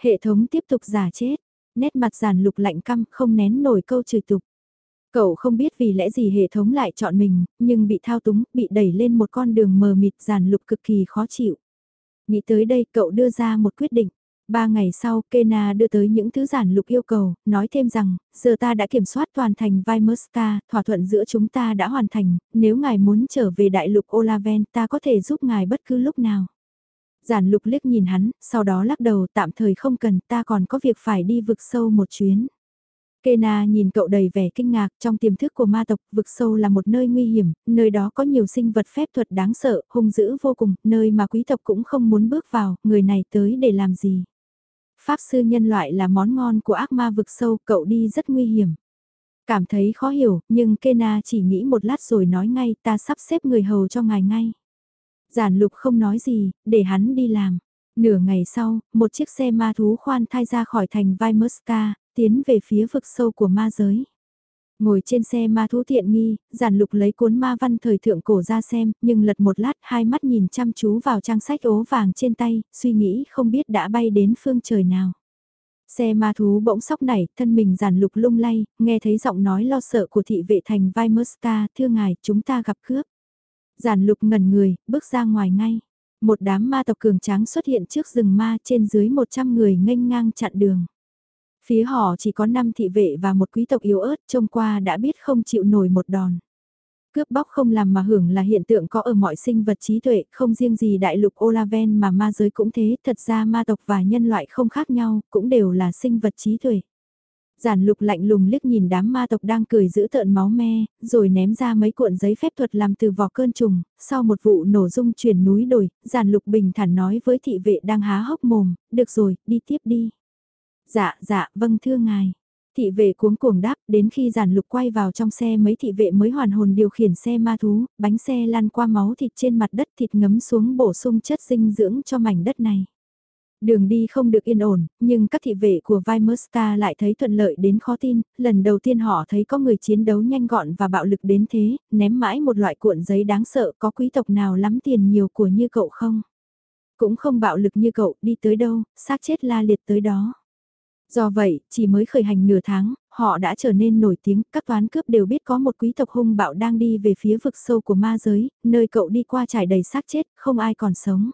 Hệ thống tiếp tục giả chết. Nét mặt giản lục lạnh căm không nén nổi câu chửi tục. Cậu không biết vì lẽ gì hệ thống lại chọn mình, nhưng bị thao túng, bị đẩy lên một con đường mờ mịt giàn lục cực kỳ khó chịu. Nghĩ tới đây cậu đưa ra một quyết định. Ba ngày sau, Kena đưa tới những thứ giản lục yêu cầu, nói thêm rằng, giờ ta đã kiểm soát toàn thành Vimerska, thỏa thuận giữa chúng ta đã hoàn thành, nếu ngài muốn trở về đại lục Olaven ta có thể giúp ngài bất cứ lúc nào. Giản lục liếc nhìn hắn, sau đó lắc đầu tạm thời không cần ta còn có việc phải đi vực sâu một chuyến. Kena nhìn cậu đầy vẻ kinh ngạc trong tiềm thức của ma tộc, vực sâu là một nơi nguy hiểm, nơi đó có nhiều sinh vật phép thuật đáng sợ, hung dữ vô cùng, nơi mà quý tộc cũng không muốn bước vào, người này tới để làm gì. Pháp sư nhân loại là món ngon của ác ma vực sâu, cậu đi rất nguy hiểm. Cảm thấy khó hiểu, nhưng Kena chỉ nghĩ một lát rồi nói ngay ta sắp xếp người hầu cho ngài ngay. Giản lục không nói gì, để hắn đi làm. Nửa ngày sau, một chiếc xe ma thú khoan thai ra khỏi thành Vimerska, tiến về phía vực sâu của ma giới. Ngồi trên xe ma thú tiện nghi, giản lục lấy cuốn ma văn thời thượng cổ ra xem, nhưng lật một lát hai mắt nhìn chăm chú vào trang sách ố vàng trên tay, suy nghĩ không biết đã bay đến phương trời nào. Xe ma thú bỗng sóc nảy, thân mình giản lục lung lay, nghe thấy giọng nói lo sợ của thị vệ thành Vimersta, thưa ngài, chúng ta gặp cướp. Giản lục ngẩn người, bước ra ngoài ngay. Một đám ma tộc cường tráng xuất hiện trước rừng ma trên dưới 100 người nghênh ngang chặn đường. Phía họ chỉ có 5 thị vệ và một quý tộc yếu ớt trông qua đã biết không chịu nổi một đòn. Cướp bóc không làm mà hưởng là hiện tượng có ở mọi sinh vật trí tuệ, không riêng gì đại lục Olaven mà ma giới cũng thế, thật ra ma tộc và nhân loại không khác nhau, cũng đều là sinh vật trí tuệ. Giản lục lạnh lùng liếc nhìn đám ma tộc đang cười giữ tợn máu me, rồi ném ra mấy cuộn giấy phép thuật làm từ vỏ cơn trùng, sau một vụ nổ rung chuyển núi đồi, giản lục bình thản nói với thị vệ đang há hốc mồm, được rồi, đi tiếp đi. Dạ, dạ, vâng thưa ngài. Thị vệ cuống cuồng đáp, đến khi giản lục quay vào trong xe mấy thị vệ mới hoàn hồn điều khiển xe ma thú, bánh xe lăn qua máu thịt trên mặt đất thịt ngấm xuống bổ sung chất dinh dưỡng cho mảnh đất này. Đường đi không được yên ổn, nhưng các thị vệ của Vimersta lại thấy thuận lợi đến khó tin, lần đầu tiên họ thấy có người chiến đấu nhanh gọn và bạo lực đến thế, ném mãi một loại cuộn giấy đáng sợ có quý tộc nào lắm tiền nhiều của như cậu không? Cũng không bạo lực như cậu, đi tới đâu, xác chết la liệt tới đó. Do vậy, chỉ mới khởi hành nửa tháng, họ đã trở nên nổi tiếng, các toán cướp đều biết có một quý tộc hung bạo đang đi về phía vực sâu của ma giới, nơi cậu đi qua trải đầy xác chết, không ai còn sống.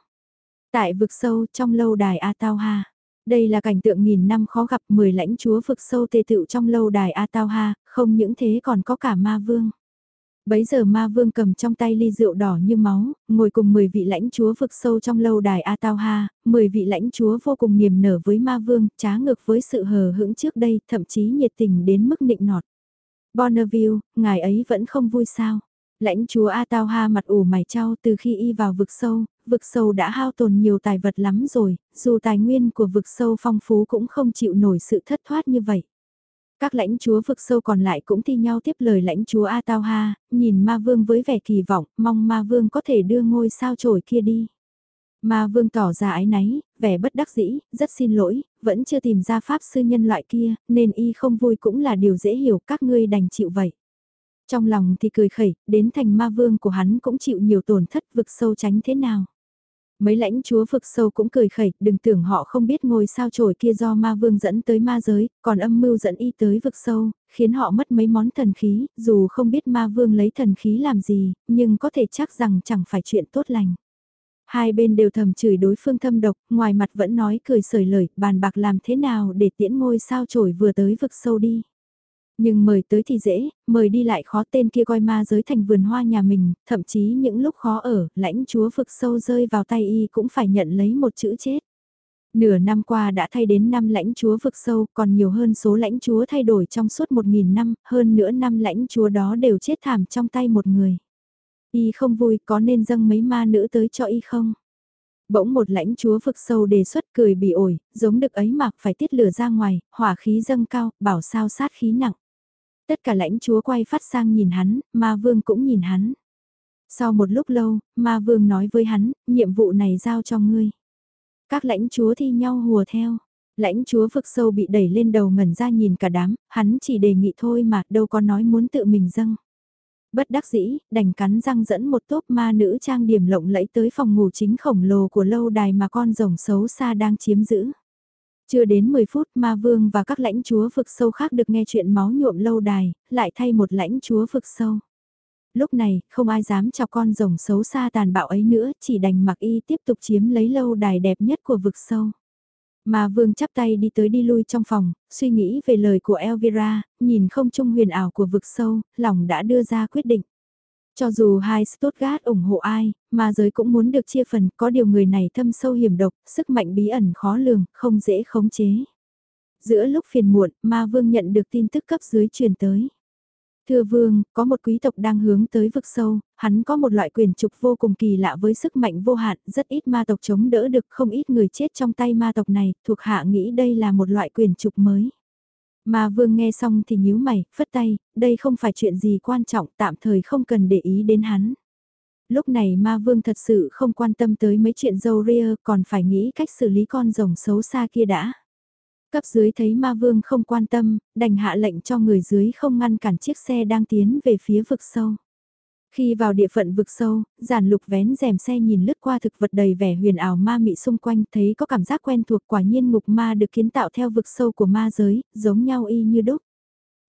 Tại vực sâu trong lâu đài A Tao Ha, đây là cảnh tượng nghìn năm khó gặp 10 lãnh chúa vực sâu tề tựu trong lâu đài A Tao Ha, không những thế còn có cả ma vương. Bấy giờ ma vương cầm trong tay ly rượu đỏ như máu, ngồi cùng 10 vị lãnh chúa vực sâu trong lâu đài A Tao Ha, 10 vị lãnh chúa vô cùng niềm nở với ma vương, trá ngược với sự hờ hững trước đây, thậm chí nhiệt tình đến mức nịnh nọt. Bonneville, ngài ấy vẫn không vui sao? Lãnh chúa A Tao Ha mặt ủ mày trao từ khi y vào vực sâu, vực sâu đã hao tồn nhiều tài vật lắm rồi, dù tài nguyên của vực sâu phong phú cũng không chịu nổi sự thất thoát như vậy. Các lãnh chúa vực sâu còn lại cũng thi nhau tiếp lời lãnh chúa A Tao Ha, nhìn ma vương với vẻ kỳ vọng, mong ma vương có thể đưa ngôi sao trổi kia đi. Ma vương tỏ ra ái náy, vẻ bất đắc dĩ, rất xin lỗi, vẫn chưa tìm ra pháp sư nhân loại kia, nên y không vui cũng là điều dễ hiểu các ngươi đành chịu vậy. Trong lòng thì cười khẩy, đến thành ma vương của hắn cũng chịu nhiều tổn thất vực sâu tránh thế nào. Mấy lãnh chúa vực sâu cũng cười khẩy, đừng tưởng họ không biết ngôi sao trổi kia do ma vương dẫn tới ma giới, còn âm mưu dẫn y tới vực sâu, khiến họ mất mấy món thần khí, dù không biết ma vương lấy thần khí làm gì, nhưng có thể chắc rằng chẳng phải chuyện tốt lành. Hai bên đều thầm chửi đối phương thâm độc, ngoài mặt vẫn nói cười sởi lời, bàn bạc làm thế nào để tiễn ngôi sao trổi vừa tới vực sâu đi. Nhưng mời tới thì dễ, mời đi lại khó tên kia coi ma giới thành vườn hoa nhà mình, thậm chí những lúc khó ở, lãnh chúa vực sâu rơi vào tay y cũng phải nhận lấy một chữ chết. Nửa năm qua đã thay đến năm lãnh chúa vực sâu, còn nhiều hơn số lãnh chúa thay đổi trong suốt một nghìn năm, hơn nữa năm lãnh chúa đó đều chết thảm trong tay một người. Y không vui có nên dâng mấy ma nữ tới cho y không? Bỗng một lãnh chúa vực sâu đề xuất cười bị ổi, giống được ấy mà phải tiết lửa ra ngoài, hỏa khí dâng cao, bảo sao sát khí nặng. Tất cả lãnh chúa quay phát sang nhìn hắn, ma vương cũng nhìn hắn. Sau một lúc lâu, ma vương nói với hắn, nhiệm vụ này giao cho ngươi. Các lãnh chúa thi nhau hùa theo. Lãnh chúa vực sâu bị đẩy lên đầu ngẩn ra nhìn cả đám, hắn chỉ đề nghị thôi mà đâu có nói muốn tự mình dâng. Bất đắc dĩ, đành cắn răng dẫn một tốp ma nữ trang điểm lộng lẫy tới phòng ngủ chính khổng lồ của lâu đài mà con rồng xấu xa đang chiếm giữ. Chưa đến 10 phút ma vương và các lãnh chúa vực sâu khác được nghe chuyện máu nhuộm lâu đài, lại thay một lãnh chúa vực sâu. Lúc này, không ai dám cho con rồng xấu xa tàn bạo ấy nữa, chỉ đành mặc y tiếp tục chiếm lấy lâu đài đẹp nhất của vực sâu. Mà vương chắp tay đi tới đi lui trong phòng, suy nghĩ về lời của Elvira, nhìn không trung huyền ảo của vực sâu, lòng đã đưa ra quyết định. Cho dù hai Stuttgart ủng hộ ai, mà giới cũng muốn được chia phần, có điều người này thâm sâu hiểm độc, sức mạnh bí ẩn khó lường, không dễ khống chế. Giữa lúc phiền muộn, ma vương nhận được tin tức cấp dưới truyền tới. Thưa vương, có một quý tộc đang hướng tới vực sâu, hắn có một loại quyền trục vô cùng kỳ lạ với sức mạnh vô hạn, rất ít ma tộc chống đỡ được không ít người chết trong tay ma tộc này, thuộc hạ nghĩ đây là một loại quyền trục mới. Ma vương nghe xong thì nhíu mày, phất tay, đây không phải chuyện gì quan trọng, tạm thời không cần để ý đến hắn. Lúc này ma vương thật sự không quan tâm tới mấy chuyện dâu ria, còn phải nghĩ cách xử lý con rồng xấu xa kia đã. Cấp dưới thấy ma vương không quan tâm, đành hạ lệnh cho người dưới không ngăn cản chiếc xe đang tiến về phía vực sâu. Khi vào địa phận vực sâu, giản lục vén rèm xe nhìn lướt qua thực vật đầy vẻ huyền ảo ma mị xung quanh thấy có cảm giác quen thuộc quả nhiên ngục ma được kiến tạo theo vực sâu của ma giới, giống nhau y như đúc.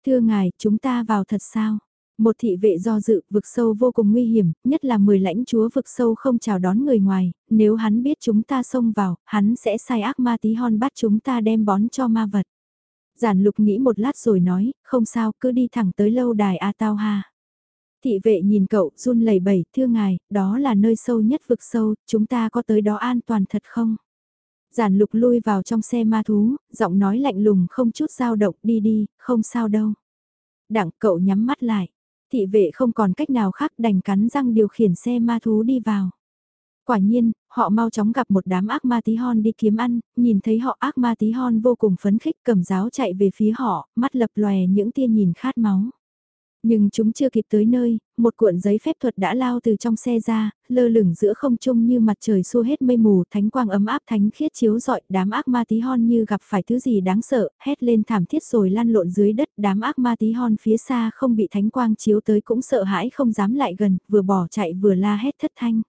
Thưa ngài, chúng ta vào thật sao? Một thị vệ do dự, vực sâu vô cùng nguy hiểm, nhất là mười lãnh chúa vực sâu không chào đón người ngoài, nếu hắn biết chúng ta xông vào, hắn sẽ sai ác ma tí hon bắt chúng ta đem bón cho ma vật. Giản lục nghĩ một lát rồi nói, không sao, cứ đi thẳng tới lâu đài A Tao Ha. Thị vệ nhìn cậu, run lẩy bẩy, thưa ngài, đó là nơi sâu nhất vực sâu, chúng ta có tới đó an toàn thật không? Giản lục lui vào trong xe ma thú, giọng nói lạnh lùng không chút dao động, đi đi, không sao đâu. Đặng cậu nhắm mắt lại thị vệ không còn cách nào khác đành cắn răng điều khiển xe ma thú đi vào. Quả nhiên, họ mau chóng gặp một đám ác ma tí hon đi kiếm ăn, nhìn thấy họ ác ma tí hon vô cùng phấn khích cầm giáo chạy về phía họ, mắt lập lòe những tia nhìn khát máu. Nhưng chúng chưa kịp tới nơi, một cuộn giấy phép thuật đã lao từ trong xe ra, lơ lửng giữa không trung như mặt trời xua hết mây mù, thánh quang ấm áp thánh khiết chiếu rọi, đám ác ma tí hon như gặp phải thứ gì đáng sợ, hét lên thảm thiết rồi lăn lộn dưới đất, đám ác ma tí hon phía xa không bị thánh quang chiếu tới cũng sợ hãi không dám lại gần, vừa bỏ chạy vừa la hét thất thanh.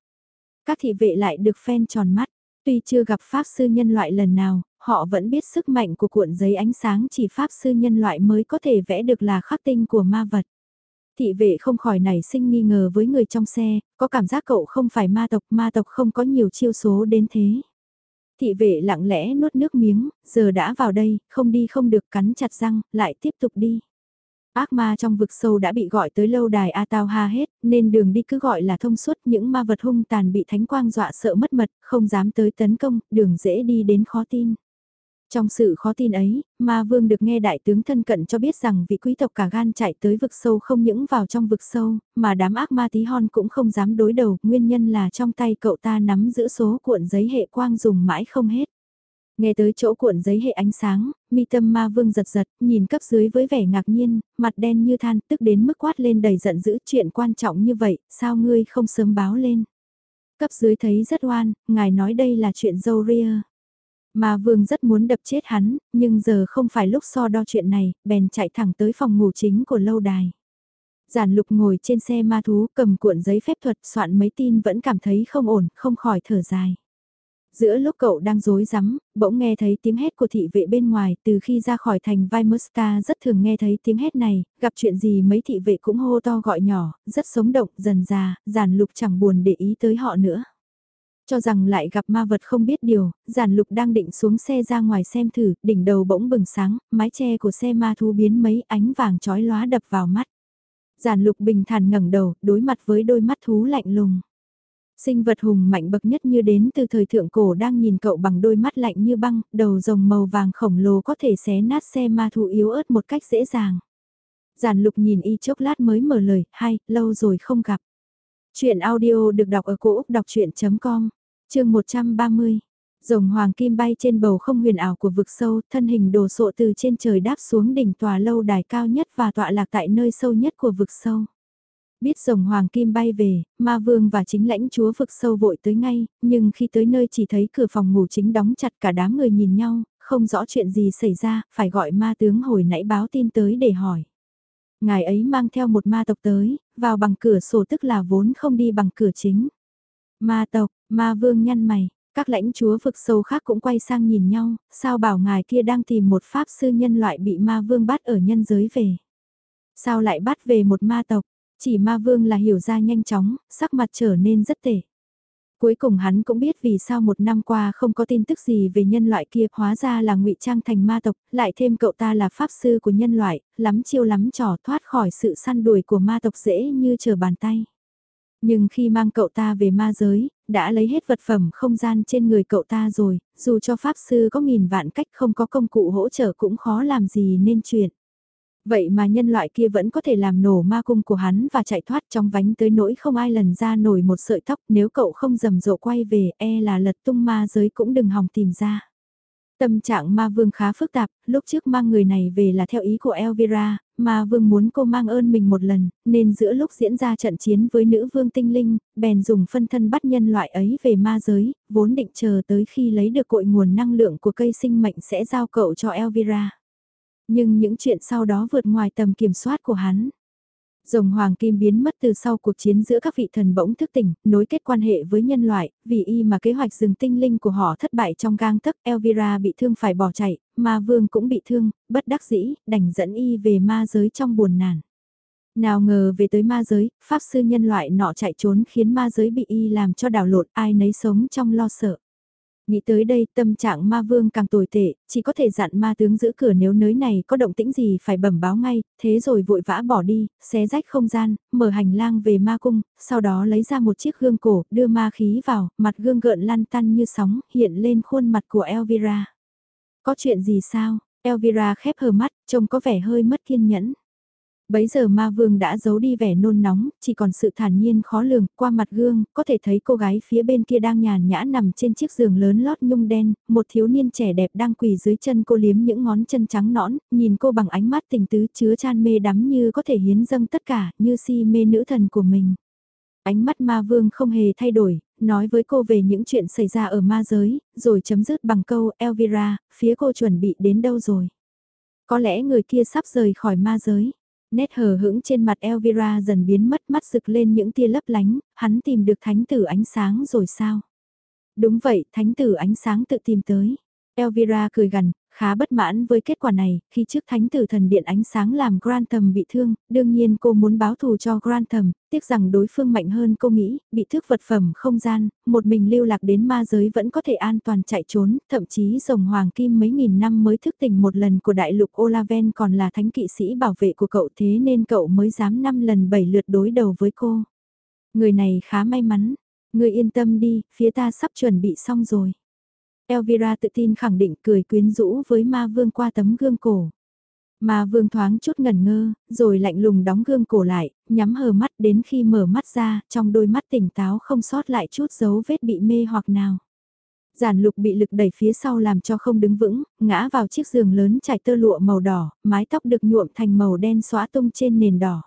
Các thị vệ lại được phen tròn mắt, tuy chưa gặp pháp sư nhân loại lần nào, họ vẫn biết sức mạnh của cuộn giấy ánh sáng chỉ pháp sư nhân loại mới có thể vẽ được là khắc tinh của ma vật. Thị vệ không khỏi nảy sinh nghi ngờ với người trong xe, có cảm giác cậu không phải ma tộc, ma tộc không có nhiều chiêu số đến thế. Thị vệ lặng lẽ nuốt nước miếng, giờ đã vào đây, không đi không được cắn chặt răng, lại tiếp tục đi. Ác ma trong vực sâu đã bị gọi tới lâu đài A Tao Ha hết, nên đường đi cứ gọi là thông suốt những ma vật hung tàn bị thánh quang dọa sợ mất mật, không dám tới tấn công, đường dễ đi đến khó tin. Trong sự khó tin ấy, ma vương được nghe đại tướng thân cận cho biết rằng vị quý tộc cả gan chạy tới vực sâu không những vào trong vực sâu, mà đám ác ma tí hon cũng không dám đối đầu, nguyên nhân là trong tay cậu ta nắm giữ số cuộn giấy hệ quang dùng mãi không hết. Nghe tới chỗ cuộn giấy hệ ánh sáng, mi tâm ma vương giật giật, nhìn cấp dưới với vẻ ngạc nhiên, mặt đen như than, tức đến mức quát lên đầy giận dữ chuyện quan trọng như vậy, sao ngươi không sớm báo lên. Cấp dưới thấy rất oan, ngài nói đây là chuyện dâu ria. Ma vương rất muốn đập chết hắn, nhưng giờ không phải lúc so đo chuyện này, bèn chạy thẳng tới phòng ngủ chính của lâu đài. Giản lục ngồi trên xe ma thú cầm cuộn giấy phép thuật soạn mấy tin vẫn cảm thấy không ổn, không khỏi thở dài. Giữa lúc cậu đang rối rắm, bỗng nghe thấy tiếng hét của thị vệ bên ngoài, từ khi ra khỏi thành Vimusta rất thường nghe thấy tiếng hét này, gặp chuyện gì mấy thị vệ cũng hô to gọi nhỏ, rất sống động, dần già, giản lục chẳng buồn để ý tới họ nữa. Cho rằng lại gặp ma vật không biết điều, giản lục đang định xuống xe ra ngoài xem thử, đỉnh đầu bỗng bừng sáng, mái che của xe ma thú biến mấy ánh vàng chói lóa đập vào mắt. Giản lục bình thản ngẩng đầu, đối mặt với đôi mắt thú lạnh lùng. Sinh vật hùng mạnh bậc nhất như đến từ thời thượng cổ đang nhìn cậu bằng đôi mắt lạnh như băng, đầu rồng màu vàng khổng lồ có thể xé nát xe ma thú yếu ớt một cách dễ dàng. Giản lục nhìn y chốc lát mới mở lời, hay, lâu rồi không gặp. Chuyện audio được đọc ở cổ Úc đọc chuyện.com, chương 130. Rồng hoàng kim bay trên bầu không huyền ảo của vực sâu, thân hình đồ sộ từ trên trời đáp xuống đỉnh tòa lâu đài cao nhất và tọa lạc tại nơi sâu nhất của vực sâu. Biết rồng hoàng kim bay về, ma vương và chính lãnh chúa vực sâu vội tới ngay, nhưng khi tới nơi chỉ thấy cửa phòng ngủ chính đóng chặt cả đám người nhìn nhau, không rõ chuyện gì xảy ra, phải gọi ma tướng hồi nãy báo tin tới để hỏi. Ngài ấy mang theo một ma tộc tới, vào bằng cửa sổ tức là vốn không đi bằng cửa chính. Ma tộc, ma vương nhăn mày, các lãnh chúa vực sâu khác cũng quay sang nhìn nhau, sao bảo ngài kia đang tìm một pháp sư nhân loại bị ma vương bắt ở nhân giới về. Sao lại bắt về một ma tộc, chỉ ma vương là hiểu ra nhanh chóng, sắc mặt trở nên rất tệ. Cuối cùng hắn cũng biết vì sao một năm qua không có tin tức gì về nhân loại kia, hóa ra là ngụy trang thành ma tộc, lại thêm cậu ta là pháp sư của nhân loại, lắm chiêu lắm trò thoát khỏi sự săn đuổi của ma tộc dễ như chờ bàn tay. Nhưng khi mang cậu ta về ma giới, đã lấy hết vật phẩm không gian trên người cậu ta rồi, dù cho pháp sư có nghìn vạn cách không có công cụ hỗ trợ cũng khó làm gì nên chuyện. Vậy mà nhân loại kia vẫn có thể làm nổ ma cung của hắn và chạy thoát trong vánh tới nỗi không ai lần ra nổi một sợi tóc nếu cậu không rầm rộ quay về e là lật tung ma giới cũng đừng hòng tìm ra. Tâm trạng ma vương khá phức tạp, lúc trước mang người này về là theo ý của Elvira, ma vương muốn cô mang ơn mình một lần, nên giữa lúc diễn ra trận chiến với nữ vương tinh linh, bèn dùng phân thân bắt nhân loại ấy về ma giới, vốn định chờ tới khi lấy được cội nguồn năng lượng của cây sinh mệnh sẽ giao cậu cho Elvira. Nhưng những chuyện sau đó vượt ngoài tầm kiểm soát của hắn. Rồng hoàng kim biến mất từ sau cuộc chiến giữa các vị thần bỗng thức tỉnh, nối kết quan hệ với nhân loại, vì y mà kế hoạch rừng tinh linh của họ thất bại trong gang tấc, Elvira bị thương phải bỏ chạy, ma vương cũng bị thương, bất đắc dĩ, đành dẫn y về ma giới trong buồn nản. Nào ngờ về tới ma giới, pháp sư nhân loại nọ chạy trốn khiến ma giới bị y làm cho đảo lộn ai nấy sống trong lo sợ. Nghĩ tới đây tâm trạng ma vương càng tồi tệ, chỉ có thể dặn ma tướng giữ cửa nếu nới này có động tĩnh gì phải bẩm báo ngay, thế rồi vội vã bỏ đi, xé rách không gian, mở hành lang về ma cung, sau đó lấy ra một chiếc gương cổ, đưa ma khí vào, mặt gương gợn lăn tăn như sóng, hiện lên khuôn mặt của Elvira. Có chuyện gì sao? Elvira khép hờ mắt, trông có vẻ hơi mất kiên nhẫn. Bấy giờ ma vương đã giấu đi vẻ nôn nóng, chỉ còn sự thản nhiên khó lường, qua mặt gương, có thể thấy cô gái phía bên kia đang nhàn nhã nằm trên chiếc giường lớn lót nhung đen, một thiếu niên trẻ đẹp đang quỳ dưới chân cô liếm những ngón chân trắng nõn, nhìn cô bằng ánh mắt tình tứ chứa chan mê đắm như có thể hiến dâng tất cả, như si mê nữ thần của mình. Ánh mắt ma vương không hề thay đổi, nói với cô về những chuyện xảy ra ở ma giới, rồi chấm dứt bằng câu Elvira, phía cô chuẩn bị đến đâu rồi. Có lẽ người kia sắp rời khỏi ma giới. Nét hờ hững trên mặt Elvira dần biến mất mắt rực lên những tia lấp lánh, hắn tìm được thánh tử ánh sáng rồi sao? Đúng vậy, thánh tử ánh sáng tự tìm tới. Elvira cười gần, khá bất mãn với kết quả này, khi trước thánh tử thần điện ánh sáng làm Grantham bị thương, đương nhiên cô muốn báo thù cho Grantham, tiếc rằng đối phương mạnh hơn cô nghĩ, bị thước vật phẩm không gian, một mình lưu lạc đến ma giới vẫn có thể an toàn chạy trốn, thậm chí rồng hoàng kim mấy nghìn năm mới thức tỉnh một lần của đại lục Olaven còn là thánh kỵ sĩ bảo vệ của cậu thế nên cậu mới dám năm lần bảy lượt đối đầu với cô. Người này khá may mắn, người yên tâm đi, phía ta sắp chuẩn bị xong rồi. Elvira tự tin khẳng định cười quyến rũ với ma vương qua tấm gương cổ. Ma vương thoáng chút ngẩn ngơ, rồi lạnh lùng đóng gương cổ lại, nhắm hờ mắt đến khi mở mắt ra, trong đôi mắt tỉnh táo không sót lại chút dấu vết bị mê hoặc nào. Giản lục bị lực đẩy phía sau làm cho không đứng vững, ngã vào chiếc giường lớn trải tơ lụa màu đỏ, mái tóc được nhuộm thành màu đen xóa tung trên nền đỏ.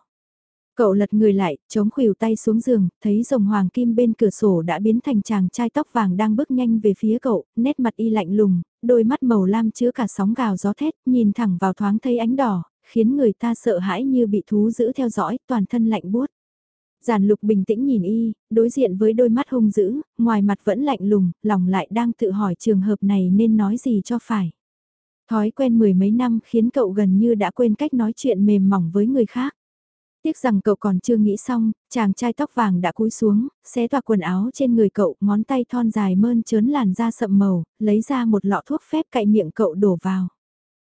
Cậu lật người lại, chống khuỷu tay xuống giường, thấy rồng hoàng kim bên cửa sổ đã biến thành chàng trai tóc vàng đang bước nhanh về phía cậu, nét mặt y lạnh lùng, đôi mắt màu lam chứa cả sóng gào gió thét, nhìn thẳng vào thoáng thấy ánh đỏ, khiến người ta sợ hãi như bị thú giữ theo dõi, toàn thân lạnh buốt. Giản lục bình tĩnh nhìn y, đối diện với đôi mắt hung dữ, ngoài mặt vẫn lạnh lùng, lòng lại đang tự hỏi trường hợp này nên nói gì cho phải. Thói quen mười mấy năm khiến cậu gần như đã quên cách nói chuyện mềm mỏng với người khác. Tiếc rằng cậu còn chưa nghĩ xong, chàng trai tóc vàng đã cúi xuống, xé toạc quần áo trên người cậu, ngón tay thon dài mơn trớn làn da sậm màu, lấy ra một lọ thuốc phép cạy miệng cậu đổ vào.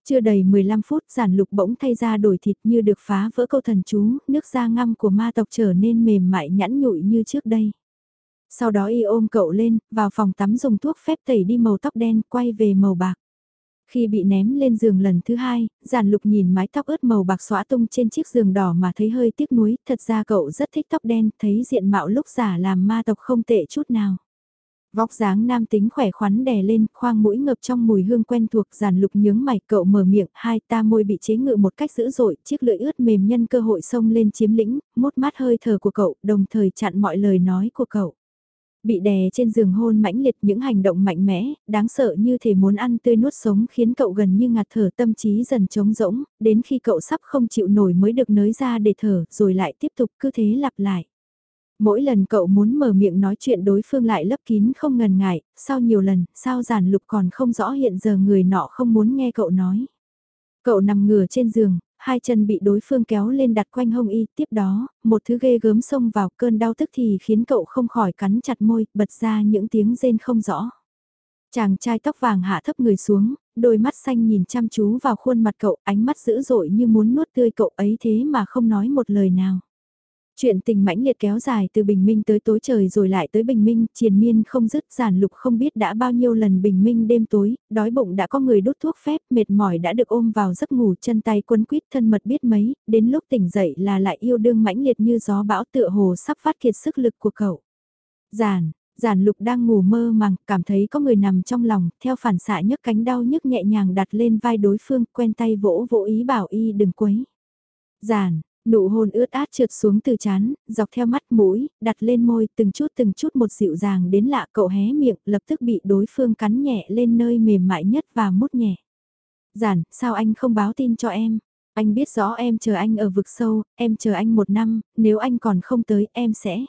Chưa đầy 15 phút giản lục bỗng thay ra đổi thịt như được phá vỡ câu thần chú, nước da ngăm của ma tộc trở nên mềm mại nhẵn nhụi như trước đây. Sau đó y ôm cậu lên, vào phòng tắm dùng thuốc phép tẩy đi màu tóc đen, quay về màu bạc. Khi bị ném lên giường lần thứ hai, giản lục nhìn mái tóc ướt màu bạc xóa tung trên chiếc giường đỏ mà thấy hơi tiếc nuối, thật ra cậu rất thích tóc đen, thấy diện mạo lúc giả làm ma tộc không tệ chút nào. Vóc dáng nam tính khỏe khoắn đè lên, khoang mũi ngập trong mùi hương quen thuộc, giản lục nhướng mày, cậu mở miệng, hai ta môi bị chế ngự một cách dữ dội, chiếc lưỡi ướt mềm nhân cơ hội xông lên chiếm lĩnh, mốt mát hơi thở của cậu, đồng thời chặn mọi lời nói của cậu. Bị đè trên giường hôn mãnh liệt những hành động mạnh mẽ, đáng sợ như thể muốn ăn tươi nuốt sống khiến cậu gần như ngạt thở tâm trí dần trống rỗng, đến khi cậu sắp không chịu nổi mới được nới ra để thở, rồi lại tiếp tục cứ thế lặp lại. Mỗi lần cậu muốn mở miệng nói chuyện đối phương lại lấp kín không ngần ngại, sau nhiều lần, sao giản lục còn không rõ hiện giờ người nọ không muốn nghe cậu nói. Cậu nằm ngửa trên giường, hai chân bị đối phương kéo lên đặt quanh hông y, tiếp đó, một thứ ghê gớm xông vào cơn đau tức thì khiến cậu không khỏi cắn chặt môi, bật ra những tiếng rên không rõ. Chàng trai tóc vàng hạ thấp người xuống, đôi mắt xanh nhìn chăm chú vào khuôn mặt cậu, ánh mắt dữ dội như muốn nuốt tươi cậu ấy thế mà không nói một lời nào. Chuyện tình mãnh liệt kéo dài từ bình minh tới tối trời rồi lại tới bình minh, triền miên không dứt giản lục không biết đã bao nhiêu lần bình minh đêm tối, đói bụng đã có người đốt thuốc phép, mệt mỏi đã được ôm vào giấc ngủ chân tay quấn quýt thân mật biết mấy, đến lúc tỉnh dậy là lại yêu đương mãnh liệt như gió bão tựa hồ sắp phát kiệt sức lực của cậu. Giản, giản lục đang ngủ mơ màng, cảm thấy có người nằm trong lòng, theo phản xạ nhấc cánh đau nhức nhẹ nhàng đặt lên vai đối phương, quen tay vỗ vỗ ý bảo y đừng quấy. Giản, Nụ hôn ướt át trượt xuống từ chán, dọc theo mắt mũi, đặt lên môi từng chút từng chút một dịu dàng đến lạ cậu hé miệng lập tức bị đối phương cắn nhẹ lên nơi mềm mại nhất và mút nhẹ. Giản, sao anh không báo tin cho em? Anh biết rõ em chờ anh ở vực sâu, em chờ anh một năm, nếu anh còn không tới em sẽ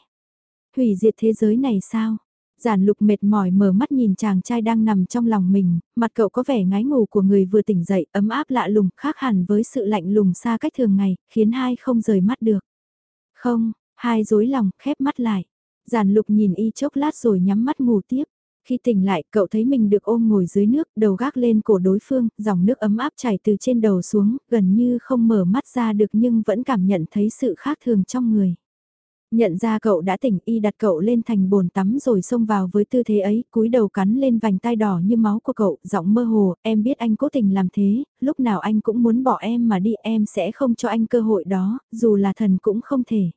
hủy diệt thế giới này sao? Giản lục mệt mỏi mở mắt nhìn chàng trai đang nằm trong lòng mình, mặt cậu có vẻ ngái ngủ của người vừa tỉnh dậy, ấm áp lạ lùng, khác hẳn với sự lạnh lùng xa cách thường ngày, khiến hai không rời mắt được. Không, hai dối lòng, khép mắt lại. Giản lục nhìn y chốc lát rồi nhắm mắt ngủ tiếp. Khi tỉnh lại, cậu thấy mình được ôm ngồi dưới nước, đầu gác lên cổ đối phương, dòng nước ấm áp chảy từ trên đầu xuống, gần như không mở mắt ra được nhưng vẫn cảm nhận thấy sự khác thường trong người. Nhận ra cậu đã tỉnh y đặt cậu lên thành bồn tắm rồi xông vào với tư thế ấy, cúi đầu cắn lên vành tai đỏ như máu của cậu, giọng mơ hồ, em biết anh cố tình làm thế, lúc nào anh cũng muốn bỏ em mà đi em sẽ không cho anh cơ hội đó, dù là thần cũng không thể.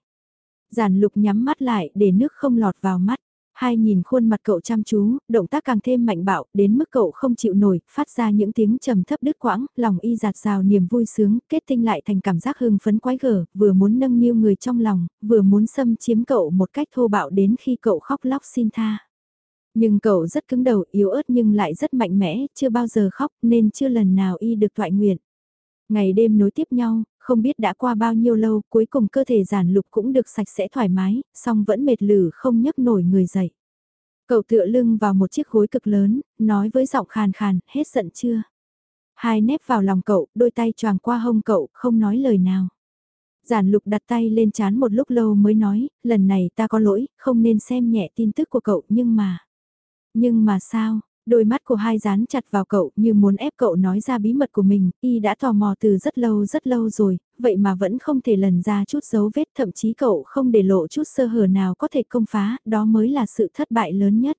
Giản lục nhắm mắt lại để nước không lọt vào mắt. Hai nhìn khuôn mặt cậu chăm chú, động tác càng thêm mạnh bạo, đến mức cậu không chịu nổi, phát ra những tiếng trầm thấp đứt quãng, lòng y giạt rào niềm vui sướng, kết tinh lại thành cảm giác hưng phấn quái gở, vừa muốn nâng niu người trong lòng, vừa muốn xâm chiếm cậu một cách thô bạo đến khi cậu khóc lóc xin tha. Nhưng cậu rất cứng đầu, yếu ớt nhưng lại rất mạnh mẽ, chưa bao giờ khóc nên chưa lần nào y được thoại nguyện. Ngày đêm nối tiếp nhau, không biết đã qua bao nhiêu lâu, cuối cùng cơ thể giản lục cũng được sạch sẽ thoải mái, song vẫn mệt lử không nhấc nổi người dậy. Cậu tựa lưng vào một chiếc gối cực lớn, nói với giọng khàn khàn, hết giận chưa? Hai nép vào lòng cậu, đôi tay choàng qua hông cậu, không nói lời nào. Giản lục đặt tay lên chán một lúc lâu mới nói, lần này ta có lỗi, không nên xem nhẹ tin tức của cậu, nhưng mà... Nhưng mà sao, Đôi mắt của hai dán chặt vào cậu như muốn ép cậu nói ra bí mật của mình, y đã tò mò từ rất lâu rất lâu rồi, vậy mà vẫn không thể lần ra chút dấu vết thậm chí cậu không để lộ chút sơ hở nào có thể công phá, đó mới là sự thất bại lớn nhất.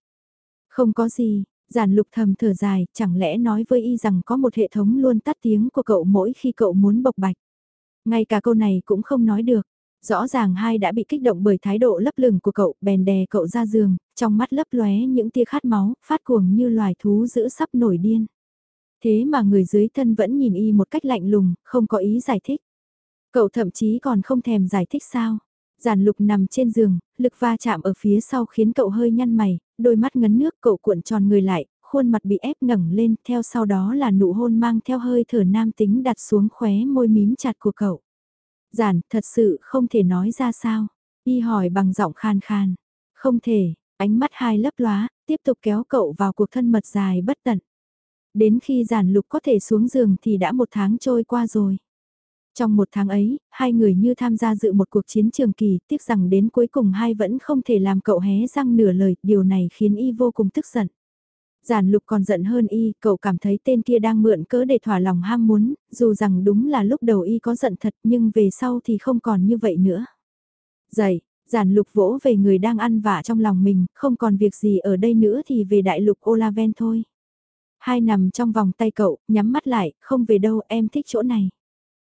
Không có gì, Giản lục thầm thở dài, chẳng lẽ nói với y rằng có một hệ thống luôn tắt tiếng của cậu mỗi khi cậu muốn bộc bạch. Ngay cả câu này cũng không nói được. Rõ ràng hai đã bị kích động bởi thái độ lấp lửng của cậu, bèn đè cậu ra giường, trong mắt lấp lóe những tia khát máu, phát cuồng như loài thú dữ sắp nổi điên. Thế mà người dưới thân vẫn nhìn y một cách lạnh lùng, không có ý giải thích. Cậu thậm chí còn không thèm giải thích sao. Giản lục nằm trên giường, lực va chạm ở phía sau khiến cậu hơi nhăn mày, đôi mắt ngấn nước cậu cuộn tròn người lại, khuôn mặt bị ép ngẩng lên, theo sau đó là nụ hôn mang theo hơi thở nam tính đặt xuống khóe môi mím chặt của cậu. Giản, thật sự không thể nói ra sao. Y hỏi bằng giọng khan khan. Không thể, ánh mắt hai lấp lóa, tiếp tục kéo cậu vào cuộc thân mật dài bất tận. Đến khi giản lục có thể xuống giường thì đã một tháng trôi qua rồi. Trong một tháng ấy, hai người như tham gia dự một cuộc chiến trường kỳ, tiếc rằng đến cuối cùng hai vẫn không thể làm cậu hé răng nửa lời, điều này khiến y vô cùng tức giận. Giản lục còn giận hơn y, cậu cảm thấy tên kia đang mượn cớ để thỏa lòng ham muốn, dù rằng đúng là lúc đầu y có giận thật nhưng về sau thì không còn như vậy nữa. Dậy, giản lục vỗ về người đang ăn vả trong lòng mình, không còn việc gì ở đây nữa thì về đại lục Olaven thôi. Hai nằm trong vòng tay cậu, nhắm mắt lại, không về đâu, em thích chỗ này.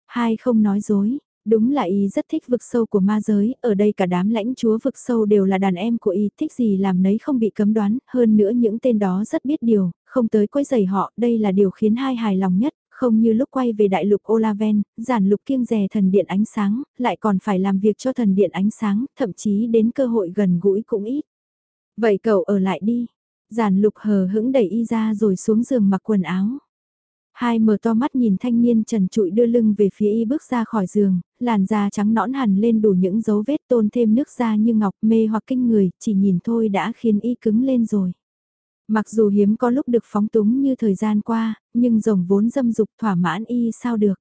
Hai không nói dối, đúng là y rất thích vực sâu của ma giới, ở đây cả đám lãnh chúa vực sâu đều là đàn em của y, thích gì làm nấy không bị cấm đoán, hơn nữa những tên đó rất biết điều, không tới quấy giày họ, đây là điều khiến hai hài lòng nhất, không như lúc quay về đại lục Olaven, giản lục kiêng rè thần điện ánh sáng, lại còn phải làm việc cho thần điện ánh sáng, thậm chí đến cơ hội gần gũi cũng ít. Vậy cậu ở lại đi. Giản lục hờ hững đẩy y ra rồi xuống giường mặc quần áo. Hai mở to mắt nhìn thanh niên trần trụi đưa lưng về phía y bước ra khỏi giường, làn da trắng nõn hẳn lên đủ những dấu vết tôn thêm nước da như ngọc mê hoặc kinh người, chỉ nhìn thôi đã khiến y cứng lên rồi. Mặc dù hiếm có lúc được phóng túng như thời gian qua, nhưng rồng vốn dâm dục thỏa mãn y sao được.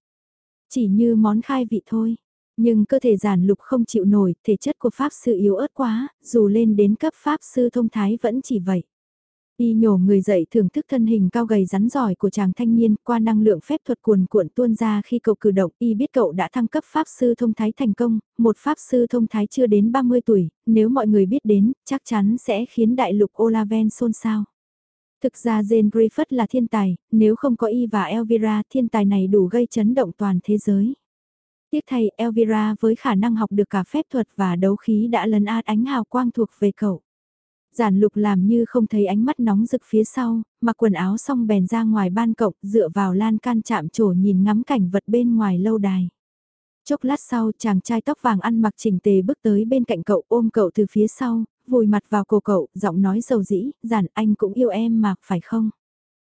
Chỉ như món khai vị thôi. Nhưng cơ thể giản lục không chịu nổi, thể chất của Pháp sư yếu ớt quá, dù lên đến cấp Pháp sư thông thái vẫn chỉ vậy. Y nhổ người dậy thưởng thức thân hình cao gầy rắn giỏi của chàng thanh niên qua năng lượng phép thuật cuồn cuộn tuôn ra khi cậu cử động. Y biết cậu đã thăng cấp Pháp Sư Thông Thái thành công, một Pháp Sư Thông Thái chưa đến 30 tuổi, nếu mọi người biết đến, chắc chắn sẽ khiến đại lục Olaven xôn xao. Thực ra Jane Griffith là thiên tài, nếu không có Y và Elvira thiên tài này đủ gây chấn động toàn thế giới. Tiếc thay Elvira với khả năng học được cả phép thuật và đấu khí đã lấn át ánh hào quang thuộc về cậu. Giản lục làm như không thấy ánh mắt nóng rực phía sau, mặc quần áo xong bèn ra ngoài ban cộng dựa vào lan can chạm trổ nhìn ngắm cảnh vật bên ngoài lâu đài. Chốc lát sau chàng trai tóc vàng ăn mặc chỉnh tề bước tới bên cạnh cậu ôm cậu từ phía sau, vùi mặt vào cổ cậu, giọng nói dầu dĩ, giản anh cũng yêu em mà, phải không?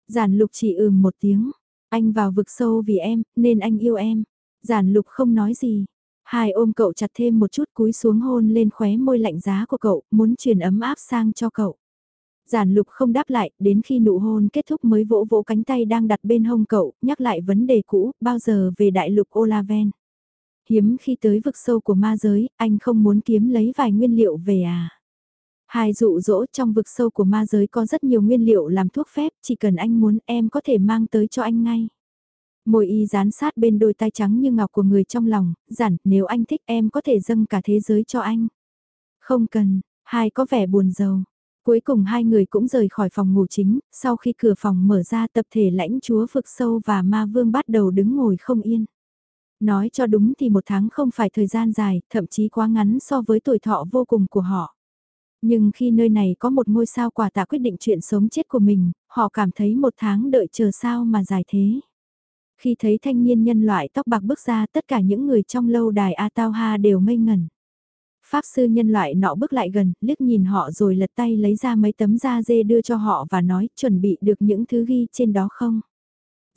Giản lục chỉ ừm một tiếng, anh vào vực sâu vì em, nên anh yêu em. Giản lục không nói gì, Hai ôm cậu chặt thêm một chút cúi xuống hôn lên khóe môi lạnh giá của cậu, muốn truyền ấm áp sang cho cậu. Giản lục không đáp lại, đến khi nụ hôn kết thúc mới vỗ vỗ cánh tay đang đặt bên hông cậu, nhắc lại vấn đề cũ, bao giờ về đại lục Olaven. Hiếm khi tới vực sâu của ma giới, anh không muốn kiếm lấy vài nguyên liệu về à. Hai dụ dỗ trong vực sâu của ma giới có rất nhiều nguyên liệu làm thuốc phép, chỉ cần anh muốn em có thể mang tới cho anh ngay. Môi y dán sát bên đôi tay trắng như ngọc của người trong lòng, giản, nếu anh thích em có thể dâng cả thế giới cho anh. Không cần, hai có vẻ buồn giàu. Cuối cùng hai người cũng rời khỏi phòng ngủ chính, sau khi cửa phòng mở ra tập thể lãnh chúa vực sâu và ma vương bắt đầu đứng ngồi không yên. Nói cho đúng thì một tháng không phải thời gian dài, thậm chí quá ngắn so với tuổi thọ vô cùng của họ. Nhưng khi nơi này có một ngôi sao quả tạ quyết định chuyện sống chết của mình, họ cảm thấy một tháng đợi chờ sao mà dài thế. Khi thấy thanh niên nhân loại tóc bạc bước ra tất cả những người trong lâu đài A Tao Ha đều ngây ngẩn. Pháp sư nhân loại nọ bước lại gần, liếc nhìn họ rồi lật tay lấy ra mấy tấm da dê đưa cho họ và nói chuẩn bị được những thứ ghi trên đó không.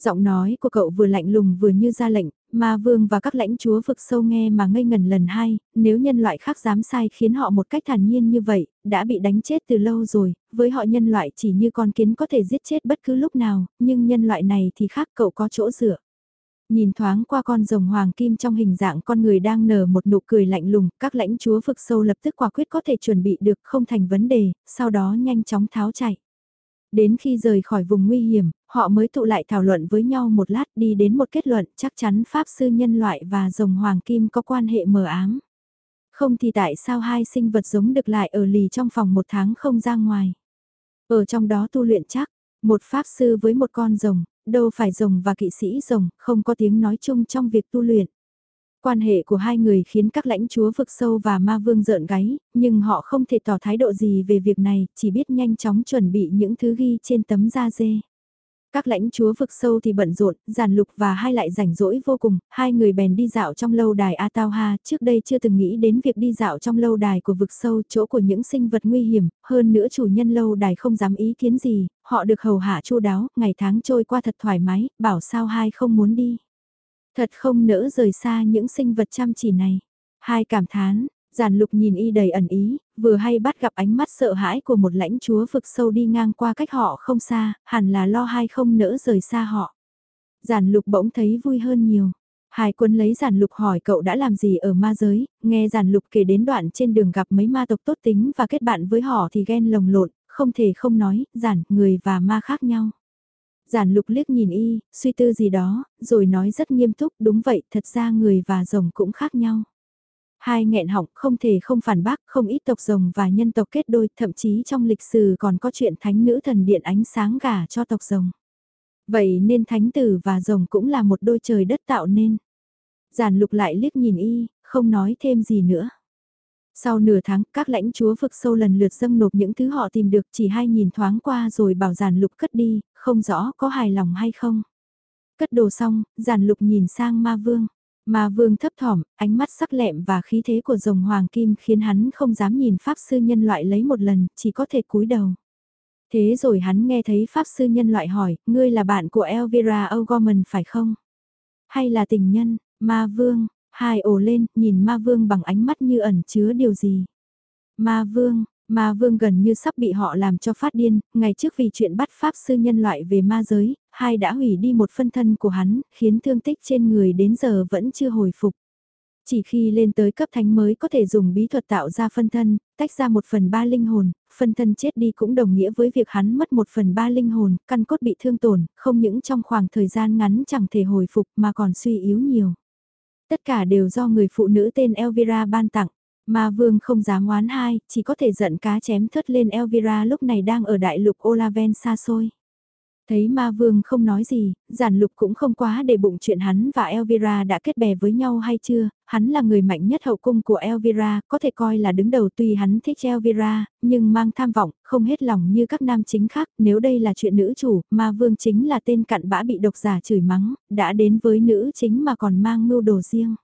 Giọng nói của cậu vừa lạnh lùng vừa như ra lệnh, ma vương và các lãnh chúa vực sâu nghe mà ngây ngần lần hai, nếu nhân loại khác dám sai khiến họ một cách thản nhiên như vậy, đã bị đánh chết từ lâu rồi, với họ nhân loại chỉ như con kiến có thể giết chết bất cứ lúc nào, nhưng nhân loại này thì khác cậu có chỗ dựa. Nhìn thoáng qua con rồng hoàng kim trong hình dạng con người đang nở một nụ cười lạnh lùng, các lãnh chúa vực sâu lập tức quả quyết có thể chuẩn bị được không thành vấn đề, sau đó nhanh chóng tháo chạy. Đến khi rời khỏi vùng nguy hiểm, họ mới tụ lại thảo luận với nhau một lát đi đến một kết luận chắc chắn Pháp sư nhân loại và rồng hoàng kim có quan hệ mờ ám. Không thì tại sao hai sinh vật giống được lại ở lì trong phòng một tháng không ra ngoài. Ở trong đó tu luyện chắc, một pháp sư với một con rồng, đâu phải rồng và kỵ sĩ rồng, không có tiếng nói chung trong việc tu luyện. Quan hệ của hai người khiến các lãnh chúa vực sâu và ma vương rợn gáy, nhưng họ không thể tỏ thái độ gì về việc này, chỉ biết nhanh chóng chuẩn bị những thứ ghi trên tấm da dê. Các lãnh chúa vực sâu thì bận rộn, giàn lục và hai lại rảnh rỗi vô cùng, hai người bèn đi dạo trong lâu đài Atauha, trước đây chưa từng nghĩ đến việc đi dạo trong lâu đài của vực sâu, chỗ của những sinh vật nguy hiểm, hơn nữa chủ nhân lâu đài không dám ý kiến gì, họ được hầu hạ chu đáo, ngày tháng trôi qua thật thoải mái, bảo sao hai không muốn đi. Thật không nỡ rời xa những sinh vật chăm chỉ này. Hai cảm thán, giản lục nhìn y đầy ẩn ý, vừa hay bắt gặp ánh mắt sợ hãi của một lãnh chúa vực sâu đi ngang qua cách họ không xa, hẳn là lo hai không nỡ rời xa họ. Giản lục bỗng thấy vui hơn nhiều. Hải quân lấy giản lục hỏi cậu đã làm gì ở ma giới, nghe giản lục kể đến đoạn trên đường gặp mấy ma tộc tốt tính và kết bạn với họ thì ghen lồng lộn, không thể không nói, giản, người và ma khác nhau. Giản lục liếc nhìn y, suy tư gì đó, rồi nói rất nghiêm túc, đúng vậy, thật ra người và rồng cũng khác nhau. Hai nghẹn họng không thể không phản bác, không ít tộc rồng và nhân tộc kết đôi, thậm chí trong lịch sử còn có chuyện thánh nữ thần điện ánh sáng gả cho tộc rồng. Vậy nên thánh tử và rồng cũng là một đôi trời đất tạo nên. Giản lục lại liếc nhìn y, không nói thêm gì nữa. Sau nửa tháng, các lãnh chúa vực sâu lần lượt dâng nộp những thứ họ tìm được chỉ hai nhìn thoáng qua rồi bảo giản lục cất đi, không rõ có hài lòng hay không. Cất đồ xong, giản lục nhìn sang ma vương. Ma vương thấp thỏm, ánh mắt sắc lẹm và khí thế của rồng hoàng kim khiến hắn không dám nhìn pháp sư nhân loại lấy một lần, chỉ có thể cúi đầu. Thế rồi hắn nghe thấy pháp sư nhân loại hỏi, ngươi là bạn của Elvira O'Gorman phải không? Hay là tình nhân, ma vương, hai ồ lên, nhìn ma vương bằng ánh mắt như ẩn chứa điều gì? Ma vương, Ma vương gần như sắp bị họ làm cho phát điên, ngày trước vì chuyện bắt pháp sư nhân loại về ma giới, hai đã hủy đi một phân thân của hắn, khiến thương tích trên người đến giờ vẫn chưa hồi phục. Chỉ khi lên tới cấp thánh mới có thể dùng bí thuật tạo ra phân thân, tách ra một phần ba linh hồn, phân thân chết đi cũng đồng nghĩa với việc hắn mất một phần ba linh hồn, căn cốt bị thương tổn, không những trong khoảng thời gian ngắn chẳng thể hồi phục mà còn suy yếu nhiều. Tất cả đều do người phụ nữ tên Elvira ban tặng. mà vương không dám oán hai, chỉ có thể giận cá chém thớt lên Elvira lúc này đang ở đại lục Olaven xa xôi. Thấy ma vương không nói gì, giản lục cũng không quá để bụng chuyện hắn và Elvira đã kết bè với nhau hay chưa, hắn là người mạnh nhất hậu cung của Elvira, có thể coi là đứng đầu tuy hắn thích Elvira, nhưng mang tham vọng, không hết lòng như các nam chính khác, nếu đây là chuyện nữ chủ, ma vương chính là tên cặn bã bị độc giả chửi mắng, đã đến với nữ chính mà còn mang mưu đồ riêng.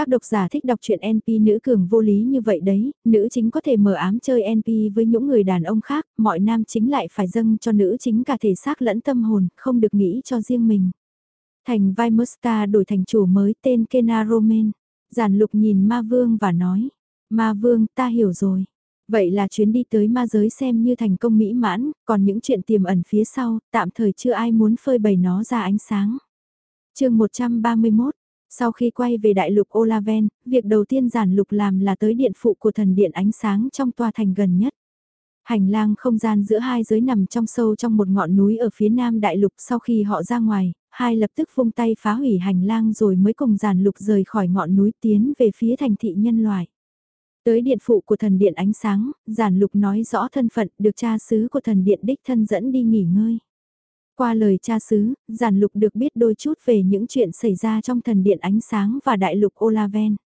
Các độc giả thích đọc truyện NP nữ cường vô lý như vậy đấy, nữ chính có thể mở ám chơi NP với những người đàn ông khác, mọi nam chính lại phải dâng cho nữ chính cả thể xác lẫn tâm hồn, không được nghĩ cho riêng mình. Thành vai Musta đổi thành chủ mới tên Kena Roman. Giản lục nhìn ma vương và nói, ma vương ta hiểu rồi. Vậy là chuyến đi tới ma giới xem như thành công mỹ mãn, còn những chuyện tiềm ẩn phía sau, tạm thời chưa ai muốn phơi bày nó ra ánh sáng. chương 131 sau khi quay về đại lục Olaven, việc đầu tiên giản lục làm là tới điện phụ của thần điện ánh sáng trong tòa thành gần nhất. Hành lang không gian giữa hai giới nằm trong sâu trong một ngọn núi ở phía nam đại lục sau khi họ ra ngoài, hai lập tức vung tay phá hủy hành lang rồi mới cùng giản lục rời khỏi ngọn núi tiến về phía thành thị nhân loại. Tới điện phụ của thần điện ánh sáng, giản lục nói rõ thân phận được cha xứ của thần điện đích thân dẫn đi nghỉ ngơi. Qua lời cha xứ, giản lục được biết đôi chút về những chuyện xảy ra trong thần điện ánh sáng và đại lục Olaven.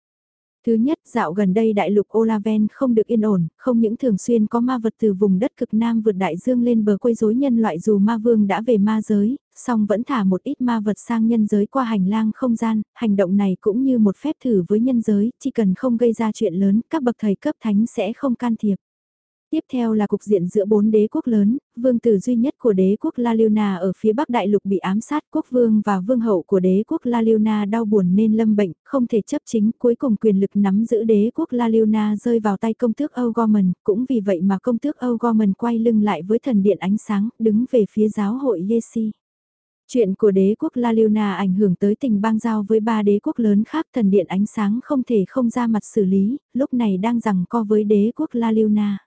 Thứ nhất, dạo gần đây đại lục Olaven không được yên ổn, không những thường xuyên có ma vật từ vùng đất cực nam vượt đại dương lên bờ quấy rối nhân loại dù ma vương đã về ma giới, song vẫn thả một ít ma vật sang nhân giới qua hành lang không gian, hành động này cũng như một phép thử với nhân giới, chỉ cần không gây ra chuyện lớn, các bậc thầy cấp thánh sẽ không can thiệp. Tiếp theo là cục diện giữa bốn đế quốc lớn, vương tử duy nhất của đế quốc La Liona ở phía bắc đại lục bị ám sát quốc vương và vương hậu của đế quốc La Liona đau buồn nên lâm bệnh, không thể chấp chính, cuối cùng quyền lực nắm giữ đế quốc La Liona rơi vào tay công tước O'Gorman, cũng vì vậy mà công tước O'Gorman quay lưng lại với thần điện ánh sáng, đứng về phía giáo hội Yesi. Chuyện của đế quốc La Liona ảnh hưởng tới tình bang giao với ba đế quốc lớn khác thần điện ánh sáng không thể không ra mặt xử lý, lúc này đang rằng co với đế quốc La Liona.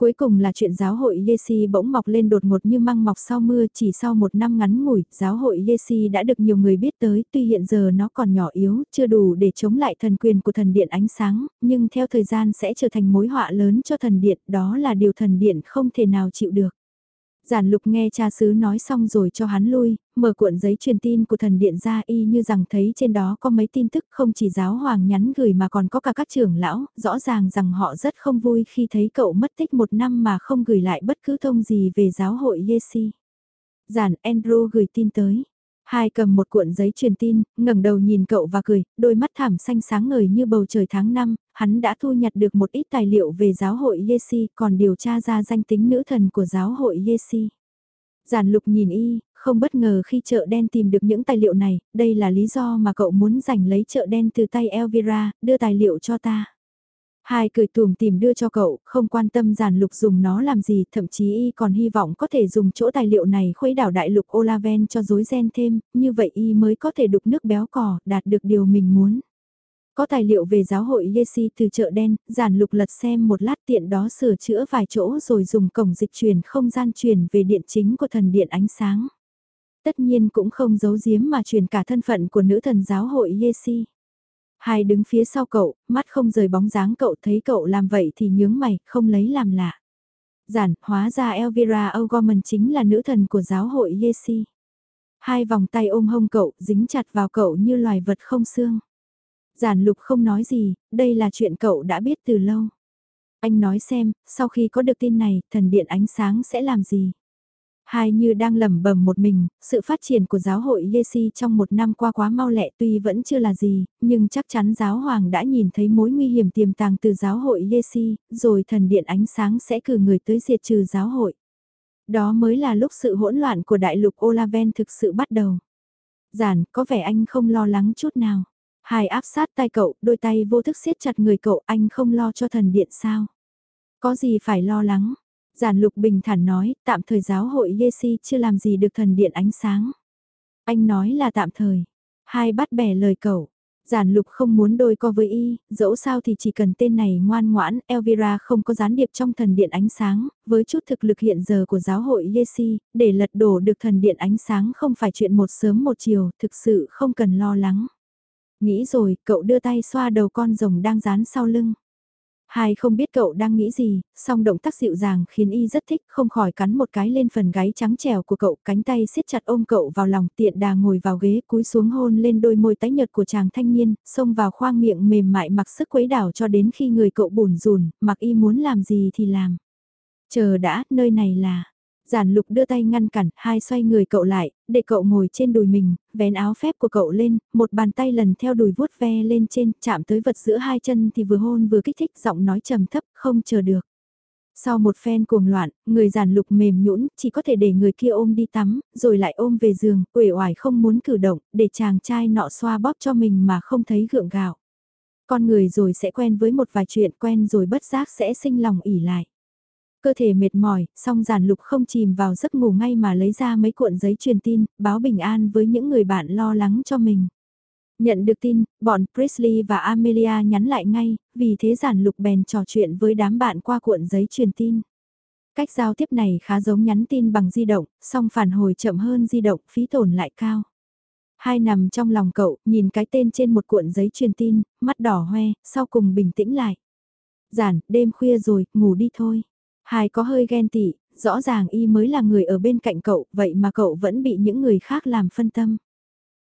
Cuối cùng là chuyện giáo hội Yesi bỗng mọc lên đột ngột như măng mọc sau mưa chỉ sau một năm ngắn ngủi, giáo hội Yesi đã được nhiều người biết tới, tuy hiện giờ nó còn nhỏ yếu, chưa đủ để chống lại thần quyền của thần điện ánh sáng, nhưng theo thời gian sẽ trở thành mối họa lớn cho thần điện, đó là điều thần điện không thể nào chịu được. Giản lục nghe cha sứ nói xong rồi cho hắn lui, mở cuộn giấy truyền tin của thần điện ra y như rằng thấy trên đó có mấy tin tức không chỉ giáo hoàng nhắn gửi mà còn có cả các trưởng lão, rõ ràng rằng họ rất không vui khi thấy cậu mất tích một năm mà không gửi lại bất cứ thông gì về giáo hội Yesi. Giản Andrew gửi tin tới. Hai cầm một cuộn giấy truyền tin, ngẩng đầu nhìn cậu và cười, đôi mắt thảm xanh sáng ngời như bầu trời tháng năm, hắn đã thu nhặt được một ít tài liệu về giáo hội Yesi, còn điều tra ra danh tính nữ thần của giáo hội Yesi. Giản lục nhìn y, không bất ngờ khi chợ đen tìm được những tài liệu này, đây là lý do mà cậu muốn giành lấy chợ đen từ tay Elvira, đưa tài liệu cho ta. Hai cười tùm tìm đưa cho cậu, không quan tâm giàn lục dùng nó làm gì, thậm chí y còn hy vọng có thể dùng chỗ tài liệu này khuấy đảo đại lục Olaven cho dối ren thêm, như vậy y mới có thể đục nước béo cò, đạt được điều mình muốn. Có tài liệu về giáo hội Yesi từ chợ đen, giản lục lật xem một lát tiện đó sửa chữa vài chỗ rồi dùng cổng dịch truyền không gian truyền về điện chính của thần điện ánh sáng. Tất nhiên cũng không giấu giếm mà truyền cả thân phận của nữ thần giáo hội Yesi. Hai đứng phía sau cậu, mắt không rời bóng dáng cậu thấy cậu làm vậy thì nhướng mày, không lấy làm lạ. Giản, hóa ra Elvira O'Gorman chính là nữ thần của giáo hội Yesi. Hai vòng tay ôm hông cậu, dính chặt vào cậu như loài vật không xương. Giản lục không nói gì, đây là chuyện cậu đã biết từ lâu. Anh nói xem, sau khi có được tin này, thần điện ánh sáng sẽ làm gì? Hai như đang lẩm bẩm một mình, sự phát triển của giáo hội Yesi trong một năm qua quá mau lẹ tuy vẫn chưa là gì, nhưng chắc chắn giáo hoàng đã nhìn thấy mối nguy hiểm tiềm tàng từ giáo hội Yesi, rồi thần điện ánh sáng sẽ cử người tới diệt trừ giáo hội. Đó mới là lúc sự hỗn loạn của đại lục Olaven thực sự bắt đầu. Giản, có vẻ anh không lo lắng chút nào. Hai áp sát tay cậu, đôi tay vô thức siết chặt người cậu, anh không lo cho thần điện sao? Có gì phải lo lắng? Giản lục bình thản nói, tạm thời giáo hội Yesi chưa làm gì được thần điện ánh sáng. Anh nói là tạm thời. Hai bắt bẻ lời cậu. Giản lục không muốn đôi co với y, dẫu sao thì chỉ cần tên này ngoan ngoãn, Elvira không có gián điệp trong thần điện ánh sáng, với chút thực lực hiện giờ của giáo hội Yesi, để lật đổ được thần điện ánh sáng không phải chuyện một sớm một chiều, thực sự không cần lo lắng. Nghĩ rồi, cậu đưa tay xoa đầu con rồng đang dán sau lưng. Hai không biết cậu đang nghĩ gì, song động tác dịu dàng khiến y rất thích, không khỏi cắn một cái lên phần gáy trắng trẻo của cậu, cánh tay siết chặt ôm cậu vào lòng, tiện đà ngồi vào ghế, cúi xuống hôn lên đôi môi tái nhợt của chàng thanh niên, xông vào khoang miệng mềm mại mặc sức quấy đảo cho đến khi người cậu bùn rùn, mặc y muốn làm gì thì làm. Chờ đã, nơi này là, Giản lục đưa tay ngăn cản, hai xoay người cậu lại, để cậu ngồi trên đùi mình, vén áo phép của cậu lên, một bàn tay lần theo đùi vuốt ve lên trên, chạm tới vật giữa hai chân thì vừa hôn vừa kích thích giọng nói trầm thấp, không chờ được. Sau một phen cuồng loạn, người giản lục mềm nhũn, chỉ có thể để người kia ôm đi tắm, rồi lại ôm về giường, uể oải không muốn cử động, để chàng trai nọ xoa bóp cho mình mà không thấy gượng gạo. Con người rồi sẽ quen với một vài chuyện quen rồi bất giác sẽ sinh lòng ỉ lại. Cơ thể mệt mỏi, song giản lục không chìm vào giấc ngủ ngay mà lấy ra mấy cuộn giấy truyền tin, báo bình an với những người bạn lo lắng cho mình. Nhận được tin, bọn Presley và Amelia nhắn lại ngay, vì thế giản lục bèn trò chuyện với đám bạn qua cuộn giấy truyền tin. Cách giao tiếp này khá giống nhắn tin bằng di động, song phản hồi chậm hơn di động, phí tổn lại cao. Hai nằm trong lòng cậu, nhìn cái tên trên một cuộn giấy truyền tin, mắt đỏ hoe, sau cùng bình tĩnh lại. Giản, đêm khuya rồi, ngủ đi thôi. Hai có hơi ghen tị, rõ ràng y mới là người ở bên cạnh cậu, vậy mà cậu vẫn bị những người khác làm phân tâm.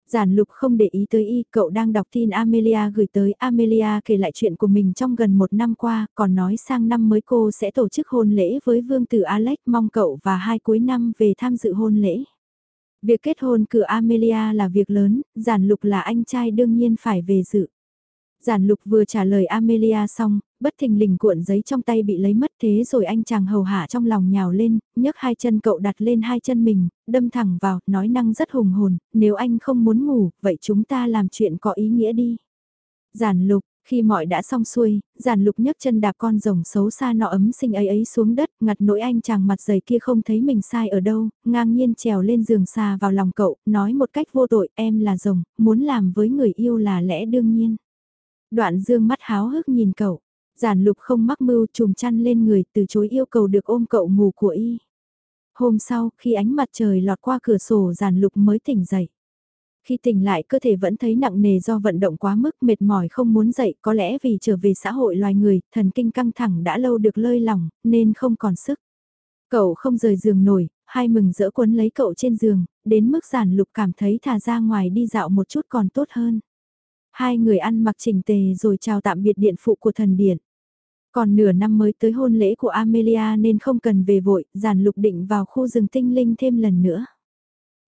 Giản lục không để ý tới y, cậu đang đọc tin Amelia gửi tới Amelia kể lại chuyện của mình trong gần một năm qua, còn nói sang năm mới cô sẽ tổ chức hôn lễ với vương tử Alex mong cậu và hai cuối năm về tham dự hôn lễ. Việc kết hôn cửa Amelia là việc lớn, giản lục là anh trai đương nhiên phải về dự. Giản lục vừa trả lời Amelia xong, bất thình lình cuộn giấy trong tay bị lấy mất thế rồi anh chàng hầu hạ trong lòng nhào lên, nhấc hai chân cậu đặt lên hai chân mình, đâm thẳng vào, nói năng rất hùng hồn, nếu anh không muốn ngủ, vậy chúng ta làm chuyện có ý nghĩa đi. Giản lục, khi mọi đã xong xuôi, giản lục nhấc chân đạp con rồng xấu xa nọ ấm sinh ấy ấy xuống đất, ngặt nỗi anh chàng mặt dày kia không thấy mình sai ở đâu, ngang nhiên trèo lên giường xa vào lòng cậu, nói một cách vô tội, em là rồng, muốn làm với người yêu là lẽ đương nhiên. Đoạn dương mắt háo hức nhìn cậu, Giản lục không mắc mưu trùm chăn lên người từ chối yêu cầu được ôm cậu ngủ của y. Hôm sau, khi ánh mặt trời lọt qua cửa sổ giản lục mới tỉnh dậy. Khi tỉnh lại cơ thể vẫn thấy nặng nề do vận động quá mức mệt mỏi không muốn dậy có lẽ vì trở về xã hội loài người, thần kinh căng thẳng đã lâu được lơi lỏng, nên không còn sức. Cậu không rời giường nổi, hai mừng dỡ quấn lấy cậu trên giường, đến mức giản lục cảm thấy thả ra ngoài đi dạo một chút còn tốt hơn. Hai người ăn mặc chỉnh tề rồi chào tạm biệt điện phụ của thần điện. Còn nửa năm mới tới hôn lễ của Amelia nên không cần về vội, giản lục định vào khu rừng tinh linh thêm lần nữa.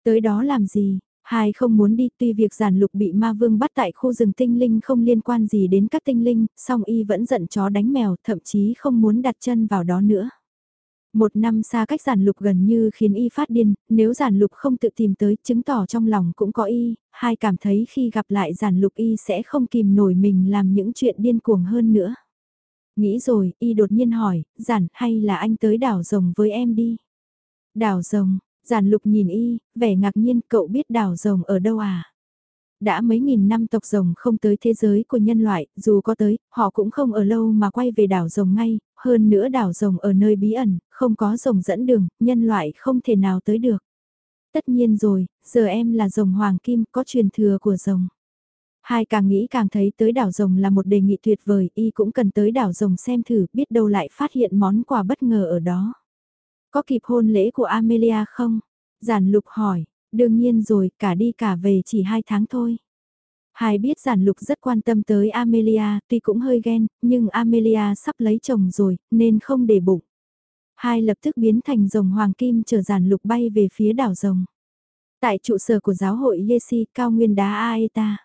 Tới đó làm gì? Hai không muốn đi tuy việc giản lục bị ma vương bắt tại khu rừng tinh linh không liên quan gì đến các tinh linh, song y vẫn giận chó đánh mèo, thậm chí không muốn đặt chân vào đó nữa. Một năm xa cách giản lục gần như khiến y phát điên, nếu giản lục không tự tìm tới chứng tỏ trong lòng cũng có y, hai cảm thấy khi gặp lại giản lục y sẽ không kìm nổi mình làm những chuyện điên cuồng hơn nữa. Nghĩ rồi, y đột nhiên hỏi, giản hay là anh tới đảo rồng với em đi. Đảo rồng, giản lục nhìn y, vẻ ngạc nhiên cậu biết đảo rồng ở đâu à? Đã mấy nghìn năm tộc rồng không tới thế giới của nhân loại, dù có tới, họ cũng không ở lâu mà quay về đảo rồng ngay, hơn nữa đảo rồng ở nơi bí ẩn, không có rồng dẫn đường, nhân loại không thể nào tới được. Tất nhiên rồi, giờ em là rồng hoàng kim, có truyền thừa của rồng. Hai càng nghĩ càng thấy tới đảo rồng là một đề nghị tuyệt vời, y cũng cần tới đảo rồng xem thử, biết đâu lại phát hiện món quà bất ngờ ở đó. Có kịp hôn lễ của Amelia không? Giản lục hỏi, đương nhiên rồi, cả đi cả về chỉ hai tháng thôi. Hai biết giản lục rất quan tâm tới Amelia, tuy cũng hơi ghen, nhưng Amelia sắp lấy chồng rồi, nên không để bụng. Hai lập tức biến thành rồng hoàng kim chờ giản lục bay về phía đảo rồng. Tại trụ sở của giáo hội Yesi, cao nguyên đá Aeta.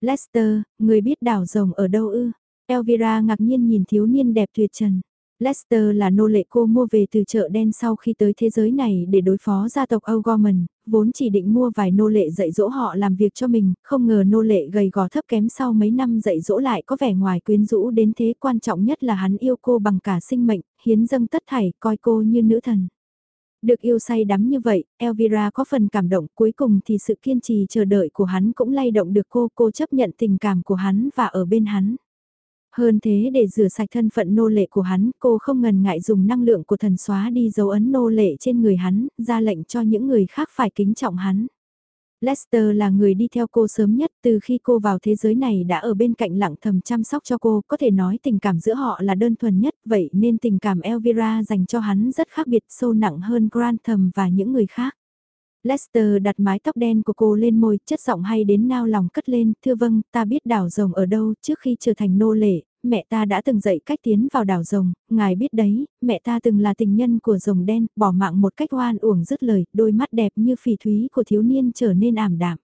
Lester, người biết đảo rồng ở đâu ư? Elvira ngạc nhiên nhìn thiếu niên đẹp tuyệt trần. Lester là nô lệ cô mua về từ chợ đen sau khi tới thế giới này để đối phó gia tộc O'Gorman, vốn chỉ định mua vài nô lệ dạy dỗ họ làm việc cho mình, không ngờ nô lệ gầy gò thấp kém sau mấy năm dạy dỗ lại có vẻ ngoài quyến rũ đến thế quan trọng nhất là hắn yêu cô bằng cả sinh mệnh, hiến dâng tất thảy, coi cô như nữ thần. Được yêu say đắm như vậy, Elvira có phần cảm động cuối cùng thì sự kiên trì chờ đợi của hắn cũng lay động được cô, cô chấp nhận tình cảm của hắn và ở bên hắn. Hơn thế để rửa sạch thân phận nô lệ của hắn, cô không ngần ngại dùng năng lượng của thần xóa đi dấu ấn nô lệ trên người hắn, ra lệnh cho những người khác phải kính trọng hắn. Lester là người đi theo cô sớm nhất từ khi cô vào thế giới này đã ở bên cạnh lặng thầm chăm sóc cho cô, có thể nói tình cảm giữa họ là đơn thuần nhất, vậy nên tình cảm Elvira dành cho hắn rất khác biệt sâu nặng hơn Grantham và những người khác. Lester đặt mái tóc đen của cô lên môi, chất giọng hay đến nao lòng cất lên, thưa vâng, ta biết đảo rồng ở đâu, trước khi trở thành nô lệ, mẹ ta đã từng dạy cách tiến vào đảo rồng, ngài biết đấy, mẹ ta từng là tình nhân của rồng đen, bỏ mạng một cách oan uổng dứt lời, đôi mắt đẹp như phỉ thúy của thiếu niên trở nên ảm đạm.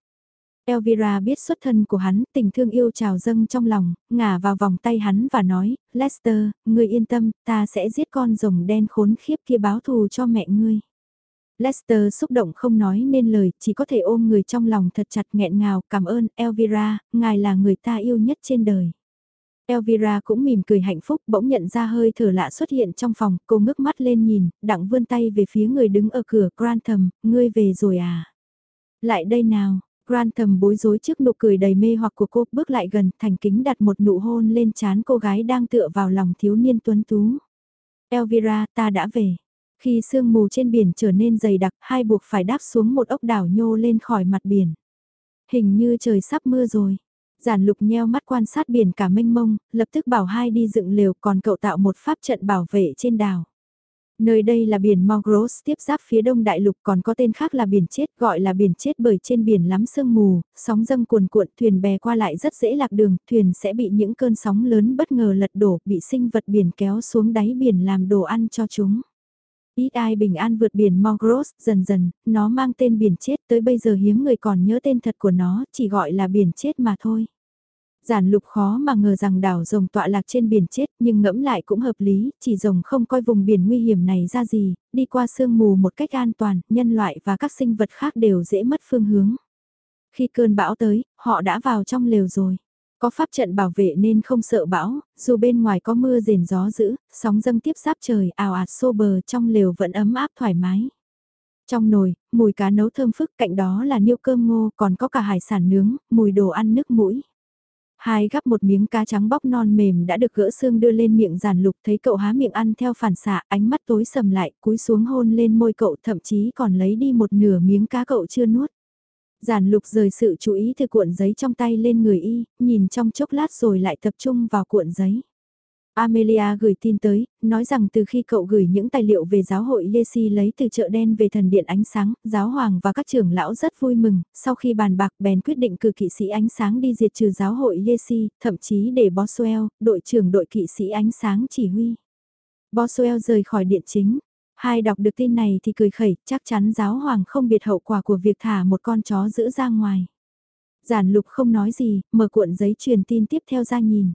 Elvira biết xuất thân của hắn, tình thương yêu trào dâng trong lòng, ngả vào vòng tay hắn và nói, Lester, ngươi yên tâm, ta sẽ giết con rồng đen khốn khiếp kia báo thù cho mẹ ngươi. Lester xúc động không nói nên lời, chỉ có thể ôm người trong lòng thật chặt nghẹn ngào, cảm ơn, Elvira, ngài là người ta yêu nhất trên đời. Elvira cũng mỉm cười hạnh phúc, bỗng nhận ra hơi thở lạ xuất hiện trong phòng, cô ngước mắt lên nhìn, đặng vươn tay về phía người đứng ở cửa, Grantham, ngươi về rồi à? Lại đây nào, Grantham bối rối trước nụ cười đầy mê hoặc của cô, bước lại gần, thành kính đặt một nụ hôn lên trán cô gái đang tựa vào lòng thiếu niên tuấn tú. Elvira, ta đã về. Khi sương mù trên biển trở nên dày đặc, hai buộc phải đáp xuống một ốc đảo nhô lên khỏi mặt biển. Hình như trời sắp mưa rồi. Giản lục nheo mắt quan sát biển cả mênh mông, lập tức bảo hai đi dựng lều còn cậu tạo một pháp trận bảo vệ trên đảo. Nơi đây là biển Mogros tiếp giáp phía đông đại lục còn có tên khác là biển chết gọi là biển chết bởi trên biển lắm sương mù, sóng dâng cuồn cuộn thuyền bè qua lại rất dễ lạc đường, thuyền sẽ bị những cơn sóng lớn bất ngờ lật đổ, bị sinh vật biển kéo xuống đáy biển làm đồ ăn cho chúng. Ít ai bình an vượt biển Mogros, dần dần, nó mang tên biển chết tới bây giờ hiếm người còn nhớ tên thật của nó, chỉ gọi là biển chết mà thôi. Giản lục khó mà ngờ rằng đảo rồng tọa lạc trên biển chết nhưng ngẫm lại cũng hợp lý, chỉ rồng không coi vùng biển nguy hiểm này ra gì, đi qua sương mù một cách an toàn, nhân loại và các sinh vật khác đều dễ mất phương hướng. Khi cơn bão tới, họ đã vào trong lều rồi. Có pháp trận bảo vệ nên không sợ bão, dù bên ngoài có mưa rền gió dữ, sóng dâng tiếp giáp trời ào ạt xô bờ trong lều vẫn ấm áp thoải mái. Trong nồi, mùi cá nấu thơm phức cạnh đó là niêu cơm ngô còn có cả hải sản nướng, mùi đồ ăn nước mũi. Hai gắp một miếng cá trắng bóc non mềm đã được gỡ xương đưa lên miệng giàn lục thấy cậu há miệng ăn theo phản xạ, ánh mắt tối sầm lại, cúi xuống hôn lên môi cậu thậm chí còn lấy đi một nửa miếng cá cậu chưa nuốt. Giản lục rời sự chú ý từ cuộn giấy trong tay lên người y, nhìn trong chốc lát rồi lại tập trung vào cuộn giấy. Amelia gửi tin tới, nói rằng từ khi cậu gửi những tài liệu về giáo hội Lesi lấy từ chợ đen về thần điện ánh sáng, giáo hoàng và các trưởng lão rất vui mừng, sau khi bàn bạc bèn quyết định cử kỵ sĩ ánh sáng đi diệt trừ giáo hội Lesi, thậm chí để Boswell, đội trưởng đội kỵ sĩ ánh sáng chỉ huy. Boswell rời khỏi điện chính. Hai đọc được tin này thì cười khẩy, chắc chắn giáo hoàng không biệt hậu quả của việc thả một con chó giữ ra ngoài. Giản lục không nói gì, mở cuộn giấy truyền tin tiếp theo ra nhìn.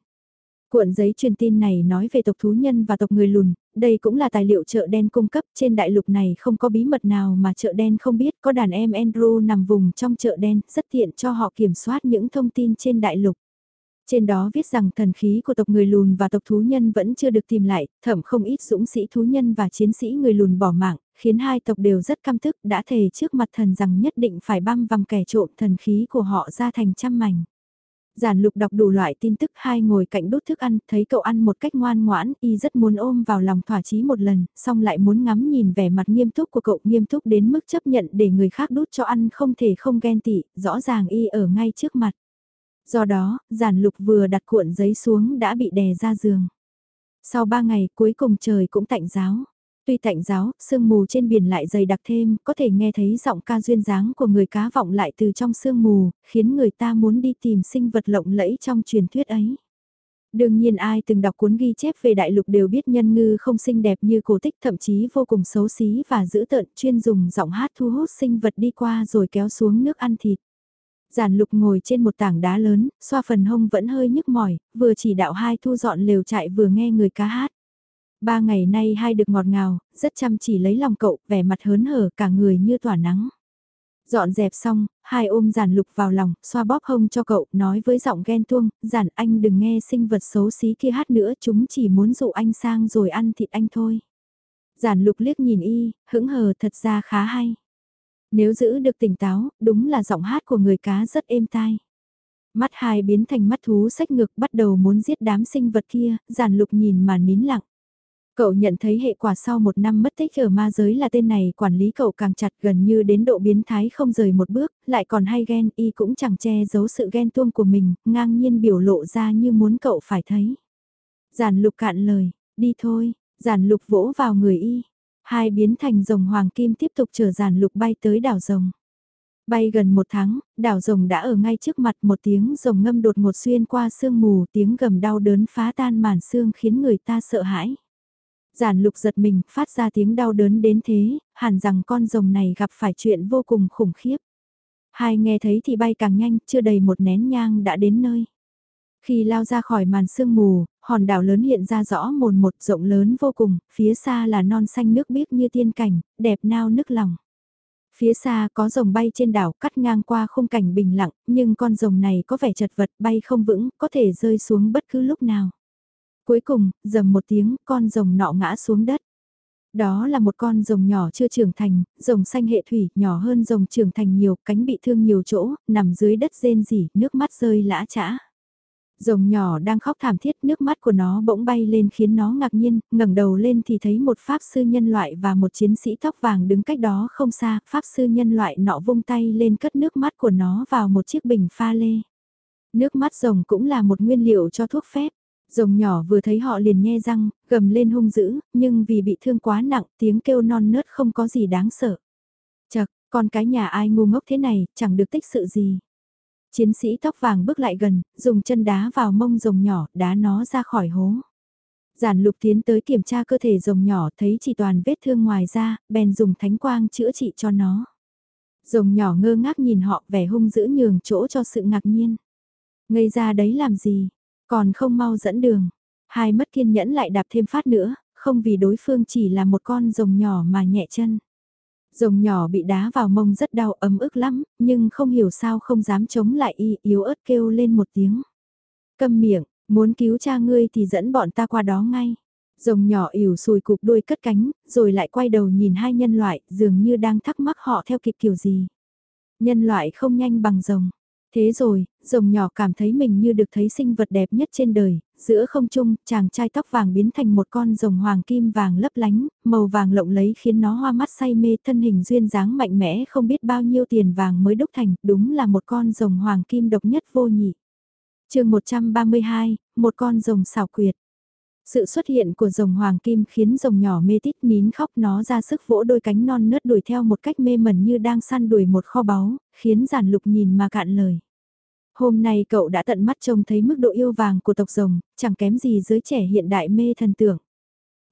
Cuộn giấy truyền tin này nói về tộc thú nhân và tộc người lùn, đây cũng là tài liệu chợ đen cung cấp, trên đại lục này không có bí mật nào mà chợ đen không biết, có đàn em Andrew nằm vùng trong chợ đen, rất tiện cho họ kiểm soát những thông tin trên đại lục. Trên đó viết rằng thần khí của tộc người lùn và tộc thú nhân vẫn chưa được tìm lại, thậm không ít dũng sĩ thú nhân và chiến sĩ người lùn bỏ mạng, khiến hai tộc đều rất căm thức đã thề trước mặt thần rằng nhất định phải băm vằm kẻ trộm thần khí của họ ra thành trăm mảnh. Giản lục đọc đủ loại tin tức hai ngồi cạnh đút thức ăn, thấy cậu ăn một cách ngoan ngoãn, y rất muốn ôm vào lòng thỏa chí một lần, xong lại muốn ngắm nhìn vẻ mặt nghiêm túc của cậu nghiêm túc đến mức chấp nhận để người khác đút cho ăn không thể không ghen tị, rõ ràng y ở ngay trước mặt. Do đó, giản lục vừa đặt cuộn giấy xuống đã bị đè ra giường. Sau ba ngày cuối cùng trời cũng tạnh giáo. Tuy tạnh giáo, sương mù trên biển lại dày đặc thêm, có thể nghe thấy giọng ca duyên dáng của người cá vọng lại từ trong sương mù, khiến người ta muốn đi tìm sinh vật lộng lẫy trong truyền thuyết ấy. Đương nhiên ai từng đọc cuốn ghi chép về đại lục đều biết nhân ngư không xinh đẹp như cổ tích thậm chí vô cùng xấu xí và dữ tợn chuyên dùng giọng hát thu hút sinh vật đi qua rồi kéo xuống nước ăn thịt. Giản lục ngồi trên một tảng đá lớn, xoa phần hông vẫn hơi nhức mỏi, vừa chỉ đạo hai thu dọn lều trại vừa nghe người cá hát. Ba ngày nay hai được ngọt ngào, rất chăm chỉ lấy lòng cậu, vẻ mặt hớn hở cả người như tỏa nắng. Dọn dẹp xong, hai ôm giản lục vào lòng, xoa bóp hông cho cậu, nói với giọng ghen tuông, giản anh đừng nghe sinh vật xấu xí kia hát nữa, chúng chỉ muốn dụ anh sang rồi ăn thịt anh thôi. Giản lục liếc nhìn y, hững hờ thật ra khá hay. Nếu giữ được tỉnh táo, đúng là giọng hát của người cá rất êm tai. Mắt hai biến thành mắt thú sách ngược bắt đầu muốn giết đám sinh vật kia, giản lục nhìn mà nín lặng. Cậu nhận thấy hệ quả sau một năm mất tích ở ma giới là tên này quản lý cậu càng chặt gần như đến độ biến thái không rời một bước, lại còn hay ghen y cũng chẳng che giấu sự ghen tuông của mình, ngang nhiên biểu lộ ra như muốn cậu phải thấy. Giản lục cạn lời, đi thôi, giản lục vỗ vào người y, hai biến thành rồng hoàng kim tiếp tục chở giàn lục bay tới đảo rồng. Bay gần một tháng, đảo rồng đã ở ngay trước mặt một tiếng rồng ngâm đột ngột xuyên qua sương mù tiếng gầm đau đớn phá tan màn sương khiến người ta sợ hãi. Giản lục giật mình, phát ra tiếng đau đớn đến thế, hẳn rằng con rồng này gặp phải chuyện vô cùng khủng khiếp. Hai nghe thấy thì bay càng nhanh, chưa đầy một nén nhang đã đến nơi. Khi lao ra khỏi màn sương mù, hòn đảo lớn hiện ra rõ mồn một rộng lớn vô cùng, phía xa là non xanh nước biếc như tiên cảnh, đẹp nao nức lòng. Phía xa có rồng bay trên đảo cắt ngang qua khung cảnh bình lặng, nhưng con rồng này có vẻ chật vật bay không vững, có thể rơi xuống bất cứ lúc nào. Cuối cùng, dầm một tiếng, con rồng nọ ngã xuống đất. Đó là một con rồng nhỏ chưa trưởng thành, rồng xanh hệ thủy, nhỏ hơn rồng trưởng thành nhiều, cánh bị thương nhiều chỗ, nằm dưới đất rên rỉ, nước mắt rơi lã chã. Rồng nhỏ đang khóc thảm thiết, nước mắt của nó bỗng bay lên khiến nó ngạc nhiên, ngẩng đầu lên thì thấy một pháp sư nhân loại và một chiến sĩ tóc vàng đứng cách đó không xa, pháp sư nhân loại nọ vung tay lên cất nước mắt của nó vào một chiếc bình pha lê. Nước mắt rồng cũng là một nguyên liệu cho thuốc phép. Rồng nhỏ vừa thấy họ liền nhe răng, gầm lên hung dữ, nhưng vì bị thương quá nặng, tiếng kêu non nớt không có gì đáng sợ. Chật, con cái nhà ai ngu ngốc thế này, chẳng được tích sự gì. Chiến sĩ tóc vàng bước lại gần, dùng chân đá vào mông rồng nhỏ, đá nó ra khỏi hố. Giản lục tiến tới kiểm tra cơ thể rồng nhỏ thấy chỉ toàn vết thương ngoài ra, bèn dùng thánh quang chữa trị cho nó. Rồng nhỏ ngơ ngác nhìn họ vẻ hung dữ nhường chỗ cho sự ngạc nhiên. Ngây ra đấy làm gì, còn không mau dẫn đường. Hai mất kiên nhẫn lại đạp thêm phát nữa, không vì đối phương chỉ là một con rồng nhỏ mà nhẹ chân. Rồng nhỏ bị đá vào mông rất đau ấm ức lắm, nhưng không hiểu sao không dám chống lại y, yếu ớt kêu lên một tiếng. Câm miệng, muốn cứu cha ngươi thì dẫn bọn ta qua đó ngay. Rồng nhỏ ỉu sùi cục đuôi cất cánh, rồi lại quay đầu nhìn hai nhân loại, dường như đang thắc mắc họ theo kịp kiểu gì. Nhân loại không nhanh bằng rồng. Thế rồi, rồng nhỏ cảm thấy mình như được thấy sinh vật đẹp nhất trên đời, giữa không trung, chàng trai tóc vàng biến thành một con rồng hoàng kim vàng lấp lánh, màu vàng lộng lấy khiến nó hoa mắt say mê thân hình duyên dáng mạnh mẽ không biết bao nhiêu tiền vàng mới đúc thành, đúng là một con rồng hoàng kim độc nhất vô nhị. chương 132, một con rồng xảo quyệt. Sự xuất hiện của rồng hoàng kim khiến rồng nhỏ mê tít nín khóc nó ra sức vỗ đôi cánh non nớt đuổi theo một cách mê mẩn như đang săn đuổi một kho báu, khiến giản lục nhìn mà cạn lời. Hôm nay cậu đã tận mắt trông thấy mức độ yêu vàng của tộc rồng, chẳng kém gì giới trẻ hiện đại mê thần tưởng.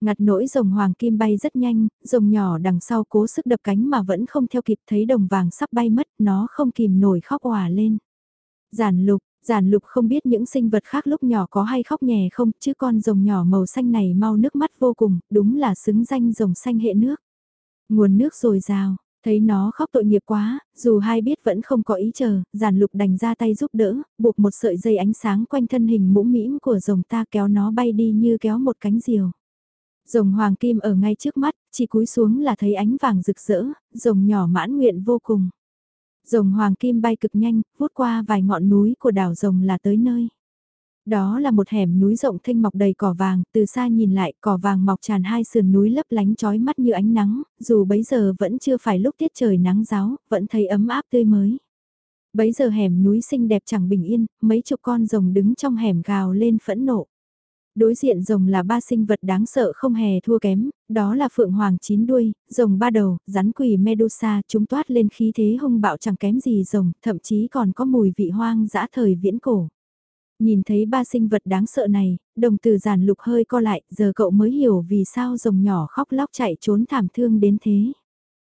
Ngặt nỗi rồng hoàng kim bay rất nhanh, rồng nhỏ đằng sau cố sức đập cánh mà vẫn không theo kịp thấy đồng vàng sắp bay mất, nó không kìm nổi khóc òa lên. Giản lục, giản lục không biết những sinh vật khác lúc nhỏ có hay khóc nhè không, chứ con rồng nhỏ màu xanh này mau nước mắt vô cùng, đúng là xứng danh rồng xanh hệ nước. Nguồn nước rồi rào, Thấy nó khóc tội nghiệp quá, dù hai biết vẫn không có ý chờ, giản lục đành ra tay giúp đỡ, buộc một sợi dây ánh sáng quanh thân hình mũm mĩm của rồng ta kéo nó bay đi như kéo một cánh diều. Rồng hoàng kim ở ngay trước mắt, chỉ cúi xuống là thấy ánh vàng rực rỡ, rồng nhỏ mãn nguyện vô cùng. Rồng hoàng kim bay cực nhanh, vút qua vài ngọn núi của đảo rồng là tới nơi. Đó là một hẻm núi rộng thanh mọc đầy cỏ vàng, từ xa nhìn lại cỏ vàng mọc tràn hai sườn núi lấp lánh chói mắt như ánh nắng, dù bấy giờ vẫn chưa phải lúc tiết trời nắng giáo, vẫn thấy ấm áp tươi mới. Bấy giờ hẻm núi xinh đẹp chẳng bình yên, mấy chục con rồng đứng trong hẻm gào lên phẫn nộ. Đối diện rồng là ba sinh vật đáng sợ không hề thua kém, đó là phượng hoàng chín đuôi, rồng ba đầu, rắn quỷ Medusa, chúng toát lên khí thế hung bạo chẳng kém gì rồng, thậm chí còn có mùi vị hoang dã thời viễn cổ. Nhìn thấy ba sinh vật đáng sợ này, đồng từ giản lục hơi co lại, giờ cậu mới hiểu vì sao rồng nhỏ khóc lóc chạy trốn thảm thương đến thế.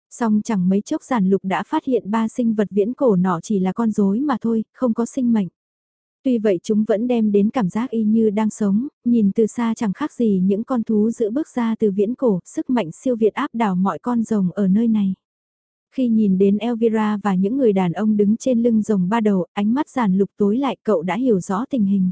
Song chẳng mấy chốc giản lục đã phát hiện ba sinh vật viễn cổ nọ chỉ là con rối mà thôi, không có sinh mệnh. Tuy vậy chúng vẫn đem đến cảm giác y như đang sống, nhìn từ xa chẳng khác gì những con thú giữ bước ra từ viễn cổ, sức mạnh siêu việt áp đảo mọi con rồng ở nơi này. Khi nhìn đến Elvira và những người đàn ông đứng trên lưng rồng ba đầu, ánh mắt giàn lục tối lại cậu đã hiểu rõ tình hình.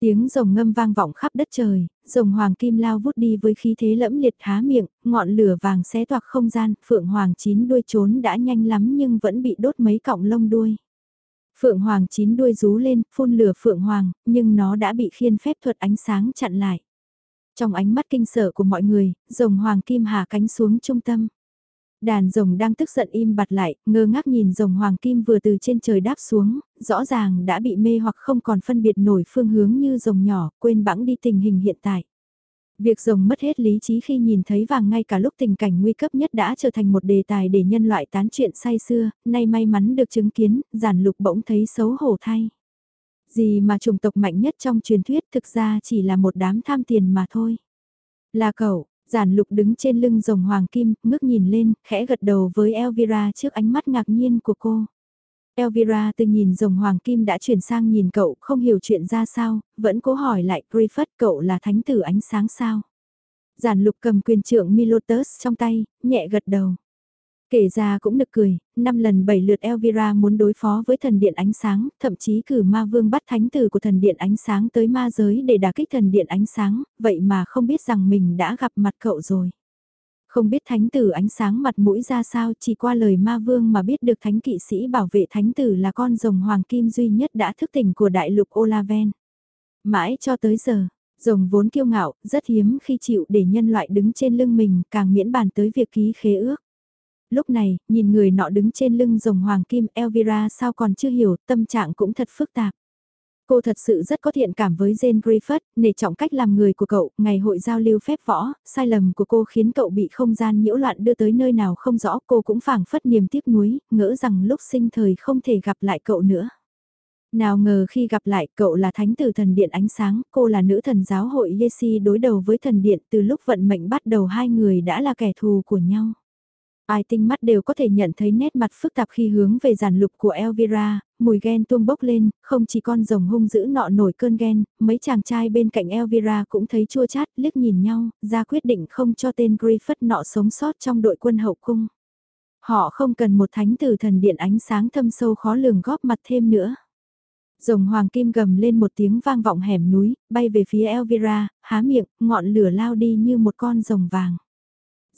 Tiếng rồng ngâm vang vọng khắp đất trời, rồng hoàng kim lao vút đi với khí thế lẫm liệt há miệng, ngọn lửa vàng xé toạc không gian, phượng hoàng chín đuôi trốn đã nhanh lắm nhưng vẫn bị đốt mấy cọng lông đuôi. Phượng hoàng chín đuôi rú lên, phun lửa phượng hoàng, nhưng nó đã bị khiên phép thuật ánh sáng chặn lại. Trong ánh mắt kinh sợ của mọi người, rồng hoàng kim hạ cánh xuống trung tâm. Đàn rồng đang tức giận im bặt lại, ngơ ngác nhìn rồng hoàng kim vừa từ trên trời đáp xuống, rõ ràng đã bị mê hoặc không còn phân biệt nổi phương hướng như rồng nhỏ, quên bẵng đi tình hình hiện tại. Việc rồng mất hết lý trí khi nhìn thấy vàng ngay cả lúc tình cảnh nguy cấp nhất đã trở thành một đề tài để nhân loại tán chuyện say xưa, nay may mắn được chứng kiến, giản lục bỗng thấy xấu hổ thay. Gì mà chủng tộc mạnh nhất trong truyền thuyết thực ra chỉ là một đám tham tiền mà thôi. Là cậu, Giản lục đứng trên lưng rồng hoàng kim, ngước nhìn lên, khẽ gật đầu với Elvira trước ánh mắt ngạc nhiên của cô. Elvira từ nhìn rồng hoàng kim đã chuyển sang nhìn cậu, không hiểu chuyện ra sao, vẫn cố hỏi lại Griffith cậu là thánh tử ánh sáng sao. Giản lục cầm quyền trưởng Milotus trong tay, nhẹ gật đầu. Kể ra cũng nực cười, năm lần bảy lượt Elvira muốn đối phó với thần điện ánh sáng, thậm chí cử ma vương bắt thánh tử của thần điện ánh sáng tới ma giới để đả kích thần điện ánh sáng, vậy mà không biết rằng mình đã gặp mặt cậu rồi. Không biết thánh tử ánh sáng mặt mũi ra sao chỉ qua lời ma vương mà biết được thánh kỵ sĩ bảo vệ thánh tử là con rồng hoàng kim duy nhất đã thức tỉnh của đại lục Olaven. Mãi cho tới giờ, rồng vốn kiêu ngạo, rất hiếm khi chịu để nhân loại đứng trên lưng mình càng miễn bàn tới việc ký khế ước lúc này, nhìn người nọ đứng trên lưng rồng hoàng kim Elvira sao còn chưa hiểu, tâm trạng cũng thật phức tạp. Cô thật sự rất có thiện cảm với Jane Griffith, nể trọng cách làm người của cậu, ngày hội giao lưu phép võ, sai lầm của cô khiến cậu bị không gian nhiễu loạn đưa tới nơi nào không rõ, cô cũng phảng phất niềm tiếc nuối, ngỡ rằng lúc sinh thời không thể gặp lại cậu nữa. Nào ngờ khi gặp lại cậu là thánh tử thần điện ánh sáng, cô là nữ thần giáo hội Yesi đối đầu với thần điện từ lúc vận mệnh bắt đầu hai người đã là kẻ thù của nhau. Ai tinh mắt đều có thể nhận thấy nét mặt phức tạp khi hướng về giàn lục của Elvira, mùi ghen tuông bốc lên, không chỉ con rồng hung dữ nọ nổi cơn ghen, mấy chàng trai bên cạnh Elvira cũng thấy chua chát, liếc nhìn nhau, ra quyết định không cho tên Griffith nọ sống sót trong đội quân hậu cung. Họ không cần một thánh tử thần điện ánh sáng thâm sâu khó lường góp mặt thêm nữa. Rồng hoàng kim gầm lên một tiếng vang vọng hẻm núi, bay về phía Elvira, há miệng, ngọn lửa lao đi như một con rồng vàng.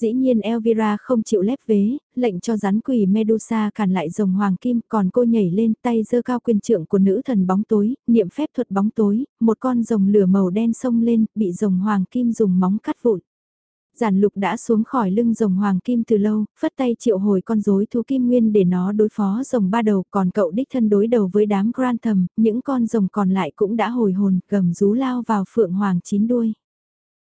Dĩ nhiên Elvira không chịu lép vế, lệnh cho rắn quỷ Medusa cản lại rồng hoàng kim, còn cô nhảy lên tay giơ cao quyền trượng của nữ thần bóng tối, niệm phép thuật bóng tối, một con rồng lửa màu đen sông lên, bị rồng hoàng kim dùng móng cắt vụn. Giản lục đã xuống khỏi lưng rồng hoàng kim từ lâu, phất tay triệu hồi con rối thú kim nguyên để nó đối phó rồng ba đầu, còn cậu đích thân đối đầu với đám Grantham. những con rồng còn lại cũng đã hồi hồn, gầm rú lao vào phượng hoàng chín đuôi.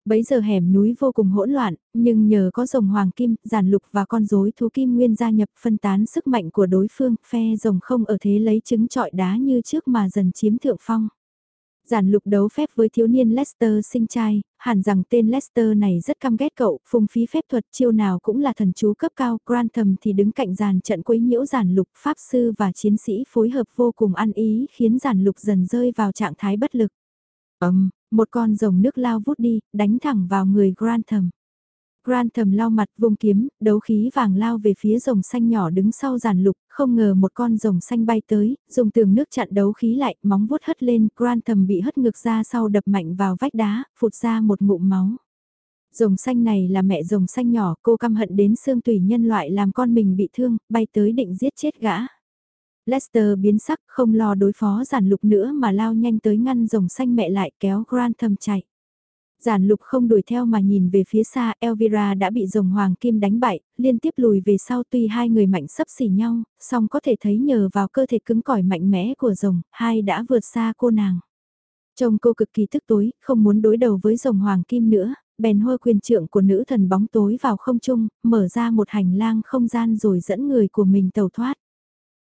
Bấy giờ hẻm núi vô cùng hỗn loạn, nhưng nhờ có rồng hoàng kim, giản lục và con rối thú kim nguyên gia nhập phân tán sức mạnh của đối phương, phe rồng không ở thế lấy trứng trọi đá như trước mà dần chiếm thượng phong. Giản lục đấu phép với thiếu niên Lester sinh trai, hẳn rằng tên Lester này rất căm ghét cậu, phung phí phép thuật chiêu nào cũng là thần chú cấp cao, Grantham thì đứng cạnh giàn trận quấy nhiễu giản lục, pháp sư và chiến sĩ phối hợp vô cùng ăn ý khiến giản lục dần rơi vào trạng thái bất lực. Ấm, một con rồng nước lao vút đi, đánh thẳng vào người Grantham. Grantham lao mặt vùng kiếm, đấu khí vàng lao về phía rồng xanh nhỏ đứng sau giàn lục, không ngờ một con rồng xanh bay tới, dùng tường nước chặn đấu khí lại, móng vuốt hất lên, Grantham bị hất ngược ra sau đập mạnh vào vách đá, phụt ra một ngụm máu. Rồng xanh này là mẹ rồng xanh nhỏ, cô căm hận đến xương tùy nhân loại làm con mình bị thương, bay tới định giết chết gã. Lester biến sắc không lo đối phó giản lục nữa mà lao nhanh tới ngăn rồng xanh mẹ lại kéo Grantham chạy. Giản lục không đuổi theo mà nhìn về phía xa, Elvira đã bị rồng hoàng kim đánh bại, liên tiếp lùi về sau tuy hai người mạnh sấp xỉ nhau, song có thể thấy nhờ vào cơ thể cứng cỏi mạnh mẽ của rồng, hai đã vượt xa cô nàng. Trông cô cực kỳ tức tối, không muốn đối đầu với rồng hoàng kim nữa, bèn hôi quyền trượng của nữ thần bóng tối vào không trung, mở ra một hành lang không gian rồi dẫn người của mình tàu thoát.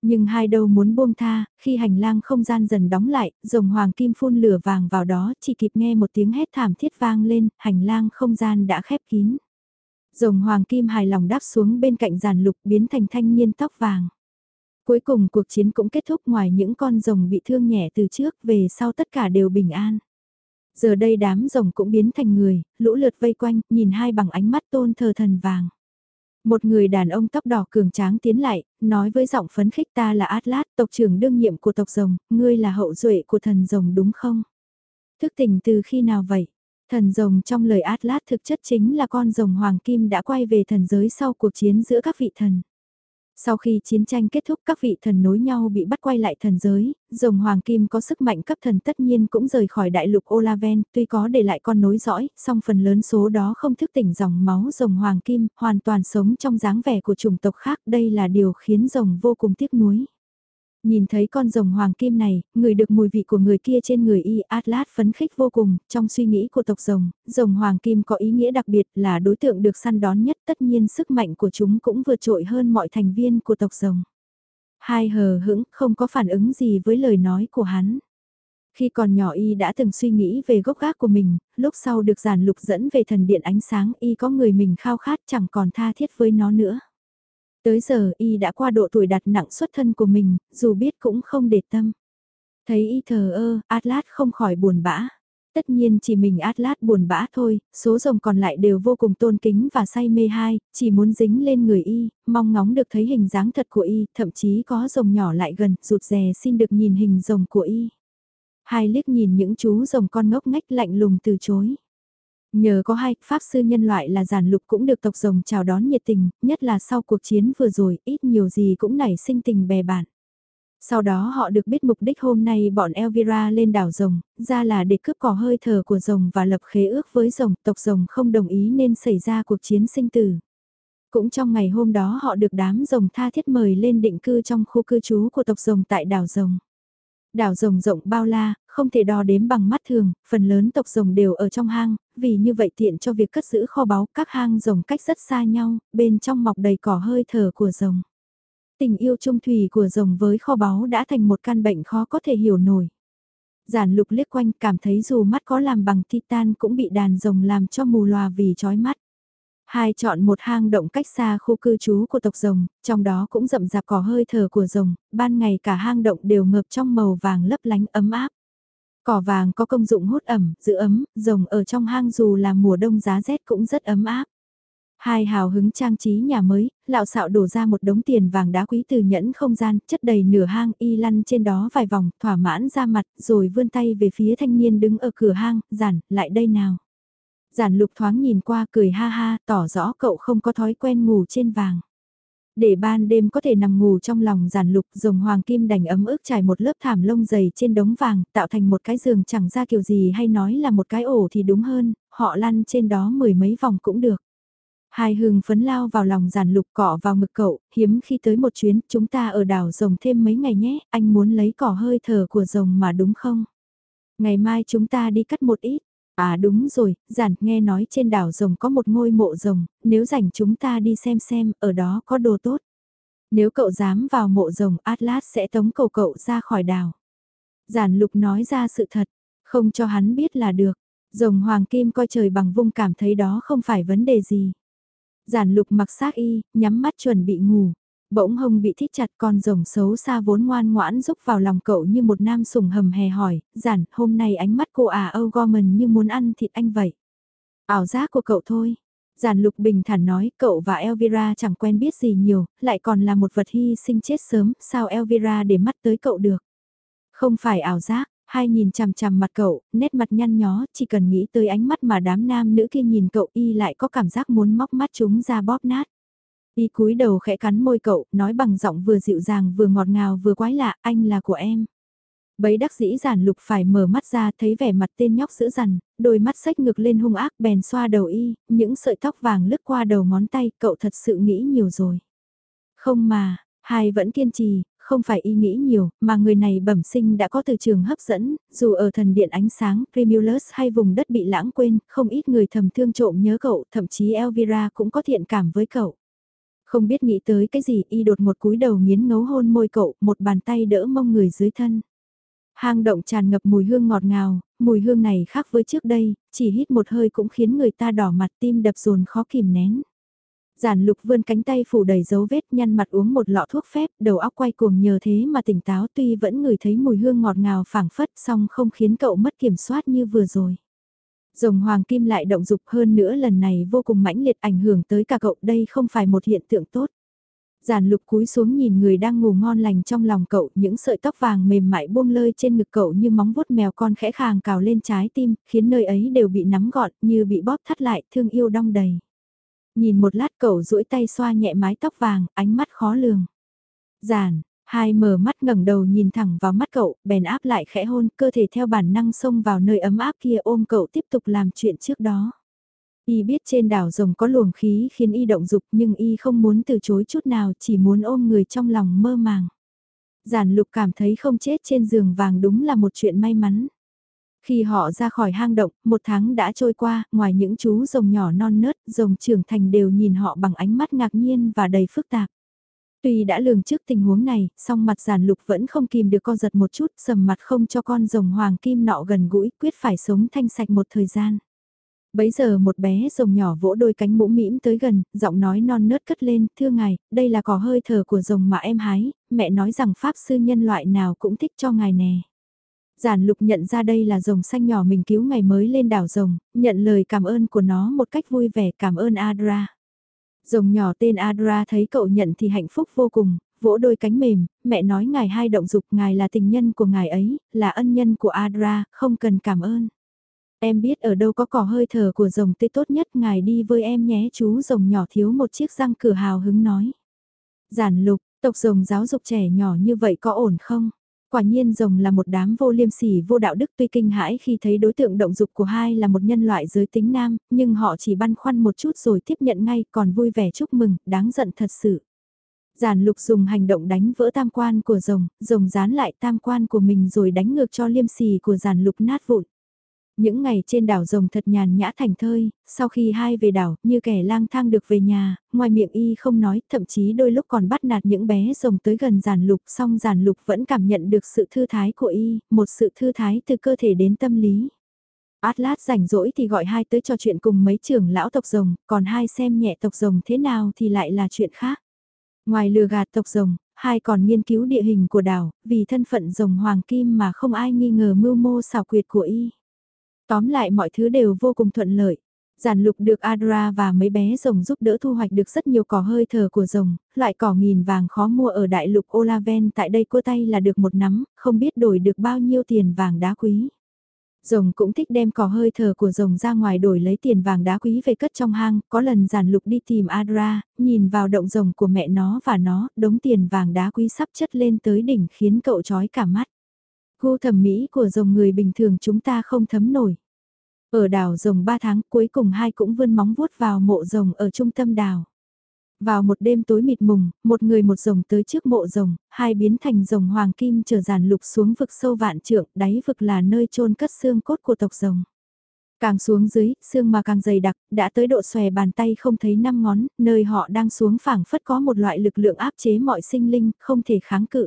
Nhưng hai đầu muốn buông tha, khi hành lang không gian dần đóng lại, rồng hoàng kim phun lửa vàng vào đó, chỉ kịp nghe một tiếng hét thảm thiết vang lên, hành lang không gian đã khép kín. Rồng hoàng kim hài lòng đáp xuống bên cạnh giàn lục biến thành thanh niên tóc vàng. Cuối cùng cuộc chiến cũng kết thúc ngoài những con rồng bị thương nhẹ từ trước về sau tất cả đều bình an. Giờ đây đám rồng cũng biến thành người, lũ lượt vây quanh, nhìn hai bằng ánh mắt tôn thờ thần vàng. Một người đàn ông tóc đỏ cường tráng tiến lại, nói với giọng phấn khích ta là Atlas, tộc trưởng đương nhiệm của tộc rồng, ngươi là hậu duệ của thần rồng đúng không? Thức tỉnh từ khi nào vậy? Thần rồng trong lời Atlas thực chất chính là con rồng hoàng kim đã quay về thần giới sau cuộc chiến giữa các vị thần. Sau khi chiến tranh kết thúc các vị thần nối nhau bị bắt quay lại thần giới, rồng hoàng kim có sức mạnh cấp thần tất nhiên cũng rời khỏi đại lục Olaven, tuy có để lại con nối dõi, song phần lớn số đó không thức tỉnh dòng máu rồng hoàng kim, hoàn toàn sống trong dáng vẻ của chủng tộc khác, đây là điều khiến rồng vô cùng tiếc nuối. Nhìn thấy con rồng hoàng kim này, người được mùi vị của người kia trên người y Atlas phấn khích vô cùng, trong suy nghĩ của tộc rồng, rồng hoàng kim có ý nghĩa đặc biệt là đối tượng được săn đón nhất tất nhiên sức mạnh của chúng cũng vượt trội hơn mọi thành viên của tộc rồng. Hai hờ hững không có phản ứng gì với lời nói của hắn. Khi còn nhỏ y đã từng suy nghĩ về gốc gác của mình, lúc sau được giản lục dẫn về thần điện ánh sáng y có người mình khao khát chẳng còn tha thiết với nó nữa. Tới giờ y đã qua độ tuổi đặt nặng xuất thân của mình, dù biết cũng không để tâm. Thấy y thờ ơ, Atlas không khỏi buồn bã. Tất nhiên chỉ mình Atlas buồn bã thôi, số rồng còn lại đều vô cùng tôn kính và say mê hai, chỉ muốn dính lên người y, mong ngóng được thấy hình dáng thật của y, thậm chí có rồng nhỏ lại gần, rụt rè xin được nhìn hình rồng của y. Hai liếc nhìn những chú rồng con ngốc ngách lạnh lùng từ chối. Nhờ có hai, Pháp sư nhân loại là giản lục cũng được tộc rồng chào đón nhiệt tình, nhất là sau cuộc chiến vừa rồi, ít nhiều gì cũng nảy sinh tình bè bạn. Sau đó họ được biết mục đích hôm nay bọn Elvira lên đảo rồng, ra là để cướp cỏ hơi thở của rồng và lập khế ước với rồng, tộc rồng không đồng ý nên xảy ra cuộc chiến sinh tử. Cũng trong ngày hôm đó họ được đám rồng tha thiết mời lên định cư trong khu cư trú của tộc rồng tại đảo rồng. Đảo rồng rộng bao la, không thể đo đếm bằng mắt thường, phần lớn tộc rồng đều ở trong hang, vì như vậy tiện cho việc cất giữ kho báu các hang rồng cách rất xa nhau, bên trong mọc đầy cỏ hơi thở của rồng. Tình yêu trung thủy của rồng với kho báu đã thành một căn bệnh khó có thể hiểu nổi. Giản lục liếc quanh cảm thấy dù mắt có làm bằng titan cũng bị đàn rồng làm cho mù loà vì chói mắt. Hai chọn một hang động cách xa khu cư trú của tộc rồng, trong đó cũng rậm rạp cỏ hơi thở của rồng, ban ngày cả hang động đều ngập trong màu vàng lấp lánh ấm áp. Cỏ vàng có công dụng hút ẩm, giữ ấm, rồng ở trong hang dù là mùa đông giá rét cũng rất ấm áp. Hai hào hứng trang trí nhà mới, lạo xạo đổ ra một đống tiền vàng đá quý từ nhẫn không gian, chất đầy nửa hang y lăn trên đó vài vòng, thỏa mãn ra mặt, rồi vươn tay về phía thanh niên đứng ở cửa hang, giản, lại đây nào. Giản lục thoáng nhìn qua cười ha ha, tỏ rõ cậu không có thói quen ngủ trên vàng. Để ban đêm có thể nằm ngủ trong lòng giản lục rồng hoàng kim đành ấm ức trải một lớp thảm lông dày trên đống vàng, tạo thành một cái giường chẳng ra kiểu gì hay nói là một cái ổ thì đúng hơn, họ lăn trên đó mười mấy vòng cũng được. Hai hưng phấn lao vào lòng giản lục cọ vào ngực cậu, hiếm khi tới một chuyến, chúng ta ở đảo rồng thêm mấy ngày nhé, anh muốn lấy cỏ hơi thở của rồng mà đúng không? Ngày mai chúng ta đi cắt một ít. À đúng rồi, giản nghe nói trên đảo rồng có một ngôi mộ rồng, nếu rảnh chúng ta đi xem xem, ở đó có đồ tốt. Nếu cậu dám vào mộ rồng Atlas sẽ tống cầu cậu ra khỏi đảo. Giản lục nói ra sự thật, không cho hắn biết là được. Rồng hoàng kim coi trời bằng vung cảm thấy đó không phải vấn đề gì. Giản lục mặc xác y, nhắm mắt chuẩn bị ngủ. Bỗng hông bị thích chặt con rồng xấu xa vốn ngoan ngoãn rúc vào lòng cậu như một nam sùng hầm hè hỏi, giản, hôm nay ánh mắt cô à âu Gorman như muốn ăn thịt anh vậy. Ảo giác của cậu thôi. Giản lục bình thản nói cậu và Elvira chẳng quen biết gì nhiều, lại còn là một vật hy sinh chết sớm, sao Elvira để mắt tới cậu được. Không phải ảo giác, hai nhìn chằm chằm mặt cậu, nét mặt nhăn nhó, chỉ cần nghĩ tới ánh mắt mà đám nam nữ kia nhìn cậu y lại có cảm giác muốn móc mắt chúng ra bóp nát. Y cúi đầu khẽ cắn môi cậu, nói bằng giọng vừa dịu dàng vừa ngọt ngào vừa quái lạ, anh là của em. Bấy đắc dĩ giản lục phải mở mắt ra thấy vẻ mặt tên nhóc dữ dằn, đôi mắt sách ngược lên hung ác bèn xoa đầu y, những sợi tóc vàng lướt qua đầu ngón tay, cậu thật sự nghĩ nhiều rồi. Không mà, hai vẫn kiên trì, không phải y nghĩ nhiều, mà người này bẩm sinh đã có từ trường hấp dẫn, dù ở thần điện ánh sáng, Primulus hay vùng đất bị lãng quên, không ít người thầm thương trộm nhớ cậu, thậm chí Elvira cũng có thiện cảm với cậu. Không biết nghĩ tới cái gì, y đột một cúi đầu nghiến ngấu hôn môi cậu, một bàn tay đỡ mông người dưới thân. Hang động tràn ngập mùi hương ngọt ngào, mùi hương này khác với trước đây, chỉ hít một hơi cũng khiến người ta đỏ mặt tim đập dồn khó kìm nén. Giản lục vươn cánh tay phủ đầy dấu vết nhăn mặt uống một lọ thuốc phép, đầu óc quay cuồng nhờ thế mà tỉnh táo tuy vẫn ngửi thấy mùi hương ngọt ngào phảng phất song không khiến cậu mất kiểm soát như vừa rồi. Rồng hoàng kim lại động dục hơn nữa lần này vô cùng mãnh liệt ảnh hưởng tới cả cậu đây không phải một hiện tượng tốt. Giản lục cúi xuống nhìn người đang ngủ ngon lành trong lòng cậu, những sợi tóc vàng mềm mại buông lơi trên ngực cậu như móng vuốt mèo con khẽ khàng cào lên trái tim, khiến nơi ấy đều bị nắm gọn như bị bóp thắt lại, thương yêu đong đầy. Nhìn một lát cậu duỗi tay xoa nhẹ mái tóc vàng, ánh mắt khó lường. Giản, hai mở mắt ngẩng đầu nhìn thẳng vào mắt cậu, bèn áp lại khẽ hôn, cơ thể theo bản năng xông vào nơi ấm áp kia ôm cậu tiếp tục làm chuyện trước đó. Y biết trên đảo rồng có luồng khí khiến Y động dục nhưng Y không muốn từ chối chút nào chỉ muốn ôm người trong lòng mơ màng. Giản lục cảm thấy không chết trên giường vàng đúng là một chuyện may mắn. Khi họ ra khỏi hang động, một tháng đã trôi qua, ngoài những chú rồng nhỏ non nớt, rồng trưởng thành đều nhìn họ bằng ánh mắt ngạc nhiên và đầy phức tạp. Tuy đã lường trước tình huống này, song mặt giản lục vẫn không kìm được con giật một chút, sầm mặt không cho con rồng hoàng kim nọ gần gũi, quyết phải sống thanh sạch một thời gian. Bấy giờ một bé rồng nhỏ vỗ đôi cánh mũ mĩm tới gần, giọng nói non nớt cất lên, thưa ngài, đây là cỏ hơi thở của rồng mà em hái, mẹ nói rằng pháp sư nhân loại nào cũng thích cho ngài nè. Giản lục nhận ra đây là rồng xanh nhỏ mình cứu ngày mới lên đảo rồng, nhận lời cảm ơn của nó một cách vui vẻ cảm ơn Adra. Rồng nhỏ tên Adra thấy cậu nhận thì hạnh phúc vô cùng, vỗ đôi cánh mềm, mẹ nói ngài hai động dục ngài là tình nhân của ngài ấy, là ân nhân của Adra, không cần cảm ơn. Em biết ở đâu có cỏ hơi thở của rồng tươi tốt nhất ngài đi với em nhé chú rồng nhỏ thiếu một chiếc răng cửa hào hứng nói. Giản lục, tộc rồng giáo dục trẻ nhỏ như vậy có ổn không? Quả nhiên rồng là một đám vô liêm sỉ vô đạo đức tuy kinh hãi khi thấy đối tượng động dục của hai là một nhân loại giới tính nam, nhưng họ chỉ băn khoăn một chút rồi tiếp nhận ngay còn vui vẻ chúc mừng, đáng giận thật sự. Giản lục dùng hành động đánh vỡ tam quan của rồng, rồng dán lại tam quan của mình rồi đánh ngược cho liêm sỉ của giản lục nát vụn. Những ngày trên đảo rồng thật nhàn nhã thành thơi, sau khi hai về đảo, như kẻ lang thang được về nhà, ngoài miệng y không nói, thậm chí đôi lúc còn bắt nạt những bé rồng tới gần giàn lục, song giàn lục vẫn cảm nhận được sự thư thái của y, một sự thư thái từ cơ thể đến tâm lý. Atlas rảnh rỗi thì gọi hai tới trò chuyện cùng mấy trưởng lão tộc rồng, còn hai xem nhẹ tộc rồng thế nào thì lại là chuyện khác. Ngoài lừa gạt tộc rồng, hai còn nghiên cứu địa hình của đảo, vì thân phận rồng hoàng kim mà không ai nghi ngờ mưu mô xảo quyệt của y. Tóm lại mọi thứ đều vô cùng thuận lợi. Giản lục được Adra và mấy bé rồng giúp đỡ thu hoạch được rất nhiều cỏ hơi thở của rồng, loại cỏ nghìn vàng khó mua ở đại lục Olaven tại đây cua tay là được một nắm, không biết đổi được bao nhiêu tiền vàng đá quý. Rồng cũng thích đem cỏ hơi thở của rồng ra ngoài đổi lấy tiền vàng đá quý về cất trong hang, có lần giản lục đi tìm Adra, nhìn vào động rồng của mẹ nó và nó, đống tiền vàng đá quý sắp chất lên tới đỉnh khiến cậu chói cả mắt. Gu thẩm mỹ của rồng người bình thường chúng ta không thấm nổi. Ở đảo rồng 3 tháng cuối cùng hai cũng vươn móng vuốt vào mộ rồng ở trung tâm đảo. Vào một đêm tối mịt mùng, một người một rồng tới trước mộ rồng, hai biến thành rồng hoàng kim trở giàn lục xuống vực sâu vạn trượng, đáy vực là nơi chôn cất xương cốt của tộc rồng. Càng xuống dưới, xương mà càng dày đặc, đã tới độ xòe bàn tay không thấy năm ngón, nơi họ đang xuống phảng phất có một loại lực lượng áp chế mọi sinh linh, không thể kháng cự.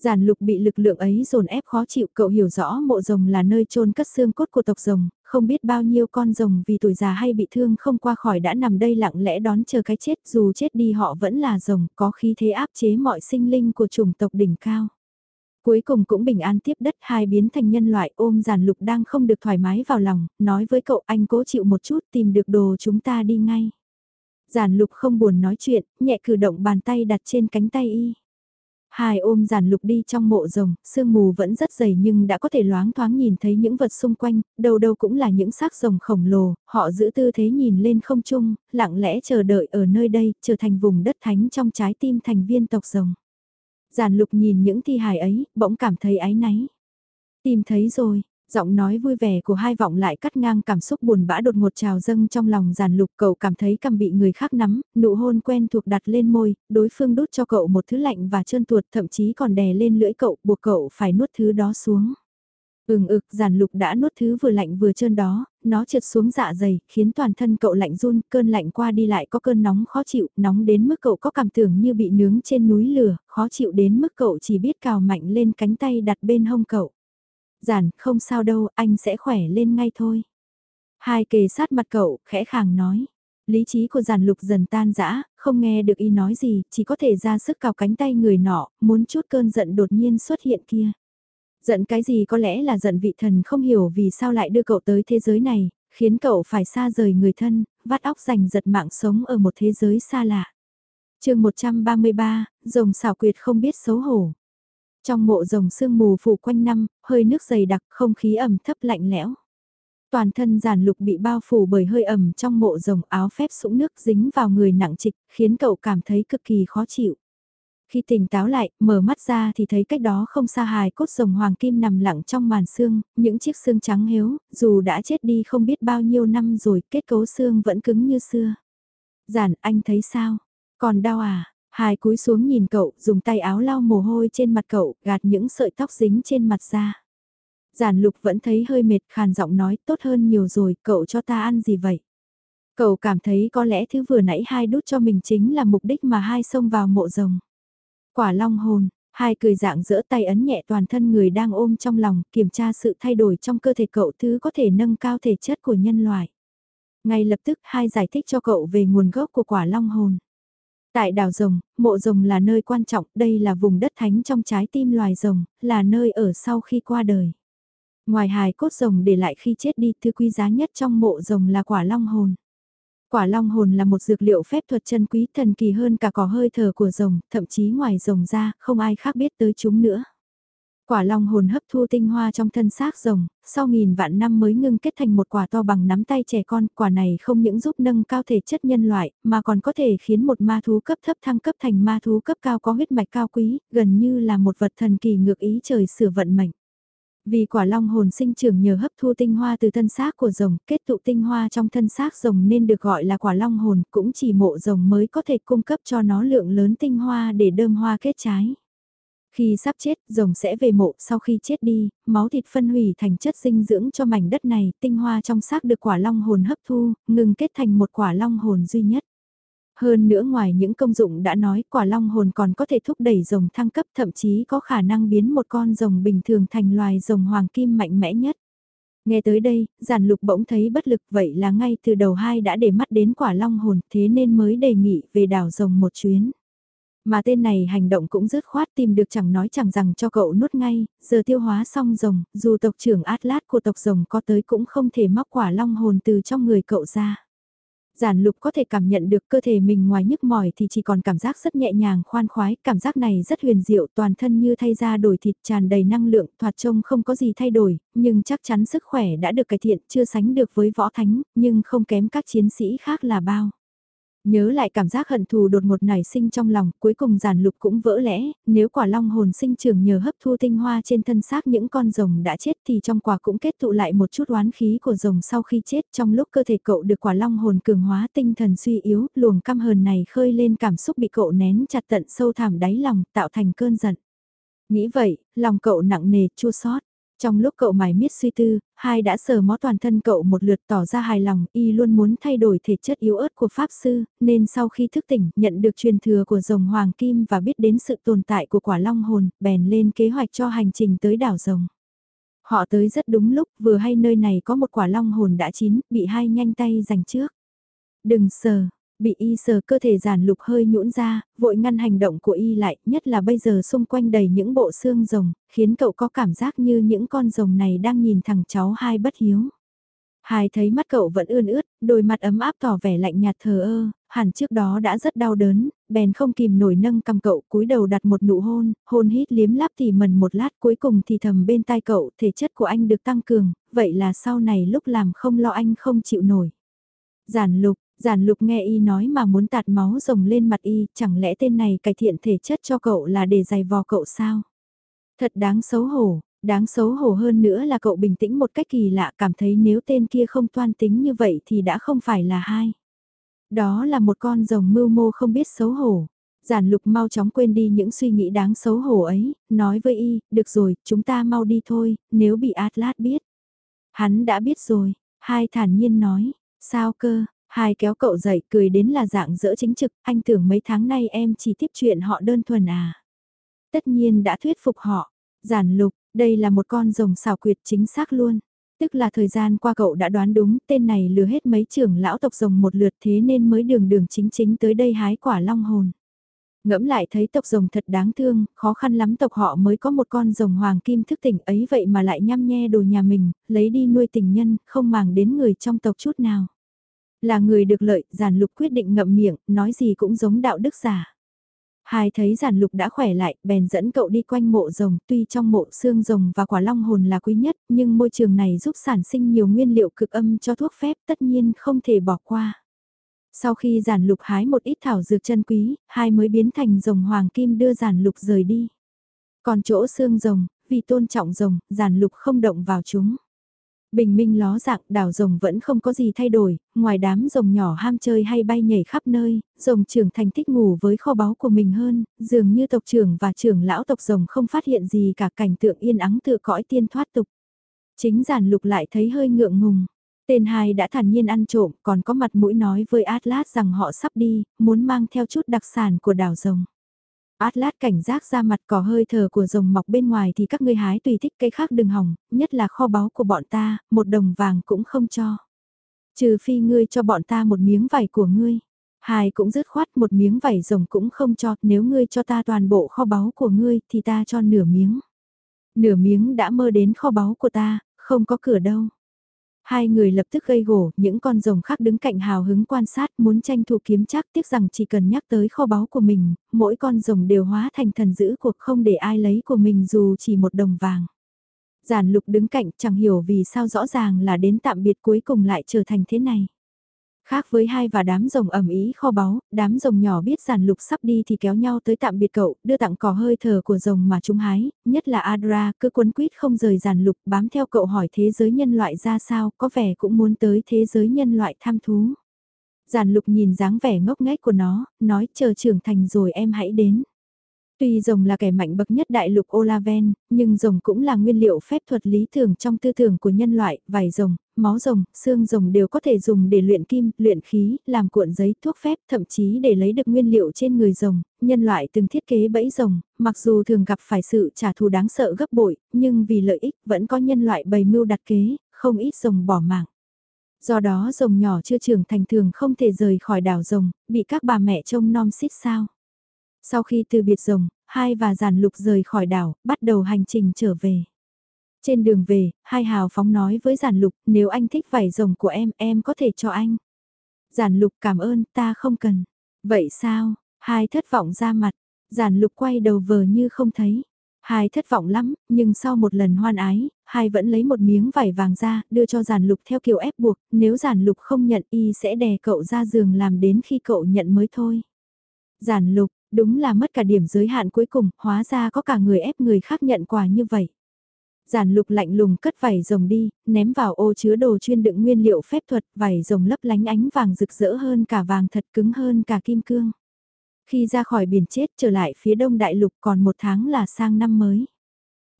Giản lục bị lực lượng ấy dồn ép khó chịu cậu hiểu rõ mộ rồng là nơi chôn cất xương cốt của tộc rồng, không biết bao nhiêu con rồng vì tuổi già hay bị thương không qua khỏi đã nằm đây lặng lẽ đón chờ cái chết dù chết đi họ vẫn là rồng có khí thế áp chế mọi sinh linh của chủng tộc đỉnh cao. Cuối cùng cũng bình an tiếp đất hai biến thành nhân loại ôm giản lục đang không được thoải mái vào lòng, nói với cậu anh cố chịu một chút tìm được đồ chúng ta đi ngay. Giản lục không buồn nói chuyện, nhẹ cử động bàn tay đặt trên cánh tay y. Hai ôm giản lục đi trong mộ rồng, sương mù vẫn rất dày nhưng đã có thể loáng thoáng nhìn thấy những vật xung quanh, đầu đầu cũng là những xác rồng khổng lồ, họ giữ tư thế nhìn lên không trung, lặng lẽ chờ đợi ở nơi đây, trở thành vùng đất thánh trong trái tim thành viên tộc rồng. Giản lục nhìn những thi hài ấy, bỗng cảm thấy áy náy. Tìm thấy rồi, Giọng nói vui vẻ của hai vọng lại cắt ngang cảm xúc buồn bã đột ngột trào dâng trong lòng giàn lục cậu cảm thấy cầm bị người khác nắm, nụ hôn quen thuộc đặt lên môi, đối phương đút cho cậu một thứ lạnh và trơn tuột thậm chí còn đè lên lưỡi cậu buộc cậu phải nuốt thứ đó xuống. Ừng ực giàn lục đã nuốt thứ vừa lạnh vừa trơn đó, nó trượt xuống dạ dày, khiến toàn thân cậu lạnh run, cơn lạnh qua đi lại có cơn nóng khó chịu, nóng đến mức cậu có cảm tưởng như bị nướng trên núi lửa, khó chịu đến mức cậu chỉ biết cào mạnh lên cánh tay đặt bên hông cậu. Giản, không sao đâu, anh sẽ khỏe lên ngay thôi. Hai kề sát mặt cậu, khẽ khàng nói. Lý trí của giản lục dần tan rã, không nghe được y nói gì, chỉ có thể ra sức cào cánh tay người nọ, muốn chút cơn giận đột nhiên xuất hiện kia. Giận cái gì có lẽ là giận vị thần không hiểu vì sao lại đưa cậu tới thế giới này, khiến cậu phải xa rời người thân, vắt óc giành giật mạng sống ở một thế giới xa lạ. chương 133, rồng xảo quyệt không biết xấu hổ. Trong mộ rồng sương mù phủ quanh năm, hơi nước dày đặc, không khí ẩm thấp lạnh lẽo. Toàn thân giản lục bị bao phủ bởi hơi ẩm trong mộ rồng áo phép sũng nước dính vào người nặng trịch, khiến cậu cảm thấy cực kỳ khó chịu. Khi tỉnh táo lại, mở mắt ra thì thấy cách đó không xa hài cốt rồng hoàng kim nằm lặng trong màn xương, những chiếc xương trắng héo, dù đã chết đi không biết bao nhiêu năm rồi, kết cấu xương vẫn cứng như xưa. Giản, anh thấy sao? Còn đau à? Hai cúi xuống nhìn cậu, dùng tay áo lau mồ hôi trên mặt cậu, gạt những sợi tóc dính trên mặt ra. Giản lục vẫn thấy hơi mệt, khàn giọng nói, tốt hơn nhiều rồi, cậu cho ta ăn gì vậy? Cậu cảm thấy có lẽ thứ vừa nãy hai đút cho mình chính là mục đích mà hai xông vào mộ rồng. Quả long hồn, hai cười dạng giữa tay ấn nhẹ toàn thân người đang ôm trong lòng, kiểm tra sự thay đổi trong cơ thể cậu thứ có thể nâng cao thể chất của nhân loại. Ngay lập tức hai giải thích cho cậu về nguồn gốc của quả long hồn. Tại đảo rồng, mộ rồng là nơi quan trọng, đây là vùng đất thánh trong trái tim loài rồng, là nơi ở sau khi qua đời. Ngoài hài cốt rồng để lại khi chết đi, thứ quý giá nhất trong mộ rồng là quả long hồn. Quả long hồn là một dược liệu phép thuật chân quý thần kỳ hơn cả cỏ hơi thở của rồng, thậm chí ngoài rồng ra, không ai khác biết tới chúng nữa. Quả long hồn hấp thu tinh hoa trong thân xác rồng, sau nghìn vạn năm mới ngưng kết thành một quả to bằng nắm tay trẻ con, quả này không những giúp nâng cao thể chất nhân loại, mà còn có thể khiến một ma thú cấp thấp thăng cấp thành ma thú cấp cao có huyết mạch cao quý, gần như là một vật thần kỳ ngược ý trời sửa vận mệnh. Vì quả long hồn sinh trưởng nhờ hấp thu tinh hoa từ thân xác của rồng, kết tụ tinh hoa trong thân xác rồng nên được gọi là quả long hồn, cũng chỉ mộ rồng mới có thể cung cấp cho nó lượng lớn tinh hoa để đơm hoa kết trái. Khi sắp chết, rồng sẽ về mộ, sau khi chết đi, máu thịt phân hủy thành chất dinh dưỡng cho mảnh đất này, tinh hoa trong xác được quả long hồn hấp thu, ngừng kết thành một quả long hồn duy nhất. Hơn nữa ngoài những công dụng đã nói, quả long hồn còn có thể thúc đẩy rồng thăng cấp thậm chí có khả năng biến một con rồng bình thường thành loài rồng hoàng kim mạnh mẽ nhất. Nghe tới đây, giản lục bỗng thấy bất lực vậy là ngay từ đầu hai đã để mắt đến quả long hồn thế nên mới đề nghị về đảo rồng một chuyến. Mà tên này hành động cũng dứt khoát tìm được chẳng nói chẳng rằng cho cậu nuốt ngay, giờ tiêu hóa xong rồng, dù tộc trưởng Atlas của tộc rồng có tới cũng không thể móc quả long hồn từ trong người cậu ra. Giản lục có thể cảm nhận được cơ thể mình ngoài nhức mỏi thì chỉ còn cảm giác rất nhẹ nhàng khoan khoái, cảm giác này rất huyền diệu, toàn thân như thay ra đổi thịt tràn đầy năng lượng, thoạt trông không có gì thay đổi, nhưng chắc chắn sức khỏe đã được cải thiện, chưa sánh được với võ thánh, nhưng không kém các chiến sĩ khác là bao. Nhớ lại cảm giác hận thù đột ngột nảy sinh trong lòng, cuối cùng giản lục cũng vỡ lẽ, nếu quả long hồn sinh trường nhờ hấp thu tinh hoa trên thân xác những con rồng đã chết thì trong quả cũng kết tụ lại một chút oán khí của rồng sau khi chết trong lúc cơ thể cậu được quả long hồn cường hóa tinh thần suy yếu, luồng căm hờn này khơi lên cảm xúc bị cậu nén chặt tận sâu thẳm đáy lòng tạo thành cơn giận. Nghĩ vậy, lòng cậu nặng nề, chua xót trong lúc cậu mải miết suy tư, hai đã sờ mó toàn thân cậu một lượt tỏ ra hài lòng, y luôn muốn thay đổi thể chất yếu ớt của Pháp Sư, nên sau khi thức tỉnh, nhận được truyền thừa của rồng Hoàng Kim và biết đến sự tồn tại của quả long hồn, bèn lên kế hoạch cho hành trình tới đảo rồng. Họ tới rất đúng lúc, vừa hay nơi này có một quả long hồn đã chín, bị hai nhanh tay giành trước. Đừng sờ, Bị y sờ cơ thể giản lục hơi nhũn ra, vội ngăn hành động của y lại, nhất là bây giờ xung quanh đầy những bộ xương rồng, khiến cậu có cảm giác như những con rồng này đang nhìn thằng cháu hai bất hiếu. Hai thấy mắt cậu vẫn ươn ướt, đôi mặt ấm áp tỏ vẻ lạnh nhạt thờ ơ, hẳn trước đó đã rất đau đớn, bèn không kìm nổi nâng cầm cậu cúi đầu đặt một nụ hôn, hôn hít liếm láp thì mần một lát cuối cùng thì thầm bên tai cậu thể chất của anh được tăng cường, vậy là sau này lúc làm không lo anh không chịu nổi. Giản lục, Giản lục nghe y nói mà muốn tạt máu rồng lên mặt y, chẳng lẽ tên này cải thiện thể chất cho cậu là để giày vò cậu sao? Thật đáng xấu hổ, đáng xấu hổ hơn nữa là cậu bình tĩnh một cách kỳ lạ cảm thấy nếu tên kia không toan tính như vậy thì đã không phải là hai. Đó là một con rồng mưu mô không biết xấu hổ. Giản lục mau chóng quên đi những suy nghĩ đáng xấu hổ ấy, nói với y, được rồi, chúng ta mau đi thôi, nếu bị Atlas biết. Hắn đã biết rồi, hai thản nhiên nói, sao cơ, Hai kéo cậu dậy cười đến là dạng dỡ chính trực, anh tưởng mấy tháng nay em chỉ tiếp chuyện họ đơn thuần à. Tất nhiên đã thuyết phục họ, giản lục, đây là một con rồng xào quyệt chính xác luôn. Tức là thời gian qua cậu đã đoán đúng tên này lừa hết mấy trưởng lão tộc rồng một lượt thế nên mới đường đường chính chính tới đây hái quả long hồn. Ngẫm lại thấy tộc rồng thật đáng thương, khó khăn lắm tộc họ mới có một con rồng hoàng kim thức tỉnh ấy vậy mà lại nhăm nhe đồ nhà mình, lấy đi nuôi tình nhân, không màng đến người trong tộc chút nào. Là người được lợi, giản lục quyết định ngậm miệng, nói gì cũng giống đạo đức giả. Hai thấy giản lục đã khỏe lại, bèn dẫn cậu đi quanh mộ rồng, tuy trong mộ xương rồng và quả long hồn là quý nhất, nhưng môi trường này giúp sản sinh nhiều nguyên liệu cực âm cho thuốc phép tất nhiên không thể bỏ qua. Sau khi giản lục hái một ít thảo dược chân quý, hai mới biến thành rồng hoàng kim đưa giản lục rời đi. Còn chỗ xương rồng, vì tôn trọng rồng, giản lục không động vào chúng. Bình minh ló dạng đảo rồng vẫn không có gì thay đổi, ngoài đám rồng nhỏ ham chơi hay bay nhảy khắp nơi, rồng trưởng thành thích ngủ với kho báu của mình hơn, dường như tộc trưởng và trưởng lão tộc rồng không phát hiện gì cả cảnh tượng yên ắng tự cõi tiên thoát tục. Chính giản lục lại thấy hơi ngượng ngùng. Tên hai đã thản nhiên ăn trộm còn có mặt mũi nói với Atlas rằng họ sắp đi, muốn mang theo chút đặc sản của đảo rồng. Atlas cảnh giác ra mặt cỏ hơi thở của rồng mọc bên ngoài thì các ngươi hái tùy thích cây khác đừng hỏng, nhất là kho báu của bọn ta, một đồng vàng cũng không cho. Trừ phi ngươi cho bọn ta một miếng vải của ngươi. Hai cũng dứt khoát một miếng vải rồng cũng không cho, nếu ngươi cho ta toàn bộ kho báu của ngươi thì ta cho nửa miếng. Nửa miếng đã mơ đến kho báu của ta, không có cửa đâu. Hai người lập tức gây gổ, những con rồng khác đứng cạnh hào hứng quan sát muốn tranh thủ kiếm chắc tiếc rằng chỉ cần nhắc tới kho báu của mình, mỗi con rồng đều hóa thành thần giữ cuộc không để ai lấy của mình dù chỉ một đồng vàng. Giản lục đứng cạnh chẳng hiểu vì sao rõ ràng là đến tạm biệt cuối cùng lại trở thành thế này. Khác với hai và đám rồng ẩm ý kho báu, đám rồng nhỏ biết giàn lục sắp đi thì kéo nhau tới tạm biệt cậu, đưa tặng cỏ hơi thở của rồng mà chúng hái, nhất là Adra cứ quấn quýt không rời giàn lục bám theo cậu hỏi thế giới nhân loại ra sao, có vẻ cũng muốn tới thế giới nhân loại tham thú. giàn lục nhìn dáng vẻ ngốc nghếch của nó, nói chờ trưởng thành rồi em hãy đến. Tuy rồng là kẻ mạnh bậc nhất đại lục Olaven, nhưng rồng cũng là nguyên liệu phép thuật lý tưởng trong tư tưởng của nhân loại, vài rồng, máu rồng, xương rồng đều có thể dùng để luyện kim, luyện khí, làm cuộn giấy, thuốc phép, thậm chí để lấy được nguyên liệu trên người rồng. Nhân loại từng thiết kế bẫy rồng, mặc dù thường gặp phải sự trả thù đáng sợ gấp bội, nhưng vì lợi ích vẫn có nhân loại bày mưu đặt kế, không ít rồng bỏ mạng. Do đó rồng nhỏ chưa trưởng thành thường không thể rời khỏi đảo rồng, bị các bà mẹ trông nom xít sao. Sau khi từ biệt rồng, hai và giàn lục rời khỏi đảo, bắt đầu hành trình trở về. Trên đường về, hai hào phóng nói với giản lục, nếu anh thích vải rồng của em, em có thể cho anh. Giản lục cảm ơn ta không cần. Vậy sao, hai thất vọng ra mặt, giản lục quay đầu vờ như không thấy. Hai thất vọng lắm, nhưng sau một lần hoan ái, hai vẫn lấy một miếng vải vàng ra, đưa cho giản lục theo kiểu ép buộc, nếu giản lục không nhận y sẽ đè cậu ra giường làm đến khi cậu nhận mới thôi. Giản lục, đúng là mất cả điểm giới hạn cuối cùng, hóa ra có cả người ép người khác nhận quà như vậy. Giản lục lạnh lùng cất vải rồng đi, ném vào ô chứa đồ chuyên đựng nguyên liệu phép thuật, vải rồng lấp lánh ánh vàng rực rỡ hơn cả vàng thật cứng hơn cả kim cương. Khi ra khỏi biển chết trở lại phía đông đại lục còn một tháng là sang năm mới.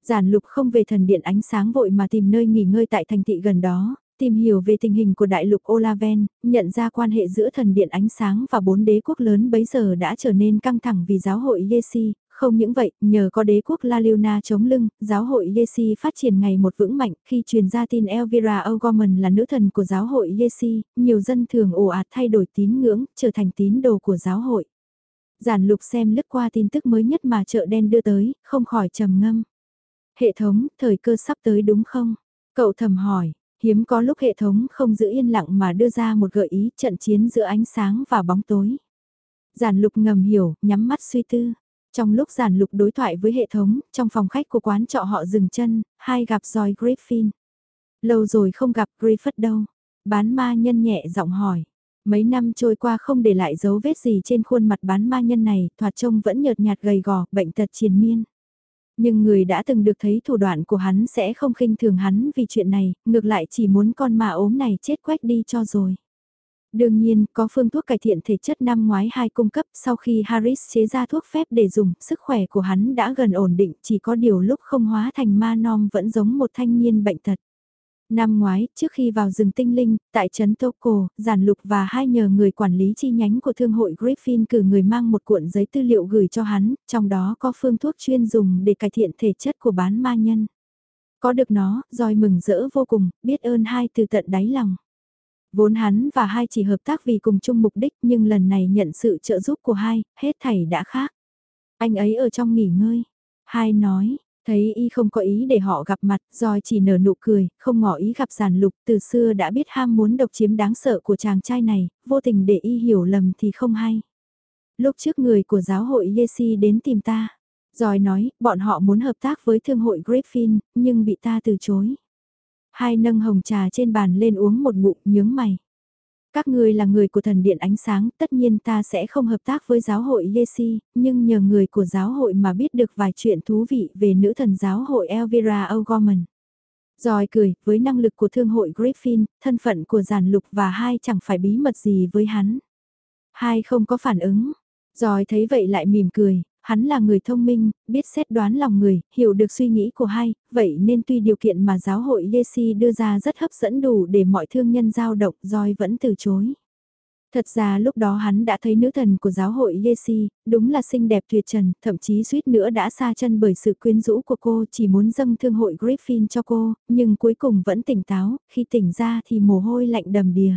Giản lục không về thần điện ánh sáng vội mà tìm nơi nghỉ ngơi tại thành thị gần đó, tìm hiểu về tình hình của đại lục Olaven, nhận ra quan hệ giữa thần điện ánh sáng và bốn đế quốc lớn bấy giờ đã trở nên căng thẳng vì giáo hội Yesi, không những vậy, nhờ có đế quốc La Liuna chống lưng, giáo hội Yesi phát triển ngày một vững mạnh, khi truyền ra tin Elvira O'Gorman là nữ thần của giáo hội Yesi, nhiều dân thường ồ ạt thay đổi tín ngưỡng, trở thành tín đồ của giáo hội. Giản lục xem lướt qua tin tức mới nhất mà chợ đen đưa tới, không khỏi trầm ngâm. Hệ thống, thời cơ sắp tới đúng không? Cậu thầm hỏi, hiếm có lúc hệ thống không giữ yên lặng mà đưa ra một gợi ý trận chiến giữa ánh sáng và bóng tối. Giản lục ngầm hiểu, nhắm mắt suy tư. Trong lúc giản lục đối thoại với hệ thống, trong phòng khách của quán trọ họ dừng chân, hai gặp Joy Griffin. Lâu rồi không gặp Griffith đâu. Bán ma nhân nhẹ giọng hỏi. Mấy năm trôi qua không để lại dấu vết gì trên khuôn mặt bán ma nhân này, thoạt trông vẫn nhợt nhạt gầy gò, bệnh tật triền miên. Nhưng người đã từng được thấy thủ đoạn của hắn sẽ không khinh thường hắn vì chuyện này, ngược lại chỉ muốn con ma ốm này chết quách đi cho rồi. Đương nhiên, có phương thuốc cải thiện thể chất năm ngoái hai cung cấp sau khi Harris chế ra thuốc phép để dùng, sức khỏe của hắn đã gần ổn định, chỉ có điều lúc không hóa thành ma nom vẫn giống một thanh niên bệnh tật. Năm ngoái, trước khi vào rừng tinh linh, tại trấn Toko, Giản Lục và hai nhờ người quản lý chi nhánh của thương hội Griffin cử người mang một cuộn giấy tư liệu gửi cho hắn, trong đó có phương thuốc chuyên dùng để cải thiện thể chất của bán ma nhân. Có được nó, Doi mừng rỡ vô cùng, biết ơn hai từ tận đáy lòng. Vốn hắn và hai chỉ hợp tác vì cùng chung mục đích nhưng lần này nhận sự trợ giúp của hai, hết thảy đã khác. Anh ấy ở trong nghỉ ngơi. Hai nói, Thấy y không có ý để họ gặp mặt, rồi chỉ nở nụ cười, không ngỏ ý gặp giản lục, từ xưa đã biết ham muốn độc chiếm đáng sợ của chàng trai này, vô tình để y hiểu lầm thì không hay. Lúc trước người của giáo hội Yesi đến tìm ta, rồi nói, bọn họ muốn hợp tác với thương hội Griffin, nhưng bị ta từ chối. Hai nâng hồng trà trên bàn lên uống một bụng nhướng mày. Các ngươi là người của thần điện ánh sáng, tất nhiên ta sẽ không hợp tác với giáo hội Yesi, nhưng nhờ người của giáo hội mà biết được vài chuyện thú vị về nữ thần giáo hội Elvira O'Gorman. Rồi cười, với năng lực của thương hội Griffin, thân phận của giản lục và hai chẳng phải bí mật gì với hắn. Hai không có phản ứng. Rồi thấy vậy lại mỉm cười, hắn là người thông minh, biết xét đoán lòng người, hiểu được suy nghĩ của hai, vậy nên tuy điều kiện mà giáo hội Yesi đưa ra rất hấp dẫn đủ để mọi thương nhân giao động, Joy vẫn từ chối. Thật ra lúc đó hắn đã thấy nữ thần của giáo hội Yesi, đúng là xinh đẹp tuyệt trần, thậm chí suýt nữa đã xa chân bởi sự quyến rũ của cô chỉ muốn dâng thương hội Griffin cho cô, nhưng cuối cùng vẫn tỉnh táo, khi tỉnh ra thì mồ hôi lạnh đầm đìa.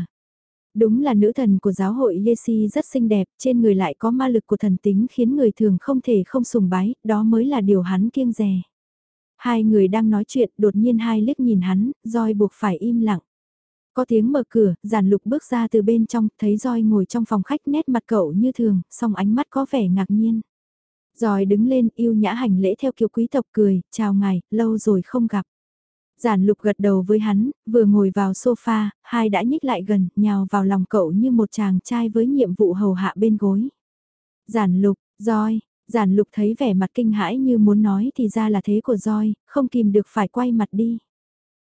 Đúng là nữ thần của giáo hội Yesi rất xinh đẹp, trên người lại có ma lực của thần tính khiến người thường không thể không sùng bái, đó mới là điều hắn kiêng rè. Hai người đang nói chuyện, đột nhiên hai liếc nhìn hắn, roi buộc phải im lặng. Có tiếng mở cửa, giản lục bước ra từ bên trong, thấy roi ngồi trong phòng khách nét mặt cậu như thường, song ánh mắt có vẻ ngạc nhiên. Rồi đứng lên yêu nhã hành lễ theo kiểu quý tộc cười, chào ngài, lâu rồi không gặp. Giản lục gật đầu với hắn, vừa ngồi vào sofa, hai đã nhích lại gần, nhào vào lòng cậu như một chàng trai với nhiệm vụ hầu hạ bên gối. Giản lục, roi, giản lục thấy vẻ mặt kinh hãi như muốn nói thì ra là thế của roi, không kìm được phải quay mặt đi.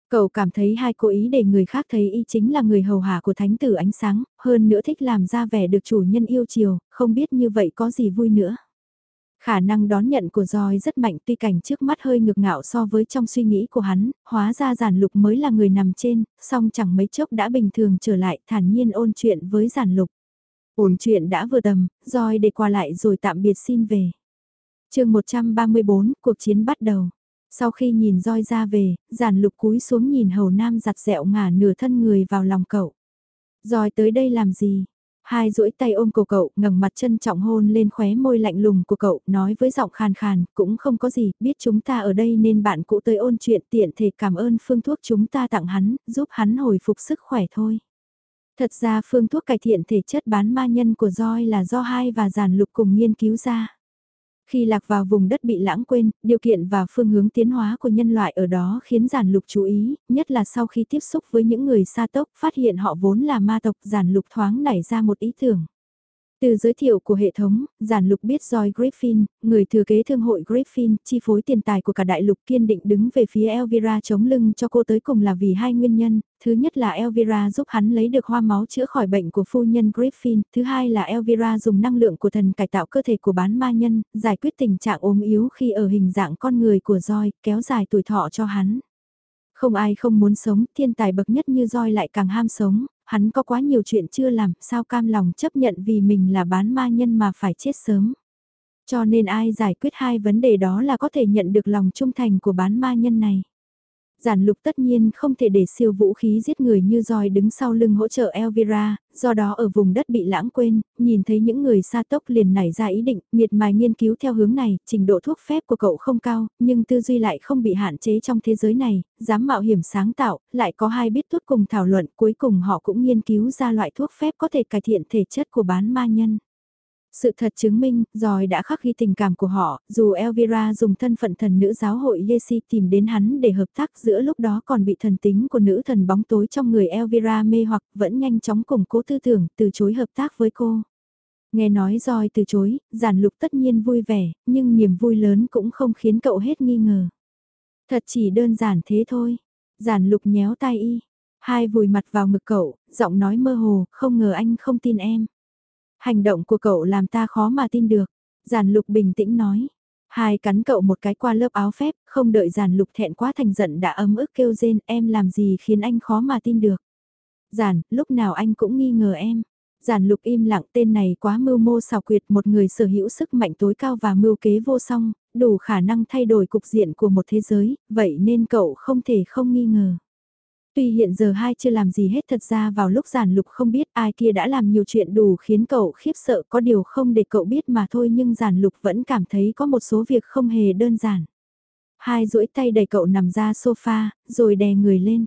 Cậu cảm thấy hai cố ý để người khác thấy y chính là người hầu hạ của thánh tử ánh sáng, hơn nữa thích làm ra vẻ được chủ nhân yêu chiều, không biết như vậy có gì vui nữa. Khả năng đón nhận của Joy rất mạnh tuy cảnh trước mắt hơi ngược ngạo so với trong suy nghĩ của hắn, hóa ra giản lục mới là người nằm trên, song chẳng mấy chốc đã bình thường trở lại thản nhiên ôn chuyện với giản lục. Ổn chuyện đã vừa tầm, Joy để qua lại rồi tạm biệt xin về. chương 134, cuộc chiến bắt đầu. Sau khi nhìn roi ra về, giản lục cúi xuống nhìn hầu nam giặt dẹo ngả nửa thân người vào lòng cậu. Roi tới đây làm gì? Hai duỗi tay ôm cổ cậu, ngẩng mặt trân trọng hôn lên khóe môi lạnh lùng của cậu, nói với giọng khàn khàn, cũng không có gì, biết chúng ta ở đây nên bạn cũ tới ôn chuyện tiện thể cảm ơn phương thuốc chúng ta tặng hắn, giúp hắn hồi phục sức khỏe thôi. Thật ra phương thuốc cải thiện thể chất bán ma nhân của roi là do hai và giản lục cùng nghiên cứu ra. Khi lạc vào vùng đất bị lãng quên, điều kiện và phương hướng tiến hóa của nhân loại ở đó khiến giản lục chú ý, nhất là sau khi tiếp xúc với những người xa tốc phát hiện họ vốn là ma tộc giản lục thoáng nảy ra một ý tưởng. Từ giới thiệu của hệ thống, giản lục biết Joy Griffin, người thừa kế thương hội Griffin, chi phối tiền tài của cả đại lục kiên định đứng về phía Elvira chống lưng cho cô tới cùng là vì hai nguyên nhân, thứ nhất là Elvira giúp hắn lấy được hoa máu chữa khỏi bệnh của phu nhân Griffin, thứ hai là Elvira dùng năng lượng của thần cải tạo cơ thể của bán ma nhân, giải quyết tình trạng ốm yếu khi ở hình dạng con người của Joy, kéo dài tuổi thọ cho hắn. Không ai không muốn sống, thiên tài bậc nhất như roi lại càng ham sống, hắn có quá nhiều chuyện chưa làm, sao cam lòng chấp nhận vì mình là bán ma nhân mà phải chết sớm. Cho nên ai giải quyết hai vấn đề đó là có thể nhận được lòng trung thành của bán ma nhân này. Giản lục tất nhiên không thể để siêu vũ khí giết người như roi đứng sau lưng hỗ trợ Elvira, do đó ở vùng đất bị lãng quên, nhìn thấy những người xa tốc liền nảy ra ý định, miệt mài nghiên cứu theo hướng này, trình độ thuốc phép của cậu không cao, nhưng tư duy lại không bị hạn chế trong thế giới này, dám mạo hiểm sáng tạo, lại có hai biết thuốc cùng thảo luận, cuối cùng họ cũng nghiên cứu ra loại thuốc phép có thể cải thiện thể chất của bán ma nhân. Sự thật chứng minh, Giỏi đã khắc ghi tình cảm của họ, dù Elvira dùng thân phận thần nữ giáo hội Yesi tìm đến hắn để hợp tác giữa lúc đó còn bị thần tính của nữ thần bóng tối trong người Elvira mê hoặc vẫn nhanh chóng củng cố tư tưởng, từ chối hợp tác với cô. Nghe nói Joy từ chối, giản lục tất nhiên vui vẻ, nhưng niềm vui lớn cũng không khiến cậu hết nghi ngờ. Thật chỉ đơn giản thế thôi. Giản lục nhéo tai y, hai vùi mặt vào ngực cậu, giọng nói mơ hồ, không ngờ anh không tin em. Hành động của cậu làm ta khó mà tin được. Giản lục bình tĩnh nói. Hai cắn cậu một cái qua lớp áo phép, không đợi giản lục thẹn quá thành giận đã ấm ức kêu rên em làm gì khiến anh khó mà tin được. Giản, lúc nào anh cũng nghi ngờ em. Giản lục im lặng tên này quá mưu mô xào quyệt một người sở hữu sức mạnh tối cao và mưu kế vô song, đủ khả năng thay đổi cục diện của một thế giới, vậy nên cậu không thể không nghi ngờ. Tuy hiện giờ hai chưa làm gì hết thật ra vào lúc giản lục không biết ai kia đã làm nhiều chuyện đủ khiến cậu khiếp sợ có điều không để cậu biết mà thôi nhưng giản lục vẫn cảm thấy có một số việc không hề đơn giản. Hai duỗi tay đẩy cậu nằm ra sofa, rồi đè người lên.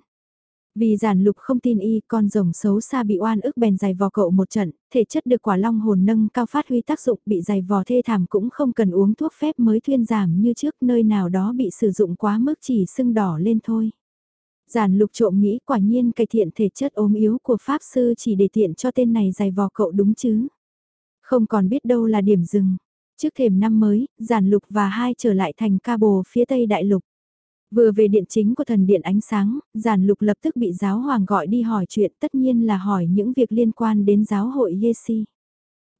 Vì giản lục không tin y, con rồng xấu xa bị oan ức bèn giày vò cậu một trận, thể chất được quả long hồn nâng cao phát huy tác dụng bị giày vò thê thảm cũng không cần uống thuốc phép mới thuyên giảm như trước nơi nào đó bị sử dụng quá mức chỉ sưng đỏ lên thôi. Giản lục trộm nghĩ quả nhiên cải thiện thể chất ốm yếu của Pháp Sư chỉ để tiện cho tên này giày vò cậu đúng chứ. Không còn biết đâu là điểm dừng. Trước thềm năm mới, giản lục và hai trở lại thành ca bồ phía tây đại lục. Vừa về điện chính của thần điện ánh sáng, giản lục lập tức bị giáo hoàng gọi đi hỏi chuyện tất nhiên là hỏi những việc liên quan đến giáo hội Yesi.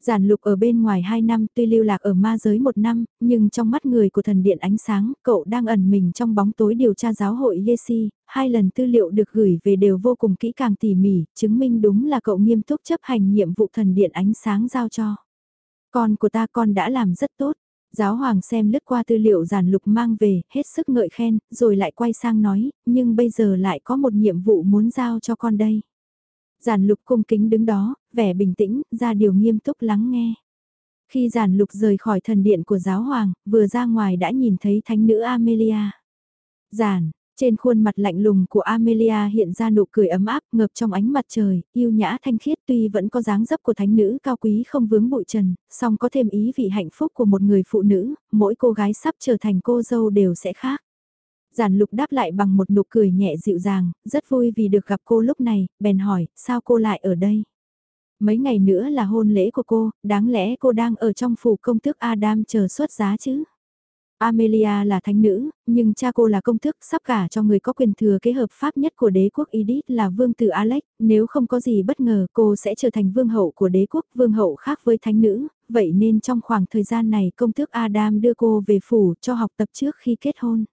Giản lục ở bên ngoài 2 năm tuy lưu lạc ở ma giới 1 năm, nhưng trong mắt người của thần điện ánh sáng, cậu đang ẩn mình trong bóng tối điều tra giáo hội Yesi, hai lần tư liệu được gửi về đều vô cùng kỹ càng tỉ mỉ, chứng minh đúng là cậu nghiêm túc chấp hành nhiệm vụ thần điện ánh sáng giao cho. Con của ta con đã làm rất tốt. Giáo hoàng xem lướt qua tư liệu giản lục mang về, hết sức ngợi khen, rồi lại quay sang nói, nhưng bây giờ lại có một nhiệm vụ muốn giao cho con đây. Giản lục cung kính đứng đó, vẻ bình tĩnh, ra điều nghiêm túc lắng nghe. Khi giản lục rời khỏi thần điện của giáo hoàng, vừa ra ngoài đã nhìn thấy thánh nữ Amelia. Giản, trên khuôn mặt lạnh lùng của Amelia hiện ra nụ cười ấm áp ngập trong ánh mặt trời, yêu nhã thanh khiết tuy vẫn có dáng dấp của thánh nữ cao quý không vướng bụi trần, song có thêm ý vị hạnh phúc của một người phụ nữ, mỗi cô gái sắp trở thành cô dâu đều sẽ khác. Giản lục đáp lại bằng một nụ cười nhẹ dịu dàng, rất vui vì được gặp cô lúc này, bèn hỏi, sao cô lại ở đây? Mấy ngày nữa là hôn lễ của cô, đáng lẽ cô đang ở trong phủ công tước Adam chờ xuất giá chứ? Amelia là thánh nữ, nhưng cha cô là công tước sắp cả cho người có quyền thừa kế hợp pháp nhất của đế quốc Edith là vương tử Alex, nếu không có gì bất ngờ cô sẽ trở thành vương hậu của đế quốc, vương hậu khác với thánh nữ, vậy nên trong khoảng thời gian này công tước Adam đưa cô về phủ cho học tập trước khi kết hôn.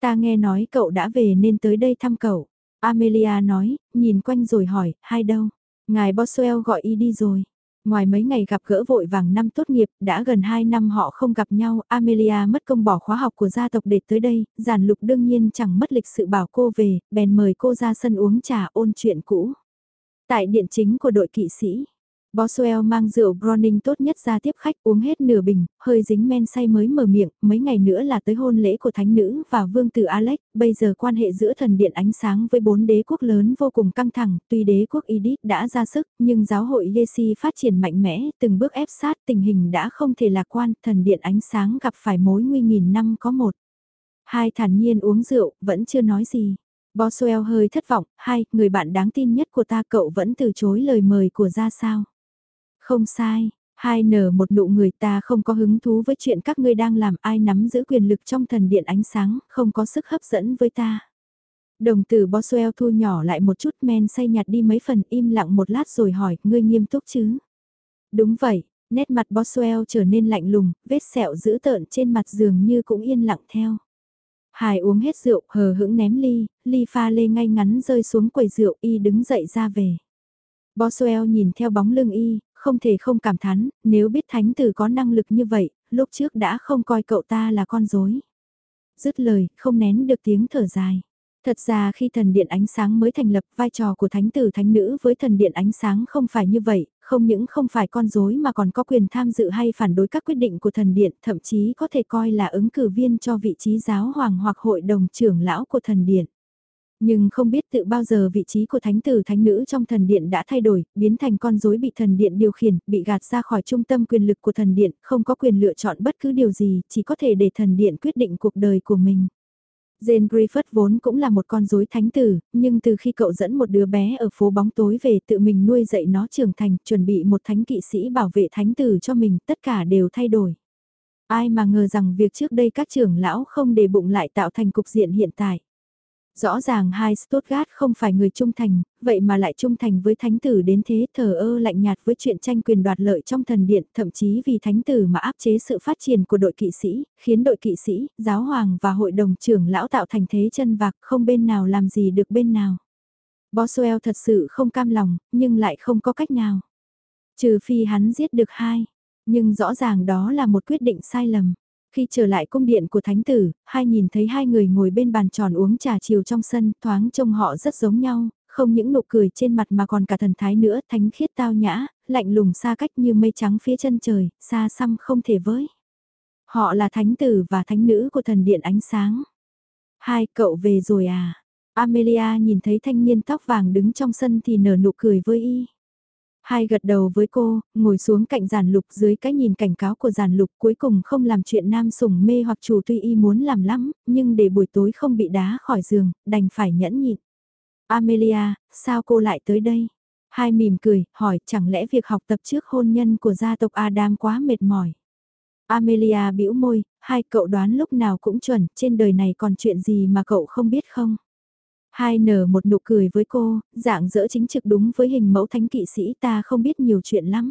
Ta nghe nói cậu đã về nên tới đây thăm cậu. Amelia nói, nhìn quanh rồi hỏi, hai đâu? Ngài Boswell gọi y đi rồi. Ngoài mấy ngày gặp gỡ vội vàng năm tốt nghiệp, đã gần 2 năm họ không gặp nhau, Amelia mất công bỏ khóa học của gia tộc để tới đây, giản lục đương nhiên chẳng mất lịch sự bảo cô về, bèn mời cô ra sân uống trà ôn chuyện cũ. Tại điện chính của đội kỵ sĩ, Boswell mang rượu Browning tốt nhất ra tiếp khách uống hết nửa bình, hơi dính men say mới mở miệng, mấy ngày nữa là tới hôn lễ của thánh nữ và vương tử Alex, bây giờ quan hệ giữa thần điện ánh sáng với bốn đế quốc lớn vô cùng căng thẳng, tuy đế quốc Edith đã ra sức, nhưng giáo hội Yesi phát triển mạnh mẽ, từng bước ép sát tình hình đã không thể lạc quan, thần điện ánh sáng gặp phải mối nguy nghìn năm có một. Hai thản nhiên uống rượu, vẫn chưa nói gì. Boswell hơi thất vọng, hai, người bạn đáng tin nhất của ta cậu vẫn từ chối lời mời của ra sao. Không sai, hai nở một nụ người ta không có hứng thú với chuyện các ngươi đang làm ai nắm giữ quyền lực trong thần điện ánh sáng, không có sức hấp dẫn với ta. Đồng tử Boswell thu nhỏ lại một chút men say nhạt đi mấy phần im lặng một lát rồi hỏi, ngươi nghiêm túc chứ? Đúng vậy, nét mặt Boswell trở nên lạnh lùng, vết sẹo dữ tợn trên mặt giường như cũng yên lặng theo. Hải uống hết rượu, hờ hững ném ly, ly pha lê ngay ngắn rơi xuống quầy rượu y đứng dậy ra về. Boswell nhìn theo bóng lưng y, không thể không cảm thán, nếu biết thánh tử có năng lực như vậy, lúc trước đã không coi cậu ta là con dối. Dứt lời, không nén được tiếng thở dài. Thật ra khi thần điện ánh sáng mới thành lập vai trò của thánh tử thánh nữ với thần điện ánh sáng không phải như vậy, không những không phải con dối mà còn có quyền tham dự hay phản đối các quyết định của thần điện, thậm chí có thể coi là ứng cử viên cho vị trí giáo hoàng hoặc hội đồng trưởng lão của thần điện. Nhưng không biết tự bao giờ vị trí của thánh tử thánh nữ trong thần điện đã thay đổi, biến thành con rối bị thần điện điều khiển, bị gạt ra khỏi trung tâm quyền lực của thần điện, không có quyền lựa chọn bất cứ điều gì, chỉ có thể để thần điện quyết định cuộc đời của mình. Jane Griffith vốn cũng là một con rối thánh tử, nhưng từ khi cậu dẫn một đứa bé ở phố bóng tối về tự mình nuôi dạy nó trưởng thành, chuẩn bị một thánh kỵ sĩ bảo vệ thánh tử cho mình, tất cả đều thay đổi. Ai mà ngờ rằng việc trước đây các trưởng lão không để bụng lại tạo thành cục diện hiện tại. Rõ ràng hai Stuttgart không phải người trung thành, vậy mà lại trung thành với thánh tử đến thế thờ ơ lạnh nhạt với chuyện tranh quyền đoạt lợi trong thần điện, thậm chí vì thánh tử mà áp chế sự phát triển của đội kỵ sĩ, khiến đội kỵ sĩ, giáo hoàng và hội đồng trưởng lão tạo thành thế chân vạc không bên nào làm gì được bên nào. Boswell thật sự không cam lòng, nhưng lại không có cách nào. Trừ phi hắn giết được hai, nhưng rõ ràng đó là một quyết định sai lầm. Khi trở lại cung điện của thánh tử, hai nhìn thấy hai người ngồi bên bàn tròn uống trà chiều trong sân, thoáng trông họ rất giống nhau, không những nụ cười trên mặt mà còn cả thần thái nữa, thánh khiết tao nhã, lạnh lùng xa cách như mây trắng phía chân trời, xa xăm không thể với. Họ là thánh tử và thánh nữ của thần điện ánh sáng. Hai cậu về rồi à? Amelia nhìn thấy thanh niên tóc vàng đứng trong sân thì nở nụ cười với y. Hai gật đầu với cô, ngồi xuống cạnh giàn lục dưới cái nhìn cảnh cáo của giàn lục cuối cùng không làm chuyện nam sủng mê hoặc chủ tuy y muốn làm lắm, nhưng để buổi tối không bị đá khỏi giường, đành phải nhẫn nhịn. Amelia, sao cô lại tới đây? Hai mỉm cười, hỏi chẳng lẽ việc học tập trước hôn nhân của gia tộc Adam quá mệt mỏi? Amelia bĩu môi, hai cậu đoán lúc nào cũng chuẩn, trên đời này còn chuyện gì mà cậu không biết không? Hai nở một nụ cười với cô, dạng dỡ chính trực đúng với hình mẫu thánh kỵ sĩ ta không biết nhiều chuyện lắm.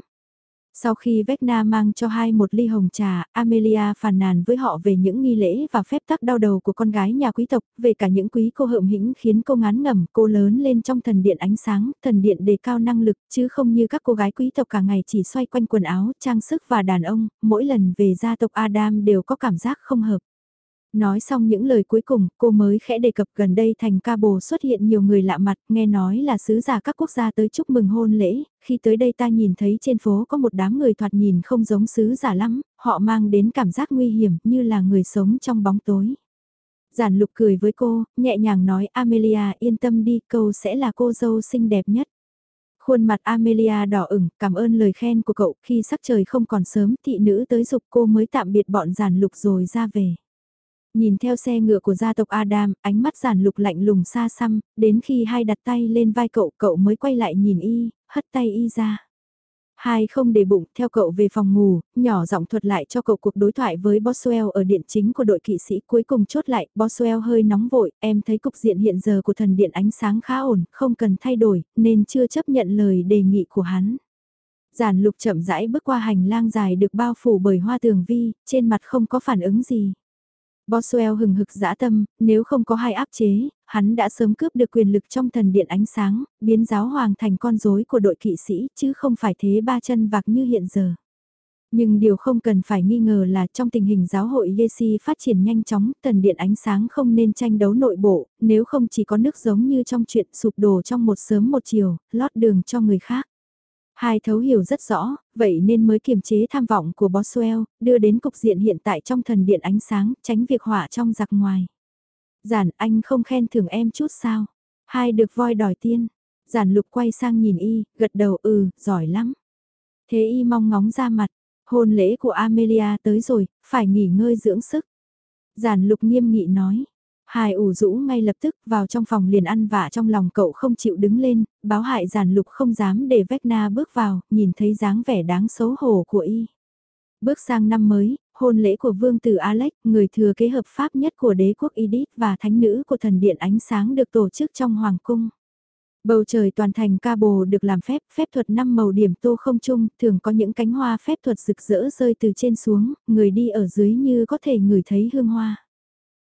Sau khi Vecna mang cho hai một ly hồng trà, Amelia phàn nàn với họ về những nghi lễ và phép tắc đau đầu của con gái nhà quý tộc, về cả những quý cô hợm hĩnh khiến cô ngán ngẩm, cô lớn lên trong thần điện ánh sáng, thần điện đề cao năng lực, chứ không như các cô gái quý tộc cả ngày chỉ xoay quanh quần áo, trang sức và đàn ông, mỗi lần về gia tộc Adam đều có cảm giác không hợp. Nói xong những lời cuối cùng, cô mới khẽ đề cập gần đây thành ca bồ xuất hiện nhiều người lạ mặt, nghe nói là sứ giả các quốc gia tới chúc mừng hôn lễ, khi tới đây ta nhìn thấy trên phố có một đám người thoạt nhìn không giống sứ giả lắm, họ mang đến cảm giác nguy hiểm như là người sống trong bóng tối. Giản lục cười với cô, nhẹ nhàng nói Amelia yên tâm đi, câu sẽ là cô dâu xinh đẹp nhất. Khuôn mặt Amelia đỏ ửng, cảm ơn lời khen của cậu, khi sắc trời không còn sớm, thị nữ tới dục cô mới tạm biệt bọn giản lục rồi ra về. Nhìn theo xe ngựa của gia tộc Adam, ánh mắt giản lục lạnh lùng xa xăm, đến khi hai đặt tay lên vai cậu, cậu mới quay lại nhìn y, hất tay y ra. Hai không để bụng, theo cậu về phòng ngủ, nhỏ giọng thuật lại cho cậu cuộc đối thoại với Boswell ở điện chính của đội kỵ sĩ cuối cùng chốt lại, Boswell hơi nóng vội, em thấy cục diện hiện giờ của thần điện ánh sáng khá ổn, không cần thay đổi, nên chưa chấp nhận lời đề nghị của hắn. Giản lục chậm rãi bước qua hành lang dài được bao phủ bởi hoa tường vi, trên mặt không có phản ứng gì. Boswell hừng hực dã tâm, nếu không có hai áp chế, hắn đã sớm cướp được quyền lực trong thần điện ánh sáng, biến giáo hoàng thành con rối của đội kỵ sĩ chứ không phải thế ba chân vạc như hiện giờ. Nhưng điều không cần phải nghi ngờ là trong tình hình giáo hội Yesi phát triển nhanh chóng, thần điện ánh sáng không nên tranh đấu nội bộ, nếu không chỉ có nước giống như trong chuyện sụp đổ trong một sớm một chiều, lót đường cho người khác. Hai thấu hiểu rất rõ, vậy nên mới kiềm chế tham vọng của Boswell, đưa đến cục diện hiện tại trong thần điện ánh sáng, tránh việc hỏa trong giặc ngoài. Giản anh không khen thưởng em chút sao? Hai được voi đòi tiên. Giản lục quay sang nhìn y, gật đầu ừ, giỏi lắm. Thế y mong ngóng ra mặt, hôn lễ của Amelia tới rồi, phải nghỉ ngơi dưỡng sức. Giản lục nghiêm nghị nói, Hai ủ rũ ngay lập tức vào trong phòng liền ăn vạ trong lòng cậu không chịu đứng lên, báo hại giản lục không dám để Vecna bước vào, nhìn thấy dáng vẻ đáng xấu hổ của y. Bước sang năm mới, hôn lễ của vương tử Alex, người thừa kế hợp pháp nhất của đế quốc Edith và thánh nữ của thần điện ánh sáng được tổ chức trong hoàng cung. Bầu trời toàn thành ca bồ được làm phép, phép thuật năm màu điểm tô không chung, thường có những cánh hoa phép thuật rực rỡ rơi từ trên xuống, người đi ở dưới như có thể ngửi thấy hương hoa.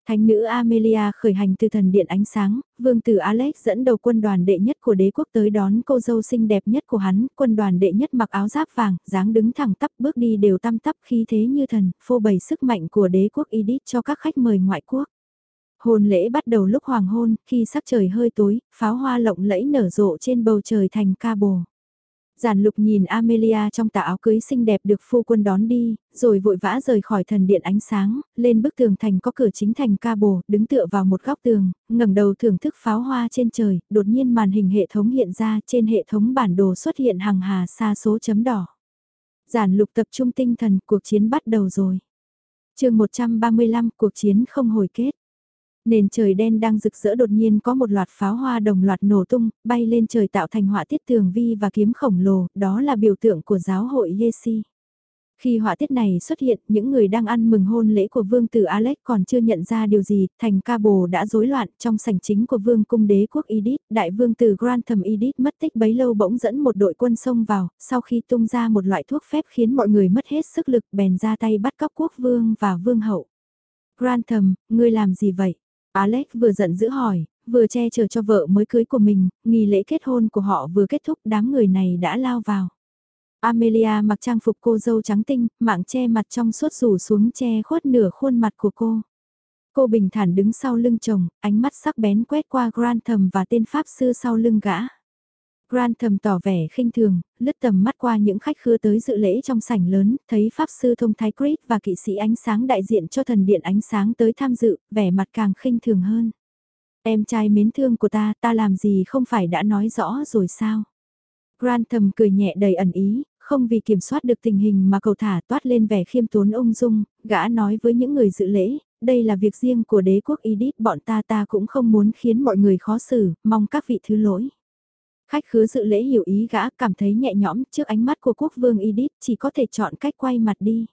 Thánh nữ Amelia khởi hành từ thần điện ánh sáng, vương tử Alex dẫn đầu quân đoàn đệ nhất của đế quốc tới đón cô dâu xinh đẹp nhất của hắn, quân đoàn đệ nhất mặc áo giáp vàng, dáng đứng thẳng tắp bước đi đều tăm tắp khí thế như thần, phô bày sức mạnh của đế quốc Edith cho các khách mời ngoại quốc. Hôn lễ bắt đầu lúc hoàng hôn, khi sắc trời hơi tối, pháo hoa lộng lẫy nở rộ trên bầu trời thành ca bồ. Giản lục nhìn Amelia trong tà áo cưới xinh đẹp được phu quân đón đi, rồi vội vã rời khỏi thần điện ánh sáng, lên bức tường thành có cửa chính thành ca bồ, đứng tựa vào một góc tường, ngẩng đầu thưởng thức pháo hoa trên trời, đột nhiên màn hình hệ thống hiện ra trên hệ thống bản đồ xuất hiện hàng hà xa số chấm đỏ. Giản lục tập trung tinh thần, cuộc chiến bắt đầu rồi. chương 135, cuộc chiến không hồi kết. Nền trời đen đang rực rỡ đột nhiên có một loạt pháo hoa đồng loạt nổ tung, bay lên trời tạo thành họa tiết tường vi và kiếm khổng lồ, đó là biểu tượng của giáo hội Yesi. Khi họa tiết này xuất hiện, những người đang ăn mừng hôn lễ của vương tử Alex còn chưa nhận ra điều gì, thành ca bồ đã rối loạn trong sảnh chính của vương cung đế quốc Edith, đại vương tử Grantham Edith mất tích bấy lâu bỗng dẫn một đội quân xông vào, sau khi tung ra một loại thuốc phép khiến mọi người mất hết sức lực bèn ra tay bắt cóc quốc vương và vương hậu. Grantham, ngươi làm gì vậy? Alex vừa giận dữ hỏi, vừa che chở cho vợ mới cưới của mình, nghi lễ kết hôn của họ vừa kết thúc đám người này đã lao vào. Amelia mặc trang phục cô dâu trắng tinh, mạng che mặt trong suốt rủ xuống che khuất nửa khuôn mặt của cô. Cô bình thản đứng sau lưng chồng, ánh mắt sắc bén quét qua Grantham và tên pháp sư sau lưng gã. Grantham tỏ vẻ khinh thường, lướt tầm mắt qua những khách khứa tới dự lễ trong sảnh lớn, thấy Pháp Sư Thông Thái Chris và kỵ sĩ ánh sáng đại diện cho thần điện ánh sáng tới tham dự, vẻ mặt càng khinh thường hơn. Em trai mến thương của ta, ta làm gì không phải đã nói rõ rồi sao? Grantham cười nhẹ đầy ẩn ý, không vì kiểm soát được tình hình mà cầu thả toát lên vẻ khiêm tốn ung dung, gã nói với những người dự lễ, đây là việc riêng của đế quốc Edith bọn ta ta cũng không muốn khiến mọi người khó xử, mong các vị thứ lỗi. Khách khứa dự lễ hiểu ý gã cảm thấy nhẹ nhõm trước ánh mắt của quốc vương Edith chỉ có thể chọn cách quay mặt đi.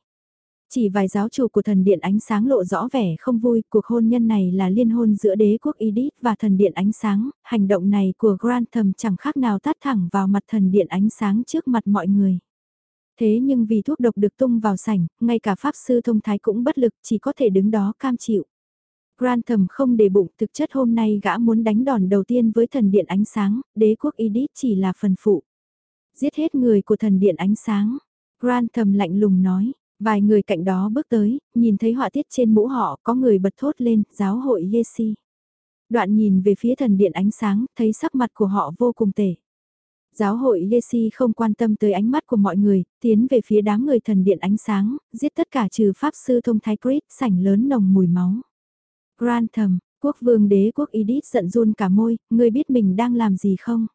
Chỉ vài giáo chủ của thần điện ánh sáng lộ rõ vẻ không vui, cuộc hôn nhân này là liên hôn giữa đế quốc Edith và thần điện ánh sáng, hành động này của Grantham chẳng khác nào tát thẳng vào mặt thần điện ánh sáng trước mặt mọi người. Thế nhưng vì thuốc độc được tung vào sảnh, ngay cả pháp sư thông thái cũng bất lực chỉ có thể đứng đó cam chịu. Grantham không để bụng thực chất hôm nay gã muốn đánh đòn đầu tiên với thần điện ánh sáng, đế quốc Edith chỉ là phần phụ. Giết hết người của thần điện ánh sáng. Grantham lạnh lùng nói, vài người cạnh đó bước tới, nhìn thấy họa tiết trên mũ họ có người bật thốt lên, giáo hội Yesi. Đoạn nhìn về phía thần điện ánh sáng, thấy sắc mặt của họ vô cùng tệ. Giáo hội Yesi không quan tâm tới ánh mắt của mọi người, tiến về phía đám người thần điện ánh sáng, giết tất cả trừ pháp sư thông thái Crit, sảnh lớn nồng mùi máu. Grantham, quốc vương đế quốc Edith giận run cả môi, ngươi biết mình đang làm gì không?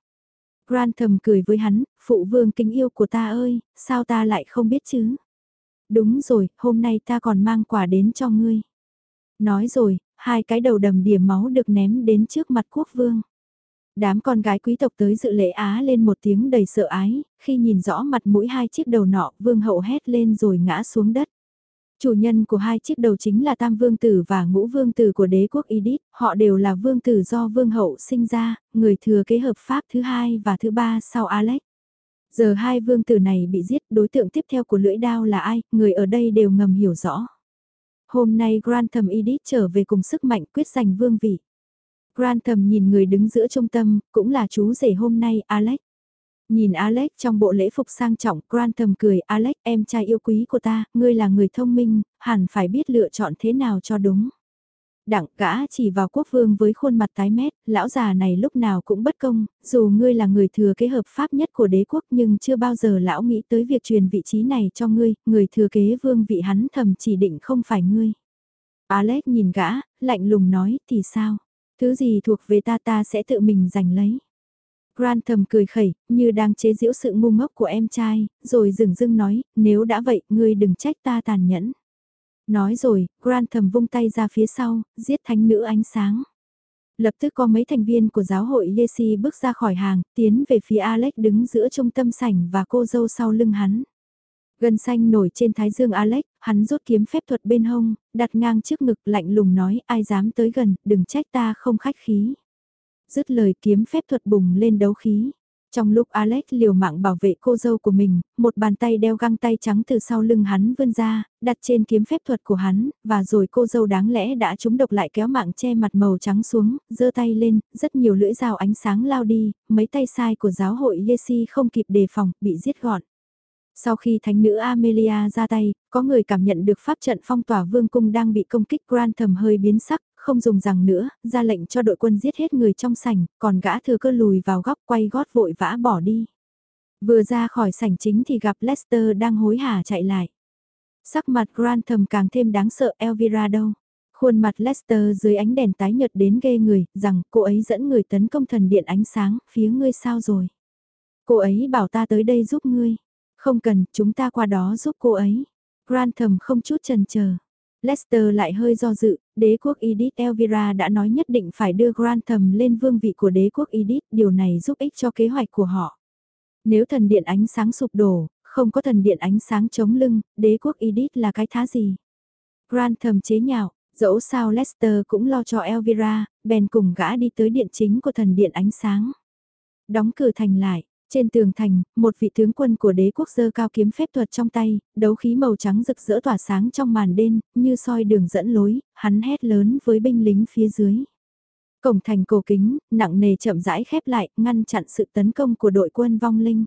Grantham cười với hắn, phụ vương kính yêu của ta ơi, sao ta lại không biết chứ? Đúng rồi, hôm nay ta còn mang quà đến cho ngươi. Nói rồi, hai cái đầu đầm đìa máu được ném đến trước mặt quốc vương. Đám con gái quý tộc tới dự lễ Á lên một tiếng đầy sợ ái, khi nhìn rõ mặt mũi hai chiếc đầu nọ, vương hậu hét lên rồi ngã xuống đất. Chủ nhân của hai chiếc đầu chính là Tam Vương Tử và Ngũ Vương Tử của đế quốc Edith, họ đều là Vương Tử do Vương Hậu sinh ra, người thừa kế hợp pháp thứ hai và thứ ba sau Alex. Giờ hai Vương Tử này bị giết, đối tượng tiếp theo của lưỡi đao là ai, người ở đây đều ngầm hiểu rõ. Hôm nay Grantham Edith trở về cùng sức mạnh quyết giành vương vị. Grantham nhìn người đứng giữa trung tâm, cũng là chú rể hôm nay Alex. Nhìn Alex trong bộ lễ phục sang trọng, Grantham cười, Alex, em trai yêu quý của ta, ngươi là người thông minh, hẳn phải biết lựa chọn thế nào cho đúng. Đặng gã chỉ vào quốc vương với khuôn mặt tái mét, lão già này lúc nào cũng bất công, dù ngươi là người thừa kế hợp pháp nhất của đế quốc nhưng chưa bao giờ lão nghĩ tới việc truyền vị trí này cho ngươi, người thừa kế vương vị hắn thầm chỉ định không phải ngươi. Alex nhìn gã, lạnh lùng nói, thì sao? Thứ gì thuộc về ta ta sẽ tự mình giành lấy. Grantham cười khẩy, như đang chế giễu sự ngu ngốc của em trai, rồi dừng dưng nói, nếu đã vậy, ngươi đừng trách ta tàn nhẫn. Nói rồi, Grantham vung tay ra phía sau, giết thánh nữ ánh sáng. Lập tức có mấy thành viên của giáo hội Yesi bước ra khỏi hàng, tiến về phía Alex đứng giữa trung tâm sảnh và cô dâu sau lưng hắn. Gân xanh nổi trên thái dương Alex, hắn rút kiếm phép thuật bên hông, đặt ngang trước ngực lạnh lùng nói ai dám tới gần, đừng trách ta không khách khí. Dứt lời kiếm phép thuật bùng lên đấu khí. Trong lúc Alex liều mạng bảo vệ cô dâu của mình, một bàn tay đeo găng tay trắng từ sau lưng hắn vươn ra, đặt trên kiếm phép thuật của hắn, và rồi cô dâu đáng lẽ đã trúng độc lại kéo mạng che mặt màu trắng xuống, giơ tay lên, rất nhiều lưỡi dao ánh sáng lao đi, mấy tay sai của giáo hội Yesi không kịp đề phòng, bị giết gọn. Sau khi thánh nữ Amelia ra tay, có người cảm nhận được pháp trận phong tỏa vương cung đang bị công kích Grantham hơi biến sắc, không dùng rằng nữa, ra lệnh cho đội quân giết hết người trong sảnh, còn gã thừa cơ lùi vào góc quay gót vội vã bỏ đi. Vừa ra khỏi sảnh chính thì gặp Lester đang hối hả chạy lại. Sắc mặt Grantham càng thêm đáng sợ Elvira đâu. Khuôn mặt Lester dưới ánh đèn tái nhợt đến ghê người, rằng cô ấy dẫn người tấn công thần điện ánh sáng, phía ngươi sao rồi. Cô ấy bảo ta tới đây giúp ngươi. Không cần, chúng ta qua đó giúp cô ấy. Grantham không chút chần chờ. Leicester lại hơi do dự, đế quốc Edith Elvira đã nói nhất định phải đưa Grantham lên vương vị của đế quốc Edith, điều này giúp ích cho kế hoạch của họ. Nếu thần điện ánh sáng sụp đổ, không có thần điện ánh sáng chống lưng, đế quốc Edith là cái thá gì? Grantham chế nhạo, dẫu sao Lester cũng lo cho Elvira, bèn cùng gã đi tới điện chính của thần điện ánh sáng. Đóng cửa thành lại, trên tường thành, một vị tướng quân của đế quốc dơ cao kiếm phép thuật trong tay, đấu khí màu trắng rực rỡ tỏa sáng trong màn đêm, như soi đường dẫn lối, hắn hét lớn với binh lính phía dưới. Cổng thành cổ kính, nặng nề chậm rãi khép lại, ngăn chặn sự tấn công của đội quân vong linh.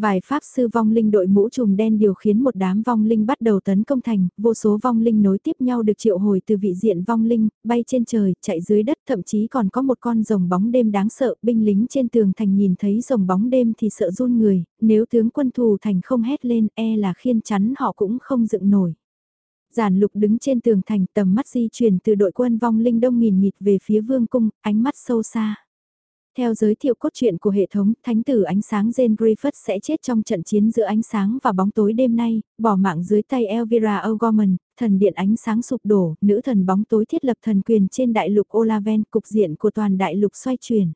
Vài pháp sư vong linh đội mũ trùm đen điều khiến một đám vong linh bắt đầu tấn công thành, vô số vong linh nối tiếp nhau được triệu hồi từ vị diện vong linh, bay trên trời, chạy dưới đất, thậm chí còn có một con rồng bóng đêm đáng sợ, binh lính trên tường thành nhìn thấy rồng bóng đêm thì sợ run người, nếu tướng quân thù thành không hét lên e là khiên chắn họ cũng không dựng nổi. Giản lục đứng trên tường thành tầm mắt di chuyển từ đội quân vong linh đông nghìn nghịt về phía vương cung, ánh mắt sâu xa. Theo giới thiệu cốt truyện của hệ thống, thánh tử ánh sáng Jane Griffith sẽ chết trong trận chiến giữa ánh sáng và bóng tối đêm nay, bỏ mạng dưới tay Elvira O'Gorman, thần điện ánh sáng sụp đổ, nữ thần bóng tối thiết lập thần quyền trên đại lục Olaven, cục diện của toàn đại lục xoay chuyển.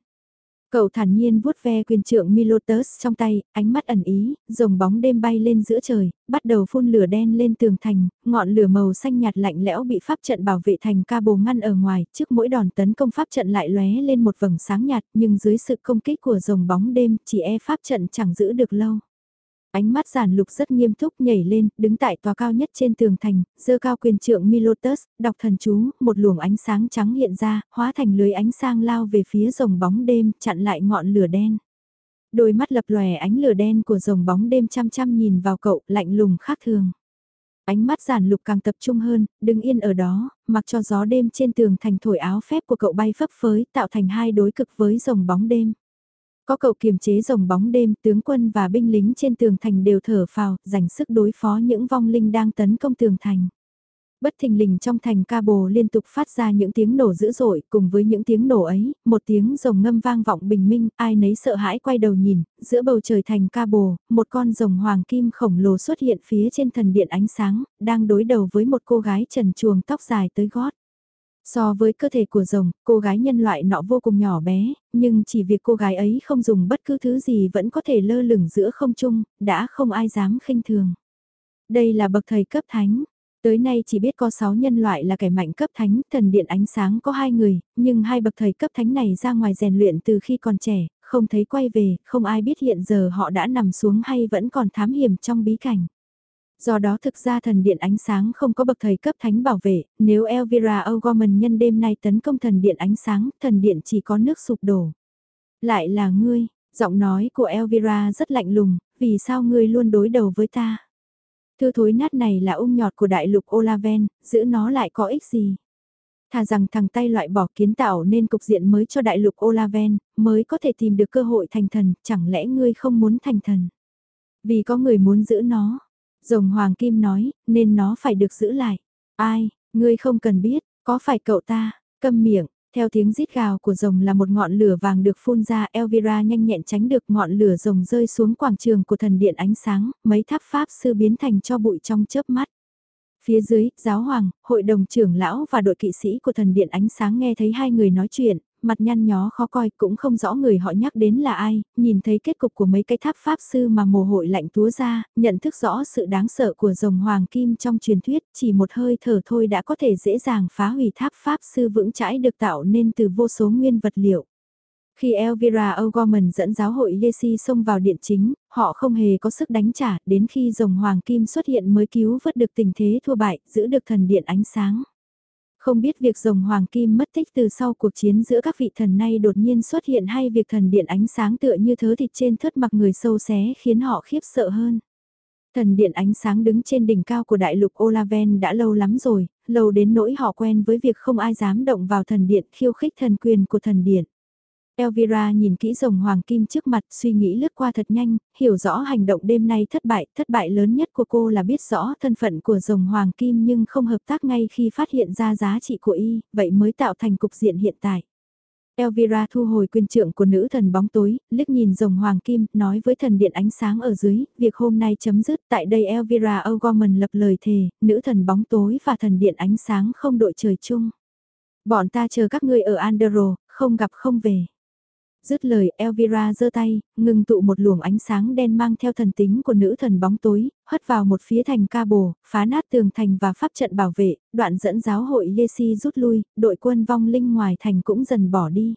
Cậu thản nhiên vuốt ve quyền trượng Milotus trong tay, ánh mắt ẩn ý, rồng bóng đêm bay lên giữa trời, bắt đầu phun lửa đen lên tường thành, ngọn lửa màu xanh nhạt lạnh lẽo bị pháp trận bảo vệ thành ca bồ ngăn ở ngoài, trước mỗi đòn tấn công pháp trận lại lóe lên một vầng sáng nhạt, nhưng dưới sự công kích của rồng bóng đêm, chỉ e pháp trận chẳng giữ được lâu. Ánh mắt giản lục rất nghiêm túc nhảy lên, đứng tại tòa cao nhất trên tường thành, dơ cao quyền trượng Milotus, đọc thần chú, một luồng ánh sáng trắng hiện ra, hóa thành lưới ánh sang lao về phía rồng bóng đêm, chặn lại ngọn lửa đen. Đôi mắt lập lòe ánh lửa đen của rồng bóng đêm chăm chăm nhìn vào cậu, lạnh lùng khác thường. Ánh mắt giản lục càng tập trung hơn, đứng yên ở đó, mặc cho gió đêm trên tường thành thổi áo phép của cậu bay phấp phới, tạo thành hai đối cực với rồng bóng đêm. Có cậu kiềm chế rồng bóng đêm, tướng quân và binh lính trên tường thành đều thở phào, dành sức đối phó những vong linh đang tấn công tường thành. Bất thình lình trong thành ca bồ liên tục phát ra những tiếng nổ dữ dội, cùng với những tiếng nổ ấy, một tiếng rồng ngâm vang vọng bình minh, ai nấy sợ hãi quay đầu nhìn, giữa bầu trời thành ca bồ, một con rồng hoàng kim khổng lồ xuất hiện phía trên thần điện ánh sáng, đang đối đầu với một cô gái trần chuồng tóc dài tới gót. So với cơ thể của rồng, cô gái nhân loại nọ vô cùng nhỏ bé, nhưng chỉ việc cô gái ấy không dùng bất cứ thứ gì vẫn có thể lơ lửng giữa không trung, đã không ai dám khinh thường. Đây là bậc thầy cấp thánh. Tới nay chỉ biết có 6 nhân loại là kẻ mạnh cấp thánh, thần điện ánh sáng có hai người, nhưng hai bậc thầy cấp thánh này ra ngoài rèn luyện từ khi còn trẻ, không thấy quay về, không ai biết hiện giờ họ đã nằm xuống hay vẫn còn thám hiểm trong bí cảnh. Do đó thực ra thần điện ánh sáng không có bậc thầy cấp thánh bảo vệ, nếu Elvira O'Gorman nhân đêm nay tấn công thần điện ánh sáng, thần điện chỉ có nước sụp đổ. Lại là ngươi, giọng nói của Elvira rất lạnh lùng, vì sao ngươi luôn đối đầu với ta? Thư thối nát này là ung nhọt của đại lục Olaven, giữ nó lại có ích gì? Thà rằng thằng tay loại bỏ kiến tạo nên cục diện mới cho đại lục Olaven, mới có thể tìm được cơ hội thành thần, chẳng lẽ ngươi không muốn thành thần? Vì có người muốn giữ nó. Rồng Hoàng Kim nói, nên nó phải được giữ lại. Ai, ngươi không cần biết, có phải cậu ta, câm miệng, theo tiếng rít gào của rồng là một ngọn lửa vàng được phun ra Elvira nhanh nhẹn tránh được ngọn lửa rồng rơi xuống quảng trường của thần điện ánh sáng, mấy tháp pháp sư biến thành cho bụi trong chớp mắt. Phía dưới, giáo hoàng, hội đồng trưởng lão và đội kỵ sĩ của thần điện ánh sáng nghe thấy hai người nói chuyện, mặt nhăn nhó khó coi cũng không rõ người họ nhắc đến là ai, nhìn thấy kết cục của mấy cái tháp pháp sư mà mồ hội lạnh túa ra, nhận thức rõ sự đáng sợ của rồng hoàng kim trong truyền thuyết, chỉ một hơi thở thôi đã có thể dễ dàng phá hủy tháp pháp sư vững chãi được tạo nên từ vô số nguyên vật liệu. Khi Elvira O'Gorman dẫn giáo hội Yesi xông vào điện chính, họ không hề có sức đánh trả, đến khi rồng hoàng kim xuất hiện mới cứu vớt được tình thế thua bại, giữ được thần điện ánh sáng. Không biết việc rồng hoàng kim mất tích từ sau cuộc chiến giữa các vị thần nay đột nhiên xuất hiện hay việc thần điện ánh sáng tựa như thớ thịt trên thớt mặc người sâu xé khiến họ khiếp sợ hơn. Thần điện ánh sáng đứng trên đỉnh cao của đại lục Olaven đã lâu lắm rồi, lâu đến nỗi họ quen với việc không ai dám động vào thần điện khiêu khích thần quyền của thần điện. Elvira nhìn kỹ rồng hoàng kim trước mặt suy nghĩ lướt qua thật nhanh, hiểu rõ hành động đêm nay thất bại, thất bại lớn nhất của cô là biết rõ thân phận của rồng hoàng kim nhưng không hợp tác ngay khi phát hiện ra giá trị của y, vậy mới tạo thành cục diện hiện tại. Elvira thu hồi quyền trượng của nữ thần bóng tối, liếc nhìn rồng hoàng kim, nói với thần điện ánh sáng ở dưới, việc hôm nay chấm dứt tại đây Elvira O'Gorman lập lời thề, nữ thần bóng tối và thần điện ánh sáng không đội trời chung. Bọn ta chờ các ngươi ở Andero, không gặp không về. Dứt lời Elvira giơ tay, ngừng tụ một luồng ánh sáng đen mang theo thần tính của nữ thần bóng tối, hất vào một phía thành ca bồ, phá nát tường thành và pháp trận bảo vệ, đoạn dẫn giáo hội Yesi rút lui, đội quân vong linh ngoài thành cũng dần bỏ đi.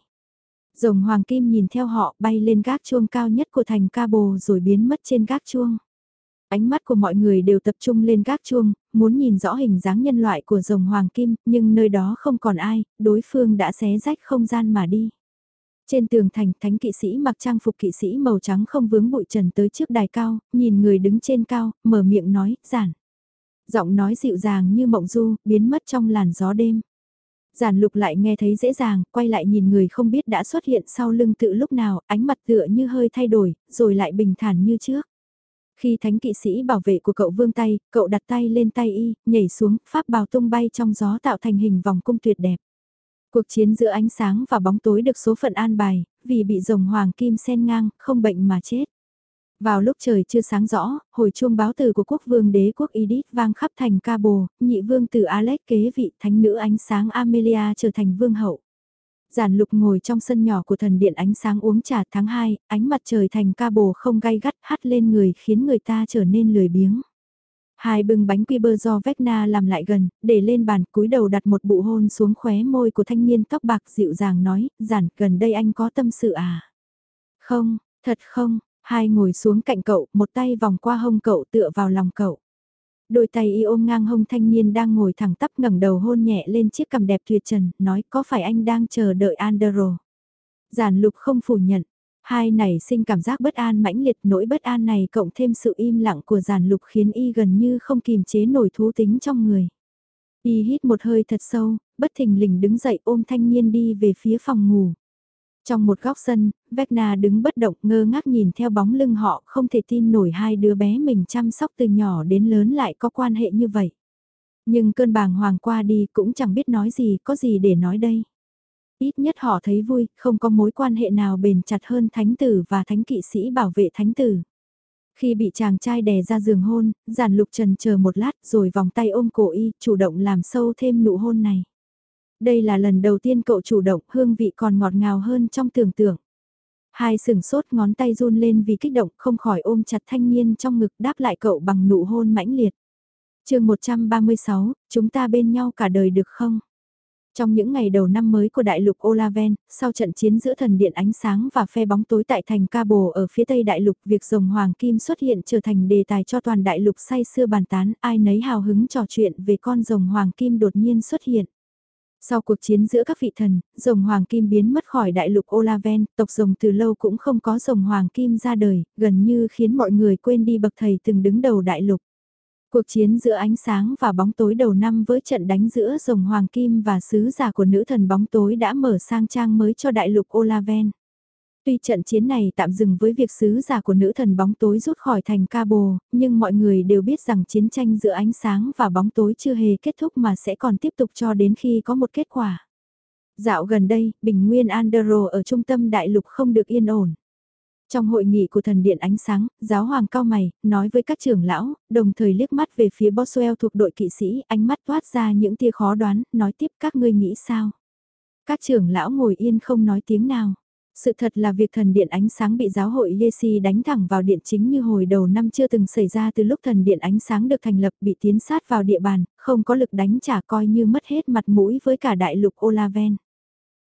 Rồng hoàng kim nhìn theo họ bay lên gác chuông cao nhất của thành ca bồ rồi biến mất trên gác chuông. Ánh mắt của mọi người đều tập trung lên gác chuông, muốn nhìn rõ hình dáng nhân loại của rồng hoàng kim, nhưng nơi đó không còn ai, đối phương đã xé rách không gian mà đi. Trên tường thành, thánh kỵ sĩ mặc trang phục kỵ sĩ màu trắng không vướng bụi trần tới trước đài cao, nhìn người đứng trên cao, mở miệng nói, giản. Giọng nói dịu dàng như mộng du, biến mất trong làn gió đêm. Giản lục lại nghe thấy dễ dàng, quay lại nhìn người không biết đã xuất hiện sau lưng tự lúc nào, ánh mặt tựa như hơi thay đổi, rồi lại bình thản như trước. Khi thánh kỵ sĩ bảo vệ của cậu vương tay, cậu đặt tay lên tay y, nhảy xuống, pháp bào tung bay trong gió tạo thành hình vòng cung tuyệt đẹp. Cuộc chiến giữa ánh sáng và bóng tối được số phận an bài, vì bị rồng hoàng kim sen ngang, không bệnh mà chết. Vào lúc trời chưa sáng rõ, hồi chuông báo từ của quốc vương đế quốc Edith vang khắp thành Cabo, nhị vương tử Alex kế vị thánh nữ ánh sáng Amelia trở thành vương hậu. Giản lục ngồi trong sân nhỏ của thần điện ánh sáng uống trà tháng 2, ánh mặt trời thành Cabo không gay gắt hắt lên người khiến người ta trở nên lười biếng. Hai bưng bánh quy bơ do Vecna làm lại gần, để lên bàn cúi đầu đặt một bụ hôn xuống khóe môi của thanh niên tóc bạc dịu dàng nói, giản gần đây anh có tâm sự à? Không, thật không, hai ngồi xuống cạnh cậu, một tay vòng qua hông cậu tựa vào lòng cậu. Đôi tay y ôm ngang hông thanh niên đang ngồi thẳng tắp ngẩng đầu hôn nhẹ lên chiếc cằm đẹp tuyệt trần, nói có phải anh đang chờ đợi Andero? Giản lục không phủ nhận, Hai này sinh cảm giác bất an mãnh liệt nỗi bất an này cộng thêm sự im lặng của giản lục khiến y gần như không kìm chế nổi thú tính trong người. Y hít một hơi thật sâu, bất thình lình đứng dậy ôm thanh niên đi về phía phòng ngủ. Trong một góc sân, Vecna đứng bất động ngơ ngác nhìn theo bóng lưng họ không thể tin nổi hai đứa bé mình chăm sóc từ nhỏ đến lớn lại có quan hệ như vậy. Nhưng cơn bàng hoàng qua đi cũng chẳng biết nói gì, có gì để nói đây. Ít nhất họ thấy vui, không có mối quan hệ nào bền chặt hơn thánh tử và thánh kỵ sĩ bảo vệ thánh tử. Khi bị chàng trai đè ra giường hôn, giản lục trần chờ một lát rồi vòng tay ôm cổ y, chủ động làm sâu thêm nụ hôn này. Đây là lần đầu tiên cậu chủ động, hương vị còn ngọt ngào hơn trong tưởng tượng. Hai sừng sốt ngón tay run lên vì kích động không khỏi ôm chặt thanh niên trong ngực đáp lại cậu bằng nụ hôn mãnh liệt. chương 136, chúng ta bên nhau cả đời được không? Trong những ngày đầu năm mới của đại lục Olaven, sau trận chiến giữa thần điện ánh sáng và phe bóng tối tại thành Cabo ở phía tây đại lục, việc rồng hoàng kim xuất hiện trở thành đề tài cho toàn đại lục say xưa bàn tán, ai nấy hào hứng trò chuyện về con rồng hoàng kim đột nhiên xuất hiện. Sau cuộc chiến giữa các vị thần, rồng hoàng kim biến mất khỏi đại lục Olaven, tộc rồng từ lâu cũng không có rồng hoàng kim ra đời, gần như khiến mọi người quên đi bậc thầy từng đứng đầu đại lục. Cuộc chiến giữa ánh sáng và bóng tối đầu năm với trận đánh giữa rồng hoàng kim và sứ giả của nữ thần bóng tối đã mở sang trang mới cho đại lục Olaven. Tuy trận chiến này tạm dừng với việc sứ giả của nữ thần bóng tối rút khỏi thành Cabo, nhưng mọi người đều biết rằng chiến tranh giữa ánh sáng và bóng tối chưa hề kết thúc mà sẽ còn tiếp tục cho đến khi có một kết quả. Dạo gần đây, bình nguyên Andero ở trung tâm đại lục không được yên ổn. Trong hội nghị của thần điện ánh sáng, giáo hoàng cao mày, nói với các trưởng lão, đồng thời liếc mắt về phía Boswell thuộc đội kỵ sĩ, ánh mắt toát ra những tia khó đoán, nói tiếp các ngươi nghĩ sao. Các trưởng lão ngồi yên không nói tiếng nào. Sự thật là việc thần điện ánh sáng bị giáo hội Yesi đánh thẳng vào điện chính như hồi đầu năm chưa từng xảy ra từ lúc thần điện ánh sáng được thành lập bị tiến sát vào địa bàn, không có lực đánh trả coi như mất hết mặt mũi với cả đại lục Olaven.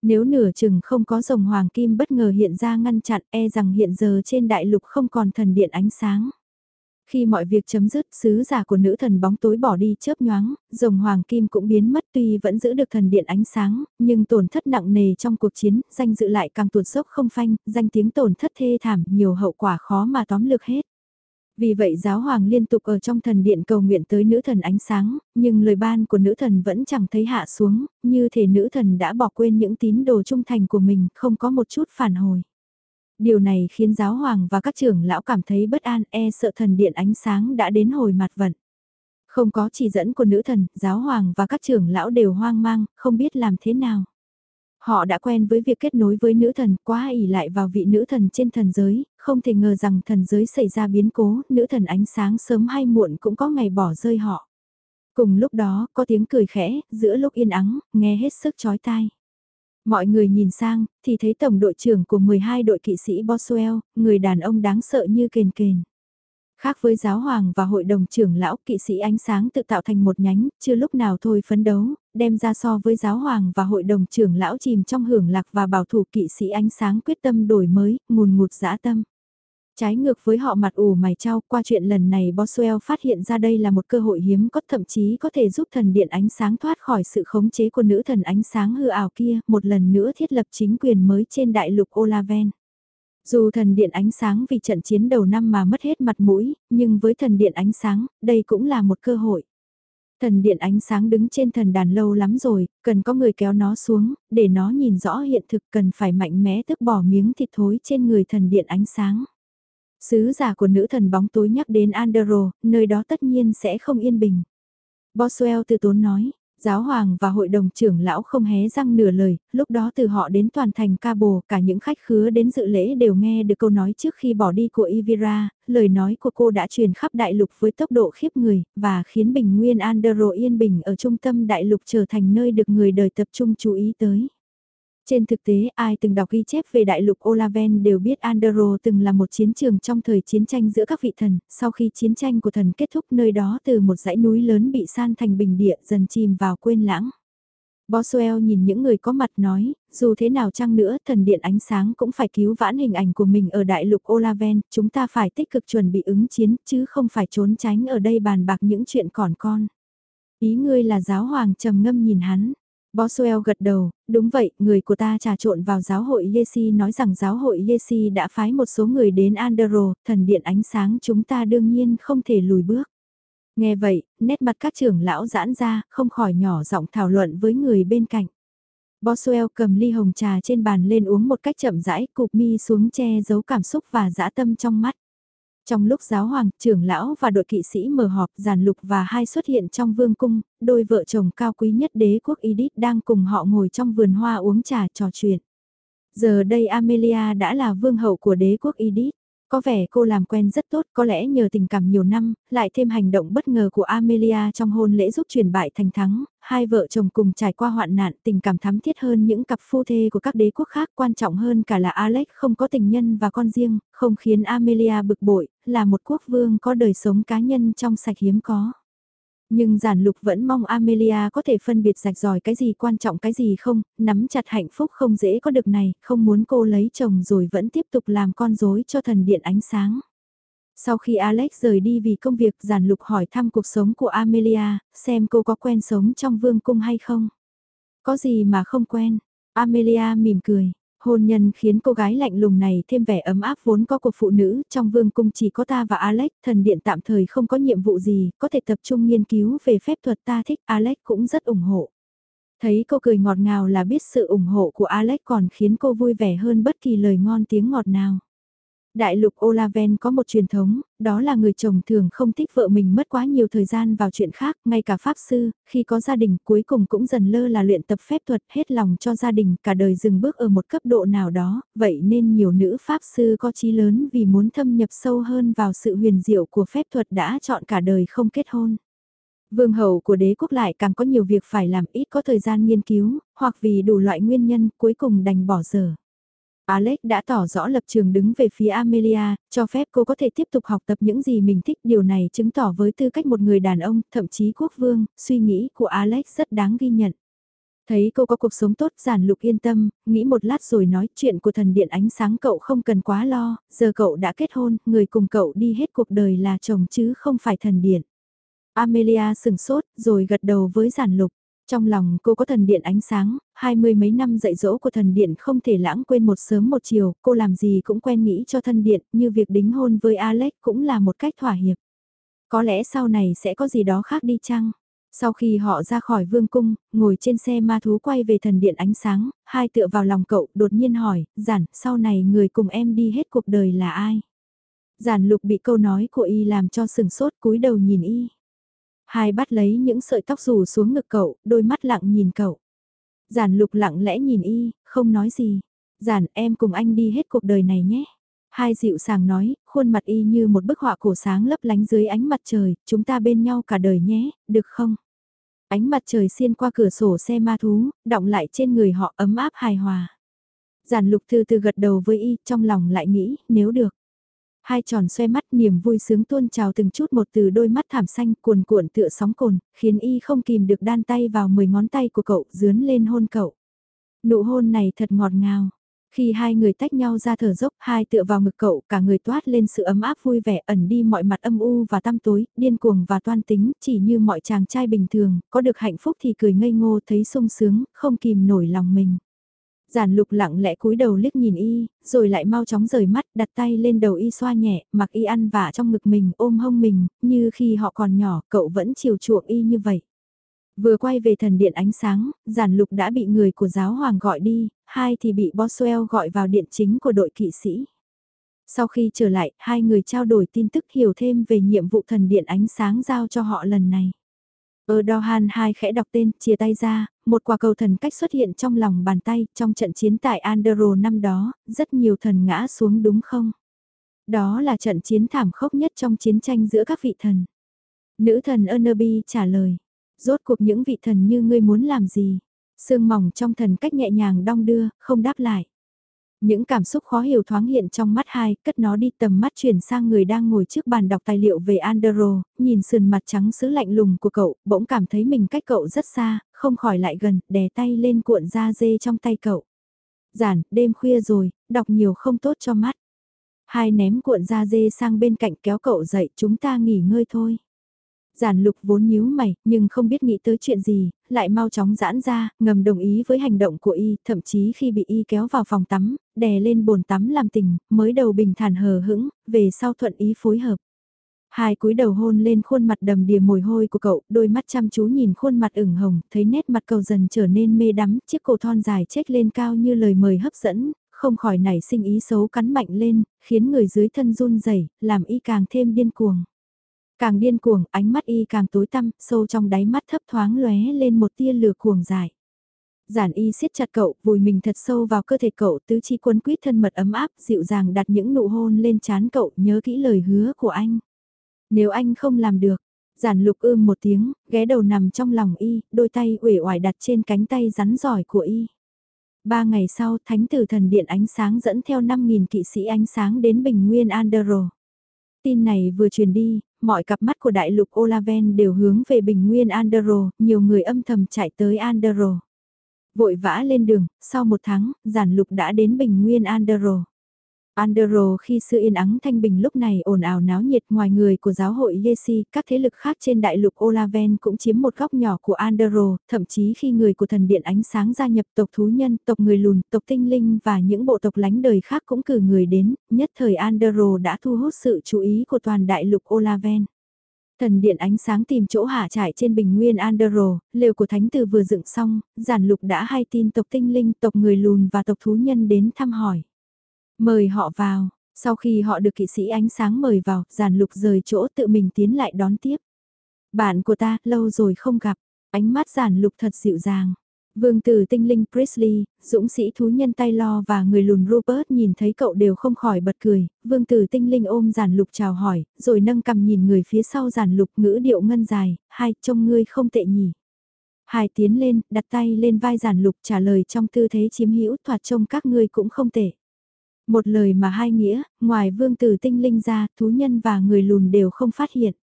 Nếu nửa chừng không có rồng hoàng kim bất ngờ hiện ra ngăn chặn e rằng hiện giờ trên đại lục không còn thần điện ánh sáng. Khi mọi việc chấm dứt, sứ giả của nữ thần bóng tối bỏ đi chớp nhoáng, rồng hoàng kim cũng biến mất tuy vẫn giữ được thần điện ánh sáng, nhưng tổn thất nặng nề trong cuộc chiến, danh dự lại càng tuột dốc không phanh, danh tiếng tổn thất thê thảm, nhiều hậu quả khó mà tóm lược hết. Vì vậy giáo hoàng liên tục ở trong thần điện cầu nguyện tới nữ thần ánh sáng, nhưng lời ban của nữ thần vẫn chẳng thấy hạ xuống, như thể nữ thần đã bỏ quên những tín đồ trung thành của mình, không có một chút phản hồi. Điều này khiến giáo hoàng và các trưởng lão cảm thấy bất an e sợ thần điện ánh sáng đã đến hồi mặt vận. Không có chỉ dẫn của nữ thần, giáo hoàng và các trưởng lão đều hoang mang, không biết làm thế nào. Họ đã quen với việc kết nối với nữ thần, quá ỉ lại vào vị nữ thần trên thần giới, không thể ngờ rằng thần giới xảy ra biến cố, nữ thần ánh sáng sớm hay muộn cũng có ngày bỏ rơi họ. Cùng lúc đó, có tiếng cười khẽ, giữa lúc yên ắng, nghe hết sức chói tai. Mọi người nhìn sang, thì thấy tổng đội trưởng của 12 đội kỵ sĩ Boswell, người đàn ông đáng sợ như kền kền. Khác với giáo hoàng và hội đồng trưởng lão kỵ sĩ ánh sáng tự tạo thành một nhánh, chưa lúc nào thôi phấn đấu, đem ra so với giáo hoàng và hội đồng trưởng lão chìm trong hưởng lạc và bảo thủ kỵ sĩ ánh sáng quyết tâm đổi mới, ngùn ngụt dã tâm. Trái ngược với họ mặt ủ mày trao, qua chuyện lần này Boswell phát hiện ra đây là một cơ hội hiếm có thậm chí có thể giúp thần điện ánh sáng thoát khỏi sự khống chế của nữ thần ánh sáng hư ảo kia, một lần nữa thiết lập chính quyền mới trên đại lục Olaven. Dù thần điện ánh sáng vì trận chiến đầu năm mà mất hết mặt mũi, nhưng với thần điện ánh sáng, đây cũng là một cơ hội. Thần điện ánh sáng đứng trên thần đàn lâu lắm rồi, cần có người kéo nó xuống, để nó nhìn rõ hiện thực cần phải mạnh mẽ tức bỏ miếng thịt thối trên người thần điện ánh sáng. Sứ giả của nữ thần bóng tối nhắc đến Andero, nơi đó tất nhiên sẽ không yên bình. Boswell từ tốn nói, giáo hoàng và hội đồng trưởng lão không hé răng nửa lời, lúc đó từ họ đến toàn thành ca bồ, cả những khách khứa đến dự lễ đều nghe được câu nói trước khi bỏ đi của Ivira, lời nói của cô đã truyền khắp đại lục với tốc độ khiếp người, và khiến bình nguyên Andro yên bình ở trung tâm đại lục trở thành nơi được người đời tập trung chú ý tới. Trên thực tế, ai từng đọc ghi chép về đại lục Olaven đều biết Andero từng là một chiến trường trong thời chiến tranh giữa các vị thần, sau khi chiến tranh của thần kết thúc nơi đó từ một dãy núi lớn bị san thành bình địa dần chìm vào quên lãng. Boswell nhìn những người có mặt nói, dù thế nào chăng nữa thần điện ánh sáng cũng phải cứu vãn hình ảnh của mình ở đại lục Olaven, chúng ta phải tích cực chuẩn bị ứng chiến chứ không phải trốn tránh ở đây bàn bạc những chuyện còn con. Ý ngươi là giáo hoàng trầm ngâm nhìn hắn. Boswell gật đầu, đúng vậy, người của ta trà trộn vào giáo hội Yesi nói rằng giáo hội Yesi đã phái một số người đến Andero, thần điện ánh sáng chúng ta đương nhiên không thể lùi bước. Nghe vậy, nét mặt các trưởng lão giãn ra, không khỏi nhỏ giọng thảo luận với người bên cạnh. Boswell cầm ly hồng trà trên bàn lên uống một cách chậm rãi, cụp mi xuống che giấu cảm xúc và dã tâm trong mắt. Trong lúc giáo hoàng, trưởng lão và đội kỵ sĩ mở họp, giàn lục và hai xuất hiện trong vương cung, đôi vợ chồng cao quý nhất đế quốc Edith đang cùng họ ngồi trong vườn hoa uống trà trò chuyện. Giờ đây Amelia đã là vương hậu của đế quốc Edith. Có vẻ cô làm quen rất tốt, có lẽ nhờ tình cảm nhiều năm, lại thêm hành động bất ngờ của Amelia trong hôn lễ giúp truyền bại thành thắng, hai vợ chồng cùng trải qua hoạn nạn tình cảm thắm thiết hơn những cặp phu thê của các đế quốc khác quan trọng hơn cả là Alex không có tình nhân và con riêng, không khiến Amelia bực bội, là một quốc vương có đời sống cá nhân trong sạch hiếm có. Nhưng giản lục vẫn mong Amelia có thể phân biệt rạch ròi cái gì quan trọng cái gì không, nắm chặt hạnh phúc không dễ có được này, không muốn cô lấy chồng rồi vẫn tiếp tục làm con rối cho thần điện ánh sáng. Sau khi Alex rời đi vì công việc giản lục hỏi thăm cuộc sống của Amelia, xem cô có quen sống trong vương cung hay không. Có gì mà không quen, Amelia mỉm cười. Hôn nhân khiến cô gái lạnh lùng này thêm vẻ ấm áp vốn có của phụ nữ, trong vương cung chỉ có ta và Alex, thần điện tạm thời không có nhiệm vụ gì, có thể tập trung nghiên cứu về phép thuật ta thích, Alex cũng rất ủng hộ. Thấy cô cười ngọt ngào là biết sự ủng hộ của Alex còn khiến cô vui vẻ hơn bất kỳ lời ngon tiếng ngọt nào. Đại lục Olaven có một truyền thống, đó là người chồng thường không thích vợ mình mất quá nhiều thời gian vào chuyện khác, ngay cả pháp sư, khi có gia đình cuối cùng cũng dần lơ là luyện tập phép thuật hết lòng cho gia đình cả đời dừng bước ở một cấp độ nào đó, vậy nên nhiều nữ pháp sư có chí lớn vì muốn thâm nhập sâu hơn vào sự huyền diệu của phép thuật đã chọn cả đời không kết hôn. Vương hậu của đế quốc lại càng có nhiều việc phải làm ít có thời gian nghiên cứu, hoặc vì đủ loại nguyên nhân cuối cùng đành bỏ dở. Alex đã tỏ rõ lập trường đứng về phía Amelia, cho phép cô có thể tiếp tục học tập những gì mình thích. Điều này chứng tỏ với tư cách một người đàn ông, thậm chí quốc vương, suy nghĩ của Alex rất đáng ghi nhận. Thấy cô có cuộc sống tốt giản lục yên tâm, nghĩ một lát rồi nói chuyện của thần điện ánh sáng cậu không cần quá lo, giờ cậu đã kết hôn, người cùng cậu đi hết cuộc đời là chồng chứ không phải thần điện. Amelia sừng sốt rồi gật đầu với giản lục. Trong lòng cô có thần điện ánh sáng, hai mươi mấy năm dạy dỗ của thần điện không thể lãng quên một sớm một chiều, cô làm gì cũng quen nghĩ cho thần điện, như việc đính hôn với Alex cũng là một cách thỏa hiệp. Có lẽ sau này sẽ có gì đó khác đi chăng? Sau khi họ ra khỏi vương cung, ngồi trên xe ma thú quay về thần điện ánh sáng, hai tựa vào lòng cậu đột nhiên hỏi, giản, sau này người cùng em đi hết cuộc đời là ai? Giản lục bị câu nói của y làm cho sừng sốt cúi đầu nhìn y. Hai bắt lấy những sợi tóc rủ xuống ngực cậu, đôi mắt lặng nhìn cậu. Giản lục lặng lẽ nhìn y, không nói gì. Giản em cùng anh đi hết cuộc đời này nhé. Hai dịu sàng nói, khuôn mặt y như một bức họa cổ sáng lấp lánh dưới ánh mặt trời, chúng ta bên nhau cả đời nhé, được không? Ánh mặt trời xiên qua cửa sổ xe ma thú, động lại trên người họ ấm áp hài hòa. Giản lục từ từ gật đầu với y, trong lòng lại nghĩ, nếu được. Hai tròn xoe mắt niềm vui sướng tuôn trào từng chút một từ đôi mắt thảm xanh cuồn cuộn tựa sóng cồn, khiến y không kìm được đan tay vào mười ngón tay của cậu dướn lên hôn cậu. Nụ hôn này thật ngọt ngào. Khi hai người tách nhau ra thở dốc, hai tựa vào ngực cậu, cả người toát lên sự ấm áp vui vẻ ẩn đi mọi mặt âm u và tăm tối, điên cuồng và toan tính, chỉ như mọi chàng trai bình thường, có được hạnh phúc thì cười ngây ngô thấy sung sướng, không kìm nổi lòng mình. Giản lục lặng lẽ cúi đầu liếc nhìn y, rồi lại mau chóng rời mắt, đặt tay lên đầu y xoa nhẹ, mặc y ăn vả trong ngực mình, ôm hông mình, như khi họ còn nhỏ, cậu vẫn chiều chuộng y như vậy. Vừa quay về thần điện ánh sáng, giản lục đã bị người của giáo hoàng gọi đi, hai thì bị Boswell gọi vào điện chính của đội kỵ sĩ. Sau khi trở lại, hai người trao đổi tin tức hiểu thêm về nhiệm vụ thần điện ánh sáng giao cho họ lần này. Ở Dohan hai khẽ đọc tên, chia tay ra, một quả cầu thần cách xuất hiện trong lòng bàn tay, trong trận chiến tại Andro năm đó, rất nhiều thần ngã xuống đúng không? Đó là trận chiến thảm khốc nhất trong chiến tranh giữa các vị thần. Nữ thần Ernaby trả lời, rốt cuộc những vị thần như ngươi muốn làm gì? Sương mỏng trong thần cách nhẹ nhàng đong đưa, không đáp lại. Những cảm xúc khó hiểu thoáng hiện trong mắt hai, cất nó đi tầm mắt chuyển sang người đang ngồi trước bàn đọc tài liệu về Andero, nhìn sườn mặt trắng sứ lạnh lùng của cậu, bỗng cảm thấy mình cách cậu rất xa, không khỏi lại gần, đè tay lên cuộn da dê trong tay cậu. Giản, đêm khuya rồi, đọc nhiều không tốt cho mắt. Hai ném cuộn da dê sang bên cạnh kéo cậu dậy, chúng ta nghỉ ngơi thôi. Giản lục vốn nhíu mày, nhưng không biết nghĩ tới chuyện gì, lại mau chóng giãn ra, ngầm đồng ý với hành động của y, thậm chí khi bị y kéo vào phòng tắm, đè lên bồn tắm làm tình, mới đầu bình thản hờ hững, về sau thuận ý phối hợp. Hai cúi đầu hôn lên khuôn mặt đầm đìa mùi hôi của cậu, đôi mắt chăm chú nhìn khuôn mặt ửng hồng, thấy nét mặt cậu dần trở nên mê đắm, chiếc cổ thon dài chết lên cao như lời mời hấp dẫn, không khỏi nảy sinh ý xấu cắn mạnh lên, khiến người dưới thân run rẩy, làm y càng thêm điên cuồng. Càng điên cuồng, ánh mắt y càng tối tăm, sâu trong đáy mắt thấp thoáng lóe lên một tia lửa cuồng dài. Giản y siết chặt cậu, vùi mình thật sâu vào cơ thể cậu, tứ chi quấn quýt thân mật ấm áp, dịu dàng đặt những nụ hôn lên trán cậu, nhớ kỹ lời hứa của anh. Nếu anh không làm được, giản lục ưm một tiếng, ghé đầu nằm trong lòng y, đôi tay uể oải đặt trên cánh tay rắn giỏi của y. Ba ngày sau, thánh tử thần điện ánh sáng dẫn theo 5.000 kỵ sĩ ánh sáng đến bình nguyên Andero. Tin này vừa truyền đi, mọi cặp mắt của đại lục Olaven đều hướng về bình nguyên Andero, nhiều người âm thầm chạy tới Andero. Vội vã lên đường, sau một tháng, giản lục đã đến bình nguyên Andero. Andero khi sự yên ắng thanh bình lúc này ồn ào náo nhiệt ngoài người của giáo hội Yesi, các thế lực khác trên đại lục Olaven cũng chiếm một góc nhỏ của Andero, thậm chí khi người của thần điện ánh sáng gia nhập tộc thú nhân, tộc người lùn, tộc tinh linh và những bộ tộc lánh đời khác cũng cử người đến, nhất thời Andero đã thu hút sự chú ý của toàn đại lục Olaven. Thần điện ánh sáng tìm chỗ hạ trải trên bình nguyên Andero, lều của thánh tử vừa dựng xong, giản lục đã hay tin tộc tinh linh, tộc người lùn và tộc thú nhân đến thăm hỏi. Mời họ vào, sau khi họ được kỵ sĩ ánh sáng mời vào, giản lục rời chỗ tự mình tiến lại đón tiếp. Bạn của ta, lâu rồi không gặp, ánh mắt giản lục thật dịu dàng. Vương tử tinh linh Priestley, dũng sĩ thú nhân tay lo và người lùn Robert nhìn thấy cậu đều không khỏi bật cười, vương tử tinh linh ôm giản lục chào hỏi, rồi nâng cầm nhìn người phía sau giản lục ngữ điệu ngân dài, hai, trông ngươi không tệ nhỉ. Hai tiến lên, đặt tay lên vai giản lục trả lời trong tư thế chiếm hữu thoạt trông các ngươi cũng không tệ. Một lời mà hai nghĩa, ngoài vương tử tinh linh ra, thú nhân và người lùn đều không phát hiện.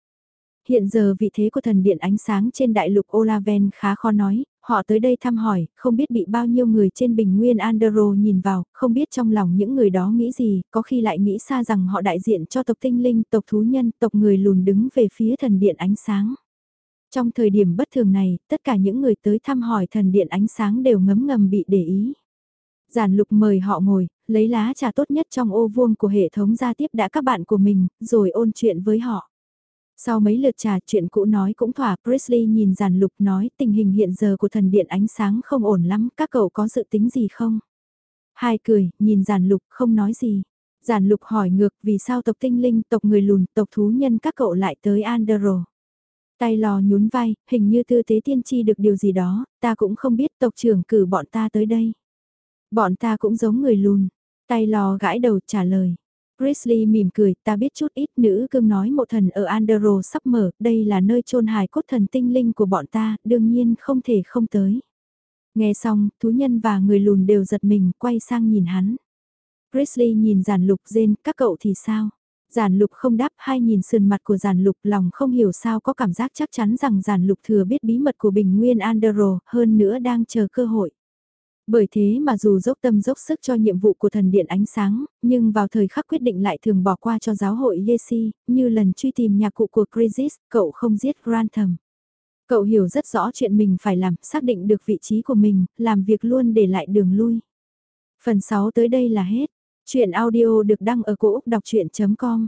Hiện giờ vị thế của thần điện ánh sáng trên đại lục Olaven khá khó nói, họ tới đây thăm hỏi, không biết bị bao nhiêu người trên bình nguyên andro nhìn vào, không biết trong lòng những người đó nghĩ gì, có khi lại nghĩ xa rằng họ đại diện cho tộc tinh linh, tộc thú nhân, tộc người lùn đứng về phía thần điện ánh sáng. Trong thời điểm bất thường này, tất cả những người tới thăm hỏi thần điện ánh sáng đều ngấm ngầm bị để ý. Giản lục mời họ ngồi, lấy lá trà tốt nhất trong ô vuông của hệ thống ra tiếp đã các bạn của mình, rồi ôn chuyện với họ. Sau mấy lượt trà chuyện cũ nói cũng thỏa, Presley nhìn giản lục nói tình hình hiện giờ của thần điện ánh sáng không ổn lắm, các cậu có dự tính gì không? Hai cười, nhìn giản lục không nói gì. Giản lục hỏi ngược vì sao tộc tinh linh, tộc người lùn, tộc thú nhân các cậu lại tới Andero. Tay lò nhún vai, hình như tư tế tiên tri được điều gì đó, ta cũng không biết tộc trưởng cử bọn ta tới đây. Bọn ta cũng giống người lùn. Tay lò gãi đầu trả lời. Grizzly mỉm cười, ta biết chút ít nữ cương nói một thần ở Andero sắp mở, đây là nơi chôn hài cốt thần tinh linh của bọn ta, đương nhiên không thể không tới. Nghe xong, thú nhân và người lùn đều giật mình, quay sang nhìn hắn. Grizzly nhìn giản lục rên, các cậu thì sao? Giản lục không đáp, hai nhìn sườn mặt của giản lục lòng không hiểu sao có cảm giác chắc chắn rằng giản lục thừa biết bí mật của bình nguyên Andero, hơn nữa đang chờ cơ hội. Bởi thế mà dù dốc tâm dốc sức cho nhiệm vụ của thần điện ánh sáng, nhưng vào thời khắc quyết định lại thường bỏ qua cho giáo hội Yesi, như lần truy tìm nhà cụ của Crisis, cậu không giết Grantham. Cậu hiểu rất rõ chuyện mình phải làm, xác định được vị trí của mình, làm việc luôn để lại đường lui. Phần 6 tới đây là hết. Chuyện audio được đăng ở cổ Úc đọc chuyện.com